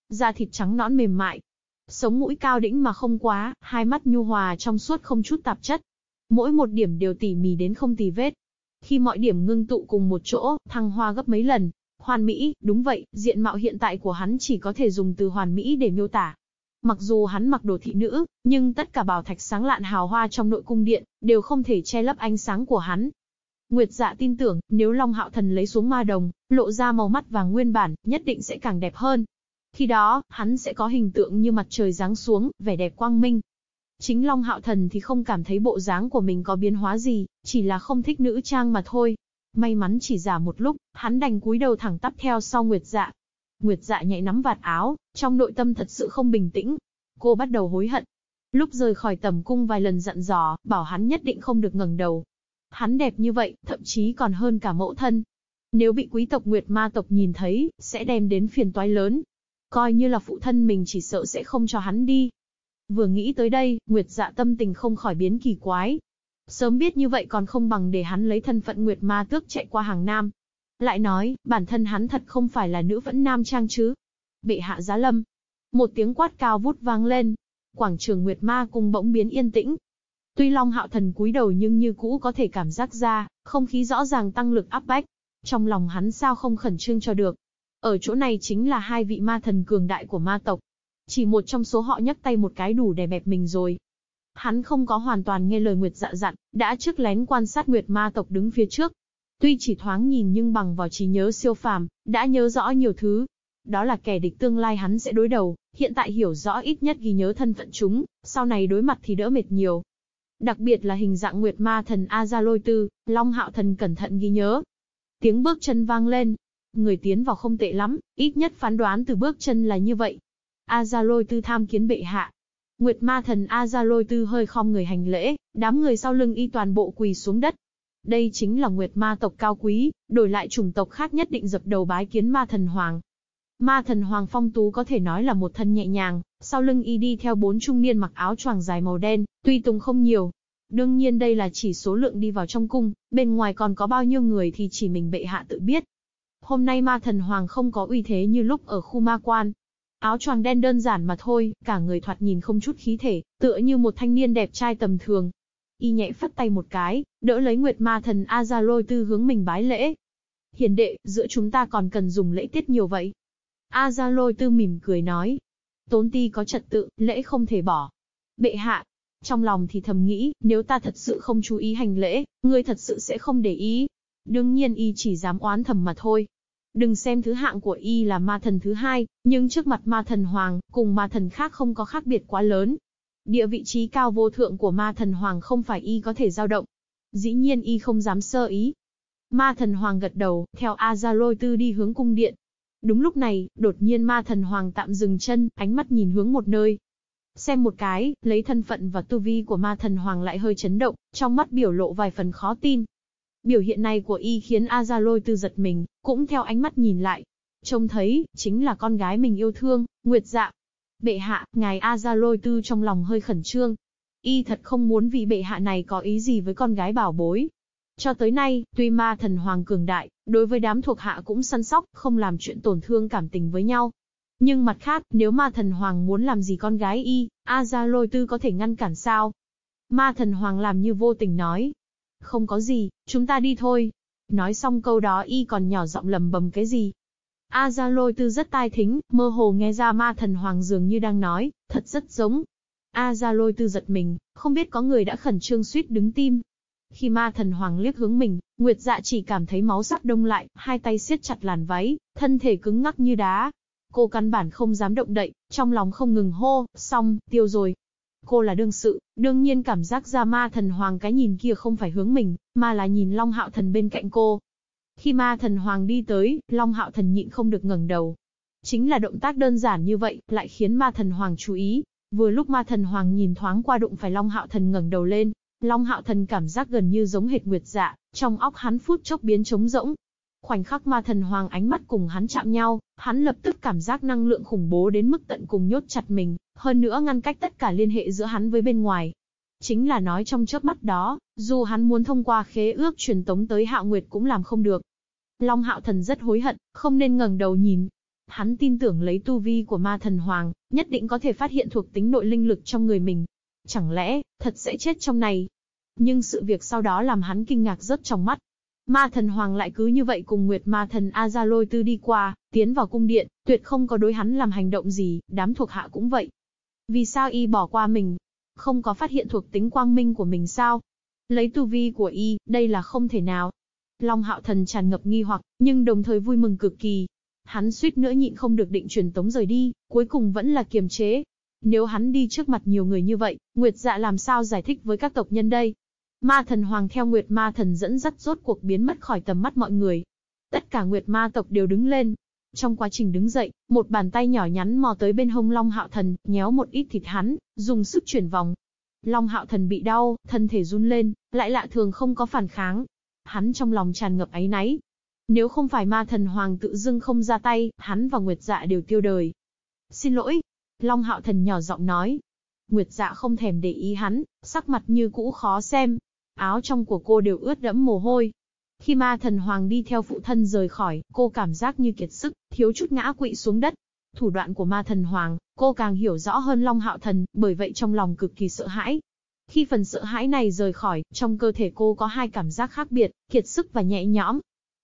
Da thịt trắng nõn mềm mại. Sống mũi cao đĩnh mà không quá, hai mắt nhu hòa trong suốt không chút tạp chất. Mỗi một điểm đều tỉ mỉ đến không tì vết. Khi mọi điểm ngưng tụ cùng một chỗ, thăng hoa gấp mấy lần. Hoàn mỹ, đúng vậy, diện mạo hiện tại của hắn chỉ có thể dùng từ hoàn mỹ để miêu tả. Mặc dù hắn mặc đồ thị nữ, nhưng tất cả bảo thạch sáng lạn hào hoa trong nội cung điện, đều không thể che lấp ánh sáng của hắn. Nguyệt dạ tin tưởng, nếu Long Hạo Thần lấy xuống ma đồng, lộ ra màu mắt vàng nguyên bản, nhất định sẽ càng đẹp hơn. Khi đó, hắn sẽ có hình tượng như mặt trời giáng xuống, vẻ đẹp quang minh. Chính Long Hạo Thần thì không cảm thấy bộ dáng của mình có biến hóa gì, chỉ là không thích nữ trang mà thôi. May mắn chỉ giả một lúc, hắn đành cúi đầu thẳng tắp theo sau Nguyệt dạ. Nguyệt dạ nhạy nắm vạt áo, trong nội tâm thật sự không bình tĩnh. Cô bắt đầu hối hận. Lúc rời khỏi tầm cung vài lần dặn dò, bảo hắn nhất định không được ngẩng đầu, Hắn đẹp như vậy, thậm chí còn hơn cả mẫu thân. Nếu bị quý tộc Nguyệt Ma tộc nhìn thấy, sẽ đem đến phiền toái lớn. Coi như là phụ thân mình chỉ sợ sẽ không cho hắn đi. Vừa nghĩ tới đây, Nguyệt dạ tâm tình không khỏi biến kỳ quái. Sớm biết như vậy còn không bằng để hắn lấy thân phận Nguyệt Ma tước chạy qua hàng Nam. Lại nói, bản thân hắn thật không phải là nữ vẫn nam trang chứ. Bệ hạ giá lâm. Một tiếng quát cao vút vang lên. Quảng trường Nguyệt Ma cùng bỗng biến yên tĩnh, Tuy Long Hạo Thần cúi đầu nhưng như cũ có thể cảm giác ra, không khí rõ ràng tăng lực áp bách. Trong lòng hắn sao không khẩn trương cho được. Ở chỗ này chính là hai vị ma thần cường đại của ma tộc. Chỉ một trong số họ nhấc tay một cái đủ để bẹp mình rồi. Hắn không có hoàn toàn nghe lời Nguyệt dạ dặn, đã trước lén quan sát Nguyệt ma tộc đứng phía trước. Tuy chỉ thoáng nhìn nhưng bằng vào trí nhớ siêu phàm, đã nhớ rõ nhiều thứ. Đó là kẻ địch tương lai hắn sẽ đối đầu, hiện tại hiểu rõ ít nhất ghi nhớ thân phận chúng, sau này đối mặt thì đỡ mệt nhiều. Đặc biệt là hình dạng Nguyệt Ma thần Azalôi Tư, Long Hạo thần cẩn thận ghi nhớ. Tiếng bước chân vang lên. Người tiến vào không tệ lắm, ít nhất phán đoán từ bước chân là như vậy. Azalôi Tư tham kiến bệ hạ. Nguyệt Ma thần Azalôi Tư hơi khom người hành lễ, đám người sau lưng y toàn bộ quỳ xuống đất. Đây chính là Nguyệt Ma tộc cao quý, đổi lại chủng tộc khác nhất định dập đầu bái kiến Ma thần Hoàng. Ma thần Hoàng Phong Tú có thể nói là một thân nhẹ nhàng, sau lưng y đi theo bốn trung niên mặc áo choàng dài màu đen, tuy tùng không nhiều. Đương nhiên đây là chỉ số lượng đi vào trong cung, bên ngoài còn có bao nhiêu người thì chỉ mình bệ hạ tự biết. Hôm nay ma thần Hoàng không có uy thế như lúc ở khu ma quan. Áo choàng đen đơn giản mà thôi, cả người thoạt nhìn không chút khí thể, tựa như một thanh niên đẹp trai tầm thường. Y nhẹ phất tay một cái, đỡ lấy Nguyệt Ma Thần A Gia Lôi Tư hướng mình bái lễ. Hiền đệ, giữa chúng ta còn cần dùng lễ tiết nhiều vậy. A Gia Lôi Tư mỉm cười nói. Tốn ti có trật tự, lễ không thể bỏ. Bệ hạ, trong lòng thì thầm nghĩ, nếu ta thật sự không chú ý hành lễ, ngươi thật sự sẽ không để ý. Đương nhiên y chỉ dám oán thầm mà thôi. Đừng xem thứ hạng của y là ma thần thứ hai, nhưng trước mặt ma thần hoàng, cùng ma thần khác không có khác biệt quá lớn. Địa vị trí cao vô thượng của ma thần hoàng không phải y có thể dao động. Dĩ nhiên y không dám sơ ý. Ma thần hoàng gật đầu, theo A Gia Lôi Tư đi hướng cung điện. Đúng lúc này, đột nhiên ma thần hoàng tạm dừng chân, ánh mắt nhìn hướng một nơi. Xem một cái, lấy thân phận và tu vi của ma thần hoàng lại hơi chấn động, trong mắt biểu lộ vài phần khó tin. Biểu hiện này của y khiến A Gia Lôi Tư giật mình, cũng theo ánh mắt nhìn lại. Trông thấy, chính là con gái mình yêu thương, Nguyệt Dạ. Bệ hạ, ngài A Gia Lôi Tư trong lòng hơi khẩn trương. Y thật không muốn vì bệ hạ này có ý gì với con gái bảo bối. Cho tới nay, tuy ma thần hoàng cường đại, đối với đám thuộc hạ cũng săn sóc, không làm chuyện tổn thương cảm tình với nhau. Nhưng mặt khác, nếu ma thần hoàng muốn làm gì con gái y, A Gia Lôi Tư có thể ngăn cản sao? Ma thần hoàng làm như vô tình nói. Không có gì, chúng ta đi thôi. Nói xong câu đó y còn nhỏ giọng lầm bầm cái gì. A Gia Lôi Tư rất tai thính, mơ hồ nghe ra ma thần hoàng dường như đang nói, thật rất giống. A Gia Lôi Tư giật mình, không biết có người đã khẩn trương suýt đứng tim. Khi ma thần hoàng liếc hướng mình, Nguyệt Dạ chỉ cảm thấy máu sắp đông lại, hai tay siết chặt làn váy, thân thể cứng ngắc như đá, Cô căn bản không dám động đậy, trong lòng không ngừng hô, xong, tiêu rồi. Cô là đương sự, đương nhiên cảm giác ra ma thần hoàng cái nhìn kia không phải hướng mình, mà là nhìn Long Hạo Thần bên cạnh cô. Khi ma thần hoàng đi tới, Long Hạo Thần nhịn không được ngẩng đầu. Chính là động tác đơn giản như vậy, lại khiến ma thần hoàng chú ý. Vừa lúc ma thần hoàng nhìn thoáng qua đụng phải Long Hạo Thần ngẩng đầu lên, Long Hạo Thần cảm giác gần như giống hệt Nguyệt Dạ, trong óc hắn phút chốc biến trống rỗng, Khoảnh khắc ma thần hoàng ánh mắt cùng hắn chạm nhau, hắn lập tức cảm giác năng lượng khủng bố đến mức tận cùng nhốt chặt mình, hơn nữa ngăn cách tất cả liên hệ giữa hắn với bên ngoài. Chính là nói trong chớp mắt đó, dù hắn muốn thông qua khế ước truyền tống tới Hạo Nguyệt cũng làm không được. Long Hạo Thần rất hối hận, không nên ngẩng đầu nhìn. Hắn tin tưởng lấy tu vi của ma thần hoàng, nhất định có thể phát hiện thuộc tính nội linh lực trong người mình. Chẳng lẽ, thật sẽ chết trong này? Nhưng sự việc sau đó làm hắn kinh ngạc rất trong mắt, Ma thần hoàng lại cứ như vậy cùng Nguyệt ma thần A Lôi Tư đi qua, tiến vào cung điện, tuyệt không có đối hắn làm hành động gì, đám thuộc hạ cũng vậy. Vì sao y bỏ qua mình? Không có phát hiện thuộc tính quang minh của mình sao? Lấy tu vi của y, đây là không thể nào. Long hạo thần tràn ngập nghi hoặc, nhưng đồng thời vui mừng cực kỳ. Hắn suýt nữa nhịn không được định truyền tống rời đi, cuối cùng vẫn là kiềm chế. Nếu hắn đi trước mặt nhiều người như vậy, Nguyệt dạ làm sao giải thích với các tộc nhân đây? Ma thần hoàng theo Nguyệt Ma thần dẫn dắt rốt cuộc biến mất khỏi tầm mắt mọi người. Tất cả Nguyệt Ma tộc đều đứng lên. Trong quá trình đứng dậy, một bàn tay nhỏ nhắn mò tới bên hông Long Hạo Thần, nhéo một ít thịt hắn, dùng sức chuyển vòng. Long Hạo Thần bị đau, thân thể run lên, lại lạ thường không có phản kháng. Hắn trong lòng tràn ngập áy náy. Nếu không phải ma thần hoàng tự dưng không ra tay, hắn và Nguyệt Dạ đều tiêu đời. Xin lỗi. Long Hạo Thần nhỏ giọng nói, Nguyệt dạ không thèm để ý hắn, sắc mặt như cũ khó xem, áo trong của cô đều ướt đẫm mồ hôi. Khi ma thần hoàng đi theo phụ thân rời khỏi, cô cảm giác như kiệt sức, thiếu chút ngã quỵ xuống đất. Thủ đoạn của ma thần hoàng, cô càng hiểu rõ hơn Long Hạo Thần, bởi vậy trong lòng cực kỳ sợ hãi. Khi phần sợ hãi này rời khỏi, trong cơ thể cô có hai cảm giác khác biệt, kiệt sức và nhẹ nhõm.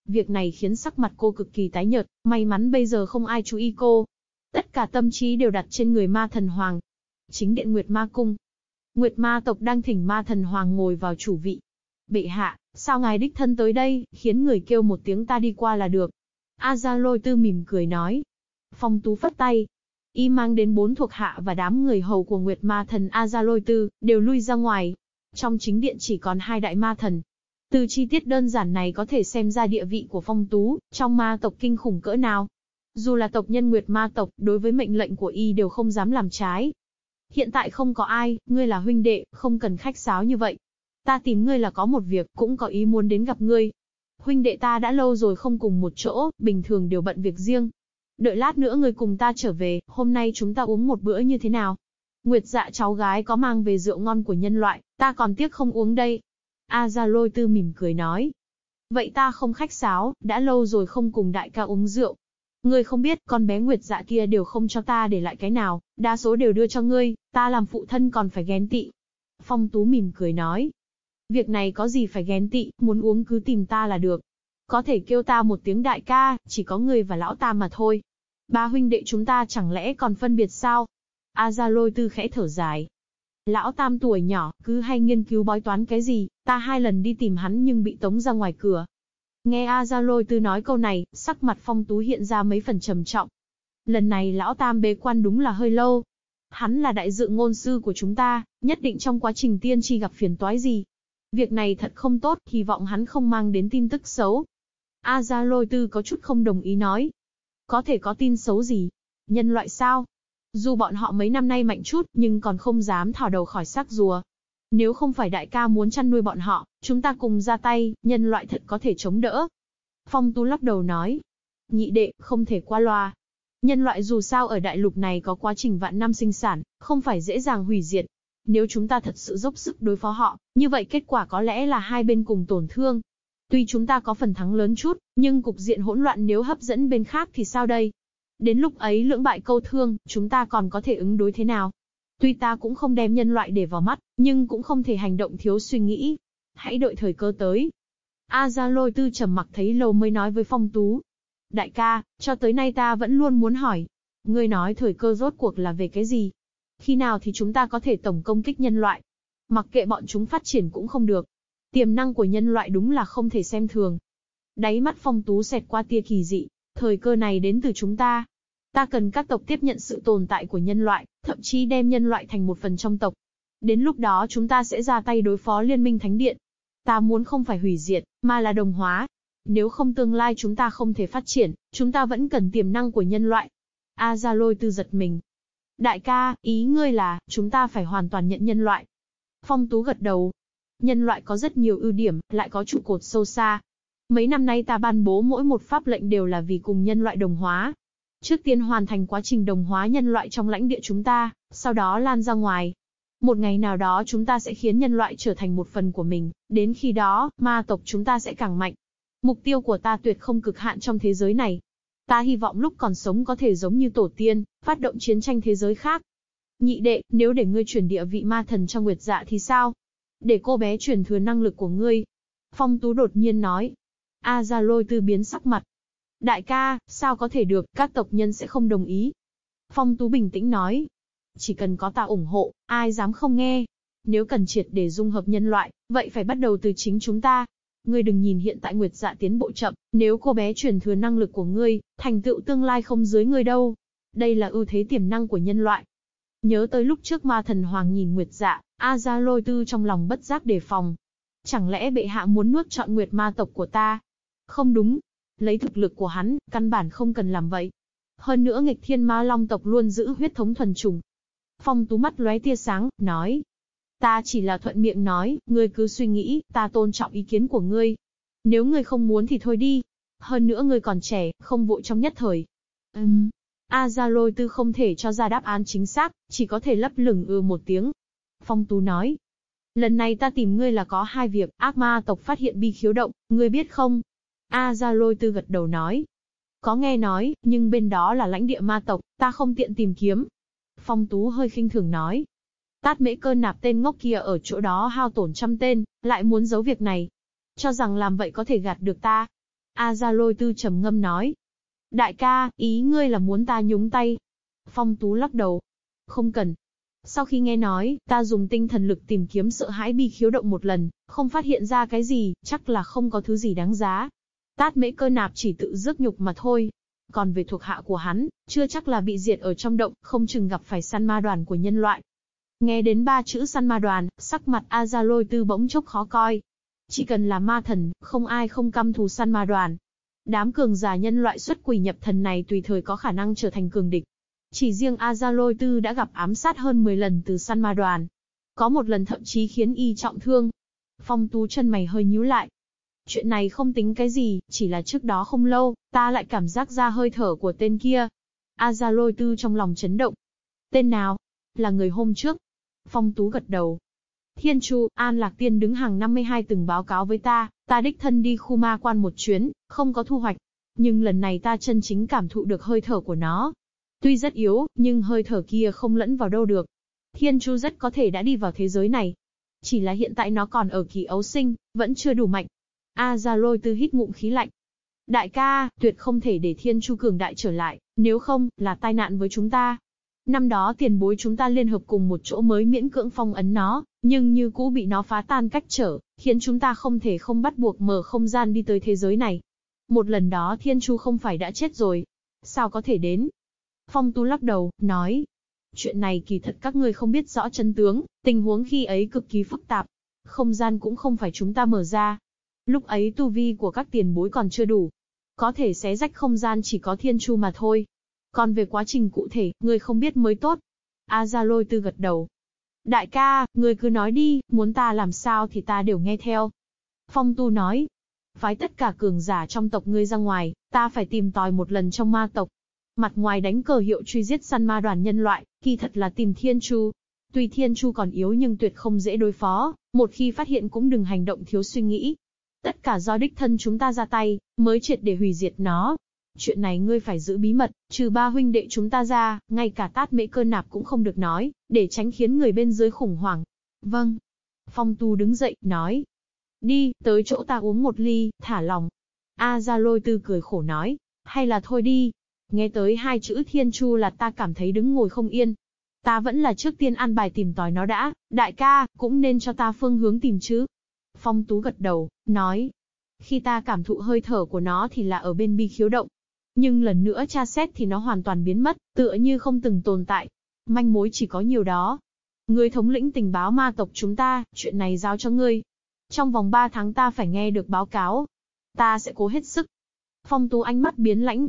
Việc này khiến sắc mặt cô cực kỳ tái nhợt, may mắn bây giờ không ai chú ý cô. Tất cả tâm trí đều đặt trên người ma thần hoàng. Chính điện Nguyệt Ma Cung, Nguyệt ma tộc đang thỉnh ma thần hoàng ngồi vào chủ vị. Bệ hạ, sao ngài đích thân tới đây, khiến người kêu một tiếng ta đi qua là được. A Gia Lôi Tư mỉm cười nói. Phong Tú phất tay. Y mang đến bốn thuộc hạ và đám người hầu của Nguyệt ma thần A Gia Lôi Tư, đều lui ra ngoài. Trong chính điện chỉ còn hai đại ma thần. Từ chi tiết đơn giản này có thể xem ra địa vị của Phong Tú, trong ma tộc kinh khủng cỡ nào. Dù là tộc nhân Nguyệt ma tộc, đối với mệnh lệnh của Y đều không dám làm trái, Hiện tại không có ai, ngươi là huynh đệ, không cần khách sáo như vậy. Ta tìm ngươi là có một việc, cũng có ý muốn đến gặp ngươi. Huynh đệ ta đã lâu rồi không cùng một chỗ, bình thường đều bận việc riêng. Đợi lát nữa ngươi cùng ta trở về, hôm nay chúng ta uống một bữa như thế nào? Nguyệt dạ cháu gái có mang về rượu ngon của nhân loại, ta còn tiếc không uống đây. A Gia Lôi Tư mỉm cười nói. Vậy ta không khách sáo, đã lâu rồi không cùng đại ca uống rượu, Ngươi không biết, con bé Nguyệt dạ kia đều không cho ta để lại cái nào, đa số đều đưa cho ngươi, ta làm phụ thân còn phải ghen tị. Phong Tú mỉm cười nói, Việc này có gì phải ghen tị, muốn uống cứ tìm ta là được. Có thể kêu ta một tiếng đại ca, chỉ có người và lão ta mà thôi. Ba huynh đệ chúng ta chẳng lẽ còn phân biệt sao? A Gia Lôi Tư khẽ thở dài. Lão Tam tuổi nhỏ, cứ hay nghiên cứu bói toán cái gì, ta hai lần đi tìm hắn nhưng bị tống ra ngoài cửa. Nghe A Gia Lôi Tư nói câu này, sắc mặt phong tú hiện ra mấy phần trầm trọng. Lần này lão Tam bế quan đúng là hơi lâu. Hắn là đại dự ngôn sư của chúng ta, nhất định trong quá trình tiên tri gặp phiền toái gì. Việc này thật không tốt, hy vọng hắn không mang đến tin tức xấu. A Gia Lôi Tư có chút không đồng ý nói. Có thể có tin xấu gì? Nhân loại sao? Dù bọn họ mấy năm nay mạnh chút, nhưng còn không dám thò đầu khỏi xác rùa. Nếu không phải đại ca muốn chăn nuôi bọn họ, chúng ta cùng ra tay, nhân loại thật có thể chống đỡ. Phong Tu lắc đầu nói. Nhị đệ, không thể qua loa. Nhân loại dù sao ở đại lục này có quá trình vạn năm sinh sản, không phải dễ dàng hủy diệt. Nếu chúng ta thật sự dốc sức đối phó họ, như vậy kết quả có lẽ là hai bên cùng tổn thương. Tuy chúng ta có phần thắng lớn chút, nhưng cục diện hỗn loạn nếu hấp dẫn bên khác thì sao đây? Đến lúc ấy lưỡng bại câu thương, chúng ta còn có thể ứng đối thế nào? Tuy ta cũng không đem nhân loại để vào mắt, nhưng cũng không thể hành động thiếu suy nghĩ. Hãy đợi thời cơ tới. A Gia Lôi Tư trầm mặc thấy lâu mới nói với Phong Tú. Đại ca, cho tới nay ta vẫn luôn muốn hỏi. Ngươi nói thời cơ rốt cuộc là về cái gì? Khi nào thì chúng ta có thể tổng công kích nhân loại? Mặc kệ bọn chúng phát triển cũng không được. Tiềm năng của nhân loại đúng là không thể xem thường. Đáy mắt Phong Tú xẹt qua tia kỳ dị. Thời cơ này đến từ chúng ta. Ta cần các tộc tiếp nhận sự tồn tại của nhân loại, thậm chí đem nhân loại thành một phần trong tộc. Đến lúc đó chúng ta sẽ ra tay đối phó liên minh thánh điện. Ta muốn không phải hủy diệt, mà là đồng hóa. Nếu không tương lai chúng ta không thể phát triển, chúng ta vẫn cần tiềm năng của nhân loại. A Gia Lôi tư giật mình. Đại ca, ý ngươi là, chúng ta phải hoàn toàn nhận nhân loại. Phong Tú gật đầu. Nhân loại có rất nhiều ưu điểm, lại có trụ cột sâu xa. Mấy năm nay ta ban bố mỗi một pháp lệnh đều là vì cùng nhân loại đồng hóa, Trước tiên hoàn thành quá trình đồng hóa nhân loại trong lãnh địa chúng ta, sau đó lan ra ngoài. Một ngày nào đó chúng ta sẽ khiến nhân loại trở thành một phần của mình, đến khi đó, ma tộc chúng ta sẽ càng mạnh. Mục tiêu của ta tuyệt không cực hạn trong thế giới này. Ta hy vọng lúc còn sống có thể giống như tổ tiên, phát động chiến tranh thế giới khác. Nhị đệ, nếu để ngươi chuyển địa vị ma thần cho Nguyệt Dạ thì sao? Để cô bé chuyển thừa năng lực của ngươi. Phong Tú đột nhiên nói. A Gia Lôi tư biến sắc mặt, Đại ca, sao có thể được, các tộc nhân sẽ không đồng ý. Phong Tú bình tĩnh nói. Chỉ cần có ta ủng hộ, ai dám không nghe. Nếu cần triệt để dung hợp nhân loại, vậy phải bắt đầu từ chính chúng ta. Ngươi đừng nhìn hiện tại Nguyệt Dạ tiến bộ chậm, nếu cô bé truyền thừa năng lực của ngươi, thành tựu tương lai không dưới ngươi đâu. Đây là ưu thế tiềm năng của nhân loại. Nhớ tới lúc trước ma thần hoàng nhìn Nguyệt Dạ, A Gia Lôi Tư trong lòng bất giác đề phòng. Chẳng lẽ bệ hạ muốn nuốt chọn Nguyệt ma tộc của ta? Không đúng, Lấy thực lực của hắn, căn bản không cần làm vậy. Hơn nữa nghịch thiên ma long tộc luôn giữ huyết thống thuần trùng. Phong tú mắt lóe tia sáng, nói. Ta chỉ là thuận miệng nói, ngươi cứ suy nghĩ, ta tôn trọng ý kiến của ngươi. Nếu ngươi không muốn thì thôi đi. Hơn nữa ngươi còn trẻ, không vội trong nhất thời. Ừm. A Gia Lôi Tư không thể cho ra đáp án chính xác, chỉ có thể lấp lửng ư một tiếng. Phong Tú nói. Lần này ta tìm ngươi là có hai việc, ác ma tộc phát hiện bi khiếu động, ngươi biết không? A Gia Lôi Tư gật đầu nói. Có nghe nói, nhưng bên đó là lãnh địa ma tộc, ta không tiện tìm kiếm. Phong Tú hơi khinh thường nói. Tát mễ cơ nạp tên ngốc kia ở chỗ đó hao tổn trăm tên, lại muốn giấu việc này. Cho rằng làm vậy có thể gạt được ta. A Gia Lôi Tư trầm ngâm nói. Đại ca, ý ngươi là muốn ta nhúng tay. Phong Tú lắc đầu. Không cần. Sau khi nghe nói, ta dùng tinh thần lực tìm kiếm sợ hãi bi khiếu động một lần, không phát hiện ra cái gì, chắc là không có thứ gì đáng giá. Tát mễ cơ nạp chỉ tự rước nhục mà thôi. Còn về thuộc hạ của hắn, chưa chắc là bị diệt ở trong động, không chừng gặp phải săn ma đoàn của nhân loại. Nghe đến ba chữ săn ma đoàn, sắc mặt A Gia Lôi Tư bỗng chốc khó coi. Chỉ cần là ma thần, không ai không căm thù săn ma đoàn. Đám cường giả nhân loại xuất quỷ nhập thần này tùy thời có khả năng trở thành cường địch. Chỉ riêng A Gia Lôi Tư đã gặp ám sát hơn 10 lần từ săn ma đoàn. Có một lần thậm chí khiến y trọng thương. Phong tú chân mày hơi nhíu lại, Chuyện này không tính cái gì, chỉ là trước đó không lâu, ta lại cảm giác ra hơi thở của tên kia. A Gia lôi tư trong lòng chấn động. Tên nào? Là người hôm trước. Phong Tú gật đầu. Thiên Chu, An Lạc Tiên đứng hàng 52 từng báo cáo với ta, ta đích thân đi khu ma quan một chuyến, không có thu hoạch. Nhưng lần này ta chân chính cảm thụ được hơi thở của nó. Tuy rất yếu, nhưng hơi thở kia không lẫn vào đâu được. Thiên Chu rất có thể đã đi vào thế giới này. Chỉ là hiện tại nó còn ở kỳ ấu sinh, vẫn chưa đủ mạnh. A Gia Lôi Tư hít ngụm khí lạnh. Đại ca, tuyệt không thể để Thiên Chu cường đại trở lại, nếu không, là tai nạn với chúng ta. Năm đó tiền bối chúng ta liên hợp cùng một chỗ mới miễn cưỡng phong ấn nó, nhưng như cũ bị nó phá tan cách trở, khiến chúng ta không thể không bắt buộc mở không gian đi tới thế giới này. Một lần đó Thiên Chu không phải đã chết rồi. Sao có thể đến? Phong Tu lắc đầu, nói. Chuyện này kỳ thật các ngươi không biết rõ chân tướng, tình huống khi ấy cực kỳ phức tạp. Không gian cũng không phải chúng ta mở ra. Lúc ấy tu vi của các tiền bối còn chưa đủ. Có thể xé rách không gian chỉ có Thiên Chu mà thôi. Còn về quá trình cụ thể, ngươi không biết mới tốt. A Gia Lôi Tư gật đầu. Đại ca, ngươi cứ nói đi, muốn ta làm sao thì ta đều nghe theo. Phong Tu nói. Phái tất cả cường giả trong tộc ngươi ra ngoài, ta phải tìm tòi một lần trong ma tộc. Mặt ngoài đánh cờ hiệu truy giết săn ma đoàn nhân loại, kỳ thật là tìm Thiên Chu. Tuy Thiên Chu còn yếu nhưng tuyệt không dễ đối phó, một khi phát hiện cũng đừng hành động thiếu suy nghĩ. Tất cả do đích thân chúng ta ra tay, mới triệt để hủy diệt nó, Chuyện này ngươi phải giữ bí mật, trừ ba huynh đệ chúng ta ra, ngay cả tát mễ cơ nạp cũng không được nói, để tránh khiến người bên dưới khủng hoảng. Vâng. Phong tu đứng dậy, nói. Đi, tới chỗ ta uống một ly, thả lòng. A Gia lôi tư cười khổ nói. Hay là thôi đi. Nghe tới hai chữ thiên chu là ta cảm thấy đứng ngồi không yên. Ta vẫn là trước tiên ăn bài tìm tòi nó đã, đại ca, cũng nên cho ta phương hướng tìm chứ. Phong tú gật đầu, nói. Khi ta cảm thụ hơi thở của nó thì là ở bên bi khiếu động, nhưng lần nữa tra xét thì nó hoàn toàn biến mất, tựa như không từng tồn tại. Manh mối chỉ có nhiều đó. Ngươi thống lĩnh tình báo ma tộc chúng ta, chuyện này giao cho ngươi. Trong vòng 3 tháng ta phải nghe được báo cáo. Ta sẽ cố hết sức. Phong tú ánh mắt biến lãnh.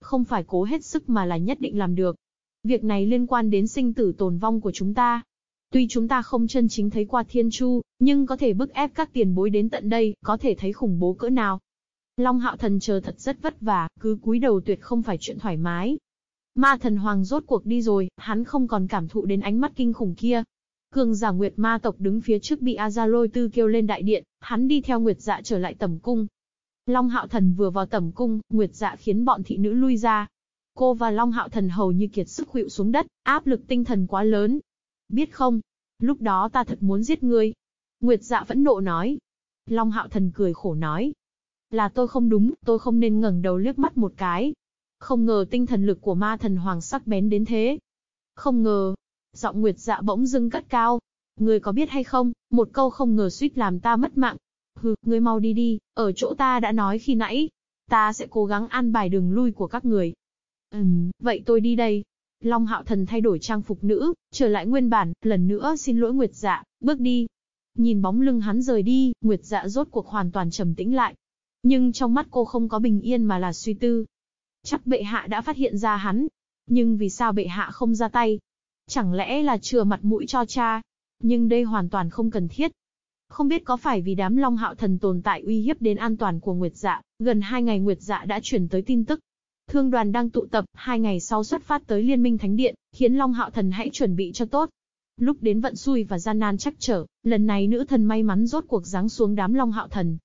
Không phải cố hết sức mà là nhất định làm được. Việc này liên quan đến sinh tử tồn vong của chúng ta. Tuy chúng ta không chân chính thấy qua thiên chu, nhưng có thể bức ép các tiền bối đến tận đây, có thể thấy khủng bố cỡ nào. Long hạo thần chờ thật rất vất vả, cứ cúi đầu tuyệt không phải chuyện thoải mái. Ma thần hoàng rốt cuộc đi rồi, hắn không còn cảm thụ đến ánh mắt kinh khủng kia. Cường giả Nguyệt ma tộc đứng phía trước bị A Lôi Tư kêu lên đại điện, hắn đi theo Nguyệt dạ trở lại tẩm cung. Long hạo thần vừa vào tẩm cung, Nguyệt dạ khiến bọn thị nữ lui ra. Cô và Long hạo thần hầu như kiệt sức khuỵu xuống đất, áp lực tinh thần quá lớn. Biết không? Lúc đó ta thật muốn giết ngươi. Nguyệt dạ vẫn nộ nói. Long hạo thần cười khổ nói, là tôi không đúng, tôi không nên ngẩng đầu liếc mắt một cái. Không ngờ tinh thần lực của ma thần hoàng sắc bén đến thế. Không ngờ. Giọng Nguyệt dạ bỗng dưng cất cao. Người có biết hay không, một câu không ngờ suýt làm ta mất mạng. Hừ, người mau đi đi, ở chỗ ta đã nói khi nãy. Ta sẽ cố gắng an bài đường lui của các người. Ừm, vậy tôi đi đây. Long hạo thần thay đổi trang phục nữ, trở lại nguyên bản, lần nữa xin lỗi Nguyệt dạ, bước đi. Nhìn bóng lưng hắn rời đi, Nguyệt dạ rốt cuộc hoàn toàn trầm tĩnh lại, nhưng trong mắt cô không có bình yên mà là suy tư. Chắc bệ hạ đã phát hiện ra hắn. Nhưng vì sao bệ hạ không ra tay? Chẳng lẽ là chừa mặt mũi cho cha? Nhưng đây hoàn toàn không cần thiết. Không biết có phải vì đám Long Hạo Thần tồn tại uy hiếp đến an toàn của Nguyệt Dạ, gần hai ngày Nguyệt Dạ đã chuyển tới tin tức. Thương đoàn đang tụ tập, hai ngày sau xuất phát tới Liên minh Thánh Điện, khiến Long Hạo Thần hãy chuẩn bị cho tốt. Lúc đến vận xui và gian nan chắc trở, lần này nữ thần may mắn rốt cuộc giáng xuống đám Long Hạo Thần.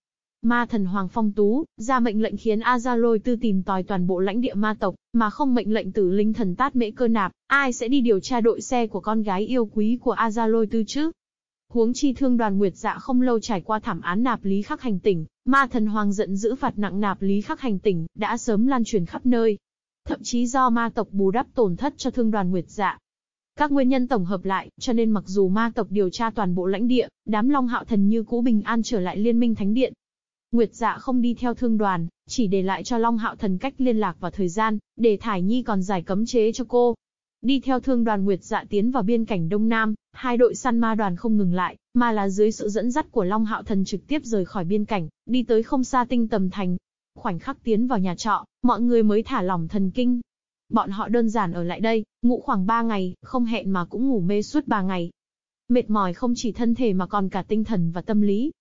Ma thần Hoàng Phong Tú, ra mệnh lệnh khiến Azaloi tư tìm tòi toàn bộ lãnh địa ma tộc, mà không mệnh lệnh tử linh thần tát mễ cơ nạp, ai sẽ đi điều tra đội xe của con gái yêu quý của Azaloi tư chứ? Huống chi thương đoàn Nguyệt Dạ không lâu trải qua thảm án nạp lý khắc hành tỉnh, ma thần Hoàng giận dữ phạt nặng nạp lý khắc hành tỉnh, đã sớm lan truyền khắp nơi. Thậm chí do ma tộc bù đắp tổn thất cho thương đoàn Nguyệt Dạ, các nguyên nhân tổng hợp lại, cho nên mặc dù ma tộc điều tra toàn bộ lãnh địa, đám Long Hạo Thần như cũ bình an trở lại Liên minh Thánh Điện, Nguyệt dạ không đi theo thương đoàn, chỉ để lại cho Long Hạo Thần cách liên lạc và thời gian, để Thải Nhi còn giải cấm chế cho cô. Đi theo thương đoàn Nguyệt dạ tiến vào biên cảnh Đông Nam, hai đội săn ma đoàn không ngừng lại, mà là dưới sự dẫn dắt của Long Hạo Thần trực tiếp rời khỏi biên cảnh, đi tới không xa tinh tầm thành. Khoảnh khắc tiến vào nhà trọ, mọi người mới thả lỏng thần kinh. Bọn họ đơn giản ở lại đây, ngủ khoảng 3 ngày, không hẹn mà cũng ngủ mê suốt 3 ngày. Mệt mỏi không chỉ thân thể mà còn cả tinh thần và tâm lý,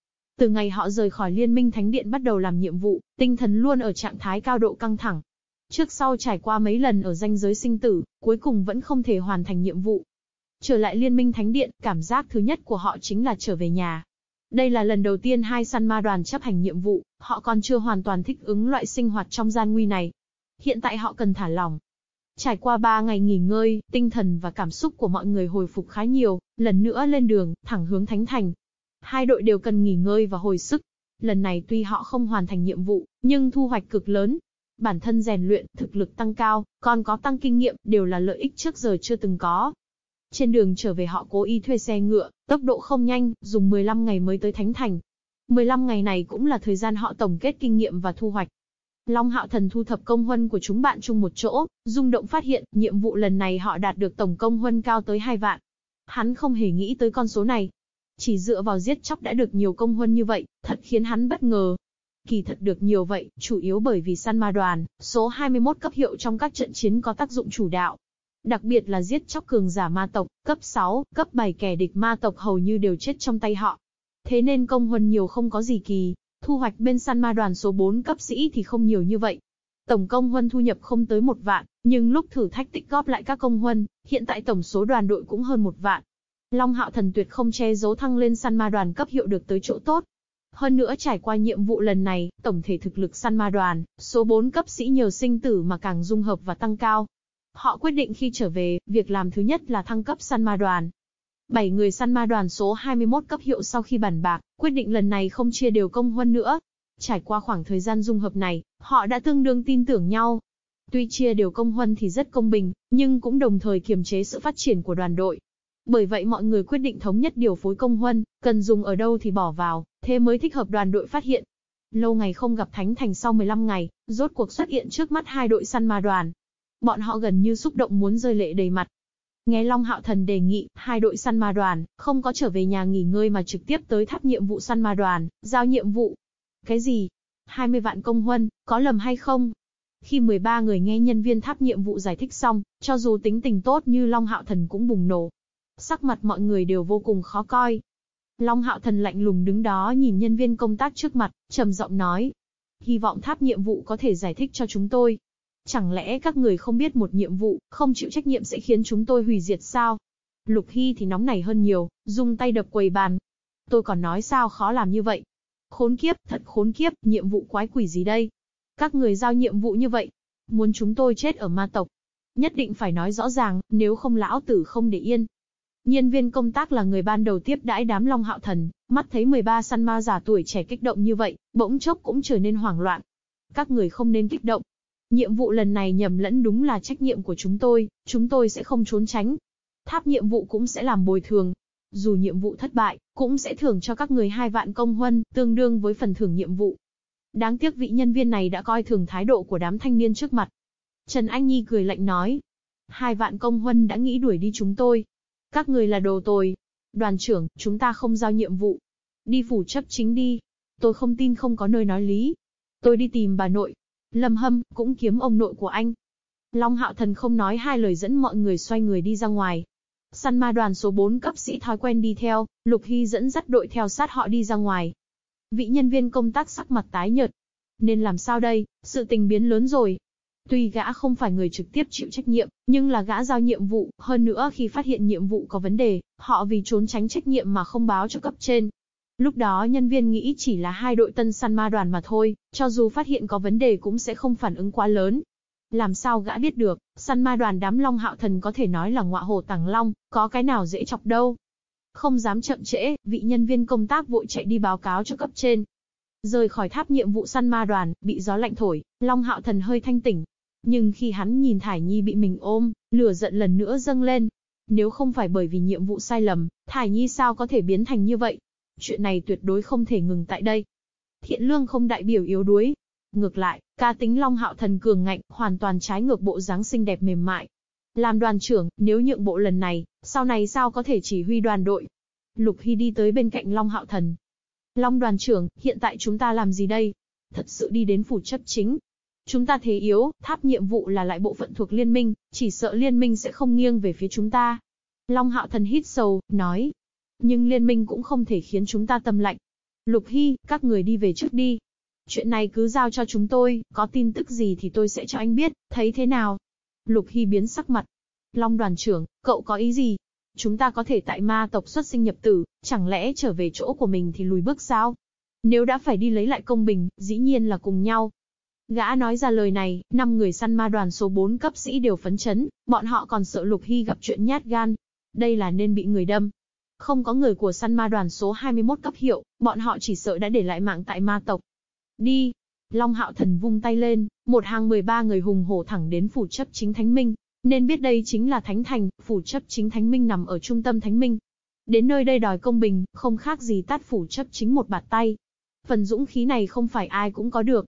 từ ngày họ rời khỏi Liên minh Thánh Điện bắt đầu làm nhiệm vụ, tinh thần luôn ở trạng thái cao độ căng thẳng. Trước sau trải qua mấy lần ở ranh giới sinh tử, cuối cùng vẫn không thể hoàn thành nhiệm vụ. Trở lại Liên minh Thánh Điện, cảm giác thứ nhất của họ chính là trở về nhà. Đây là lần đầu tiên hai săn ma đoàn chấp hành nhiệm vụ, họ còn chưa hoàn toàn thích ứng loại sinh hoạt trong gian nguy này. Hiện tại họ cần thả lỏng. Trải qua ba ngày nghỉ ngơi, tinh thần và cảm xúc của mọi người hồi phục khá nhiều, lần nữa lên đường, thẳng hướng Thánh Thành. Hai đội đều cần nghỉ ngơi và hồi sức. Lần này tuy họ không hoàn thành nhiệm vụ, nhưng thu hoạch cực lớn. Bản thân rèn luyện, thực lực tăng cao, còn có tăng kinh nghiệm, đều là lợi ích trước giờ chưa từng có. Trên đường trở về họ cố ý thuê xe ngựa, tốc độ không nhanh, dùng 15 ngày mới tới Thánh Thành. 15 ngày này cũng là thời gian họ tổng kết kinh nghiệm và thu hoạch. Long Hạo Thần thu thập công huân của chúng bạn chung một chỗ, rung động phát hiện, nhiệm vụ lần này họ đạt được tổng công huân cao tới 2 vạn. Hắn không hề nghĩ tới con số này. Chỉ dựa vào giết chóc đã được nhiều công huân như vậy, thật khiến hắn bất ngờ. Kỳ thật được nhiều vậy, chủ yếu bởi vì săn ma đoàn, số 21 cấp hiệu trong các trận chiến có tác dụng chủ đạo. Đặc biệt là giết chóc cường giả ma tộc, cấp 6, cấp 7 kẻ địch ma tộc hầu như đều chết trong tay họ. Thế nên công huân nhiều không có gì kỳ, thu hoạch bên săn ma đoàn số 4 cấp sĩ thì không nhiều như vậy. Tổng công huân thu nhập không tới một vạn, nhưng lúc thử thách tích góp lại các công huân, hiện tại tổng số đoàn đội cũng hơn một vạn. Long Hạo Thần tuyệt không che giấu thăng lên săn ma đoàn cấp hiệu được tới chỗ tốt. Hơn nữa trải qua nhiệm vụ lần này, tổng thể thực lực săn ma đoàn, số 4 cấp sĩ nhờ sinh tử mà càng dung hợp và tăng cao. Họ quyết định khi trở về, việc làm thứ nhất là thăng cấp săn ma đoàn. Bảy người săn ma đoàn số 21 cấp hiệu sau khi bàn bạc, quyết định lần này không chia đều công huân nữa. Trải qua khoảng thời gian dung hợp này, họ đã tương đương tin tưởng nhau. Tuy chia đều công huân thì rất công bình, nhưng cũng đồng thời kiềm chế sự phát triển của đoàn đội. Bởi vậy mọi người quyết định thống nhất điều phối công huân, cần dùng ở đâu thì bỏ vào, thế mới thích hợp đoàn đội phát hiện. Lâu ngày không gặp Thánh Thành sau 15 ngày, rốt cuộc xuất hiện trước mắt hai đội săn ma đoàn. Bọn họ gần như xúc động muốn rơi lệ đầy mặt, Nghe Long Hạo Thần đề nghị, hai đội săn ma đoàn, không có trở về nhà nghỉ ngơi mà trực tiếp tới tháp nhiệm vụ săn ma đoàn, giao nhiệm vụ. Cái gì? 20 vạn công huân, có lầm hay không? Khi 13 người nghe nhân viên tháp nhiệm vụ giải thích xong, cho dù tính tình tốt như Long Hạo Thần cũng bùng nổ. Sắc mặt mọi người đều vô cùng khó coi. Long Hạo Thần lạnh lùng đứng đó nhìn nhân viên công tác trước mặt, trầm giọng nói. Hy vọng tháp nhiệm vụ có thể giải thích cho chúng tôi, Chẳng lẽ các người không biết một nhiệm vụ, không chịu trách nhiệm sẽ khiến chúng tôi hủy diệt sao? Lục Hy thì nóng nảy hơn nhiều, dùng tay đập quầy bàn. Tôi còn nói sao khó làm như vậy? Khốn kiếp, thật khốn kiếp, nhiệm vụ quái quỷ gì đây? Các người giao nhiệm vụ như vậy, muốn chúng tôi chết ở ma tộc. Nhất định phải nói rõ ràng, nếu không lão tử không để yên. Nhân viên công tác là người ban đầu tiếp đãi đám Long Hạo Thần, mắt thấy 13 săn ma giả tuổi trẻ kích động như vậy, bỗng chốc cũng trở nên hoảng loạn. Các người không nên kích động, Nhiệm vụ lần này nhầm lẫn đúng là trách nhiệm của chúng tôi, chúng tôi sẽ không trốn tránh. Tháp nhiệm vụ cũng sẽ làm bồi thường. Dù nhiệm vụ thất bại, cũng sẽ thưởng cho các người hai vạn công huân, tương đương với phần thưởng nhiệm vụ. Đáng tiếc vị nhân viên này đã coi thường thái độ của đám thanh niên trước mặt. Trần Anh Nhi cười lạnh nói. Hai vạn công huân đã nghĩ đuổi đi chúng tôi. Các người là đồ tồi. Đoàn trưởng, chúng ta không giao nhiệm vụ. Đi phủ chấp chính đi. Tôi không tin không có nơi nói lý. Tôi đi tìm bà nội, Lâm Hâm, cũng kiếm ông nội của anh. Long Hạo Thần không nói hai lời dẫn mọi người xoay người đi ra ngoài. Săn ma đoàn số 4 cấp sĩ thói quen đi theo, Lục Hy dẫn dắt đội theo sát họ đi ra ngoài. Vị nhân viên công tác sắc mặt tái nhợt. Nên làm sao đây, sự tình biến lớn rồi. Tuy gã không phải người trực tiếp chịu trách nhiệm, nhưng là gã giao nhiệm vụ, hơn nữa khi phát hiện nhiệm vụ có vấn đề, họ vì trốn tránh trách nhiệm mà không báo cho cấp trên, Lúc đó nhân viên nghĩ chỉ là hai đội tân săn ma đoàn mà thôi, cho dù phát hiện có vấn đề cũng sẽ không phản ứng quá lớn. Làm sao gã biết được, săn ma đoàn đám long hạo thần có thể nói là ngọa hồ tàng long, có cái nào dễ chọc đâu. Không dám chậm trễ, vị nhân viên công tác vội chạy đi báo cáo cho cấp trên. Rời khỏi tháp nhiệm vụ săn ma đoàn, bị gió lạnh thổi, long hạo thần hơi thanh tỉnh. Nhưng khi hắn nhìn Thải Nhi bị mình ôm, lửa giận lần nữa dâng lên. Nếu không phải bởi vì nhiệm vụ sai lầm, Thải Nhi sao có thể biến thành như vậy? Chuyện này tuyệt đối không thể ngừng tại đây. Thiện lương không đại biểu yếu đuối. Ngược lại, ca tính Long Hạo Thần cường ngạnh, hoàn toàn trái ngược bộ dáng xinh đẹp mềm mại. Làm đoàn trưởng, nếu nhượng bộ lần này, sau này sao có thể chỉ huy đoàn đội? Lục Hy đi tới bên cạnh Long Hạo Thần. Long đoàn trưởng, hiện tại chúng ta làm gì đây? Thật sự đi đến phủ chấp chính. Chúng ta thế yếu, tháp nhiệm vụ là lại bộ phận thuộc liên minh, chỉ sợ liên minh sẽ không nghiêng về phía chúng ta. Long Hạo Thần hít sâu, nói, nhưng liên minh cũng không thể khiến chúng ta tâm lạnh. Lục Hy, các người đi về trước đi. Chuyện này cứ giao cho chúng tôi, có tin tức gì thì tôi sẽ cho anh biết, thấy thế nào? Lục Hy biến sắc mặt. Long đoàn trưởng, cậu có ý gì? Chúng ta có thể tại ma tộc xuất sinh nhập tử, chẳng lẽ trở về chỗ của mình thì lùi bước sao? Nếu đã phải đi lấy lại công bình, dĩ nhiên là cùng nhau. Gã nói ra lời này, năm người săn ma đoàn số 4 cấp sĩ đều phấn chấn, bọn họ còn sợ Lục Hy gặp chuyện nhát gan. Đây là nên bị người đâm, Không có người của săn ma đoàn số 21 cấp hiệu, bọn họ chỉ sợ đã để lại mạng tại ma tộc. Đi! Long hạo thần vung tay lên, một hàng 13 người hùng hổ thẳng đến phủ chấp chính Thánh Minh. Nên biết đây chính là Thánh Thành, phủ chấp chính Thánh Minh nằm ở trung tâm Thánh Minh. Đến nơi đây đòi công bình, không khác gì tát phủ chấp chính một bạt tay. Phần dũng khí này không phải ai cũng có được.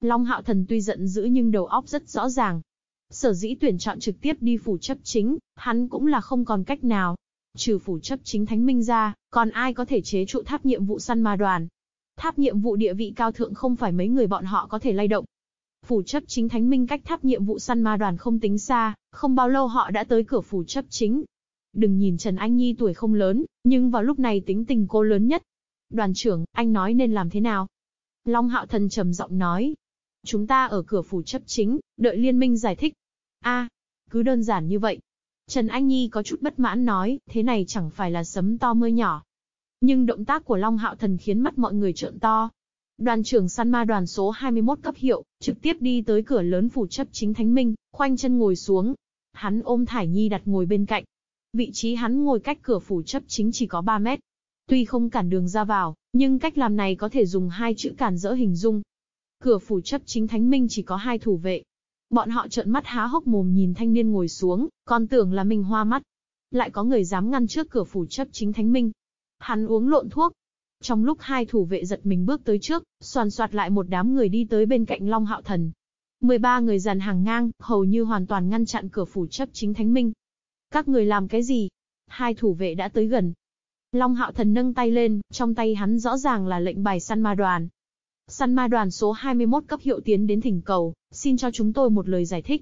Long hạo thần tuy giận dữ nhưng đầu óc rất rõ ràng. Sở dĩ tuyển chọn trực tiếp đi phủ chấp chính, hắn cũng là không còn cách nào. Trừ phủ chấp chính thánh minh ra, còn ai có thể chế trụ tháp nhiệm vụ săn ma đoàn. Tháp nhiệm vụ địa vị cao thượng không phải mấy người bọn họ có thể lay động. Phủ chấp chính thánh minh cách tháp nhiệm vụ săn ma đoàn không tính xa, không bao lâu họ đã tới cửa phủ chấp chính. Đừng nhìn Trần Anh Nhi tuổi không lớn, nhưng vào lúc này tính tình cô lớn nhất. Đoàn trưởng, anh nói nên làm thế nào? Long Hạo Thần trầm giọng nói. Chúng ta ở cửa phủ chấp chính, đợi liên minh giải thích. a cứ đơn giản như vậy. Trần Anh Nhi có chút bất mãn nói, thế này chẳng phải là sấm to mưa nhỏ. Nhưng động tác của Long Hạo Thần khiến mắt mọi người trợn to. Đoàn trưởng săn ma đoàn số 21 cấp hiệu, trực tiếp đi tới cửa lớn phủ chấp chính Thánh Minh, khoanh chân ngồi xuống. Hắn ôm Thải Nhi đặt ngồi bên cạnh. Vị trí hắn ngồi cách cửa phủ chấp chính chỉ có 3 mét. Tuy không cản đường ra vào, nhưng cách làm này có thể dùng hai chữ cản dỡ hình dung. Cửa phủ chấp chính Thánh Minh chỉ có hai thủ vệ. Bọn họ trợn mắt há hốc mồm nhìn thanh niên ngồi xuống, còn tưởng là mình hoa mắt. Lại có người dám ngăn trước cửa phủ chấp chính Thánh Minh. Hắn uống lộn thuốc. Trong lúc hai thủ vệ giật mình bước tới trước, soàn soạt lại một đám người đi tới bên cạnh Long Hạo Thần. 13 người dàn hàng ngang, hầu như hoàn toàn ngăn chặn cửa phủ chấp chính Thánh Minh. Các người làm cái gì? Hai thủ vệ đã tới gần, Long Hạo Thần nâng tay lên, trong tay hắn rõ ràng là lệnh bài săn ma đoàn. Săn ma đoàn số 21 cấp hiệu tiến đến thỉnh cầu, xin cho chúng tôi một lời giải thích.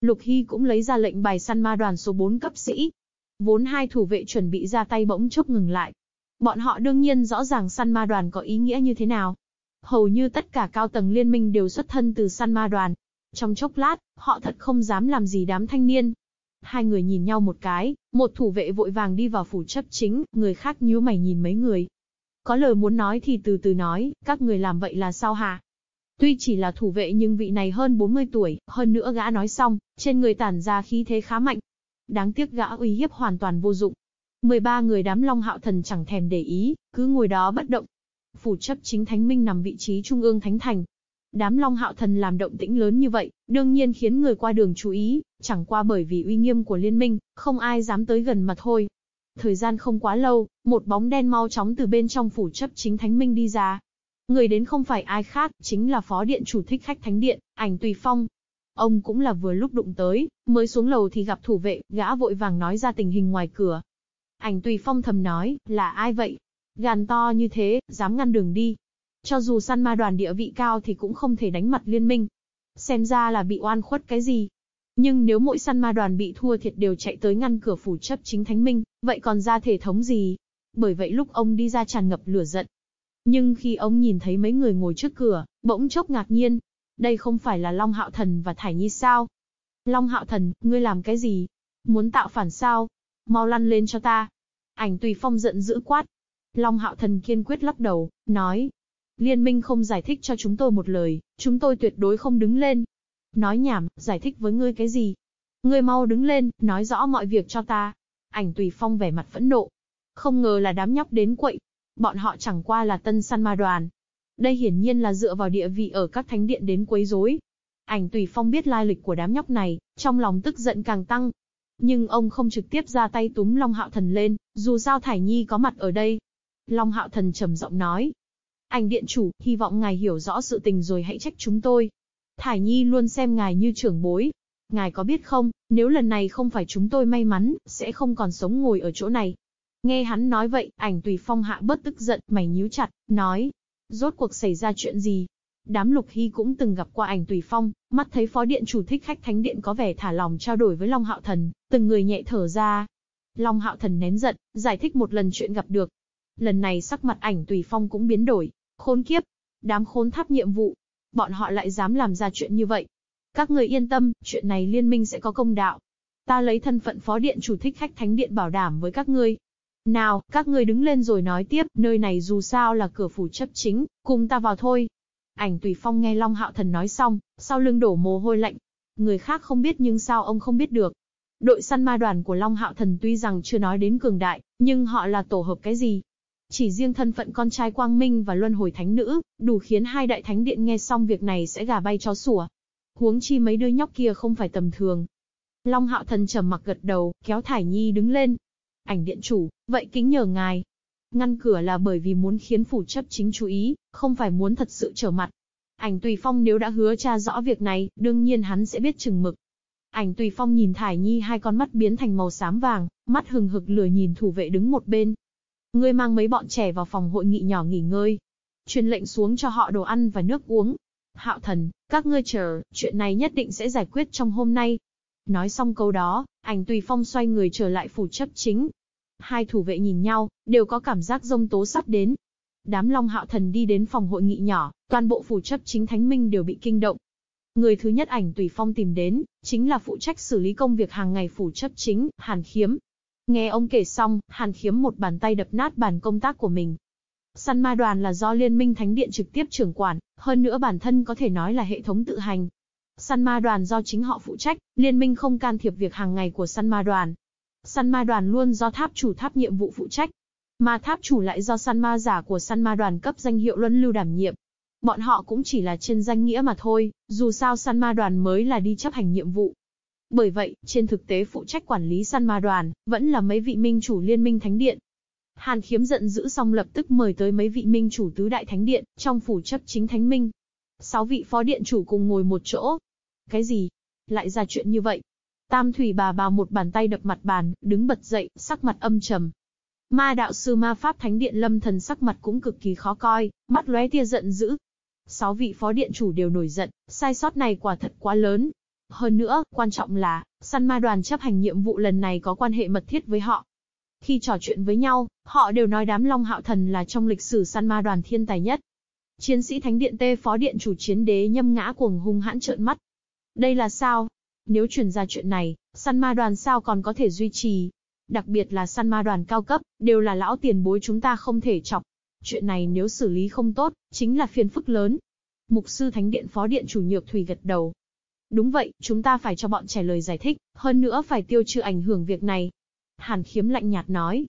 Lục Hy cũng lấy ra lệnh bài săn ma đoàn số 4 cấp sĩ. Vốn hai thủ vệ chuẩn bị ra tay bỗng chốc ngừng lại. Bọn họ đương nhiên rõ ràng săn ma đoàn có ý nghĩa như thế nào. Hầu như tất cả cao tầng liên minh đều xuất thân từ săn ma đoàn. Trong chốc lát, họ thật không dám làm gì đám thanh niên, Hai người nhìn nhau một cái, một thủ vệ vội vàng đi vào phủ chấp chính, người khác nhíu mày nhìn mấy người. Có lời muốn nói thì từ từ nói, các người làm vậy là sao hả? Tuy chỉ là thủ vệ nhưng vị này hơn 40 tuổi, hơn nữa gã nói xong, trên người tản ra khí thế khá mạnh. Đáng tiếc gã uy hiếp hoàn toàn vô dụng. 13 người đám long hạo thần chẳng thèm để ý, cứ ngồi đó bất động. Phủ chấp chính thánh minh nằm vị trí trung ương thánh thành, Đám Long Hạo Thần làm động tĩnh lớn như vậy, đương nhiên khiến người qua đường chú ý, chẳng qua bởi vì uy nghiêm của liên minh, không ai dám tới gần mà thôi. Thời gian không quá lâu, một bóng đen mau chóng từ bên trong phủ chấp chính Thánh Minh đi ra. Người đến không phải ai khác, chính là phó điện chủ thích khách Thánh Điện, ảnh Tùy Phong. Ông cũng là vừa lúc đụng tới, mới xuống lầu thì gặp thủ vệ, gã vội vàng nói ra tình hình ngoài cửa. Ảnh Tùy Phong thầm nói, là ai vậy? Gàn to như thế, dám ngăn đường đi, cho dù săn ma đoàn địa vị cao thì cũng không thể đánh mặt liên minh. Xem ra là bị oan khuất cái gì. Nhưng nếu mỗi săn ma đoàn bị thua thiệt đều chạy tới ngăn cửa phủ chấp chính thánh minh, vậy còn ra thể thống gì? Bởi vậy lúc ông đi ra tràn ngập lửa giận. Nhưng khi ông nhìn thấy mấy người ngồi trước cửa, bỗng chốc ngạc nhiên. Đây không phải là Long Hạo Thần và Thải Nhi sao? Long Hạo Thần, ngươi làm cái gì? Muốn tạo phản sao? Mau lăn lên cho ta. Ảnh Tùy Phong giận dữ quát. Long Hạo Thần kiên quyết lắc đầu, nói, Liên minh không giải thích cho chúng tôi một lời, chúng tôi tuyệt đối không đứng lên. Nói nhảm, giải thích với ngươi cái gì? Ngươi mau đứng lên, nói rõ mọi việc cho ta. Ảnh tùy phong vẻ mặt phẫn nộ. Không ngờ là đám nhóc đến quậy. Bọn họ chẳng qua là tân săn ma đoàn. Đây hiển nhiên là dựa vào địa vị ở các thánh điện đến quấy rối. Ảnh tùy phong biết lai lịch của đám nhóc này, trong lòng tức giận càng tăng. Nhưng ông không trực tiếp ra tay túm Long Hạo Thần lên, dù sao Thải Nhi có mặt ở đây. Long Hạo Thần trầm giọng nói, anh điện chủ, hy vọng ngài hiểu rõ sự tình rồi hãy trách chúng tôi. Thải Nhi luôn xem ngài như trưởng bối. Ngài có biết không, nếu lần này không phải chúng tôi may mắn, sẽ không còn sống ngồi ở chỗ này. Nghe hắn nói vậy, ảnh tùy phong hạ bớt tức giận, mày nhíu chặt, nói. Rốt cuộc xảy ra chuyện gì? Đám lục hy cũng từng gặp qua ảnh tùy phong, mắt thấy phó điện chủ thích khách thánh điện có vẻ thả lòng trao đổi với Long Hạo Thần, từng người nhẹ thở ra. Long Hạo Thần nén giận, giải thích một lần chuyện gặp được. Lần này sắc mặt ảnh tùy phong cũng biến đổi, Khốn kiếp! Đám khốn tháp nhiệm vụ! Bọn họ lại dám làm ra chuyện như vậy. Các người yên tâm, chuyện này liên minh sẽ có công đạo. Ta lấy thân phận phó điện chủ thích khách thánh điện bảo đảm với các ngươi. Nào, các ngươi đứng lên rồi nói tiếp, nơi này dù sao là cửa phủ chấp chính, cùng ta vào thôi. Ảnh tùy phong nghe Long Hạo Thần nói xong, sau lưng đổ mồ hôi lạnh. Người khác không biết nhưng sao ông không biết được. Đội săn ma đoàn của Long Hạo Thần tuy rằng chưa nói đến cường đại, Nhưng họ là tổ hợp cái gì? Chỉ riêng thân phận con trai Quang Minh và Luân Hồi Thánh Nữ, đủ khiến hai đại thánh điện nghe xong việc này sẽ gà bay chó sủa. Huống chi mấy đứa nhóc kia không phải tầm thường. Long Hạo Thần trầm mặc gật đầu, kéo Thải Nhi đứng lên. Ảnh điện chủ, vậy kính nhờ ngài. Ngăn cửa là bởi vì muốn khiến phủ chấp chính chú ý, không phải muốn thật sự trở mặt. Ảnh Tùy Phong nếu đã hứa tra rõ việc này, đương nhiên hắn sẽ biết chừng mực. Ảnh Tùy Phong nhìn Thải Nhi hai con mắt biến thành màu xám vàng, mắt hừng hực lửa nhìn thủ vệ đứng một bên. Ngươi mang mấy bọn trẻ vào phòng hội nghị nhỏ nghỉ ngơi. Truyền lệnh xuống cho họ đồ ăn và nước uống. Hạo thần, các ngươi chờ, chuyện này nhất định sẽ giải quyết trong hôm nay. Nói xong câu đó, ảnh Tùy Phong xoay người trở lại phủ chấp chính. Hai thủ vệ nhìn nhau, đều có cảm giác rông tố sắp đến. Đám Long Hạo Thần đi đến phòng hội nghị nhỏ, toàn bộ phủ chấp chính Thánh Minh đều bị kinh động. Người thứ nhất ảnh Tùy Phong tìm đến, chính là phụ trách xử lý công việc hàng ngày phủ chấp chính, Hàn Khiếm. Nghe ông kể xong, Hàn Khiếm một bàn tay đập nát bàn công tác của mình. Săn ma đoàn là do Liên minh Thánh Điện trực tiếp trưởng quản, hơn nữa bản thân có thể nói là hệ thống tự hành. Săn ma đoàn do chính họ phụ trách, Liên minh không can thiệp việc hàng ngày của săn ma đoàn. Săn ma đoàn luôn do tháp chủ tháp nhiệm vụ phụ trách. mà tháp chủ lại do săn ma giả của săn ma đoàn cấp danh hiệu luân lưu đảm nhiệm. Bọn họ cũng chỉ là trên danh nghĩa mà thôi, dù sao săn ma đoàn mới là đi chấp hành nhiệm vụ. Bởi vậy, trên thực tế phụ trách quản lý săn ma đoàn, vẫn là mấy vị minh chủ liên minh thánh điện. Hàn khiếm giận dữ xong lập tức mời tới mấy vị minh chủ tứ đại thánh điện, trong phủ chấp chính thánh minh. Sáu vị phó điện chủ cùng ngồi một chỗ. Cái gì? Lại ra chuyện như vậy? Tam thủy bà bào một bàn tay đập mặt bàn, đứng bật dậy, sắc mặt âm trầm. Ma đạo sư ma pháp thánh điện lâm thần sắc mặt cũng cực kỳ khó coi, mắt lóe tia giận dữ. Sáu vị phó điện chủ đều nổi giận, sai sót này quả thật quá lớn, hơn nữa, quan trọng là, săn ma đoàn chấp hành nhiệm vụ lần này có quan hệ mật thiết với họ. Khi trò chuyện với nhau, họ đều nói đám Long Hạo Thần là trong lịch sử săn ma đoàn thiên tài nhất. Chiến sĩ Thánh Điện Tê Phó Điện chủ chiến đế nhâm ngã cuồng hung hãn trợn mắt. Đây là sao? Nếu truyền ra chuyện này, săn ma đoàn sao còn có thể duy trì? Đặc biệt là săn ma đoàn cao cấp, đều là lão tiền bối chúng ta không thể chọc. Chuyện này nếu xử lý không tốt, chính là phiền phức lớn. Mục sư Thánh Điện Phó Điện chủ Nhược Thủy gật đầu, Đúng vậy, chúng ta phải cho bọn trẻ lời giải thích, hơn nữa phải tiêu trừ ảnh hưởng việc này. Hàn khiếm lạnh nhạt nói.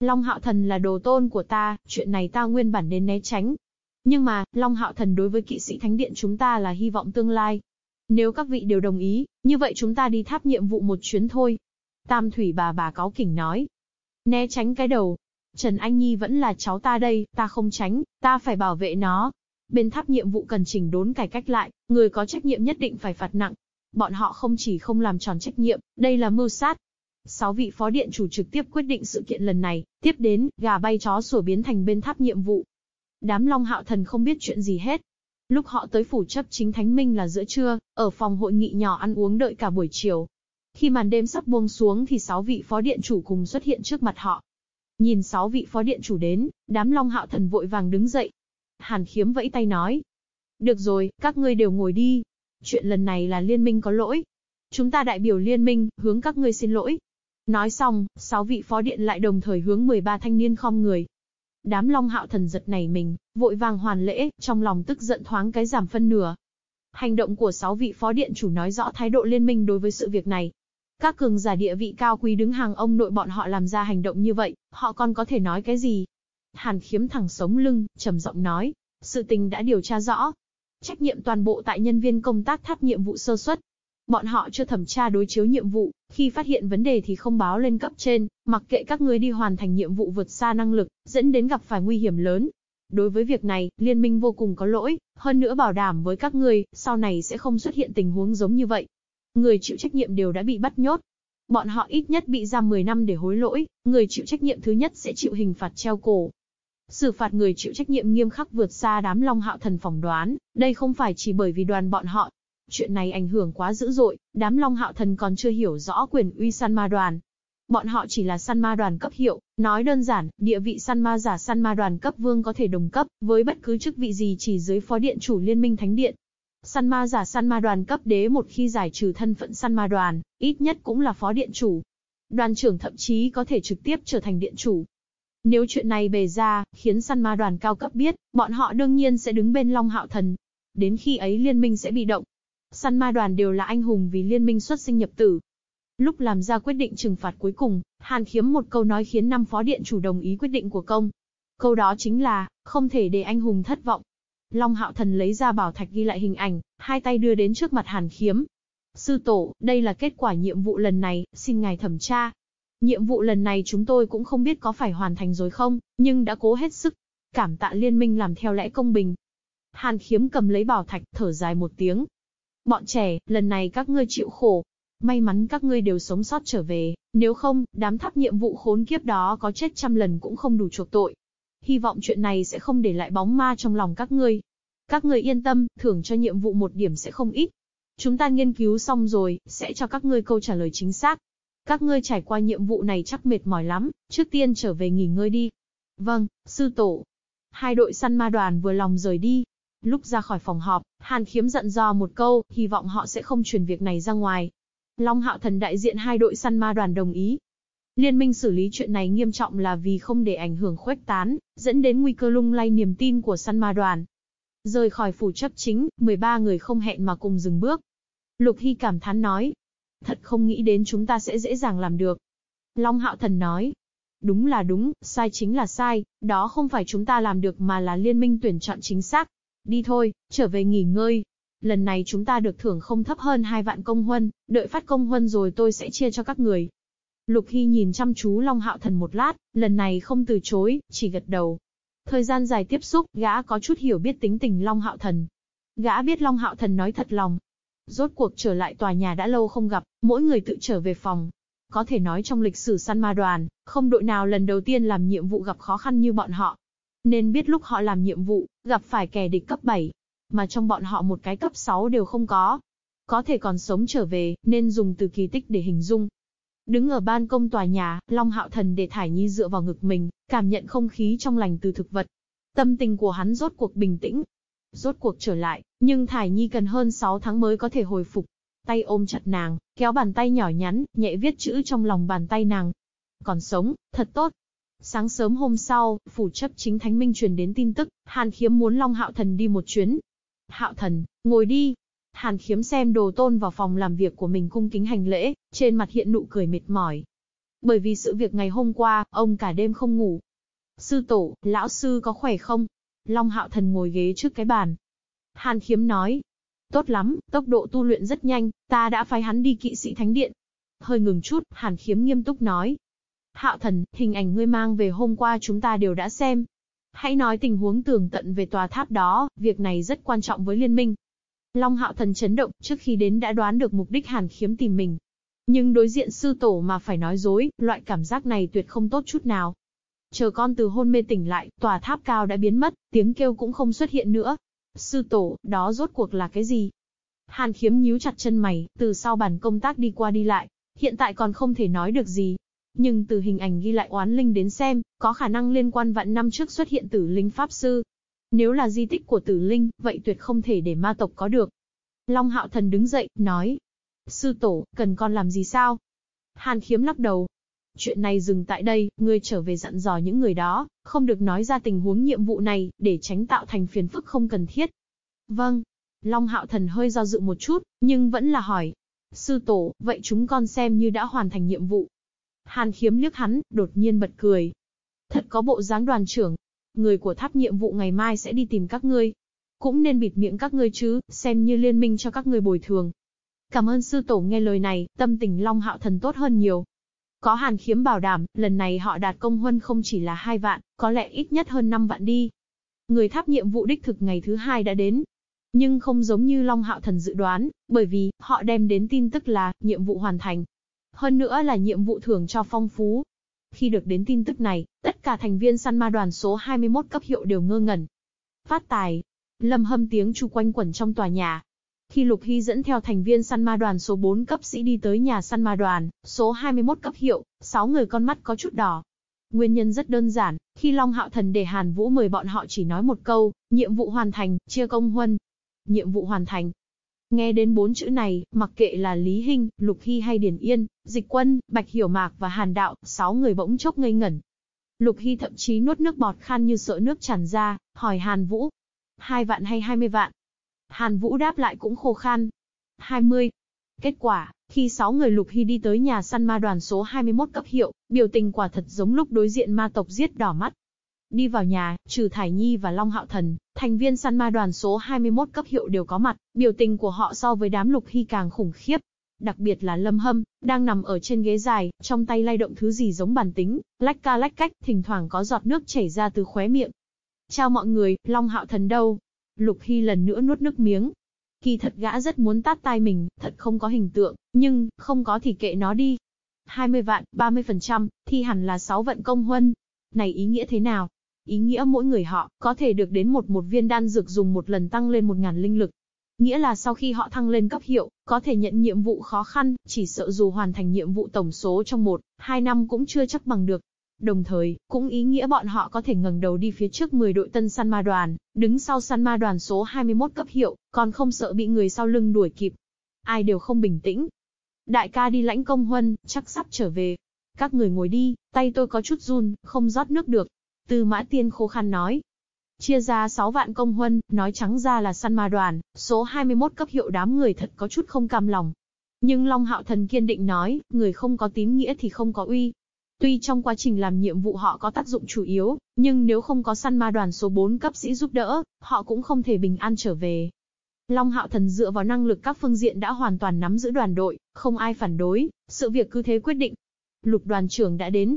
Long Hạo Thần là đồ tôn của ta, chuyện này ta nguyên bản nên né tránh. Nhưng mà, Long Hạo Thần đối với kỵ sĩ Thánh Điện chúng ta là hy vọng tương lai. Nếu các vị đều đồng ý, như vậy chúng ta đi tháp nhiệm vụ một chuyến thôi. Tam Thủy bà bà cáo kỉnh nói. Né tránh cái đầu. Trần Anh Nhi vẫn là cháu ta đây, ta không tránh, ta phải bảo vệ nó, Bên tháp nhiệm vụ cần chỉnh đốn cải cách lại, người có trách nhiệm nhất định phải phạt nặng. Bọn họ không chỉ không làm tròn trách nhiệm, đây là mưu sát. Sáu vị phó điện chủ trực tiếp quyết định sự kiện lần này, tiếp đến, gà bay chó sủa biến thành bên tháp nhiệm vụ. Đám Long Hạo Thần không biết chuyện gì hết. Lúc họ tới phủ chấp chính Thánh Minh là giữa trưa, ở phòng hội nghị nhỏ ăn uống đợi cả buổi chiều. Khi màn đêm sắp buông xuống thì sáu vị phó điện chủ cùng xuất hiện trước mặt họ. Nhìn sáu vị phó điện chủ đến, đám Long Hạo Thần vội vàng đứng dậy, Hàn khiếm vẫy tay nói. Được rồi, các ngươi đều ngồi đi. Chuyện lần này là liên minh có lỗi. Chúng ta đại biểu liên minh, hướng các ngươi xin lỗi. Nói xong, sáu vị phó điện lại đồng thời hướng 13 thanh niên khom người. Đám long hạo thần giật này mình, vội vàng hoàn lễ, trong lòng tức giận thoáng cái giảm phân nửa. Hành động của sáu vị phó điện chủ nói rõ thái độ liên minh đối với sự việc này. Các cường giả địa vị cao quý đứng hàng ông nội bọn họ làm ra hành động như vậy, họ còn có thể nói cái gì? Hàn khiếm thẳng sống lưng, trầm giọng nói, sự tình đã điều tra rõ. Trách nhiệm toàn bộ tại nhân viên công tác tháp nhiệm vụ sơ suất. Bọn họ chưa thẩm tra đối chiếu nhiệm vụ, khi phát hiện vấn đề thì không báo lên cấp trên, mặc kệ các ngươi đi hoàn thành nhiệm vụ vượt xa năng lực, dẫn đến gặp phải nguy hiểm lớn. Đối với việc này, liên minh vô cùng có lỗi, hơn nữa bảo đảm với các ngươi, sau này sẽ không xuất hiện tình huống giống như vậy. Người chịu trách nhiệm đều đã bị bắt nhốt, bọn họ ít nhất bị giam 10 năm để hối lỗi, người chịu trách nhiệm thứ nhất sẽ chịu hình phạt treo cổ, Xử phạt người chịu trách nhiệm nghiêm khắc vượt xa đám Long Hạo Thần phỏng đoán, đây không phải chỉ bởi vì đoàn bọn họ. Chuyện này ảnh hưởng quá dữ dội, đám Long Hạo Thần còn chưa hiểu rõ quyền uy săn ma đoàn. Bọn họ chỉ là săn ma đoàn cấp hiệu, nói đơn giản, địa vị săn ma giả săn ma đoàn cấp vương có thể đồng cấp với bất cứ chức vị gì chỉ dưới phó điện chủ liên minh thánh điện. Săn ma giả săn ma đoàn cấp đế một khi giải trừ thân phận săn ma đoàn, ít nhất cũng là phó điện chủ. Đoàn trưởng thậm chí có thể trực tiếp trở thành điện chủ, nếu chuyện này bề ra, khiến săn ma đoàn cao cấp biết, bọn họ đương nhiên sẽ đứng bên Long Hạo Thần. Đến khi ấy liên minh sẽ bị động. Săn ma đoàn đều là anh hùng vì liên minh xuất sinh nhập tử. Lúc làm ra quyết định trừng phạt cuối cùng, Hàn Khiếm một câu nói khiến năm phó điện chủ đồng ý quyết định của công. Câu đó chính là, không thể để anh hùng thất vọng. Long Hạo Thần lấy ra bảo thạch ghi lại hình ảnh, hai tay đưa đến trước mặt Hàn Khiếm. Sư tổ, đây là kết quả nhiệm vụ lần này, xin ngài thẩm tra. Nhiệm vụ lần này chúng tôi cũng không biết có phải hoàn thành rồi không, nhưng đã cố hết sức. Cảm tạ liên minh làm theo lẽ công bình. Hàn Khiếm cầm lấy bảo thạch, thở dài một tiếng. Bọn trẻ, lần này các ngươi chịu khổ, May mắn các ngươi đều sống sót trở về, nếu không, đám tháp nhiệm vụ khốn kiếp đó có chết trăm lần cũng không đủ chuộc tội. Hy vọng chuyện này sẽ không để lại bóng ma trong lòng các ngươi. Các ngươi yên tâm, thưởng cho nhiệm vụ một điểm sẽ không ít. Chúng ta nghiên cứu xong rồi, sẽ cho các ngươi câu trả lời chính xác. Các ngươi trải qua nhiệm vụ này chắc mệt mỏi lắm, trước tiên trở về nghỉ ngơi đi. Vâng, sư tổ. Hai đội săn ma đoàn vừa lòng rời đi. Lúc ra khỏi phòng họp, Hàn Khiếm giận dò một câu, hy vọng họ sẽ không truyền việc này ra ngoài. Long Hạo Thần đại diện hai đội săn ma đoàn đồng ý. Liên minh xử lý chuyện này nghiêm trọng là vì không để ảnh hưởng khuếch tán, dẫn đến nguy cơ lung lay niềm tin của săn ma đoàn. Rời khỏi phủ chấp chính, 13 người không hẹn mà cùng dừng bước. Lục Hy cảm thán nói. Thật không nghĩ đến chúng ta sẽ dễ dàng làm được. Long Hạo Thần nói. Đúng là đúng, sai chính là sai, đó không phải chúng ta làm được mà là liên minh tuyển chọn chính xác. Đi thôi, trở về nghỉ ngơi, lần này chúng ta được thưởng không thấp hơn hai vạn công huân, đợi phát công huân rồi tôi sẽ chia cho các người. Lục Hy nhìn chăm chú Long Hạo Thần một lát, lần này không từ chối, chỉ gật đầu. Thời gian dài tiếp xúc, gã có chút hiểu biết tính tình Long Hạo Thần. Gã biết Long Hạo Thần nói thật lòng. Rốt cuộc trở lại tòa nhà đã lâu không gặp, mỗi người tự trở về phòng. Có thể nói trong lịch sử săn ma đoàn, không đội nào lần đầu tiên làm nhiệm vụ gặp khó khăn như bọn họ. Nên biết lúc họ làm nhiệm vụ, gặp phải kẻ địch cấp 7, mà trong bọn họ một cái cấp 6 đều không có. Có thể còn sống trở về, nên dùng từ kỳ tích để hình dung. Đứng ở ban công tòa nhà, Long Hạo Thần để Thải Nhi dựa vào ngực mình, cảm nhận không khí trong lành từ thực vật. Tâm tình của hắn rốt cuộc bình tĩnh. Rốt cuộc trở lại, nhưng Thải Nhi cần hơn 6 tháng mới có thể hồi phục. Tay ôm chặt nàng, kéo bàn tay nhỏ nhắn, nhẹ viết chữ trong lòng bàn tay nàng. Còn sống, thật tốt, Sáng sớm hôm sau, phủ chấp chính Thánh Minh truyền đến tin tức, Hàn Khiếm muốn Long Hạo Thần đi một chuyến, Hạo thần, ngồi đi. Hàn khiếm xem đồ tôn vào phòng làm việc của mình cung kính hành lễ, trên mặt hiện nụ cười mệt mỏi. Bởi vì sự việc ngày hôm qua, ông cả đêm không ngủ. Sư tổ, lão sư có khỏe không? Long hạo thần ngồi ghế trước cái bàn. Hàn khiếm nói. Tốt lắm, tốc độ tu luyện rất nhanh, ta đã phái hắn đi kỵ sĩ thánh điện. Hơi ngừng chút, hàn khiếm nghiêm túc nói. Hạo thần, hình ảnh ngươi mang về hôm qua chúng ta đều đã xem, Hãy nói tình huống tường tận về tòa tháp đó, việc này rất quan trọng với liên minh. Long hạo thần chấn động, trước khi đến đã đoán được mục đích hàn khiếm tìm mình. Nhưng đối diện sư tổ mà phải nói dối, loại cảm giác này tuyệt không tốt chút nào. Chờ con từ hôn mê tỉnh lại, tòa tháp cao đã biến mất, tiếng kêu cũng không xuất hiện nữa. Sư tổ, đó rốt cuộc là cái gì? Hàn khiếm nhíu chặt chân mày, từ sau bàn công tác đi qua đi lại. Hiện tại còn không thể nói được gì, nhưng từ hình ảnh ghi lại oán linh đến xem, có khả năng liên quan vạn năm trước xuất hiện tử linh pháp sư. Nếu là di tích của tử linh, vậy tuyệt không thể để ma tộc có được. Long hạo thần đứng dậy, nói. Sư tổ, cần con làm gì sao? Hàn khiếm lắc đầu. Chuyện này dừng tại đây, ngươi trở về dặn dò những người đó, không được nói ra tình huống nhiệm vụ này, để tránh tạo thành phiền phức không cần thiết. Vâng. Long hạo thần hơi do dự một chút, nhưng vẫn là hỏi. Sư tổ, vậy chúng con xem như đã hoàn thành nhiệm vụ. Hàn khiếm liếc hắn, đột nhiên bật cười. Thật có bộ dáng đoàn trưởng. Người của tháp nhiệm vụ ngày mai sẽ đi tìm các ngươi. Cũng nên bịt miệng các ngươi chứ, xem như liên minh cho các ngươi bồi thường. Cảm ơn sư tổ nghe lời này, tâm tình Long Hạo Thần tốt hơn nhiều. Có hàn khiếm bảo đảm, lần này họ đạt công huân không chỉ là hai vạn, có lẽ ít nhất hơn 5 vạn đi. Người tháp nhiệm vụ đích thực ngày thứ hai đã đến. Nhưng không giống như Long Hạo Thần dự đoán, bởi vì, họ đem đến tin tức là, nhiệm vụ hoàn thành, hơn nữa là nhiệm vụ thưởng cho phong phú. Khi được đến tin tức này, tất cả thành viên săn ma đoàn số 21 cấp hiệu đều ngơ ngẩn. Phát tài. Lâm hâm tiếng chu quanh quẩn trong tòa nhà. Khi Lục Hy dẫn theo thành viên săn ma đoàn số 4 cấp sĩ đi tới nhà săn ma đoàn, số 21 cấp hiệu, 6 người con mắt có chút đỏ. Nguyên nhân rất đơn giản, khi Long Hạo Thần để Hàn Vũ mời bọn họ chỉ nói một câu, nhiệm vụ hoàn thành, chia công huân. Nhiệm vụ hoàn thành, Nghe đến bốn chữ này, mặc kệ là Lý Hinh, Lục Hy hay Điển Yên, Dịch Quân, Bạch Hiểu Mạc và Hàn Đạo, sáu người bỗng chốc ngây ngẩn. Lục Hy thậm chí nuốt nước bọt khan như sợ nước tràn ra, hỏi Hàn Vũ. Hai vạn hay hai mươi vạn? Hàn Vũ đáp lại cũng khô khan. Hai mươi. Kết quả, Khi sáu người Lục Hy đi tới nhà săn ma đoàn số 21 cấp hiệu, biểu tình quả thật giống lúc đối diện ma tộc giết đỏ mắt. Đi vào nhà, trừ Thải Nhi và Long Hạo Thần, thành viên săn ma đoàn số 21 cấp hiệu đều có mặt, biểu tình của họ so với đám Lục Hy càng khủng khiếp. Đặc biệt là Lâm Hâm, đang nằm ở trên ghế dài, trong tay lay động thứ gì giống bàn tính, lách ca lách cách, thỉnh thoảng có giọt nước chảy ra từ khóe miệng. Chào mọi người, Long Hạo Thần đâu? Lục Hy lần nữa nuốt nước miếng, Kỳ thật gã rất muốn tát tai mình, thật không có hình tượng, nhưng, không có thì kệ nó đi. 20 vạn, 30%, thì hẳn là 6 vận công huân. Này ý nghĩa thế nào? Ý nghĩa mỗi người họ, có thể được đến một một viên đan dược dùng một lần tăng lên 1.000 linh lực. Nghĩa là sau khi họ thăng lên cấp hiệu, có thể nhận nhiệm vụ khó khăn, chỉ sợ dù hoàn thành nhiệm vụ tổng số trong 1, 2 năm cũng chưa chắc bằng được. Đồng thời, cũng ý nghĩa bọn họ có thể ngẩng đầu đi phía trước 10 đội tân săn ma đoàn, đứng sau săn ma đoàn số 21 cấp hiệu, còn không sợ bị người sau lưng đuổi kịp. Ai đều không bình tĩnh. Đại ca đi lãnh công huân, chắc sắp trở về. Các người ngồi đi, tay tôi có chút run, không rót nước được. Tư mã tiên khô khăn nói. Chia ra 6 vạn công huân, nói trắng ra là săn ma đoàn, số 21 cấp hiệu đám người thật có chút không cam lòng. Nhưng Long Hạo Thần kiên định nói, người không có tín nghĩa thì không có uy, Tuy trong quá trình làm nhiệm vụ họ có tác dụng chủ yếu, nhưng nếu không có săn ma đoàn số 4 cấp sĩ giúp đỡ, họ cũng không thể bình an trở về. Long Hạo Thần dựa vào năng lực các phương diện đã hoàn toàn nắm giữ đoàn đội, không ai phản đối, sự việc cứ thế quyết định. Lục đoàn trưởng đã đến.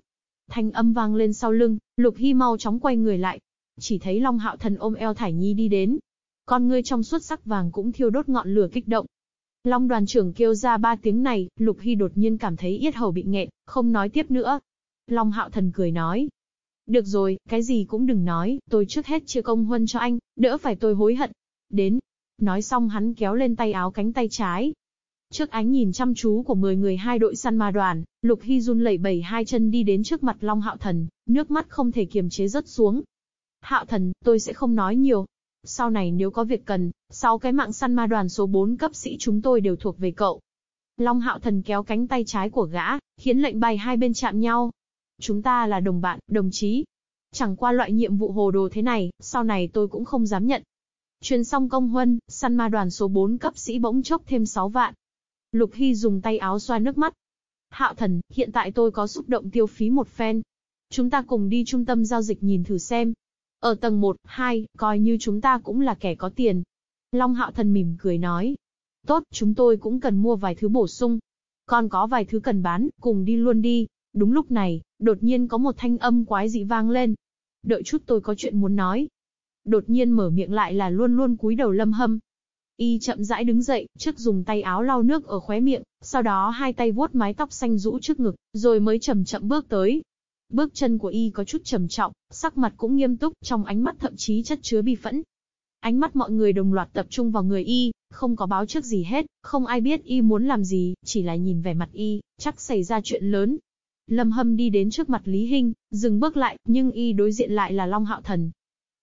Thanh âm vang lên sau lưng, Lục Hy mau chóng quay người lại. Chỉ thấy Long Hạo Thần ôm eo Thải Nhi đi đến. Con ngươi trong suốt sắc vàng cũng thiêu đốt ngọn lửa kích động. Long đoàn trưởng kêu ra ba tiếng này, Lục Hy đột nhiên cảm thấy yết hầu bị nghẹn, không nói tiếp nữa. Long Hạo Thần cười nói. Được rồi, cái gì cũng đừng nói, tôi trước hết chia công huân cho anh, đỡ phải tôi hối hận. Đến. Nói xong hắn kéo lên tay áo cánh tay trái. Trước ánh nhìn chăm chú của 10 người hai đội săn ma đoàn, Lục Hy run lẩy bẩy hai chân đi đến trước mặt Long Hạo Thần, nước mắt không thể kiềm chế rớt xuống. Hạo Thần, tôi sẽ không nói nhiều. Sau này nếu có việc cần, sau cái mạng săn ma đoàn số 4 cấp sĩ chúng tôi đều thuộc về cậu. Long Hạo Thần kéo cánh tay trái của gã, khiến lệnh bay hai bên chạm nhau. Chúng ta là đồng bạn, đồng chí. Chẳng qua loại nhiệm vụ hồ đồ thế này, sau này tôi cũng không dám nhận. Truyền xong công huân, săn ma đoàn số 4 cấp sĩ bỗng chốc thêm 6 vạn. Lục Hy dùng tay áo xoa nước mắt. Hạo thần, hiện tại tôi có xúc động tiêu phí một phen. Chúng ta cùng đi trung tâm giao dịch nhìn thử xem. Ở tầng 1, 2, coi như chúng ta cũng là kẻ có tiền. Long Hạo thần mỉm cười nói. Tốt, chúng tôi cũng cần mua vài thứ bổ sung. Còn có vài thứ cần bán, cùng đi luôn đi. Đúng lúc này, đột nhiên có một thanh âm quái dị vang lên. Đợi chút tôi có chuyện muốn nói. Đột nhiên mở miệng lại là luôn luôn cúi đầu lâm hâm. Y chậm rãi đứng dậy, trước dùng tay áo lau nước ở khóe miệng, sau đó hai tay vuốt mái tóc xanh rũ trước ngực, rồi mới chậm chậm bước tới. Bước chân của Y có chút trầm trọng, sắc mặt cũng nghiêm túc, trong ánh mắt thậm chí chất chứa bi phẫn. Ánh mắt mọi người đồng loạt tập trung vào người Y, không có báo trước gì hết, không ai biết Y muốn làm gì, chỉ là nhìn vẻ mặt Y, chắc xảy ra chuyện lớn, Lâm Hâm đi đến trước mặt Lý Hinh, dừng bước lại, nhưng y đối diện lại là Long Hạo Thần.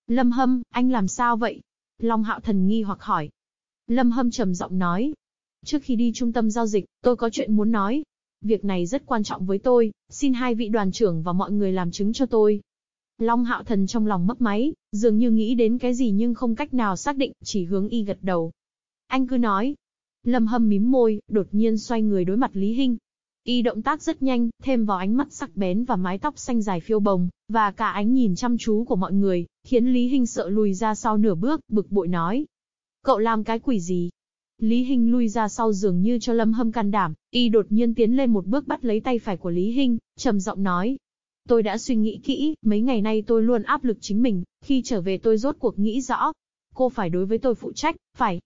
Lâm Hâm, anh làm sao vậy? Long Hạo Thần nghi hoặc hỏi. Lâm Hâm trầm giọng nói. Trước khi đi trung tâm giao dịch, tôi có chuyện muốn nói. Việc này rất quan trọng với tôi, xin hai vị đoàn trưởng và mọi người làm chứng cho tôi. Long Hạo Thần trong lòng mấp máy, dường như nghĩ đến cái gì nhưng không cách nào xác định, chỉ hướng y gật đầu. Anh cứ nói. Lâm Hâm mím môi, đột nhiên xoay người đối mặt Lý Hinh, Y động tác rất nhanh, thêm vào ánh mắt sắc bén và mái tóc xanh dài phiêu bồng, và cả ánh nhìn chăm chú của mọi người, khiến Lý Hinh sợ lùi ra sau nửa bước, bực bội nói. Cậu làm cái quỷ gì? Lý Hinh lui ra sau dường như cho Lâm Hâm can đảm, y đột nhiên tiến lên một bước bắt lấy tay phải của Lý Hinh, trầm giọng nói. Tôi đã suy nghĩ kỹ, mấy ngày nay tôi luôn áp lực chính mình, khi trở về tôi rốt cuộc nghĩ rõ. Cô phải đối với tôi phụ trách, phải,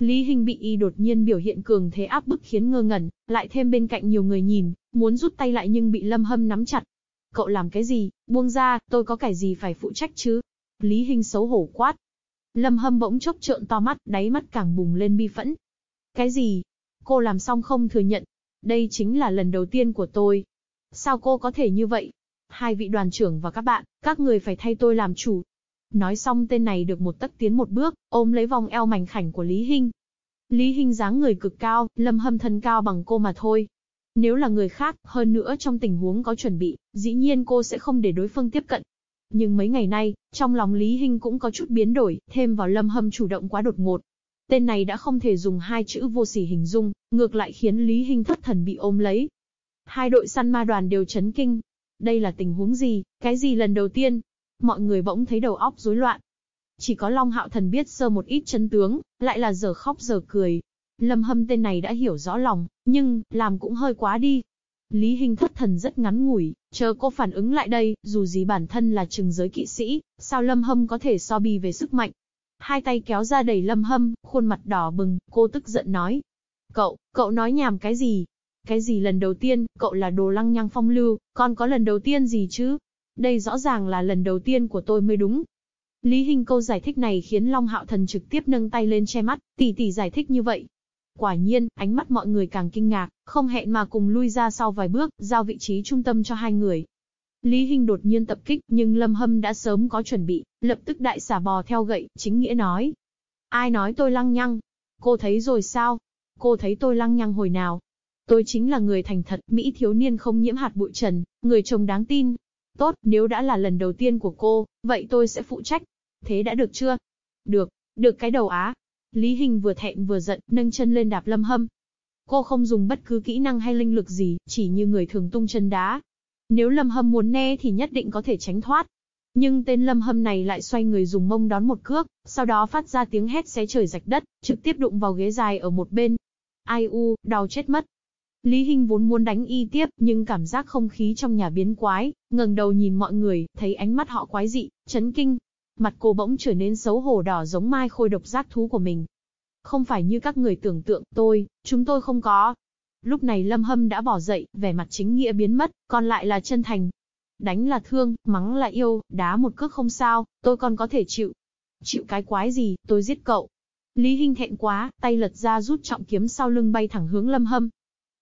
Lý Hinh bị y đột nhiên biểu hiện cường thế áp bức khiến ngơ ngẩn, lại thêm bên cạnh nhiều người nhìn, muốn rút tay lại nhưng bị Lâm Hâm nắm chặt. Cậu làm cái gì, buông ra, tôi có cái gì phải phụ trách chứ? Lý Hinh xấu hổ quát. Lâm Hâm bỗng chốc trợn to mắt, đáy mắt càng bùng lên bi phẫn. Cái gì? Cô làm xong không thừa nhận. Đây chính là lần đầu tiên của tôi. Sao cô có thể như vậy? Hai vị đoàn trưởng và các bạn, các người phải thay tôi làm chủ, Nói xong tên này được một tấc tiến một bước, ôm lấy vòng eo mảnh khảnh của Lý Hinh. Lý Hinh dáng người cực cao, lâm hâm thân cao bằng cô mà thôi. Nếu là người khác, hơn nữa trong tình huống có chuẩn bị, dĩ nhiên cô sẽ không để đối phương tiếp cận. Nhưng mấy ngày nay, trong lòng Lý Hinh cũng có chút biến đổi, thêm vào lâm hâm chủ động quá đột ngột. Tên này đã không thể dùng hai chữ vô sỉ hình dung, ngược lại khiến Lý Hinh thất thần bị ôm lấy. Hai đội săn ma đoàn đều chấn kinh. Đây là tình huống gì, cái gì lần đầu tiên? Mọi người bỗng thấy đầu óc rối loạn. Chỉ có Long Hạo Thần biết sơ một ít chân tướng, lại là giờ khóc giờ cười. Lâm Hâm tên này đã hiểu rõ lòng, nhưng, làm cũng hơi quá đi. Lý Hinh thất thần rất ngắn ngủi, chờ cô phản ứng lại đây, dù gì bản thân là trừng giới kỵ sĩ, sao Lâm Hâm có thể so bì về sức mạnh. Hai tay kéo ra đẩy Lâm Hâm, khuôn mặt đỏ bừng, cô tức giận nói. Cậu, cậu nói nhảm cái gì? Cái gì lần đầu tiên, cậu là đồ lăng nhăng phong lưu, còn có lần đầu tiên gì chứ? Đây rõ ràng là lần đầu tiên của tôi mới đúng. Lý Hinh câu giải thích này khiến Long Hạo Thần trực tiếp nâng tay lên che mắt, tỷ tỷ giải thích như vậy. Quả nhiên, ánh mắt mọi người càng kinh ngạc, không hẹn mà cùng lui ra sau vài bước, giao vị trí trung tâm cho hai người. Lý Hinh đột nhiên tập kích, nhưng Lâm Hâm đã sớm có chuẩn bị, lập tức đại xả bò theo gậy, chính nghĩa nói. Ai nói tôi lăng nhăng? Cô thấy rồi sao? Cô thấy tôi lăng nhăng hồi nào? Tôi chính là người thành thật, Mỹ thiếu niên không nhiễm hạt bụi trần, người chồng đáng tin. Tốt, nếu đã là lần đầu tiên của cô, vậy tôi sẽ phụ trách. Thế đã được chưa? Được, được cái đầu á. Lý Hình vừa thẹn vừa giận, nâng chân lên đạp lâm hâm. Cô không dùng bất cứ kỹ năng hay linh lực gì, chỉ như người thường tung chân đá. Nếu lâm hâm muốn né thì nhất định có thể tránh thoát. Nhưng tên lâm hâm này lại xoay người dùng mông đón một cước, sau đó phát ra tiếng hét xé trời rạch đất, trực tiếp đụng vào ghế dài ở một bên. Ai u, đau chết mất. Lý Hinh vốn muốn đánh y tiếp, nhưng cảm giác không khí trong nhà biến quái, ngẩng đầu nhìn mọi người, thấy ánh mắt họ quái dị, chấn kinh. Mặt cô bỗng trở nên xấu hổ đỏ giống mai khôi độc giác thú của mình. Không phải như các người tưởng tượng, tôi, chúng tôi không có. Lúc này Lâm Hâm đã bỏ dậy, vẻ mặt chính nghĩa biến mất, còn lại là chân thành. Đánh là thương, mắng là yêu, đá một cước không sao, tôi còn có thể chịu. Chịu cái quái gì, tôi giết cậu. Lý Hinh thẹn quá, tay lật ra rút trọng kiếm sau lưng bay thẳng hướng Lâm Hâm.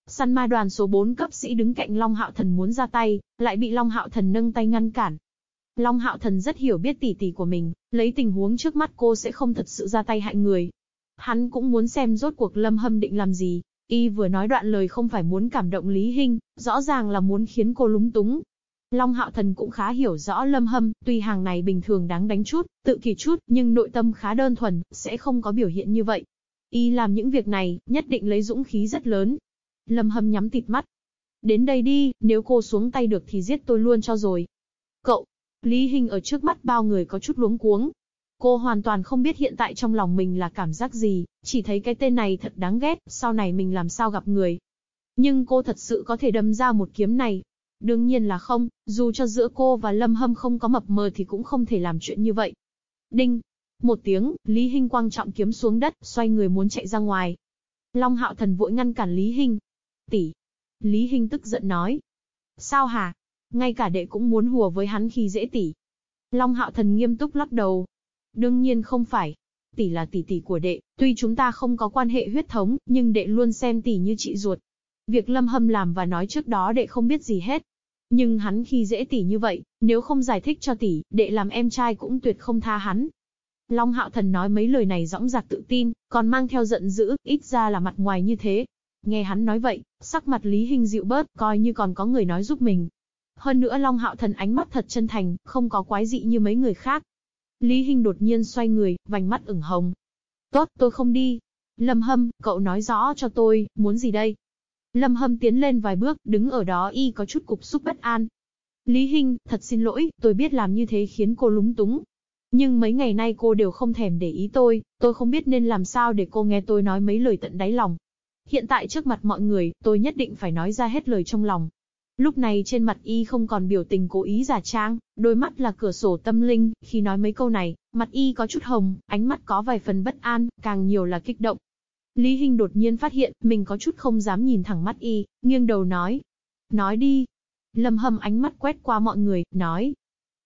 Săn ma đoàn số 4 cấp sĩ đứng cạnh Long Hạo Thần muốn ra tay, lại bị Long Hạo Thần nâng tay ngăn cản. Long Hạo Thần rất hiểu biết tỷ tỷ của mình, lấy tình huống trước mắt cô sẽ không thật sự ra tay hại người. Hắn cũng muốn xem rốt cuộc Lâm Hâm định làm gì. Y vừa nói đoạn lời không phải muốn cảm động Lý Hinh, rõ ràng là muốn khiến cô lúng túng. Long Hạo Thần cũng khá hiểu rõ Lâm Hâm, tuy hàng này bình thường đáng đánh chút, tự kỳ chút, nhưng nội tâm khá đơn thuần, sẽ không có biểu hiện như vậy. Y làm những việc này, nhất định lấy dũng khí rất lớn, Lâm Hâm nhắm tịt mắt. Đến đây đi, nếu cô xuống tay được thì giết tôi luôn cho rồi. Cậu, Lý Hình ở trước mắt bao người có chút luống cuống. Cô hoàn toàn không biết hiện tại trong lòng mình là cảm giác gì, chỉ thấy cái tên này thật đáng ghét, sau này mình làm sao gặp người. Nhưng cô thật sự có thể đâm ra một kiếm này. Đương nhiên là không, dù cho giữa cô và Lâm Hâm không có mập mờ thì cũng không thể làm chuyện như vậy. Đinh! Một tiếng, Lý Hinh quang trọng kiếm xuống đất, xoay người muốn chạy ra ngoài. Long Hạo Thần vội ngăn cản Lý Hinh, Tỷ. Lý Hinh tức giận nói. Sao hả? Ngay cả đệ cũng muốn hùa với hắn khi dễ tỷ. Long Hạo Thần nghiêm túc lắc đầu. Đương nhiên không phải. Tỷ là tỷ tỷ của đệ, tuy chúng ta không có quan hệ huyết thống, nhưng đệ luôn xem tỷ như chị ruột. Việc Lâm Hâm làm và nói trước đó đệ không biết gì hết. Nhưng hắn khi dễ tỷ như vậy, nếu không giải thích cho tỷ, đệ làm em trai cũng tuyệt không tha hắn. Long Hạo Thần nói mấy lời này dõng dạc tự tin, còn mang theo giận dữ, ít ra là mặt ngoài như thế, Nghe hắn nói vậy, sắc mặt Lý Hinh dịu bớt, coi như còn có người nói giúp mình. Hơn nữa Long Hạo Thần ánh mắt thật chân thành, không có quái dị như mấy người khác. Lý Hinh đột nhiên xoay người, vành mắt ửng hồng. Tốt, tôi không đi. Lâm Hâm, cậu nói rõ cho tôi, muốn gì đây? Lâm Hâm tiến lên vài bước, đứng ở đó y có chút cục xúc bất an. Lý Hinh, thật xin lỗi, tôi biết làm như thế khiến cô lúng túng. Nhưng mấy ngày nay cô đều không thèm để ý tôi, tôi không biết nên làm sao để cô nghe tôi nói mấy lời tận đáy lòng. Hiện tại trước mặt mọi người, tôi nhất định phải nói ra hết lời trong lòng. Lúc này trên mặt y không còn biểu tình cố ý giả trang, đôi mắt là cửa sổ tâm linh, khi nói mấy câu này, mặt y có chút hồng, ánh mắt có vài phần bất an, càng nhiều là kích động. Lý Hinh đột nhiên phát hiện, mình có chút không dám nhìn thẳng mắt y, nghiêng đầu nói. Nói đi. Lâm hâm ánh mắt quét qua mọi người, nói.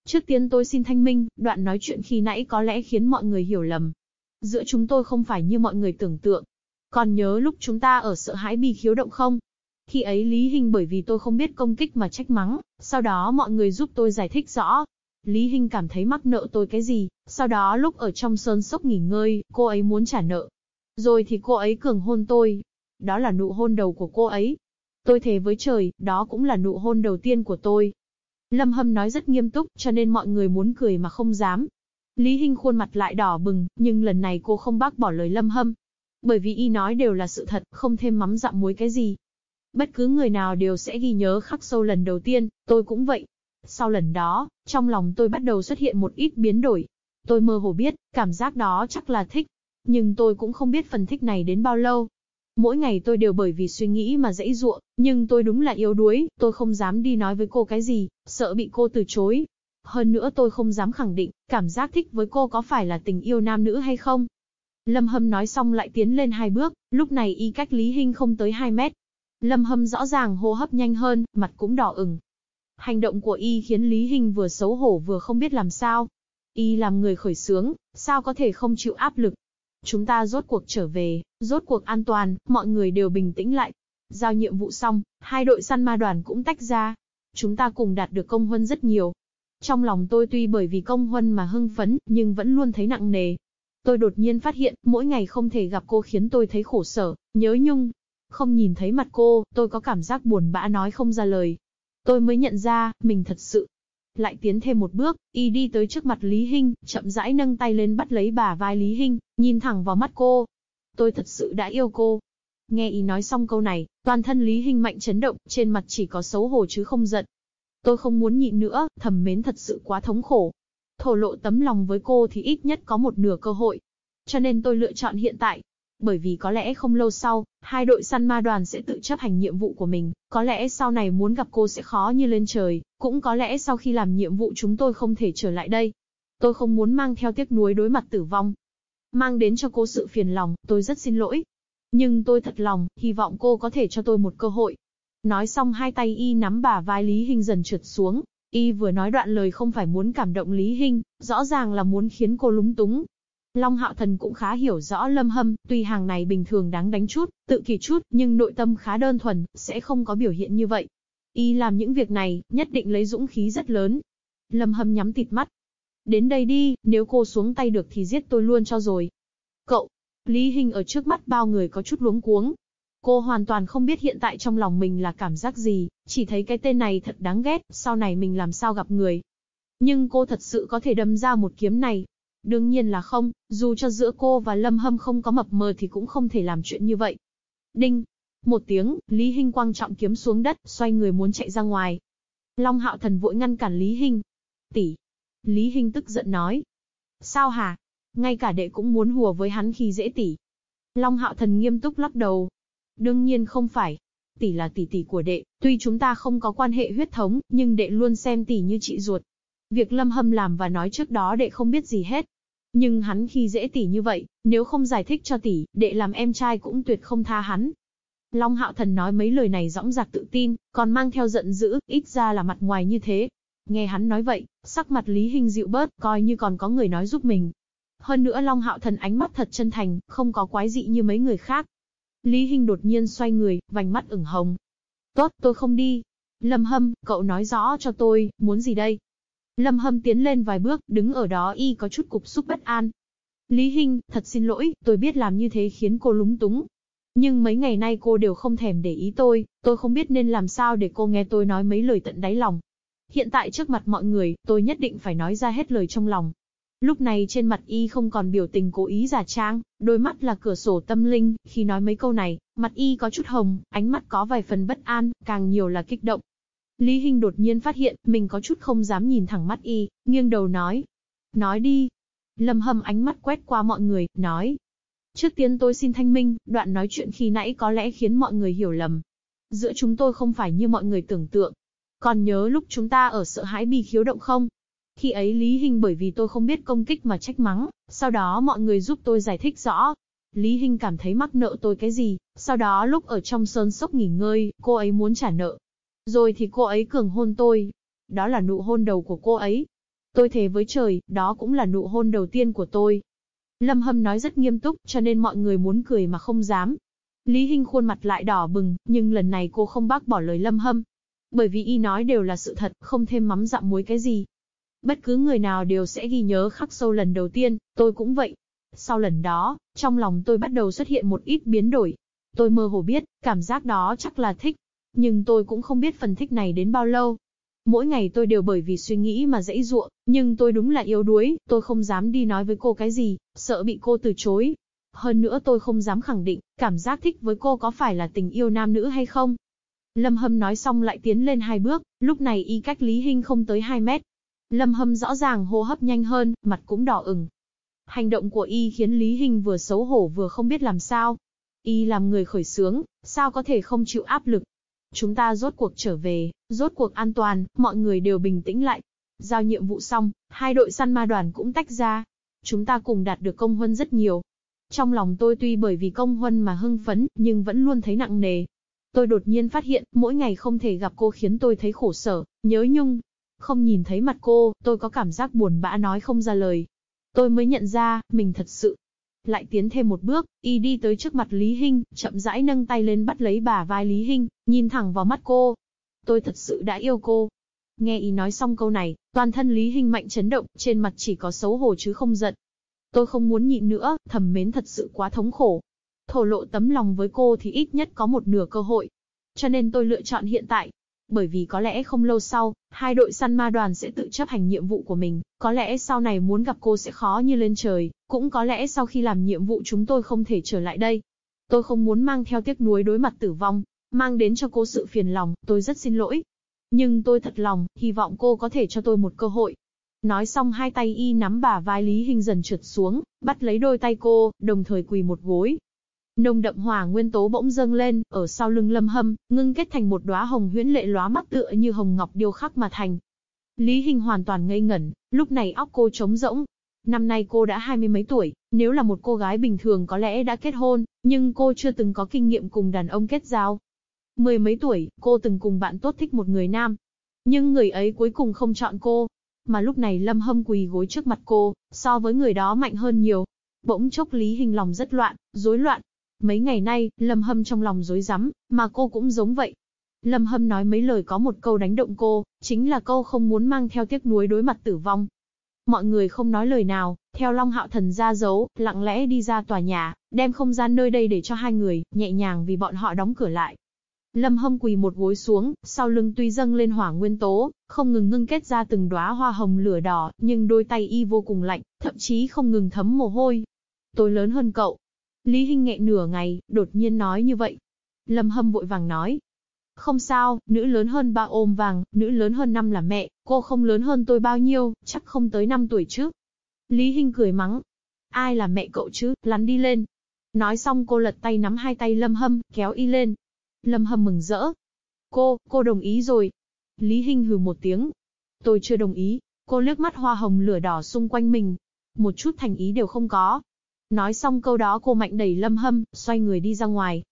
Trước tiên tôi xin thanh minh, đoạn nói chuyện khi nãy có lẽ khiến mọi người hiểu lầm. Giữa chúng tôi không phải như mọi người tưởng tượng, còn nhớ lúc chúng ta ở sợ hãi bị khiếu động không? Khi ấy Lý Hinh bởi vì tôi không biết công kích mà trách mắng, sau đó mọi người giúp tôi giải thích rõ. Lý Hinh cảm thấy mắc nợ tôi cái gì, sau đó lúc ở trong sơn sốc nghỉ ngơi, cô ấy muốn trả nợ. Rồi thì cô ấy cường hôn tôi. Đó là nụ hôn đầu của cô ấy. Tôi thề với trời, đó cũng là nụ hôn đầu tiên của tôi. Lâm Hâm nói rất nghiêm túc, cho nên mọi người muốn cười mà không dám. Lý Hinh khuôn mặt lại đỏ bừng, nhưng lần này cô không bác bỏ lời lâm hâm. Bởi vì y nói đều là sự thật, không thêm mắm dặm muối cái gì. Bất cứ người nào đều sẽ ghi nhớ khắc sâu lần đầu tiên, tôi cũng vậy. Sau lần đó, trong lòng tôi bắt đầu xuất hiện một ít biến đổi. Tôi mơ hồ biết, cảm giác đó chắc là thích. Nhưng tôi cũng không biết phần thích này đến bao lâu. Mỗi ngày tôi đều bởi vì suy nghĩ mà dãy ruộng, nhưng tôi đúng là yếu đuối, tôi không dám đi nói với cô cái gì, sợ bị cô từ chối. Hơn nữa tôi không dám khẳng định, cảm giác thích với cô có phải là tình yêu nam nữ hay không. Lâm Hâm nói xong lại tiến lên hai bước, lúc này y cách Lý Hinh không tới 2 mét. Lâm Hâm rõ ràng hô hấp nhanh hơn, mặt cũng đỏ ửng. Hành động của y khiến Lý Hình vừa xấu hổ vừa không biết làm sao. Y làm người khởi sướng, sao có thể không chịu áp lực. Chúng ta rốt cuộc trở về, rốt cuộc an toàn, mọi người đều bình tĩnh lại. Giao nhiệm vụ xong, hai đội săn ma đoàn cũng tách ra. Chúng ta cùng đạt được công huân rất nhiều. Trong lòng tôi tuy bởi vì công huân mà hưng phấn, nhưng vẫn luôn thấy nặng nề. Tôi đột nhiên phát hiện, mỗi ngày không thể gặp cô khiến tôi thấy khổ sở, nhớ nhung. Không nhìn thấy mặt cô, tôi có cảm giác buồn bã nói không ra lời. Tôi mới nhận ra, mình thật sự. Lại tiến thêm một bước, y đi tới trước mặt Lý Hinh, chậm rãi nâng tay lên bắt lấy bà vai Lý Hinh, nhìn thẳng vào mắt cô. Tôi thật sự đã yêu cô. Nghe y nói xong câu này, toàn thân Lý Hinh mạnh chấn động, trên mặt chỉ có xấu hổ chứ không giận. Tôi không muốn nhịn nữa, thầm mến thật sự quá thống khổ. Thổ lộ tấm lòng với cô thì ít nhất có một nửa cơ hội. Cho nên tôi lựa chọn hiện tại, bởi vì có lẽ không lâu sau, hai đội săn ma đoàn sẽ tự chấp hành nhiệm vụ của mình, có lẽ sau này muốn gặp cô sẽ khó như lên trời, cũng có lẽ sau khi làm nhiệm vụ chúng tôi không thể trở lại đây. Tôi không muốn mang theo tiếc nuối đối mặt tử vong. Mang đến cho cô sự phiền lòng, tôi rất xin lỗi. Nhưng tôi thật lòng, hy vọng cô có thể cho tôi một cơ hội. Nói xong hai tay y nắm bà vai Lý Hinh dần trượt xuống. Y vừa nói đoạn lời không phải muốn cảm động Lý Hinh, rõ ràng là muốn khiến cô lúng túng, Long Hạo Thần cũng khá hiểu rõ Lâm Hâm, tuy hàng này bình thường đáng đánh chút, tự kỳ chút, nhưng nội tâm khá đơn thuần, sẽ không có biểu hiện như vậy. Y làm những việc này, nhất định lấy dũng khí rất lớn. Lâm Hâm nhắm tịt mắt. Đến đây đi, nếu cô xuống tay được thì giết tôi luôn cho rồi. Cậu, Lý Hình ở trước mắt bao người có chút luống cuống. Cô hoàn toàn không biết hiện tại trong lòng mình là cảm giác gì, chỉ thấy cái tên này thật đáng ghét, sau này mình làm sao gặp người. Nhưng cô thật sự có thể đâm ra một kiếm này, Đương nhiên là không, dù cho giữa cô và Lâm Hâm không có mập mờ thì cũng không thể làm chuyện như vậy. Đinh! Một tiếng, Lý Hinh quang trọng kiếm xuống đất, xoay người muốn chạy ra ngoài. Long Hạo Thần vội ngăn cản Lý Hinh. Tỷ! Lý Hinh tức giận nói. Sao hả? Ngay cả đệ cũng muốn hùa với hắn khi dễ tỷ. Long Hạo Thần nghiêm túc lắc đầu. Đương nhiên không phải. Tỷ là tỷ tỷ của đệ, tuy chúng ta không có quan hệ huyết thống, nhưng đệ luôn xem tỷ như chị ruột. Việc Lâm Hâm làm và nói trước đó đệ không biết gì hết. Nhưng hắn khi dễ tỷ như vậy, nếu không giải thích cho tỷ, đệ làm em trai cũng tuyệt không tha hắn. Long Hạo Thần nói mấy lời này dõng dạc tự tin, còn mang theo giận dữ, ít ra là mặt ngoài như thế. Nghe hắn nói vậy, sắc mặt Lý Hinh dịu bớt, coi như còn có người nói giúp mình. Hơn nữa Long Hạo Thần ánh mắt thật chân thành, không có quái dị như mấy người khác. Lý Hinh đột nhiên xoay người, vành mắt ửng hồng. Tốt, tôi không đi. Lâm Hâm, cậu nói rõ cho tôi, muốn gì đây? Lâm Hâm tiến lên vài bước, đứng ở đó y có chút cục xúc bất an. Lý Hinh, thật xin lỗi, tôi biết làm như thế khiến cô lúng túng. Nhưng mấy ngày nay cô đều không thèm để ý tôi, tôi không biết nên làm sao để cô nghe tôi nói mấy lời tận đáy lòng. Hiện tại trước mặt mọi người, tôi nhất định phải nói ra hết lời trong lòng. Lúc này trên mặt y không còn biểu tình cố ý giả trang, đôi mắt là cửa sổ tâm linh, khi nói mấy câu này, mặt y có chút hồng, ánh mắt có vài phần bất an, càng nhiều là kích động. Lý Hinh đột nhiên phát hiện, mình có chút không dám nhìn thẳng mắt y, nghiêng đầu nói. Nói đi. Lâm hâm ánh mắt quét qua mọi người, nói. Trước tiên tôi xin thanh minh, đoạn nói chuyện khi nãy có lẽ khiến mọi người hiểu lầm. Giữa chúng tôi không phải như mọi người tưởng tượng. Còn nhớ lúc chúng ta ở sợ hãi bị khiếu động không? Khi ấy Lý Hinh bởi vì tôi không biết công kích mà trách mắng, sau đó mọi người giúp tôi giải thích rõ. Lý Hinh cảm thấy mắc nợ tôi cái gì, sau đó lúc ở trong sơn sốc nghỉ ngơi, cô ấy muốn trả nợ, rồi thì cô ấy cường hôn tôi. Đó là nụ hôn đầu của cô ấy. Tôi thề với trời, đó cũng là nụ hôn đầu tiên của tôi. Lâm Hâm nói rất nghiêm túc, cho nên mọi người muốn cười mà không dám. Lý Hinh khuôn mặt lại đỏ bừng, nhưng lần này cô không bác bỏ lời Lâm Hâm. Bởi vì y nói đều là sự thật, không thêm mắm dặm muối cái gì. Bất cứ người nào đều sẽ ghi nhớ khắc sâu lần đầu tiên, tôi cũng vậy. Sau lần đó, trong lòng tôi bắt đầu xuất hiện một ít biến đổi. Tôi mơ hồ biết, cảm giác đó chắc là thích, nhưng tôi cũng không biết phần thích này đến bao lâu. Mỗi ngày tôi đều bởi vì suy nghĩ mà dãy ruộng, nhưng tôi đúng là yếu đuối, tôi không dám đi nói với cô cái gì, sợ bị cô từ chối. Hơn nữa tôi không dám khẳng định, cảm giác thích với cô có phải là tình yêu nam nữ hay không. Lâm Hâm nói xong lại tiến lên hai bước, lúc này y cách Lý Hinh không tới 2 mét. Lâm Hâm rõ ràng hô hấp nhanh hơn, mặt cũng đỏ ửng. Hành động của y khiến Lý Hinh vừa xấu hổ vừa không biết làm sao. Y làm người khởi sướng, sao có thể không chịu áp lực. Chúng ta rốt cuộc trở về, rốt cuộc an toàn, mọi người đều bình tĩnh lại. Giao nhiệm vụ xong, hai đội săn ma đoàn cũng tách ra. Chúng ta cùng đạt được công huân rất nhiều. Trong lòng tôi tuy bởi vì công huân mà hưng phấn, nhưng vẫn luôn thấy nặng nề. Tôi đột nhiên phát hiện, mỗi ngày không thể gặp cô khiến tôi thấy khổ sở, nhớ nhung. Không nhìn thấy mặt cô, tôi có cảm giác buồn bã nói không ra lời. Tôi mới nhận ra, mình thật sự. Lại tiến thêm một bước, y đi tới trước mặt Lý Hinh, chậm rãi nâng tay lên bắt lấy bà vai Lý Hinh, nhìn thẳng vào mắt cô. Tôi thật sự đã yêu cô. Nghe y nói xong câu này, toàn thân Lý Hinh mạnh chấn động, trên mặt chỉ có xấu hổ chứ không giận. Tôi không muốn nhịn nữa, thầm mến thật sự quá thống khổ. Thổ lộ tấm lòng với cô thì ít nhất có một nửa cơ hội. Cho nên tôi lựa chọn hiện tại, bởi vì có lẽ không lâu sau, hai đội săn ma đoàn sẽ tự chấp hành nhiệm vụ của mình, có lẽ sau này muốn gặp cô sẽ khó như lên trời, cũng có lẽ sau khi làm nhiệm vụ chúng tôi không thể trở lại đây. Tôi không muốn mang theo tiếc nuối đối mặt tử vong, mang đến cho cô sự phiền lòng, tôi rất xin lỗi. Nhưng tôi thật lòng, hy vọng cô có thể cho tôi một cơ hội. Nói xong hai tay y nắm bà vai Lý Hình dần trượt xuống, bắt lấy đôi tay cô, đồng thời quỳ một gối, Nông đậm hỏa nguyên tố bỗng dâng lên, ở sau lưng lâm hâm, ngưng kết thành một đóa hồng huyễn lệ lóa mắt tựa như hồng ngọc điêu khắc mà thành. Lý Hình hoàn toàn ngây ngẩn, lúc này óc cô trống rỗng. Năm nay cô đã hai mươi mấy tuổi, nếu là một cô gái bình thường có lẽ đã kết hôn, nhưng cô chưa từng có kinh nghiệm cùng đàn ông kết giao. Mười mấy tuổi, cô từng cùng bạn tốt thích một người nam. Nhưng người ấy cuối cùng không chọn cô. Mà lúc này Lâm Hâm quỳ gối trước mặt cô, so với người đó mạnh hơn nhiều. Bỗng chốc Lý Hình lòng rất loạn, rối loạn, Mấy ngày nay, Lâm Hâm trong lòng rối rắm, mà cô cũng giống vậy. Lâm Hâm nói mấy lời có một câu đánh động cô, chính là câu không muốn mang theo tiếc nuối đối mặt tử vong. Mọi người không nói lời nào, theo Long Hạo Thần ra dấu, lặng lẽ đi ra tòa nhà, đem không gian nơi đây để cho hai người, nhẹ nhàng vì bọn họ đóng cửa lại. Lâm Hâm quỳ một gối xuống, sau lưng tuy dâng lên hỏa nguyên tố, không ngừng ngưng kết ra từng đóa hoa hồng lửa đỏ, nhưng đôi tay y vô cùng lạnh, thậm chí không ngừng thấm mồ hôi. Tôi lớn hơn cậu, Lý Hinh nghẹn nửa ngày, đột nhiên nói như vậy. Lâm Hâm vội vàng nói. Không sao, nữ lớn hơn ba ôm vàng, nữ lớn hơn năm là mẹ, cô không lớn hơn tôi bao nhiêu, chắc không tới năm tuổi chứ. Lý Hinh cười mắng. Ai là mẹ cậu chứ, lắn đi lên. Nói xong cô lật tay nắm hai tay Lâm Hâm, kéo y lên. Lâm Hâm mừng rỡ. Cô, cô đồng ý rồi. Lý Hinh hừ một tiếng. Tôi chưa đồng ý. Cô liếc mắt hoa hồng lửa đỏ xung quanh mình. Một chút thành ý đều không có. Nói xong câu đó cô mạnh đẩy lâm hâm, xoay người đi ra ngoài.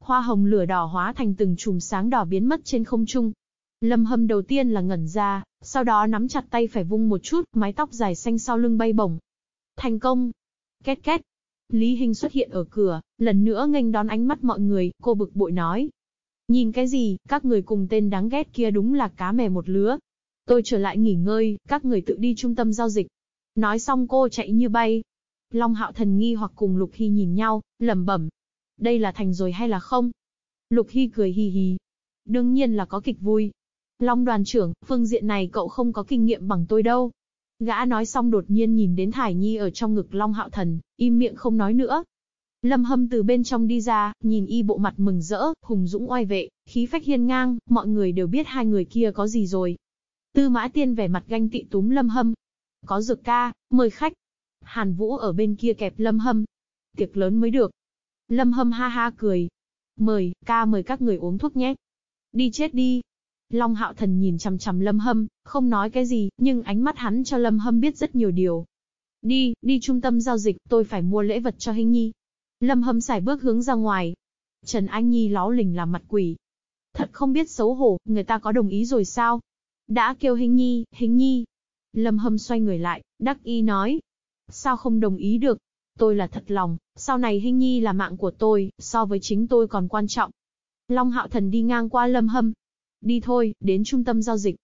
Hoa hồng lửa đỏ hóa thành từng chùm sáng đỏ biến mất trên không trung. Lâm hâm đầu tiên là ngẩn ra, sau đó nắm chặt tay phải vung một chút, mái tóc dài xanh sau lưng bay bổng. Thành công! Két két! Lý Hình xuất hiện ở cửa, lần nữa nghênh đón ánh mắt mọi người, cô bực bội nói. Nhìn cái gì, các người cùng tên đáng ghét kia đúng là cá mè một lứa. Tôi trở lại nghỉ ngơi, các người tự đi trung tâm giao dịch. Nói xong cô chạy như bay, Long Hạo Thần nghi hoặc cùng Lục Hy nhìn nhau, lẩm bẩm. Đây là thành rồi hay là không? Lục Hy cười hì hì. Đương nhiên là có kịch vui. Long đoàn trưởng, phương diện này cậu không có kinh nghiệm bằng tôi đâu. Gã nói xong đột nhiên nhìn đến Thải Nhi ở trong ngực Long Hạo Thần, im miệng không nói nữa. Lâm Hâm từ bên trong đi ra, nhìn y bộ mặt mừng rỡ, hùng dũng oai vệ, khí phách hiên ngang, mọi người đều biết hai người kia có gì rồi. Tư Mã Tiên vẻ mặt ganh tị túm Lâm Hâm. Có dược ca, mời khách, Hàn Vũ ở bên kia kẹp Lâm Hâm. Tiệc lớn mới được. Lâm Hâm ha ha cười. Mời, ca mời các người uống thuốc nhé. Đi chết đi. Long Hạo Thần nhìn chằm chằm Lâm Hâm, không nói cái gì, nhưng ánh mắt hắn cho Lâm Hâm biết rất nhiều điều. Đi, đi trung tâm giao dịch, tôi phải mua lễ vật cho Hinh Nhi. Lâm Hâm xài bước hướng ra ngoài. Trần Anh Nhi ló lình làm mặt quỷ. Thật không biết xấu hổ, người ta có đồng ý rồi sao? Đã kêu Hinh Nhi, Hinh Nhi. Lâm Hâm xoay người lại, đắc y nói, Sao không đồng ý được? Tôi là thật lòng, sau này Hinh Nhi là mạng của tôi, so với chính tôi còn quan trọng. Long Hạo Thần đi ngang qua Lâm Hâm. Đi thôi, đến trung tâm giao dịch.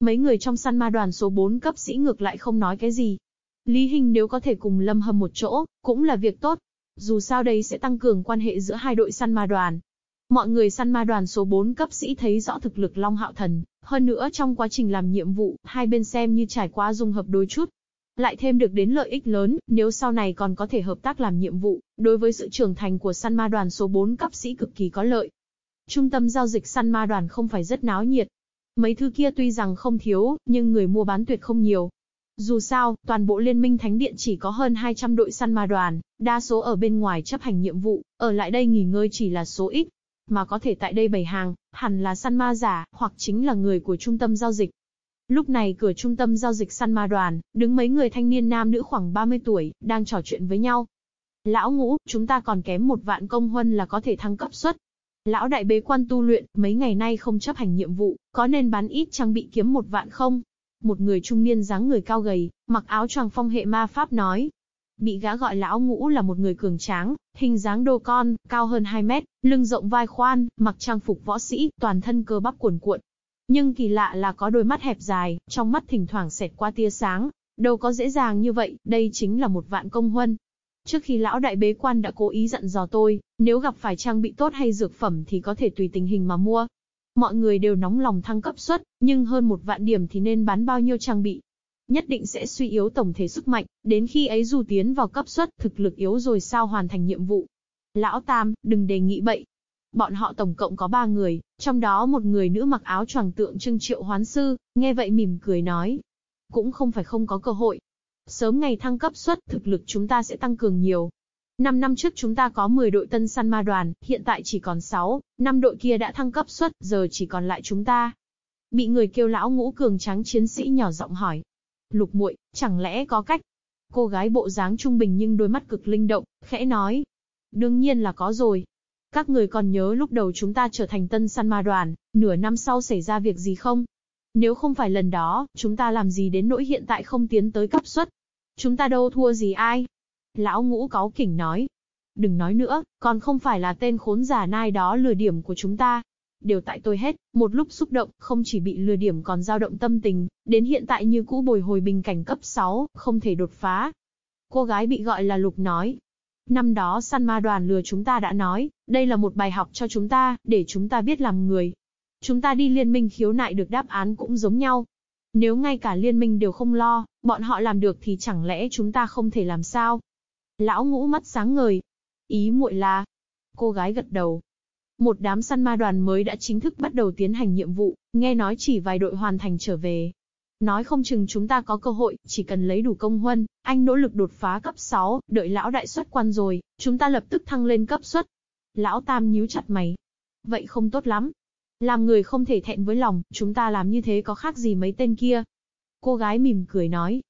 Mấy người trong săn ma đoàn số 4 cấp sĩ ngược lại không nói cái gì. Lý Hình nếu có thể cùng Lâm Hâm một chỗ, cũng là việc tốt. Dù sao đây sẽ tăng cường quan hệ giữa hai đội săn ma đoàn. Mọi người săn ma đoàn số 4 cấp sĩ thấy rõ thực lực Long Hạo Thần, hơn nữa trong quá trình làm nhiệm vụ, hai bên xem như trải qua dung hợp đôi chút. Lại thêm được đến lợi ích lớn, nếu sau này còn có thể hợp tác làm nhiệm vụ, đối với sự trưởng thành của săn ma đoàn số 4 cấp sĩ cực kỳ có lợi. Trung tâm giao dịch săn ma đoàn không phải rất náo nhiệt. Mấy thứ kia tuy rằng không thiếu, nhưng người mua bán tuyệt không nhiều. Dù sao, toàn bộ Liên minh Thánh Điện chỉ có hơn 200 đội săn ma đoàn, đa số ở bên ngoài chấp hành nhiệm vụ, ở lại đây nghỉ ngơi chỉ là số ít. Mà có thể tại đây bày hàng, hẳn là săn ma giả, hoặc chính là người của trung tâm giao dịch. Lúc này cửa trung tâm giao dịch săn ma đoàn, đứng mấy người thanh niên nam nữ khoảng 30 tuổi, đang trò chuyện với nhau. Lão ngũ, chúng ta còn kém một vạn công huân là có thể thăng cấp suất. Lão đại bế quan tu luyện, mấy ngày nay không chấp hành nhiệm vụ, có nên bán ít trang bị kiếm một vạn không? Một người trung niên dáng người cao gầy, mặc áo choàng phong hệ ma pháp nói. Bị gã gọi lão ngũ là một người cường tráng, hình dáng đô con, cao hơn 2 mét, lưng rộng vai khoan, mặc trang phục võ sĩ, toàn thân cơ bắp cuồn cuộn. Nhưng kỳ lạ là có đôi mắt hẹp dài, trong mắt thỉnh thoảng xẹt qua tia sáng. Đâu có dễ dàng như vậy, đây chính là một vạn công huân. Trước khi lão đại bế quan đã cố ý dặn dò tôi, nếu gặp phải trang bị tốt hay dược phẩm thì có thể tùy tình hình mà mua. Mọi người đều nóng lòng thăng cấp suất, nhưng hơn một vạn điểm thì nên bán bao nhiêu trang bị. Nhất định sẽ suy yếu tổng thể sức mạnh, đến khi ấy dù tiến vào cấp suất, thực lực yếu rồi sao hoàn thành nhiệm vụ. Lão Tam, đừng đề nghị bậy. Bọn họ tổng cộng có ba người, trong đó một người nữ mặc áo choàng tượng trưng triệu hoán sư, nghe vậy mỉm cười nói. Cũng không phải không có cơ hội, Sớm ngày thăng cấp suất, thực lực chúng ta sẽ tăng cường nhiều. Năm năm trước chúng ta có 10 đội tân săn ma đoàn, hiện tại chỉ còn 6, 5 đội kia đã thăng cấp suất, giờ chỉ còn lại chúng ta. Bị người kêu lão ngũ cường trắng chiến sĩ nhỏ giọng hỏi. Lục muội, chẳng lẽ có cách? Cô gái bộ dáng trung bình nhưng đôi mắt cực linh động, khẽ nói. Đương nhiên là có rồi. Các người còn nhớ lúc đầu chúng ta trở thành tân săn ma đoàn, nửa năm sau xảy ra việc gì không? Nếu không phải lần đó, chúng ta làm gì đến nỗi hiện tại không tiến tới cấp suất. Chúng ta đâu thua gì ai. Lão ngũ cáu kỉnh nói. Đừng nói nữa, còn không phải là tên khốn giả nai đó lừa điểm của chúng ta. Đều tại tôi hết, một lúc xúc động, không chỉ bị lừa điểm còn dao động tâm tình, đến hiện tại như cũ bồi hồi bình cảnh cấp 6, không thể đột phá. Cô gái bị gọi là Lục nói, Năm đó săn ma đoàn lừa chúng ta đã nói, đây là một bài học cho chúng ta, để chúng ta biết làm người. Chúng ta đi liên minh khiếu nại được đáp án cũng giống nhau. Nếu ngay cả liên minh đều không lo, bọn họ làm được thì chẳng lẽ chúng ta không thể làm sao? Lão ngũ mắt sáng ngời. Ý muội là... Cô gái gật đầu. Một đám săn ma đoàn mới đã chính thức bắt đầu tiến hành nhiệm vụ, nghe nói chỉ vài đội hoàn thành trở về. Nói không chừng chúng ta có cơ hội, chỉ cần lấy đủ công huân, anh nỗ lực đột phá cấp 6, đợi lão đại xuất quan rồi, chúng ta lập tức thăng lên cấp xuất. Lão Tam nhíu chặt mày. Vậy không tốt lắm, làm người không thể thẹn với lòng, chúng ta làm như thế có khác gì mấy tên kia. Cô gái mỉm cười nói.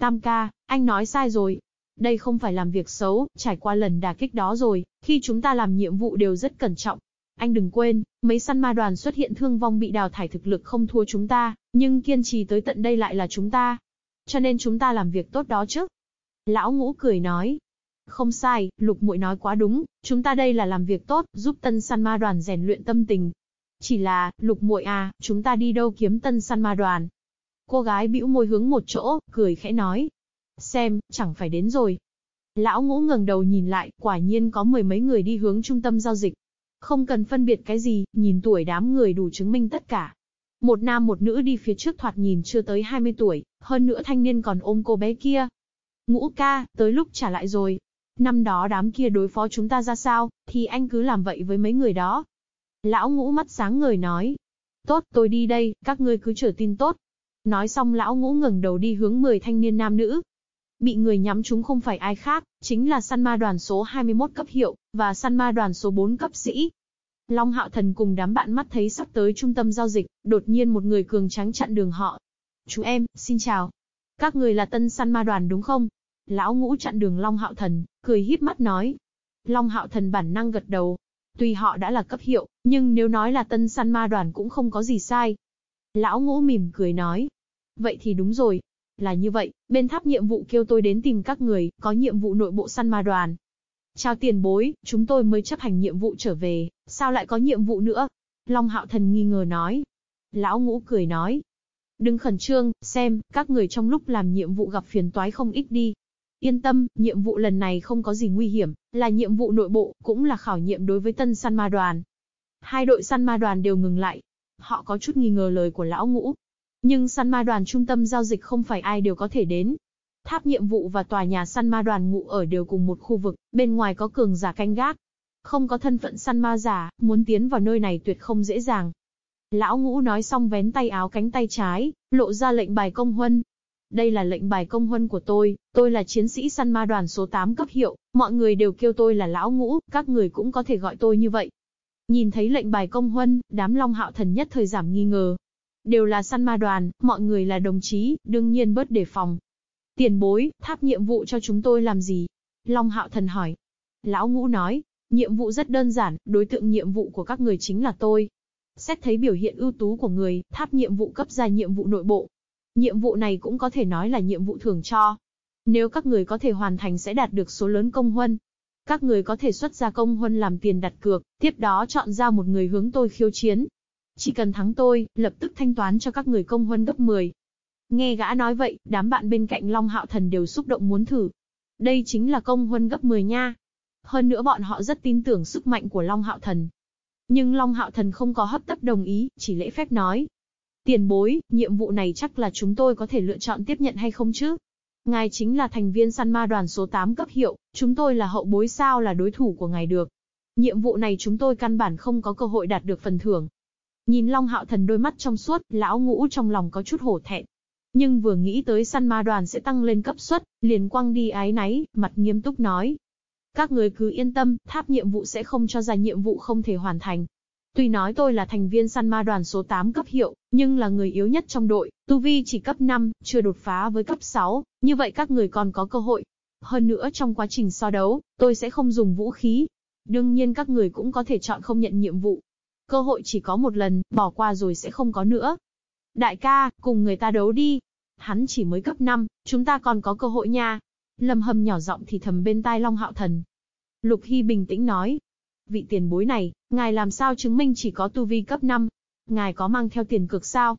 Tam ca, anh nói sai rồi. Đây không phải làm việc xấu, trải qua lần đả kích đó rồi, khi chúng ta làm nhiệm vụ đều rất cẩn trọng. Anh đừng quên, mấy săn ma đoàn xuất hiện thương vong bị đào thải thực lực không thua chúng ta, nhưng kiên trì tới tận đây lại là chúng ta. Cho nên chúng ta làm việc tốt đó chứ. Lão ngũ cười nói. Không sai, lục muội nói quá đúng, chúng ta đây là làm việc tốt, giúp tân săn ma đoàn rèn luyện tâm tình, chỉ là, lục muội à, chúng ta đi đâu kiếm tân săn ma đoàn? Cô gái bĩu môi hướng một chỗ, cười khẽ nói. Xem, chẳng phải đến rồi. Lão ngũ ngẩng đầu nhìn lại, quả nhiên có mười mấy người đi hướng trung tâm giao dịch. Không cần phân biệt cái gì, nhìn tuổi đám người đủ chứng minh tất cả. Một nam một nữ đi phía trước thoạt nhìn chưa tới 20 tuổi, hơn nữa thanh niên còn ôm cô bé kia. Ngũ ca, tới lúc trả lại rồi. Năm đó đám kia đối phó chúng ta ra sao, thì anh cứ làm vậy với mấy người đó. Lão ngũ mắt sáng ngời nói. Tốt, tôi đi đây, các ngươi cứ chờ tin tốt. Nói xong lão ngũ ngẩng đầu đi hướng 10 thanh niên nam nữ. Bị người nhắm chúng không phải ai khác, chính là săn ma đoàn số 21 cấp hiệu, và săn ma đoàn số 4 cấp sĩ. Long Hạo Thần cùng đám bạn mắt thấy sắp tới trung tâm giao dịch, đột nhiên một người cường trắng chặn đường họ. Chú em, xin chào. Các người là tân săn ma đoàn đúng không? Lão ngũ chặn đường Long Hạo Thần, cười híp mắt nói. Long Hạo Thần bản năng gật đầu, Tuy họ đã là cấp hiệu, nhưng nếu nói là tân săn ma đoàn cũng không có gì sai. Lão ngũ mỉm cười nói. Vậy thì đúng rồi. Là như vậy, bên tháp nhiệm vụ kêu tôi đến tìm các người, có nhiệm vụ nội bộ săn ma đoàn. Chào tiền bối, chúng tôi mới chấp hành nhiệm vụ trở về, sao lại có nhiệm vụ nữa? Long hạo thần nghi ngờ nói. Lão ngũ cười nói. Đừng khẩn trương, xem, các người trong lúc làm nhiệm vụ gặp phiền toái không ít đi. Yên tâm, nhiệm vụ lần này không có gì nguy hiểm, là nhiệm vụ nội bộ, cũng là khảo nghiệm đối với tân săn ma đoàn. Hai đội săn ma đoàn đều ngừng lại. Họ có chút nghi ngờ lời của lão ngũ. Nhưng săn ma đoàn trung tâm giao dịch không phải ai đều có thể đến. Tháp nhiệm vụ và tòa nhà săn ma đoàn ngụ ở đều cùng một khu vực, bên ngoài có cường giả canh gác. Không có thân phận săn ma giả, muốn tiến vào nơi này tuyệt không dễ dàng. Lão ngũ nói xong vén tay áo cánh tay trái, lộ ra lệnh bài công huân. Đây là lệnh bài công huân của tôi, tôi là chiến sĩ săn ma đoàn số 8 cấp hiệu, mọi người đều kêu tôi là lão ngũ, các người cũng có thể gọi tôi như vậy. Nhìn thấy lệnh bài công huân, đám long hạo thần nhất thời giảm nghi ngờ. Đều là săn ma đoàn, mọi người là đồng chí, đương nhiên bớt đề phòng. Tiền bối, tháp nhiệm vụ cho chúng tôi làm gì? Long hạo thần hỏi. Lão ngũ nói, nhiệm vụ rất đơn giản, đối tượng nhiệm vụ của các người chính là tôi, Xét thấy biểu hiện ưu tú của người, tháp nhiệm vụ cấp ra nhiệm vụ nội bộ. Nhiệm vụ này cũng có thể nói là nhiệm vụ thưởng cho. Nếu các người có thể hoàn thành sẽ đạt được số lớn công huân. Các người có thể xuất ra công huân làm tiền đặt cược, tiếp đó chọn ra một người hướng tôi khiêu chiến. Chỉ cần thắng tôi, lập tức thanh toán cho các người công huân gấp 10. Nghe gã nói vậy, đám bạn bên cạnh Long Hạo Thần đều xúc động muốn thử. Đây chính là công huân gấp 10 nha. Hơn nữa bọn họ rất tin tưởng sức mạnh của Long Hạo Thần, nhưng Long Hạo Thần không có hấp tấp đồng ý, chỉ lễ phép nói. Tiền bối, nhiệm vụ này chắc là chúng tôi có thể lựa chọn tiếp nhận hay không chứ? Ngài chính là thành viên săn ma đoàn số 8 cấp hiệu, chúng tôi là hậu bối sao là đối thủ của ngài được. Nhiệm vụ này chúng tôi căn bản không có cơ hội đạt được phần thưởng. Nhìn Long Hạo Thần đôi mắt trong suốt, lão ngũ trong lòng có chút hổ thẹn. Nhưng vừa nghĩ tới săn ma đoàn sẽ tăng lên cấp suất, liền quăng đi ái náy, mặt nghiêm túc nói, các người cứ yên tâm, tháp nhiệm vụ sẽ không cho ra nhiệm vụ không thể hoàn thành. Tuy nói tôi là thành viên săn ma đoàn số 8 cấp hiệu, nhưng là người yếu nhất trong đội, tu vi chỉ cấp 5, chưa đột phá với cấp 6, như vậy các người còn có cơ hội. Hơn nữa trong quá trình so đấu, tôi sẽ không dùng vũ khí. Đương nhiên các người cũng có thể chọn không nhận nhiệm vụ. Cơ hội chỉ có một lần, bỏ qua rồi sẽ không có nữa. Đại ca, cùng người ta đấu đi. Hắn chỉ mới cấp 5, chúng ta còn có cơ hội nha. Lâm Hâm nhỏ giọng thì thầm bên tai Long Hạo Thần. Lục Hy bình tĩnh nói. Vị tiền bối này, ngài làm sao chứng minh chỉ có tu vi cấp 5? Ngài có mang theo tiền cực sao?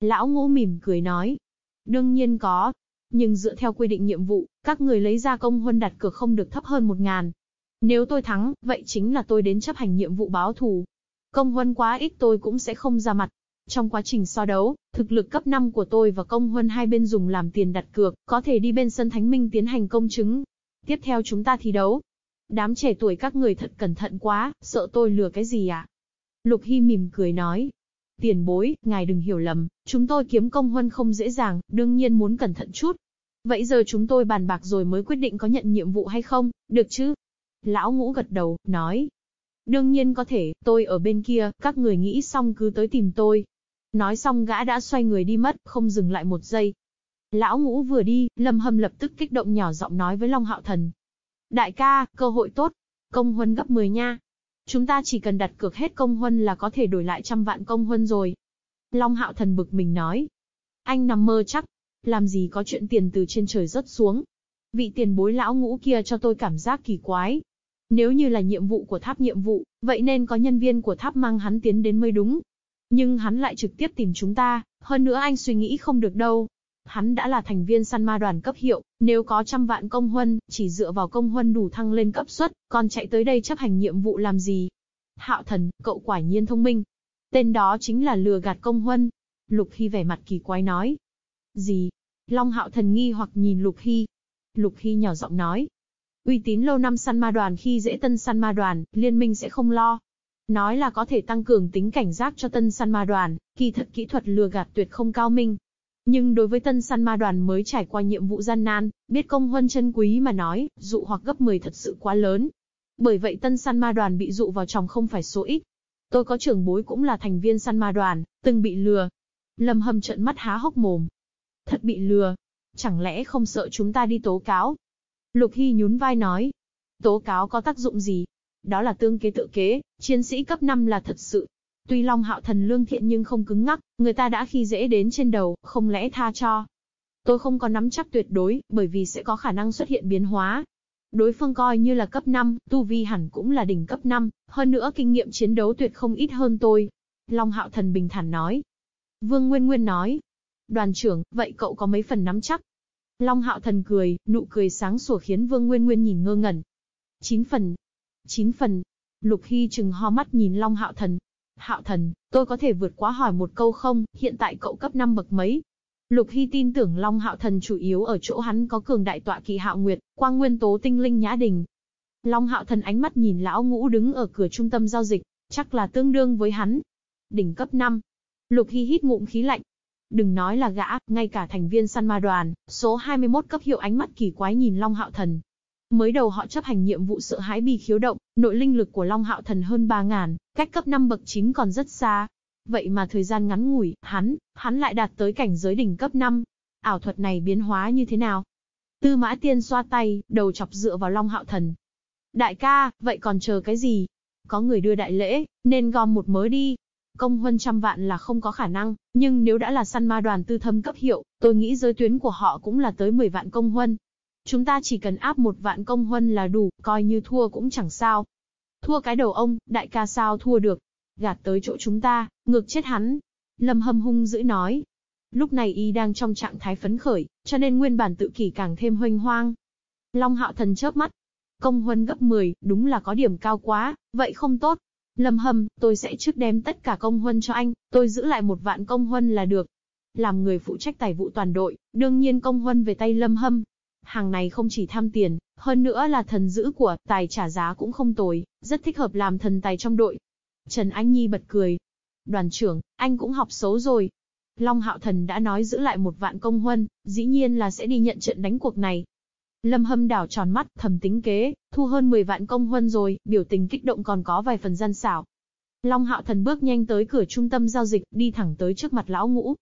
Lão ngũ mỉm cười nói. Đương nhiên có. Nhưng dựa theo quy định nhiệm vụ, các người lấy ra công huân đặt cược không được thấp hơn một ngàn. Nếu tôi thắng, vậy chính là tôi đến chấp hành nhiệm vụ báo thù. Công huân quá ít tôi cũng sẽ không ra mặt. Trong quá trình so đấu, thực lực cấp 5 của tôi và công huân hai bên dùng làm tiền đặt cược, có thể đi bên sân thánh minh tiến hành công chứng. Tiếp theo chúng ta thi đấu. Đám trẻ tuổi các người thật cẩn thận quá, sợ tôi lừa cái gì à? Lục Hy mỉm cười nói. Tiền bối, ngài đừng hiểu lầm, chúng tôi kiếm công huân không dễ dàng, đương nhiên muốn cẩn thận chút. Vậy giờ chúng tôi bàn bạc rồi mới quyết định có nhận nhiệm vụ hay không, được chứ? Lão ngũ gật đầu, nói. Đương nhiên có thể, tôi ở bên kia, các người nghĩ xong cứ tới tìm tôi, Nói xong gã đã xoay người đi mất, không dừng lại một giây. Lão ngũ vừa đi, Lâm Hâm lập tức kích động nhỏ giọng nói với Long Hạo Thần. Đại ca, cơ hội tốt. Công huân gấp 10 nha. Chúng ta chỉ cần đặt cược hết công huân là có thể đổi lại trăm vạn công huân rồi. Long Hạo Thần bực mình nói. Anh nằm mơ chắc. Làm gì có chuyện tiền từ trên trời rớt xuống. Vị tiền bối lão ngũ kia cho tôi cảm giác kỳ quái. Nếu như là nhiệm vụ của tháp nhiệm vụ, vậy nên có nhân viên của tháp mang hắn tiến đến mới đúng. Nhưng hắn lại trực tiếp tìm chúng ta, hơn nữa anh suy nghĩ không được đâu. Hắn đã là thành viên săn ma đoàn cấp hiệu, nếu có trăm vạn công huân, chỉ dựa vào công huân đủ thăng lên cấp suất, còn chạy tới đây chấp hành nhiệm vụ làm gì? Hạo thần, cậu quả nhiên thông minh. Tên đó chính là lừa gạt công huân. Lục Hy vẻ mặt kỳ quái nói. Gì? Long hạo thần nghi hoặc nhìn Lục Hy. Lục Hy nhỏ giọng nói. Uy tín lâu năm săn ma đoàn khi dễ tân săn ma đoàn, liên minh sẽ không lo. Nói là có thể tăng cường tính cảnh giác cho tân săn ma đoàn, kỳ thật kỹ thuật lừa gạt tuyệt không cao minh. Nhưng đối với tân săn ma đoàn mới trải qua nhiệm vụ gian nan, biết công huân chân quý mà nói, dụ hoặc gấp 10 thật sự quá lớn. Bởi vậy tân săn ma đoàn bị dụ vào trong không phải số ít. Tôi có trưởng bối cũng là thành viên săn ma đoàn, từng bị lừa. Lâm hâm trợn mắt há hốc mồm. Thật bị lừa. Chẳng lẽ không sợ chúng ta đi tố cáo? Lục Hy nhún vai nói. Tố cáo có tác dụng gì? Đó là tương kế tự kế, chiến sĩ cấp 5 là thật sự. Tuy Long Hạo Thần lương thiện nhưng không cứng ngắc, người ta đã khi dễ đến trên đầu, không lẽ tha cho. Tôi không có nắm chắc tuyệt đối, bởi vì sẽ có khả năng xuất hiện biến hóa. Đối phương coi như là cấp 5, tu vi hẳn cũng là đỉnh cấp 5, hơn nữa kinh nghiệm chiến đấu tuyệt không ít hơn tôi. Long Hạo Thần bình thản nói. Vương Nguyên Nguyên nói. Đoàn trưởng, vậy cậu có mấy phần nắm chắc? Long Hạo Thần cười, nụ cười sáng sủa khiến Vương Nguyên Nguyên nhìn ngơ ngẩn. Chín phần, chín phần. Lục Hy chừng ho mắt nhìn Long Hạo Thần. Hạo Thần, tôi có thể vượt quá hỏi một câu không, hiện tại cậu cấp 5 bậc mấy? Lục Hy tin tưởng Long Hạo Thần chủ yếu ở chỗ hắn có cường đại tọa kỳ Hạo Nguyệt, quang nguyên tố tinh linh nhã đình. Long Hạo Thần ánh mắt nhìn lão ngũ đứng ở cửa trung tâm giao dịch, chắc là tương đương với hắn. Đỉnh cấp 5. Lục Hy hít ngụm khí lạnh. Đừng nói là gã, ngay cả thành viên săn ma đoàn, số 21 cấp hiệu ánh mắt kỳ quái nhìn Long Hạo Thần. Mới đầu họ chấp hành nhiệm vụ sợ hãi bị khiếu động, nội linh lực của Long Hạo Thần hơn 3.000, cách cấp 5 bậc 9 còn rất xa. Vậy mà thời gian ngắn ngủi, hắn, hắn lại đạt tới cảnh giới đỉnh cấp 5. Ảo thuật này biến hóa như thế nào? Tư mã tiên xoa tay, đầu chọc dựa vào Long Hạo Thần. Đại ca, vậy còn chờ cái gì? Có người đưa đại lễ, nên gom một mớ đi. Công huân trăm vạn là không có khả năng, nhưng nếu đã là săn ma đoàn tư thâm cấp hiệu, tôi nghĩ giới tuyến của họ cũng là tới 10 vạn công huân. Chúng ta chỉ cần áp một vạn công huân là đủ, coi như thua cũng chẳng sao. Thua cái đầu ông, đại ca sao thua được. Gạt tới chỗ chúng ta, ngược chết hắn. Lâm hâm hung dữ nói. Lúc này y đang trong trạng thái phấn khởi, cho nên nguyên bản tự kỷ càng thêm hoanh hoang. Long hạo thần chớp mắt. Công huân gấp 10, đúng là có điểm cao quá, vậy không tốt. Lâm hâm, tôi sẽ trước đem tất cả công huân cho anh, tôi giữ lại một vạn công huân là được. Làm người phụ trách tài vụ toàn đội, đương nhiên công huân về tay Lâm hâm, Hàng này không chỉ tham tiền, hơn nữa là thần giữ của, tài trả giá cũng không tồi, rất thích hợp làm thần tài trong đội. Trần Anh Nhi bật cười. Đoàn trưởng, anh cũng học xấu rồi. Long Hạo Thần đã nói giữ lại một vạn công huân, dĩ nhiên là sẽ đi nhận trận đánh cuộc này. Lâm Hâm đảo tròn mắt, thầm tính kế, thu hơn 10 vạn công huân rồi, biểu tình kích động còn có vài phần gian xảo. Long Hạo Thần bước nhanh tới cửa trung tâm giao dịch, đi thẳng tới trước mặt lão ngũ.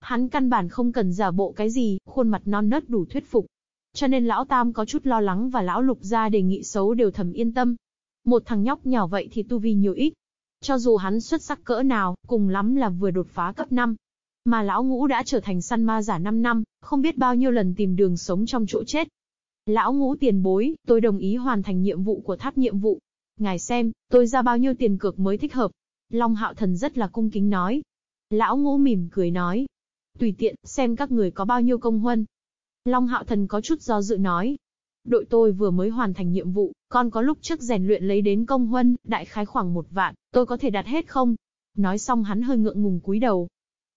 Hắn căn bản không cần giả bộ cái gì, khuôn mặt non nớt đủ thuyết phục. Cho nên lão Tam có chút lo lắng và lão Lục ra đề nghị xấu đều thầm yên tâm. Một thằng nhóc nhỏ vậy thì tu vi nhiều ít. Cho dù hắn xuất sắc cỡ nào, cùng lắm là vừa đột phá cấp 5. Mà lão ngũ đã trở thành săn ma giả 5 năm, không biết bao nhiêu lần tìm đường sống trong chỗ chết. Lão ngũ tiền bối, tôi đồng ý hoàn thành nhiệm vụ của tháp nhiệm vụ. Ngài xem, tôi ra bao nhiêu tiền cược mới thích hợp. Long hạo thần rất là cung kính nói. Lão ngũ mỉm cười nói. Tùy tiện, xem các người có bao nhiêu công huân, Long Hạo Thần có chút do dự nói. Đội tôi vừa mới hoàn thành nhiệm vụ, còn có lúc trước rèn luyện lấy đến công huân, đại khái khoảng một vạn, tôi có thể đặt hết không? Nói xong hắn hơi ngượng ngùng cúi đầu.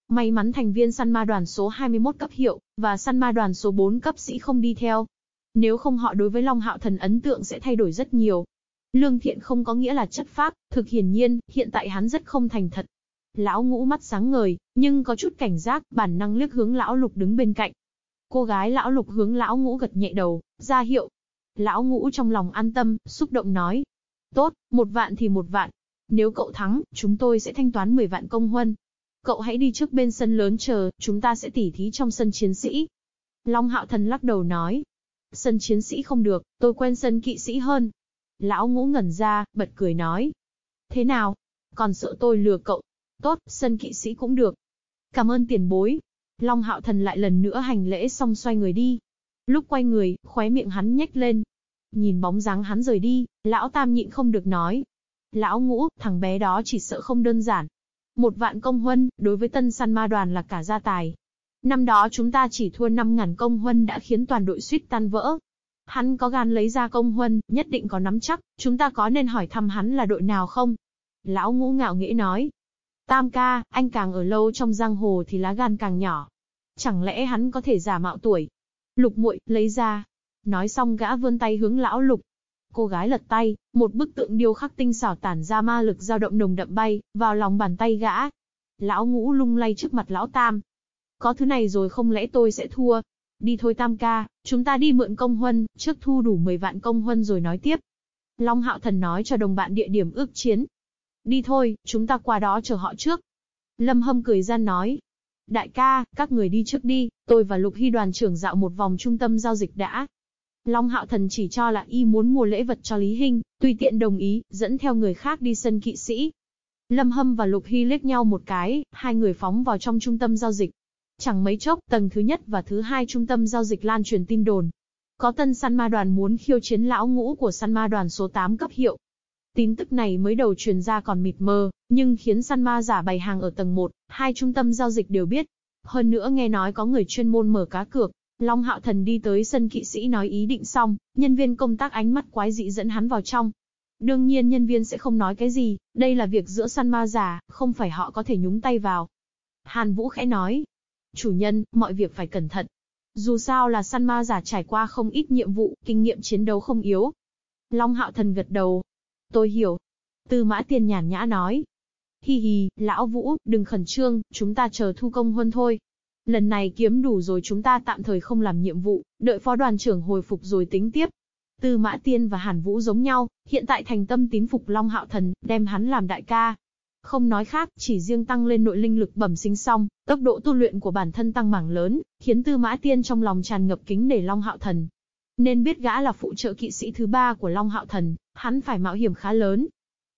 May mắn thành viên săn ma đoàn số 21 cấp hiệu, và săn ma đoàn số 4 cấp sĩ không đi theo. Nếu không họ đối với Long Hạo Thần ấn tượng sẽ thay đổi rất nhiều. Lương thiện không có nghĩa là chất phác, thực hiển nhiên, hiện tại hắn rất không thành thật. Lão ngũ mắt sáng ngời, nhưng có chút cảnh giác, bản năng liếc hướng lão lục đứng bên cạnh. Cô gái lão lục hướng lão ngũ gật nhẹ đầu, ra hiệu. Lão ngũ trong lòng an tâm, xúc động nói. Tốt, một vạn thì một vạn. Nếu cậu thắng, chúng tôi sẽ thanh toán 10 vạn công huân. Cậu hãy đi trước bên sân lớn chờ, chúng ta sẽ tỉ thí trong sân chiến sĩ. Long hạo thần lắc đầu nói. Sân chiến sĩ không được, tôi quen sân kỵ sĩ hơn. Lão ngũ ngẩn ra, bật cười nói. Thế nào? Còn sợ tôi lừa cậu? Tốt, sân kỵ sĩ cũng được. Cảm ơn tiền bối, Long hạo thần lại lần nữa hành lễ xong xoay người đi. Lúc quay người, khóe miệng hắn nhếch lên. Nhìn bóng dáng hắn rời đi, lão tam nhịn không được nói. Lão ngũ, thằng bé đó chỉ sợ không đơn giản. Một vạn công huân, đối với tân săn ma đoàn là cả gia tài. Năm đó chúng ta chỉ thua 5.000 công huân đã khiến toàn đội suýt tan vỡ. Hắn có gan lấy ra công huân, nhất định có nắm chắc, chúng ta có nên hỏi thăm hắn là đội nào không? Lão ngũ ngạo nghĩ nói, Tam ca, anh càng ở lâu trong giang hồ thì lá gan càng nhỏ. Chẳng lẽ hắn có thể giả mạo tuổi? Lục muội lấy ra. Nói xong gã vươn tay hướng lão lục. Cô gái lật tay, một bức tượng điêu khắc tinh xảo tản ra ma lực dao động nồng đậm bay, vào lòng bàn tay gã. Lão ngũ lung lay trước mặt lão tam. Có thứ này rồi không lẽ tôi sẽ thua? Đi thôi tam ca, chúng ta đi mượn công huân, trước thu đủ 10 vạn công huân rồi nói tiếp. Long hạo thần nói cho đồng bạn địa điểm ước chiến, Đi thôi, chúng ta qua đó chờ họ trước. Lâm Hâm cười gian nói. Đại ca, các người đi trước đi, tôi và Lục Hy đoàn trưởng dạo một vòng trung tâm giao dịch đã. Long Hạo Thần chỉ cho là y muốn mua lễ vật cho Lý Hinh, tùy tiện đồng ý, dẫn theo người khác đi sân kỵ sĩ. Lâm Hâm và Lục Hy liếc nhau một cái, hai người phóng vào trong trung tâm giao dịch. Chẳng mấy chốc, tầng thứ nhất và thứ hai trung tâm giao dịch lan truyền tin đồn. Có tân săn ma đoàn muốn khiêu chiến lão ngũ của săn ma đoàn số 8 cấp hiệu, Tin tức này mới đầu truyền ra còn mịt mờ, nhưng khiến săn ma giả bày hàng ở tầng 1, hai trung tâm giao dịch đều biết. Hơn nữa nghe nói có người chuyên môn mở cá cược, Long Hạo Thần đi tới sân kỵ sĩ nói ý định xong, nhân viên công tác ánh mắt quái dị dẫn hắn vào trong. Đương nhiên nhân viên sẽ không nói cái gì, đây là việc giữa săn ma giả, không phải họ có thể nhúng tay vào. Hàn Vũ khẽ nói. Chủ nhân, mọi việc phải cẩn thận. Dù sao là săn ma giả trải qua không ít nhiệm vụ, kinh nghiệm chiến đấu không yếu. Long Hạo Thần gật đầu. Tôi hiểu. Tư Mã Tiên nhàn nhã nói. Hi hi, lão Vũ, đừng khẩn trương, chúng ta chờ thu công huân thôi. Lần này kiếm đủ rồi chúng ta tạm thời không làm nhiệm vụ, đợi phó đoàn trưởng hồi phục rồi tính tiếp. Tư Mã Tiên và Hàn Vũ giống nhau, hiện tại thành tâm tín phục Long Hạo Thần, đem hắn làm đại ca. Không nói khác, chỉ riêng tăng lên nội linh lực bẩm sinh xong, tốc độ tu luyện của bản thân tăng mảng lớn, khiến Tư Mã Tiên trong lòng tràn ngập kính để Long Hạo Thần. Nên biết gã là phụ trợ kỵ sĩ thứ ba của Long Hạo Thần, hắn phải mạo hiểm khá lớn.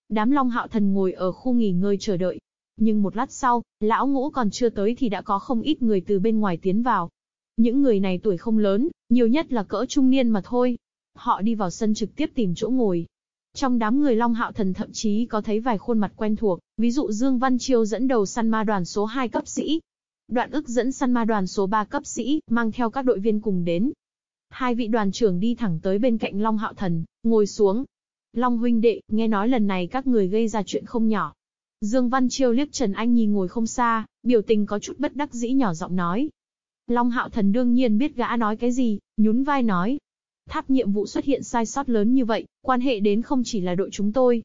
Đám Long Hạo Thần ngồi ở khu nghỉ ngơi chờ đợi. Nhưng một lát sau, lão ngũ còn chưa tới thì đã có không ít người từ bên ngoài tiến vào. Những người này tuổi không lớn, nhiều nhất là cỡ trung niên mà thôi, Họ đi vào sân trực tiếp tìm chỗ ngồi. Trong đám người Long Hạo Thần thậm chí có thấy vài khuôn mặt quen thuộc, ví dụ Dương Văn Chiêu dẫn đầu săn ma đoàn số 2 cấp sĩ. Đoạn ức dẫn săn ma đoàn số 3 cấp sĩ, mang theo các đội viên cùng đến. Hai vị đoàn trưởng đi thẳng tới bên cạnh Long Hạo Thần, ngồi xuống. Long huynh đệ, nghe nói lần này các người gây ra chuyện không nhỏ. Dương Văn Chiêu liếc Trần Anh Nhi ngồi không xa, biểu tình có chút bất đắc dĩ nhỏ giọng nói. Long Hạo Thần đương nhiên biết gã nói cái gì, nhún vai nói, Tháp nhiệm vụ xuất hiện sai sót lớn như vậy, quan hệ đến không chỉ là đội chúng tôi.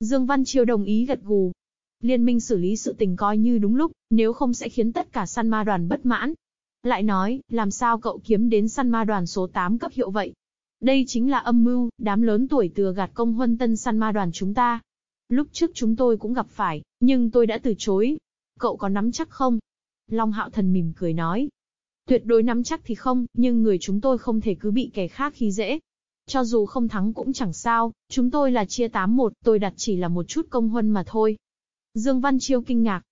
Dương Văn Chiêu đồng ý gật gù. Liên minh xử lý sự tình coi như đúng lúc, nếu không sẽ khiến tất cả săn ma đoàn bất mãn. Lại nói, làm sao cậu kiếm đến săn ma đoàn số 8 cấp hiệu vậy? Đây chính là âm mưu, đám lớn tuổi từa gạt công huân tân săn ma đoàn chúng ta. Lúc trước chúng tôi cũng gặp phải, nhưng tôi đã từ chối. Cậu có nắm chắc không? Long Hạo Thần mỉm cười nói, Tuyệt đối nắm chắc thì không, nhưng người chúng tôi không thể cứ bị kẻ khác khi dễ. Cho dù không thắng cũng chẳng sao, chúng tôi là chia 8-1, tôi đặt chỉ là một chút công huân mà thôi. Dương Văn Chiêu kinh ngạc.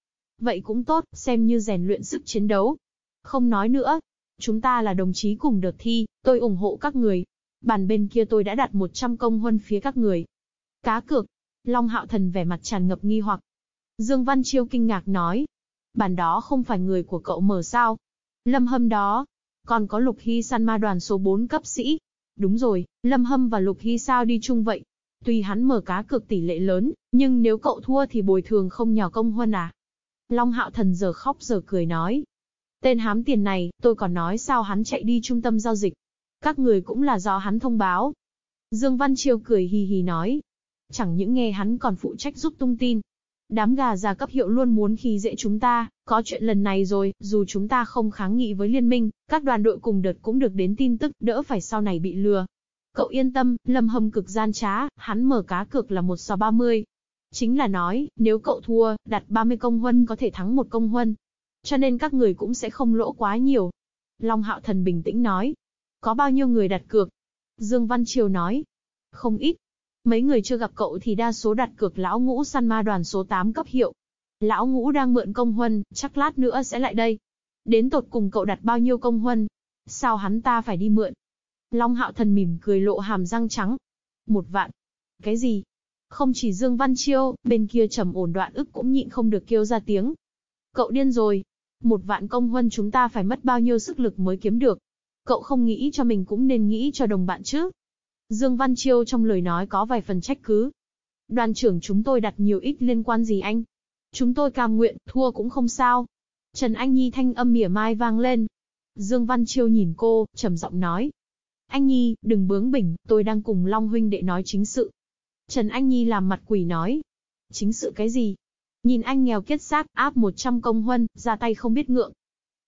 Vậy cũng tốt, xem như rèn luyện sức chiến đấu. Không nói nữa. Chúng ta là đồng chí cùng đợt thi, tôi ủng hộ các người. Bàn bên kia tôi đã đặt 100 công huân phía các người. Cá cược. Long Hạo Thần vẻ mặt tràn ngập nghi hoặc. Dương Văn Chiêu kinh ngạc nói. Bàn đó không phải người của cậu mở sao? Lâm Hâm đó. Còn có Lục Hy săn ma đoàn số 4 cấp sĩ. Đúng rồi, Lâm Hâm và Lục Hy sao đi chung vậy? Tuy hắn mở cá cược tỷ lệ lớn, nhưng nếu cậu thua thì bồi thường không nhỏ công huân à? Long Hạo Thần giờ khóc giờ cười nói. Tên hám tiền này, tôi còn nói sao hắn chạy đi trung tâm giao dịch. Các người cũng là do hắn thông báo. Dương Văn Chiêu cười hì hì nói. Chẳng những nghe hắn còn phụ trách giúp tung tin, Đám gà già cấp hiệu luôn muốn khi dễ chúng ta, có chuyện lần này rồi, dù chúng ta không kháng nghị với liên minh, các đoàn đội cùng đợt cũng được đến tin tức, đỡ phải sau này bị lừa. Cậu yên tâm, Lâm Hâm cực gian trá, hắn mở cá cược là một so 30. Chính là nói, nếu cậu thua, đặt 30 công huân có thể thắng một công huân. Cho nên các người cũng sẽ không lỗ quá nhiều. Long Hạo Thần bình tĩnh nói. Có bao nhiêu người đặt cược? Dương Văn Triều nói. Không ít, Mấy người chưa gặp cậu thì đa số đặt cược lão ngũ săn ma đoàn số 8 cấp hiệu. Lão ngũ đang mượn công huân, chắc lát nữa sẽ lại đây. Đến tột cùng cậu đặt bao nhiêu công huân? Sao hắn ta phải đi mượn? Long hạo thần mỉm cười lộ hàm răng trắng. Một vạn. Cái gì? Không chỉ Dương Văn Chiêu, bên kia trầm ổn đoạn ức cũng nhịn không được kêu ra tiếng. Cậu điên rồi. Một vạn công huân chúng ta phải mất bao nhiêu sức lực mới kiếm được. Cậu không nghĩ cho mình cũng nên nghĩ cho đồng bạn chứ. Dương Văn Chiêu trong lời nói có vài phần trách cứ. Đoàn trưởng chúng tôi đặt nhiều ít liên quan gì anh? Chúng tôi cam nguyện, thua cũng không sao. Trần Anh Nhi thanh âm mỉa mai vang lên. Dương Văn Chiêu nhìn cô, trầm giọng nói. Anh Nhi, đừng bướng bỉnh, tôi đang cùng Long Huynh đệ nói chính sự. Trần Anh Nhi làm mặt quỷ nói. Chính sự cái gì? Nhìn anh nghèo kết xác, áp 100 công huân, ra tay không biết ngượng.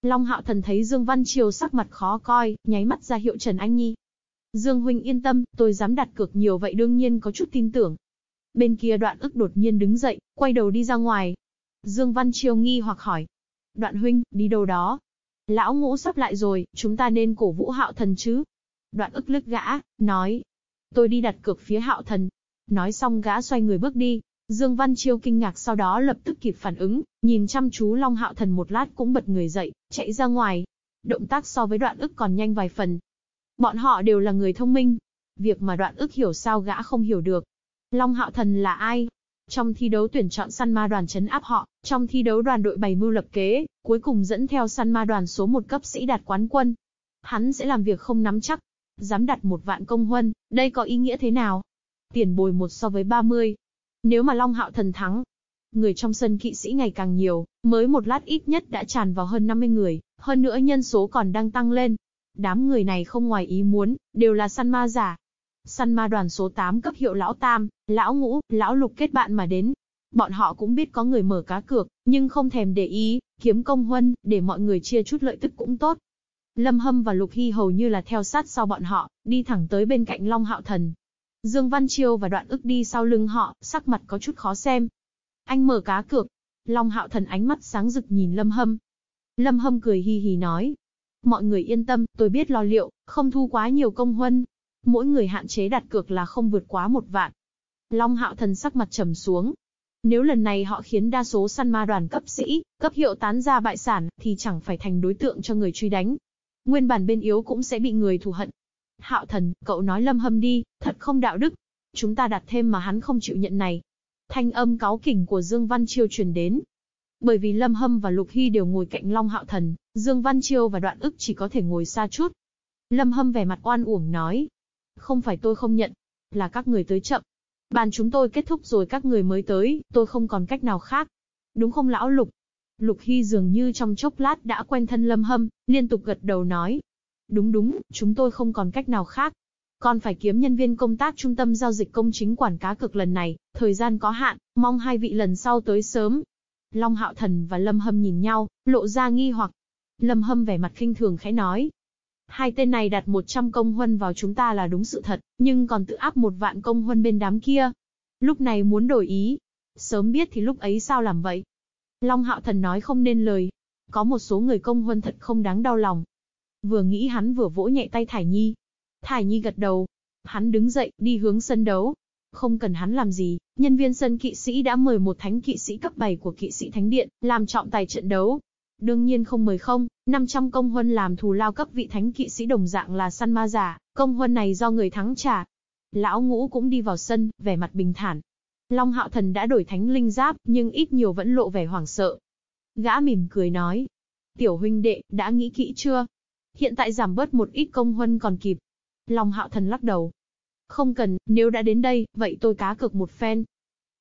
Long Hạo Thần thấy Dương Văn Chiêu sắc mặt khó coi, nháy mắt ra hiệu Trần Anh Nhi. Dương huynh yên tâm, tôi dám đặt cược nhiều vậy đương nhiên có chút tin tưởng. Bên kia đoạn ức đột nhiên đứng dậy, quay đầu đi ra ngoài. Dương Văn Chiêu nghi hoặc hỏi. Đoạn huynh, đi đâu đó? Lão ngũ sắp lại rồi, chúng ta nên cổ vũ hạo thần chứ? Đoạn ức lức gã, nói. Tôi đi đặt cược phía hạo thần. Nói xong gã xoay người bước đi. Dương Văn Chiêu kinh ngạc sau đó lập tức kịp phản ứng, nhìn chăm chú Long Hạo Thần một lát cũng bật người dậy, chạy ra ngoài. Động tác so với đoạn ức còn nhanh vài phần, Bọn họ đều là người thông minh. Việc mà đoạn ức hiểu sao gã không hiểu được. Long Hạo Thần là ai? Trong thi đấu tuyển chọn săn ma đoàn chấn áp họ, trong thi đấu đoàn đội bày mưu lập kế, cuối cùng dẫn theo săn ma đoàn số một cấp sĩ đạt quán quân. Hắn sẽ làm việc không nắm chắc. Dám đặt một vạn công huân, đây có ý nghĩa thế nào? tiền bồi một so với 30. Nếu mà Long Hạo Thần thắng, người trong sân kỵ sĩ ngày càng nhiều, mới một lát ít nhất đã tràn vào hơn 50 người, hơn nữa nhân số còn đang tăng lên. Đám người này không ngoài ý muốn, đều là săn ma giả. Săn ma đoàn số 8 cấp hiệu lão tam, lão ngũ, lão lục kết bạn mà đến. Bọn họ cũng biết có người mở cá cược, nhưng không thèm để ý, kiếm công huân, để mọi người chia chút lợi tức cũng tốt. Lâm Hâm và Lục Hy hầu như là theo sát sau bọn họ, đi thẳng tới bên cạnh Long Hạo Thần. Dương Văn Chiêu và Đoạn ức đi sau lưng họ, sắc mặt có chút khó xem. Anh mở cá cược. Long Hạo Thần ánh mắt sáng rực nhìn Lâm Hâm. Lâm Hâm cười hi hi nói. Mọi người yên tâm, tôi biết lo liệu, không thu quá nhiều công huân. Mỗi người hạn chế đặt cược là không vượt quá một vạn. Long Hạo Thần sắc mặt trầm xuống, nếu lần này họ khiến đa số săn ma đoàn cấp sĩ, cấp hiệu tán ra bại sản, thì chẳng phải thành đối tượng cho người truy đánh. Nguyên bản bên yếu cũng sẽ bị người thù hận. Hạo thần, cậu nói lâm hâm đi, thật không đạo đức. Chúng ta đặt thêm mà hắn không chịu nhận này. Thanh âm cáo kỉnh của Dương Văn Chiêu truyền đến. Bởi vì Lâm Hâm và Lục Hy đều ngồi cạnh Long Hạo Thần, Dương Văn Chiêu và Đoạn ức chỉ có thể ngồi xa chút. Lâm Hâm vẻ mặt oan uổng nói. Không phải tôi không nhận, là các người tới chậm. Bàn chúng tôi kết thúc rồi các người mới tới, tôi không còn cách nào khác. Đúng không lão Lục? Lục Hy dường như trong chốc lát đã quen thân lâm hâm, liên tục gật đầu nói. Đúng đúng, chúng tôi không còn cách nào khác. Còn phải kiếm nhân viên công tác trung tâm giao dịch công chính quản cá cực lần này, thời gian có hạn, mong hai vị lần sau tới sớm. Long Hạo Thần và Lâm Hâm nhìn nhau, lộ ra nghi hoặc. Lâm Hâm vẻ mặt khinh thường khẽ nói, Hai tên này đặt 100 công huân vào chúng ta là đúng sự thật, nhưng còn tự áp một vạn công huân bên đám kia. Lúc này muốn đổi ý. Sớm biết thì lúc ấy sao làm vậy? Long hạo thần nói không nên lời. Có một số người công huân thật không đáng đau lòng. Vừa nghĩ hắn vừa vỗ nhẹ tay Thải Nhi. Thải Nhi gật đầu. Hắn đứng dậy, đi hướng sân đấu. Không cần hắn làm gì, nhân viên sân kỵ sĩ đã mời một thánh kỵ sĩ cấp 7 của kỵ sĩ thánh điện, làm trọng tài trận đấu. Đương nhiên không mời không, 500 công huân làm thù lao cấp vị thánh kỵ sĩ đồng dạng là săn ma giả, công huân này do người thắng trả. Lão ngũ cũng đi vào sân, vẻ mặt bình thản. Long hạo thần đã đổi thánh linh giáp, nhưng ít nhiều vẫn lộ vẻ hoảng sợ. Gã mỉm cười nói. Tiểu huynh đệ, đã nghĩ kỹ chưa? Hiện tại giảm bớt một ít công huân còn kịp. Long hạo thần lắc đầu. Không cần, nếu đã đến đây, vậy tôi cá cược một phen,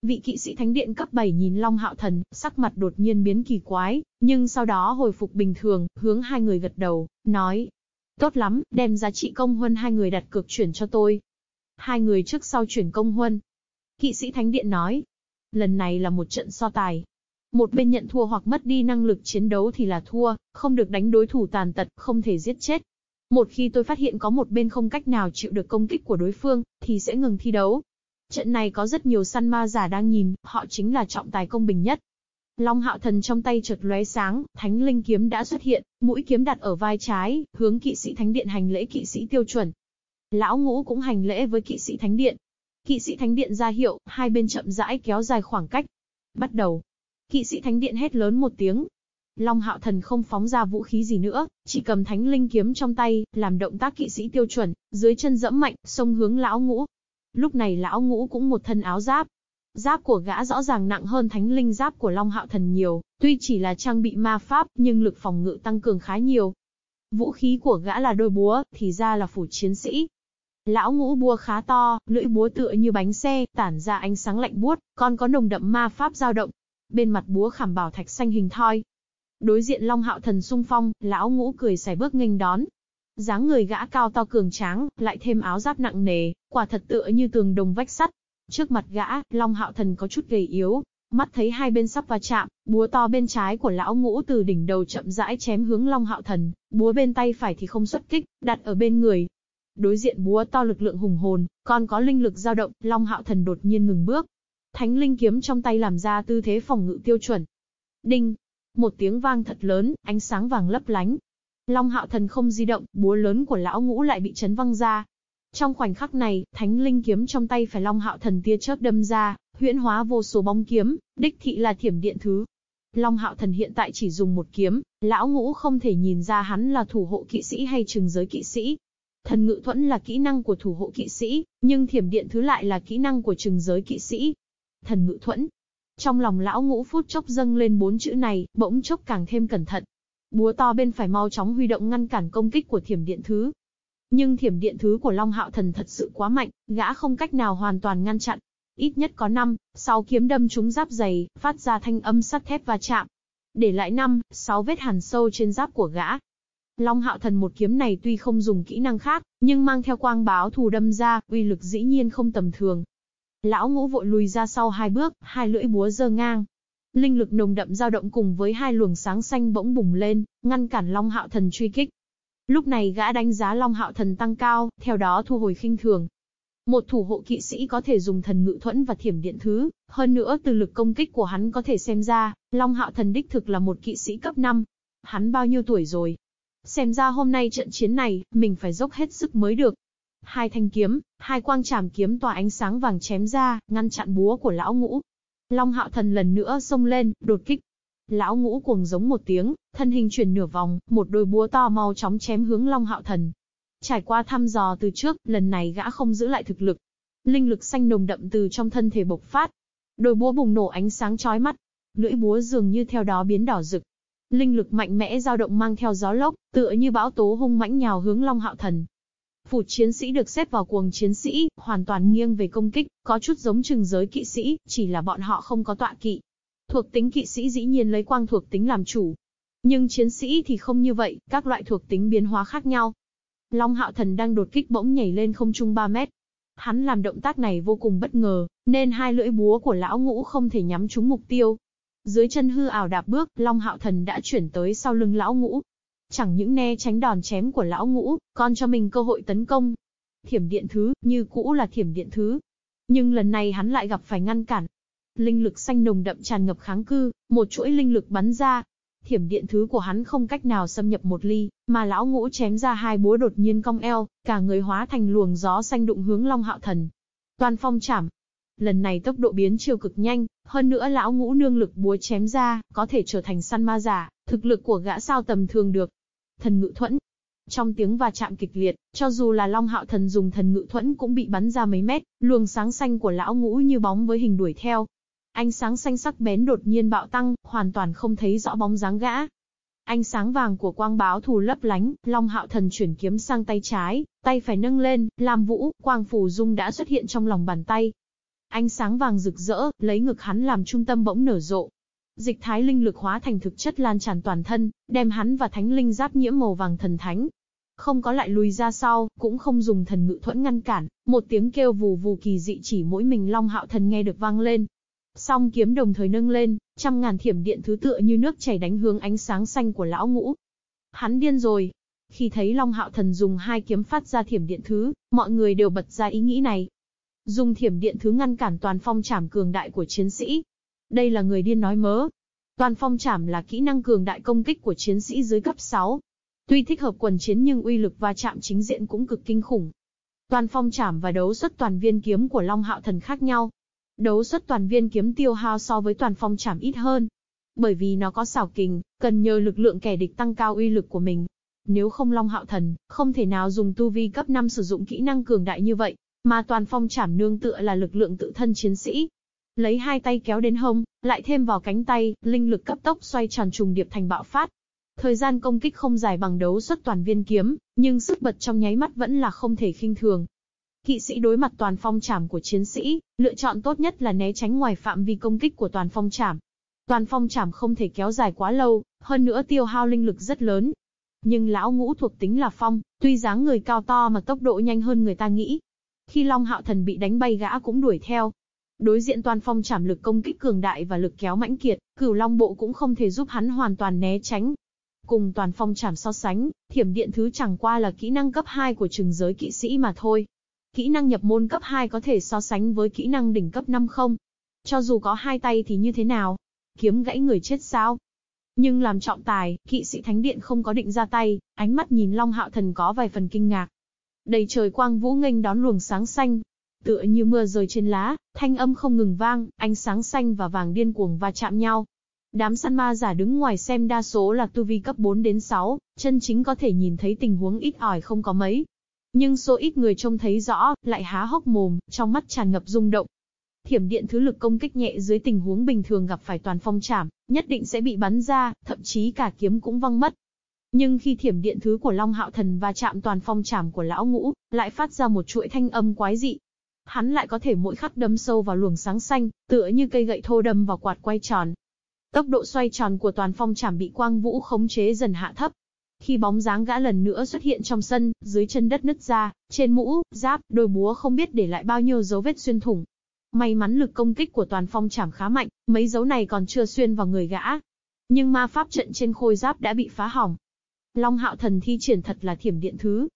Vị kỵ sĩ thánh điện cấp 7 nhìn Long Hạo Thần, sắc mặt đột nhiên biến kỳ quái, nhưng sau đó hồi phục bình thường, hướng hai người gật đầu, nói. Tốt lắm, đem giá trị công huân hai người đặt cược chuyển cho tôi. Hai người trước sau chuyển công huân. Kỵ sĩ thánh điện nói. Lần này là một trận so tài. Một bên nhận thua hoặc mất đi năng lực chiến đấu thì là thua, không được đánh đối thủ tàn tật, không thể giết chết. Một khi tôi phát hiện có một bên không cách nào chịu được công kích của đối phương, thì sẽ ngừng thi đấu. Trận này có rất nhiều săn ma giả đang nhìn, họ chính là trọng tài công bình nhất. Long hạo thần trong tay chợt lóe sáng, thánh linh kiếm đã xuất hiện, mũi kiếm đặt ở vai trái, hướng kỵ sĩ thánh điện hành lễ kỵ sĩ tiêu chuẩn. Lão ngũ cũng hành lễ với kỵ sĩ thánh điện. Kỵ sĩ thánh điện ra hiệu, hai bên chậm rãi kéo dài khoảng cách. Bắt đầu. Kỵ sĩ thánh điện hét lớn một tiếng. Long hạo thần không phóng ra vũ khí gì nữa, chỉ cầm thánh linh kiếm trong tay, làm động tác kỵ sĩ tiêu chuẩn, dưới chân dẫm mạnh, xông hướng lão ngũ, Lúc này lão ngũ cũng một thân áo giáp. Giáp của gã rõ ràng nặng hơn thánh linh giáp của Long Hạo Thần nhiều, tuy chỉ là trang bị ma pháp, nhưng lực phòng ngự tăng cường khá nhiều. Vũ khí của gã là đôi búa, thì ra là phủ chiến sĩ. Lão ngũ búa khá to, lưỡi búa tựa như bánh xe, tản ra ánh sáng lạnh buốt, còn có nồng đậm ma pháp dao động. Bên mặt búa khảm bảo thạch xanh hình thoi. Đối diện Long Hạo Thần sung phong, lão ngũ cười xài bước nghênh đón, dáng người gã cao to cường tráng, lại thêm áo giáp nặng nề, quả thật tựa như tường đồng vách sắt. Trước mặt gã, Long Hạo Thần có chút gầy yếu, mắt thấy hai bên sắp va chạm, búa to bên trái của lão ngũ từ đỉnh đầu chậm rãi chém hướng Long Hạo Thần, búa bên tay phải thì không xuất kích, đặt ở bên người. Đối diện búa to lực lượng hùng hồn, còn có linh lực dao động, Long Hạo Thần đột nhiên ngừng bước. Thánh linh kiếm trong tay làm ra tư thế phòng ngự tiêu chuẩn. Đinh! Một tiếng vang thật lớn, ánh sáng vàng lấp lánh, Long hạo thần không di động, búa lớn của lão ngũ lại bị chấn văng ra. Trong khoảnh khắc này, thánh linh kiếm trong tay phải long hạo thần tia chớp đâm ra, huyễn hóa vô số bóng kiếm, đích thị là thiểm điện thứ. Long hạo thần hiện tại chỉ dùng một kiếm, lão ngũ không thể nhìn ra hắn là thủ hộ kỵ sĩ hay trừng giới kỵ sĩ. Thần ngự thuẫn là kỹ năng của thủ hộ kỵ sĩ, nhưng thiểm điện thứ lại là kỹ năng của trừng giới kỵ sĩ. Thần ngự thuẫn. Trong lòng lão ngũ phút chốc dâng lên bốn chữ này, bỗng chốc càng thêm cẩn thận, Búa to bên phải mau chóng huy động ngăn cản công kích của thiểm điện thứ. Nhưng thiểm điện thứ của Long Hạo Thần thật sự quá mạnh, gã không cách nào hoàn toàn ngăn chặn. Ít nhất có 5, 6 kiếm đâm trúng giáp dày, phát ra thanh âm sắt thép va chạm. Để lại 5, 6 vết hàn sâu trên giáp của gã. Long Hạo Thần một kiếm này tuy không dùng kỹ năng khác, nhưng mang theo quang báo thù đâm ra, uy lực dĩ nhiên không tầm thường. Lão ngũ vội lùi ra sau hai bước, hai lưỡi búa dơ ngang, linh lực nồng đậm dao động cùng với hai luồng sáng xanh bỗng bùng lên, ngăn cản Long Hạo Thần truy kích. Lúc này gã đánh giá Long Hạo Thần tăng cao, theo đó thu hồi khinh thường. Một thủ hộ kỵ sĩ có thể dùng thần ngự thuẫn và thiểm điện thứ, hơn nữa từ lực công kích của hắn có thể xem ra, Long Hạo Thần đích thực là một kỵ sĩ cấp 5. Hắn bao nhiêu tuổi rồi? Xem ra hôm nay trận chiến này, mình phải dốc hết sức mới được. Hai thanh kiếm, hai quang trảm kiếm tỏa ánh sáng vàng chém ra, ngăn chặn búa của lão ngũ. Long hạo thần lần nữa xông lên, đột kích. Lão ngũ cuồng giống một tiếng, thân hình chuyển nửa vòng, một đôi búa to mau chóng chém hướng Long hạo thần. Trải qua thăm dò từ trước, lần này gã không giữ lại thực lực. Linh lực xanh nồng đậm từ trong thân thể bộc phát. Đôi búa bùng nổ ánh sáng chói mắt. Lưỡi búa dường như theo đó biến đỏ rực. Linh lực mạnh mẽ dao động mang theo gió lốc, tựa như bão tố hung mãnh nhào hướng Long Hạo Thần. Phủ chiến sĩ được xếp vào cuồng chiến sĩ, hoàn toàn nghiêng về công kích, có chút giống trừng giới kỵ sĩ, chỉ là bọn họ không có tọa kỵ. Thuộc tính kỵ sĩ dĩ nhiên lấy quang thuộc tính làm chủ. Nhưng chiến sĩ thì không như vậy, các loại thuộc tính biến hóa khác nhau. Long Hạo Thần đang đột kích bỗng nhảy lên không trung 3 mét. Hắn làm động tác này vô cùng bất ngờ, nên hai lưỡi búa của lão ngũ không thể nhắm trúng mục tiêu. Dưới chân hư ảo đạp bước, Long Hạo Thần đã chuyển tới sau lưng lão ngũ, Chẳng những né tránh đòn chém của lão ngũ, còn cho mình cơ hội tấn công. Thiểm điện thứ, như cũ là thiểm điện thứ. Nhưng lần này hắn lại gặp phải ngăn cản. Linh lực xanh nồng đậm tràn ngập kháng cư, một chuỗi linh lực bắn ra. Thiểm điện thứ của hắn không cách nào xâm nhập một ly, mà lão ngũ chém ra hai búa đột nhiên cong eo, cả người hóa thành luồng gió xanh đụng hướng Long Hạo Thần. Toàn phong chảm, lần này tốc độ biến chiều cực nhanh, hơn nữa lão ngũ nương lực búa chém ra, có thể trở thành săn ma giả, thực lực của gã sao tầm thường được thần ngự thuẫn. Trong tiếng va chạm kịch liệt, cho dù là Long Hạo Thần dùng thần ngự thuẫn cũng bị bắn ra mấy mét, luồng sáng xanh của lão ngũ như bóng với hình đuổi theo. Ánh sáng xanh sắc bén đột nhiên bạo tăng, hoàn toàn không thấy rõ bóng dáng gã. Ánh sáng vàng của quang báo thù lấp lánh, Long Hạo Thần chuyển kiếm sang tay trái, tay phải nâng lên, làm vũ, quang phù dung đã xuất hiện trong lòng bàn tay. Ánh sáng vàng rực rỡ, lấy ngực hắn làm trung tâm bỗng nở rộ, Dịch thái linh lực hóa thành thực chất lan tràn toàn thân, đem hắn và thánh linh giáp nhiễm màu vàng thần thánh. Không có lại lùi ra sau, cũng không dùng thần ngự thuẫn ngăn cản, một tiếng kêu vù vù kỳ dị chỉ mỗi mình Long Hạo Thần nghe được vang lên. Song kiếm đồng thời nâng lên, trăm ngàn thiểm điện thứ tựa như nước chảy đánh hướng ánh sáng xanh của lão ngũ. Hắn điên rồi. Khi thấy Long Hạo Thần dùng hai kiếm phát ra thiểm điện thứ, mọi người đều bật ra ý nghĩ này. Dùng thiểm điện thứ ngăn cản toàn phong trảm cường đại của chiến sĩ, đây là người điên nói mớ. Toàn phong chảm là kỹ năng cường đại công kích của chiến sĩ dưới cấp 6. Tuy thích hợp quần chiến nhưng uy lực va chạm chính diện cũng cực kinh khủng. Toàn phong chảm và đấu xuất toàn viên kiếm của Long Hạo Thần khác nhau. Đấu xuất toàn viên kiếm tiêu hao so với toàn phong chảm ít hơn. Bởi vì nó có xảo kình, cần nhờ lực lượng kẻ địch tăng cao uy lực của mình. Nếu không Long Hạo Thần, không thể nào dùng tu vi cấp 5 sử dụng kỹ năng cường đại như vậy, mà toàn phong chảm nương tựa là lực lượng tự thân chiến sĩ, lấy hai tay kéo đến hông, lại thêm vào cánh tay, linh lực cấp tốc xoay tròn trùng điệp thành bạo phát. Thời gian công kích không dài bằng đấu xuất toàn viên kiếm, nhưng sức bật trong nháy mắt vẫn là không thể khinh thường. Kỵ sĩ đối mặt toàn phong trảm của chiến sĩ, lựa chọn tốt nhất là né tránh ngoài phạm vi công kích của toàn phong trảm. Toàn phong trảm không thể kéo dài quá lâu, hơn nữa tiêu hao linh lực rất lớn. Nhưng lão ngũ thuộc tính là phong, tuy dáng người cao to mà tốc độ nhanh hơn người ta nghĩ. Khi Long Hạo Thần bị đánh bay gã cũng đuổi theo, Đối diện toàn phong trảm lực công kích cường đại và lực kéo mãnh kiệt, cửu long bộ cũng không thể giúp hắn hoàn toàn né tránh. Cùng toàn phong trảm so sánh, thiểm điện thứ chẳng qua là kỹ năng cấp 2 của trừng giới kỵ sĩ mà thôi. Kỹ năng nhập môn cấp 2 có thể so sánh với kỹ năng đỉnh cấp 5 không? Cho dù có hai tay thì như thế nào? Kiếm gãy người chết sao? Nhưng làm trọng tài, kỵ sĩ thánh điện không có định ra tay, ánh mắt nhìn Long Hạo Thần có vài phần kinh ngạc. Đầy trời quang vũ nghênh đón luồng sáng xanh, Tựa như mưa rơi trên lá, thanh âm không ngừng vang, ánh sáng xanh và vàng điên cuồng va chạm nhau. Đám săn ma giả đứng ngoài xem đa số là tu vi cấp 4 đến 6, chân chính có thể nhìn thấy tình huống ít ỏi không có mấy. Nhưng số ít người trông thấy rõ, lại há hốc mồm, trong mắt tràn ngập rung động. Thiểm điện thứ lực công kích nhẹ dưới tình huống bình thường gặp phải toàn phong trảm, nhất định sẽ bị bắn ra, thậm chí cả kiếm cũng văng mất. Nhưng khi thiểm điện thứ của Long Hạo Thần và chạm toàn phong trảm của lão ngũ, lại phát ra một chuỗi thanh âm quái dị. Hắn lại có thể mỗi khắc đâm sâu vào luồng sáng xanh, tựa như cây gậy thô đâm vào quạt quay tròn. Tốc độ xoay tròn của toàn phong trảm bị quang vũ khống chế dần hạ thấp. Khi bóng dáng gã lần nữa xuất hiện trong sân, dưới chân đất nứt ra, trên mũ, giáp, đôi búa không biết để lại bao nhiêu dấu vết xuyên thủng. May mắn lực công kích của toàn phong trảm khá mạnh, mấy dấu này còn chưa xuyên vào người gã. Nhưng ma pháp trận trên khôi giáp đã bị phá hỏng, Long Hạo Thần thi triển thật là thiểm điện thứ.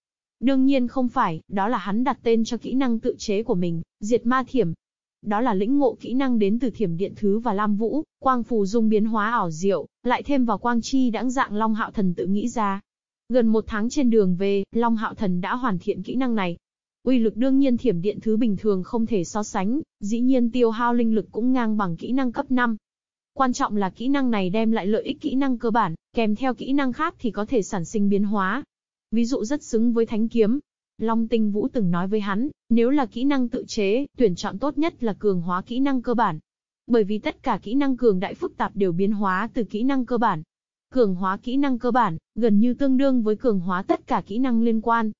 Đương nhiên không phải, đó là hắn đặt tên cho kỹ năng tự chế của mình, diệt ma thiểm. Đó là lĩnh ngộ kỹ năng đến từ thiểm điện thứ và lam vũ, quang phù dung biến hóa ảo diệu, lại thêm vào quang chi đãng dạng Long Hạo Thần tự nghĩ ra. Gần một tháng trên đường về, Long Hạo Thần đã hoàn thiện kỹ năng này. Uy lực đương nhiên thiểm điện thứ bình thường không thể so sánh, dĩ nhiên tiêu hao linh lực cũng ngang bằng kỹ năng cấp 5. Quan trọng là kỹ năng này đem lại lợi ích kỹ năng cơ bản, kèm theo kỹ năng khác thì có thể sản sinh biến hóa. Ví dụ rất xứng với thánh kiếm. Long Tinh Vũ từng nói với hắn, nếu là kỹ năng tự chế, tuyển chọn tốt nhất là cường hóa kỹ năng cơ bản. Bởi vì tất cả kỹ năng cường đại phức tạp đều biến hóa từ kỹ năng cơ bản. Cường hóa kỹ năng cơ bản, gần như tương đương với cường hóa tất cả kỹ năng liên quan.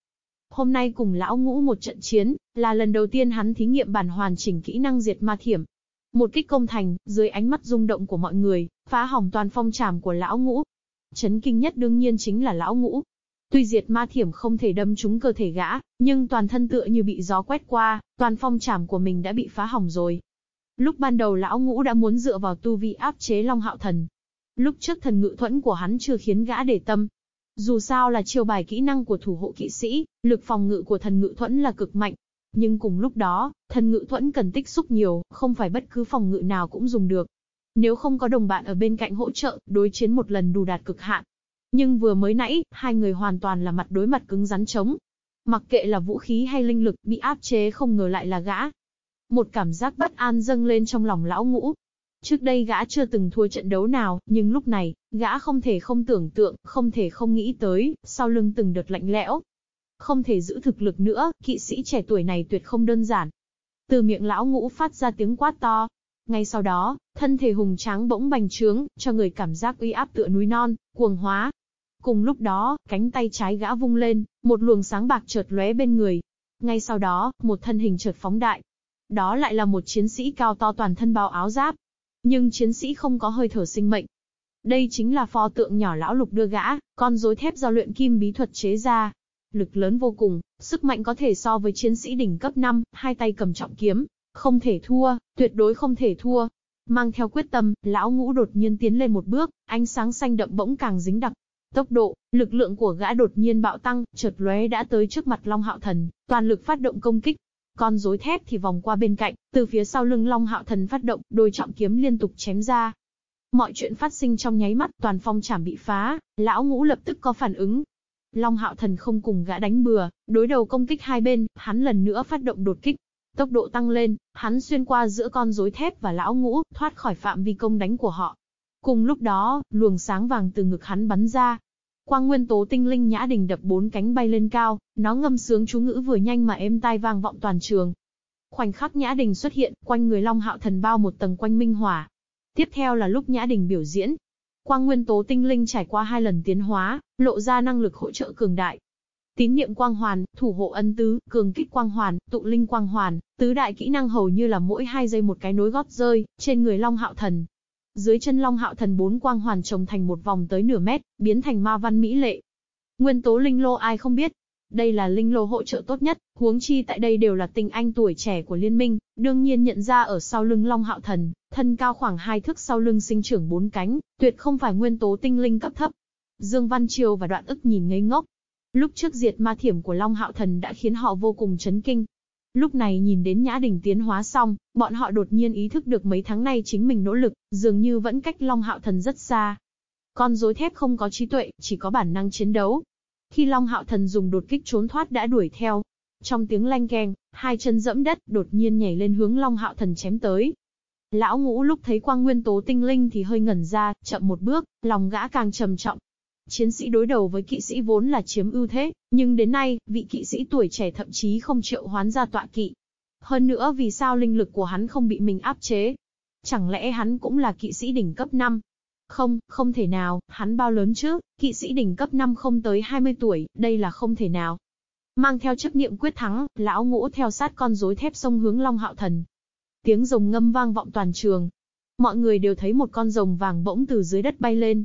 Hôm nay cùng lão ngũ một trận chiến, là lần đầu tiên hắn thí nghiệm bản hoàn chỉnh kỹ năng diệt ma thiểm. Một kích công thành, dưới ánh mắt rung động của mọi người, phá hỏng toàn phong tràm của lão ngũ. Chấn kinh nhất đương nhiên chính là lão ngũ. Tuy diệt ma thiểm không thể đâm trúng cơ thể gã, nhưng toàn thân tựa như bị gió quét qua, toàn phong trảm của mình đã bị phá hỏng rồi. Lúc ban đầu lão ngũ đã muốn dựa vào tu vi áp chế Long Hạo Thần. Lúc trước thần ngự thuẫn của hắn chưa khiến gã để tâm. Dù sao là chiêu bài kỹ năng của thủ hộ kỵ sĩ, lực phòng ngự của thần ngự thuẫn là cực mạnh, nhưng cùng lúc đó, thần ngự thuẫn cần tích xúc nhiều, không phải bất cứ phòng ngự nào cũng dùng được. Nếu không có đồng bạn ở bên cạnh hỗ trợ, đối chiến một lần đủ đạt cực hạn. Nhưng vừa mới nãy, hai người hoàn toàn là mặt đối mặt cứng rắn chống. Mặc kệ là vũ khí hay linh lực, bị áp chế không ngờ lại là gã. Một cảm giác bất an dâng lên trong lòng lão ngũ. Trước đây gã chưa từng thua trận đấu nào, nhưng lúc này, gã không thể không tưởng tượng, không thể không nghĩ tới, sau lưng từng đợt lạnh lẽo, không thể giữ thực lực nữa, kỵ sĩ trẻ tuổi này tuyệt không đơn giản. Từ miệng lão ngũ phát ra tiếng quát to. Ngay sau đó, thân thể hùng tráng bỗng bành trướng, cho người cảm giác uy áp tựa núi non, cuồng hóa. Cùng lúc đó, cánh tay trái gã vung lên, một luồng sáng bạc chợt lóe bên người. Ngay sau đó, một thân hình chợt phóng đại. Đó lại là một chiến sĩ cao to toàn thân bao áo giáp. Nhưng chiến sĩ không có hơi thở sinh mệnh. Đây chính là pho tượng nhỏ lão lục đưa gã, con rối thép do luyện kim bí thuật chế ra, lực lớn vô cùng, sức mạnh có thể so với chiến sĩ đỉnh cấp 5, hai tay cầm trọng kiếm. Không thể thua, tuyệt đối không thể thua. Mang theo quyết tâm, lão ngũ đột nhiên tiến lên một bước, ánh sáng xanh đậm bỗng càng dính đặc. Tốc độ, lực lượng của gã đột nhiên bạo tăng, chợt lóe đã tới trước mặt Long Hạo Thần, toàn lực phát động công kích. Con rối thép thì vòng qua bên cạnh, từ phía sau lưng Long Hạo Thần phát động, đôi trọng kiếm liên tục chém ra. Mọi chuyện phát sinh trong nháy mắt, toàn phong trảm bị phá, lão ngũ lập tức có phản ứng, Long Hạo Thần không cùng gã đánh bừa, đối đầu công kích hai bên, hắn lần nữa phát động đột kích. Tốc độ tăng lên, hắn xuyên qua giữa con rối thép và lão ngũ, thoát khỏi phạm vi công đánh của họ. Cùng lúc đó, luồng sáng vàng từ ngực hắn bắn ra. Quang nguyên tố tinh linh nhã đình đập bốn cánh bay lên cao, nó ngâm sướng chú ngữ vừa nhanh mà êm tai vang vọng toàn trường. Khoảnh khắc nhã đình xuất hiện, quanh người Long Hạo Thần bao một tầng quanh minh hỏa. Tiếp theo là lúc nhã đình biểu diễn, Quang nguyên tố tinh linh trải qua hai lần tiến hóa, lộ ra năng lực hỗ trợ cường đại. Tín niệm quang hoàn, thủ hộ ân tứ, cường kích quang hoàn, tụ linh quang hoàn, tứ đại kỹ năng hầu như là mỗi hai giây một cái nối gót rơi, trên người Long Hạo Thần. Dưới chân Long Hạo Thần bốn quang hoàn trồng thành một vòng tới nửa mét, biến thành ma văn mỹ lệ. Nguyên tố linh lô ai không biết, đây là linh lô hỗ trợ tốt nhất, huống chi tại đây đều là tinh anh tuổi trẻ của liên minh, đương nhiên nhận ra ở sau lưng Long Hạo Thần, thân cao khoảng hai thước sau lưng sinh trưởng bốn cánh, tuyệt không phải nguyên tố tinh linh cấp thấp. Dương Văn Triều và Đoạn ức nhìn ngây ngốc. Lúc trước diệt ma thiểm của Long Hạo Thần đã khiến họ vô cùng chấn kinh. Lúc này nhìn đến Nhã Đình tiến hóa xong, bọn họ đột nhiên ý thức được mấy tháng nay chính mình nỗ lực, dường như vẫn cách Long Hạo Thần rất xa. Con rối thép không có trí tuệ, chỉ có bản năng chiến đấu, khi Long Hạo Thần dùng đột kích trốn thoát đã đuổi theo. Trong tiếng lanh keng, hai chân dẫm đất, đột nhiên nhảy lên hướng Long Hạo Thần chém tới. Lão ngũ lúc thấy quang nguyên tố tinh linh thì hơi ngẩn ra, chậm một bước, lòng gã càng trầm trọng. Chiến sĩ đối đầu với kỵ sĩ vốn là chiếm ưu thế, nhưng đến nay, vị kỵ sĩ tuổi trẻ thậm chí không triệu hoán ra tọa kỵ. Hơn nữa vì sao linh lực của hắn không bị mình áp chế? Chẳng lẽ hắn cũng là kỵ sĩ đỉnh cấp 5? Không, không thể nào, hắn bao lớn chứ, kỵ sĩ đỉnh cấp 5 không tới 20 tuổi, đây là không thể nào. Mang theo chấp niệm quyết thắng, lão ngũ theo sát con rối thép sông hướng Long Hạo Thần. Tiếng rồng ngâm vang vọng toàn trường. Mọi người đều thấy một con rồng vàng bỗng từ dưới đất bay lên.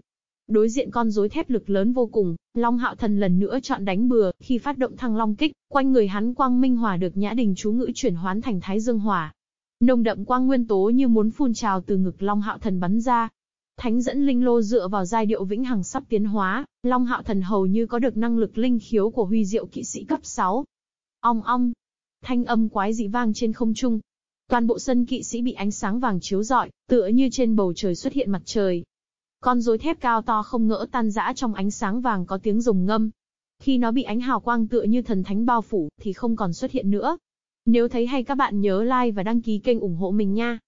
Đối diện con rối thép lực lớn vô cùng, Long Hạo Thần lần nữa chọn đánh bừa, khi phát động thăng long kích, quanh người hắn quang minh hỏa được nhã đình chú ngữ chuyển hoán thành thái dương hỏa. Nồng đậm quang nguyên tố như muốn phun trào từ ngực Long Hạo Thần bắn ra, Thánh dẫn linh lô dựa vào giai điệu vĩnh hằng sắp tiến hóa, Long Hạo Thần hầu như có được năng lực linh khiếu của huy diệu kỵ sĩ cấp 6. Ong ong, thanh âm quái dị vang trên không trung. Toàn bộ sân kỵ sĩ bị ánh sáng vàng chiếu rọi, tựa như trên bầu trời xuất hiện mặt trời. Con rối thép cao to không ngỡ tan rã trong ánh sáng vàng có tiếng rồng ngâm. Khi nó bị ánh hào quang tựa như thần thánh bao phủ, thì không còn xuất hiện nữa. Nếu thấy hay các bạn nhớ like và đăng ký kênh ủng hộ mình nha.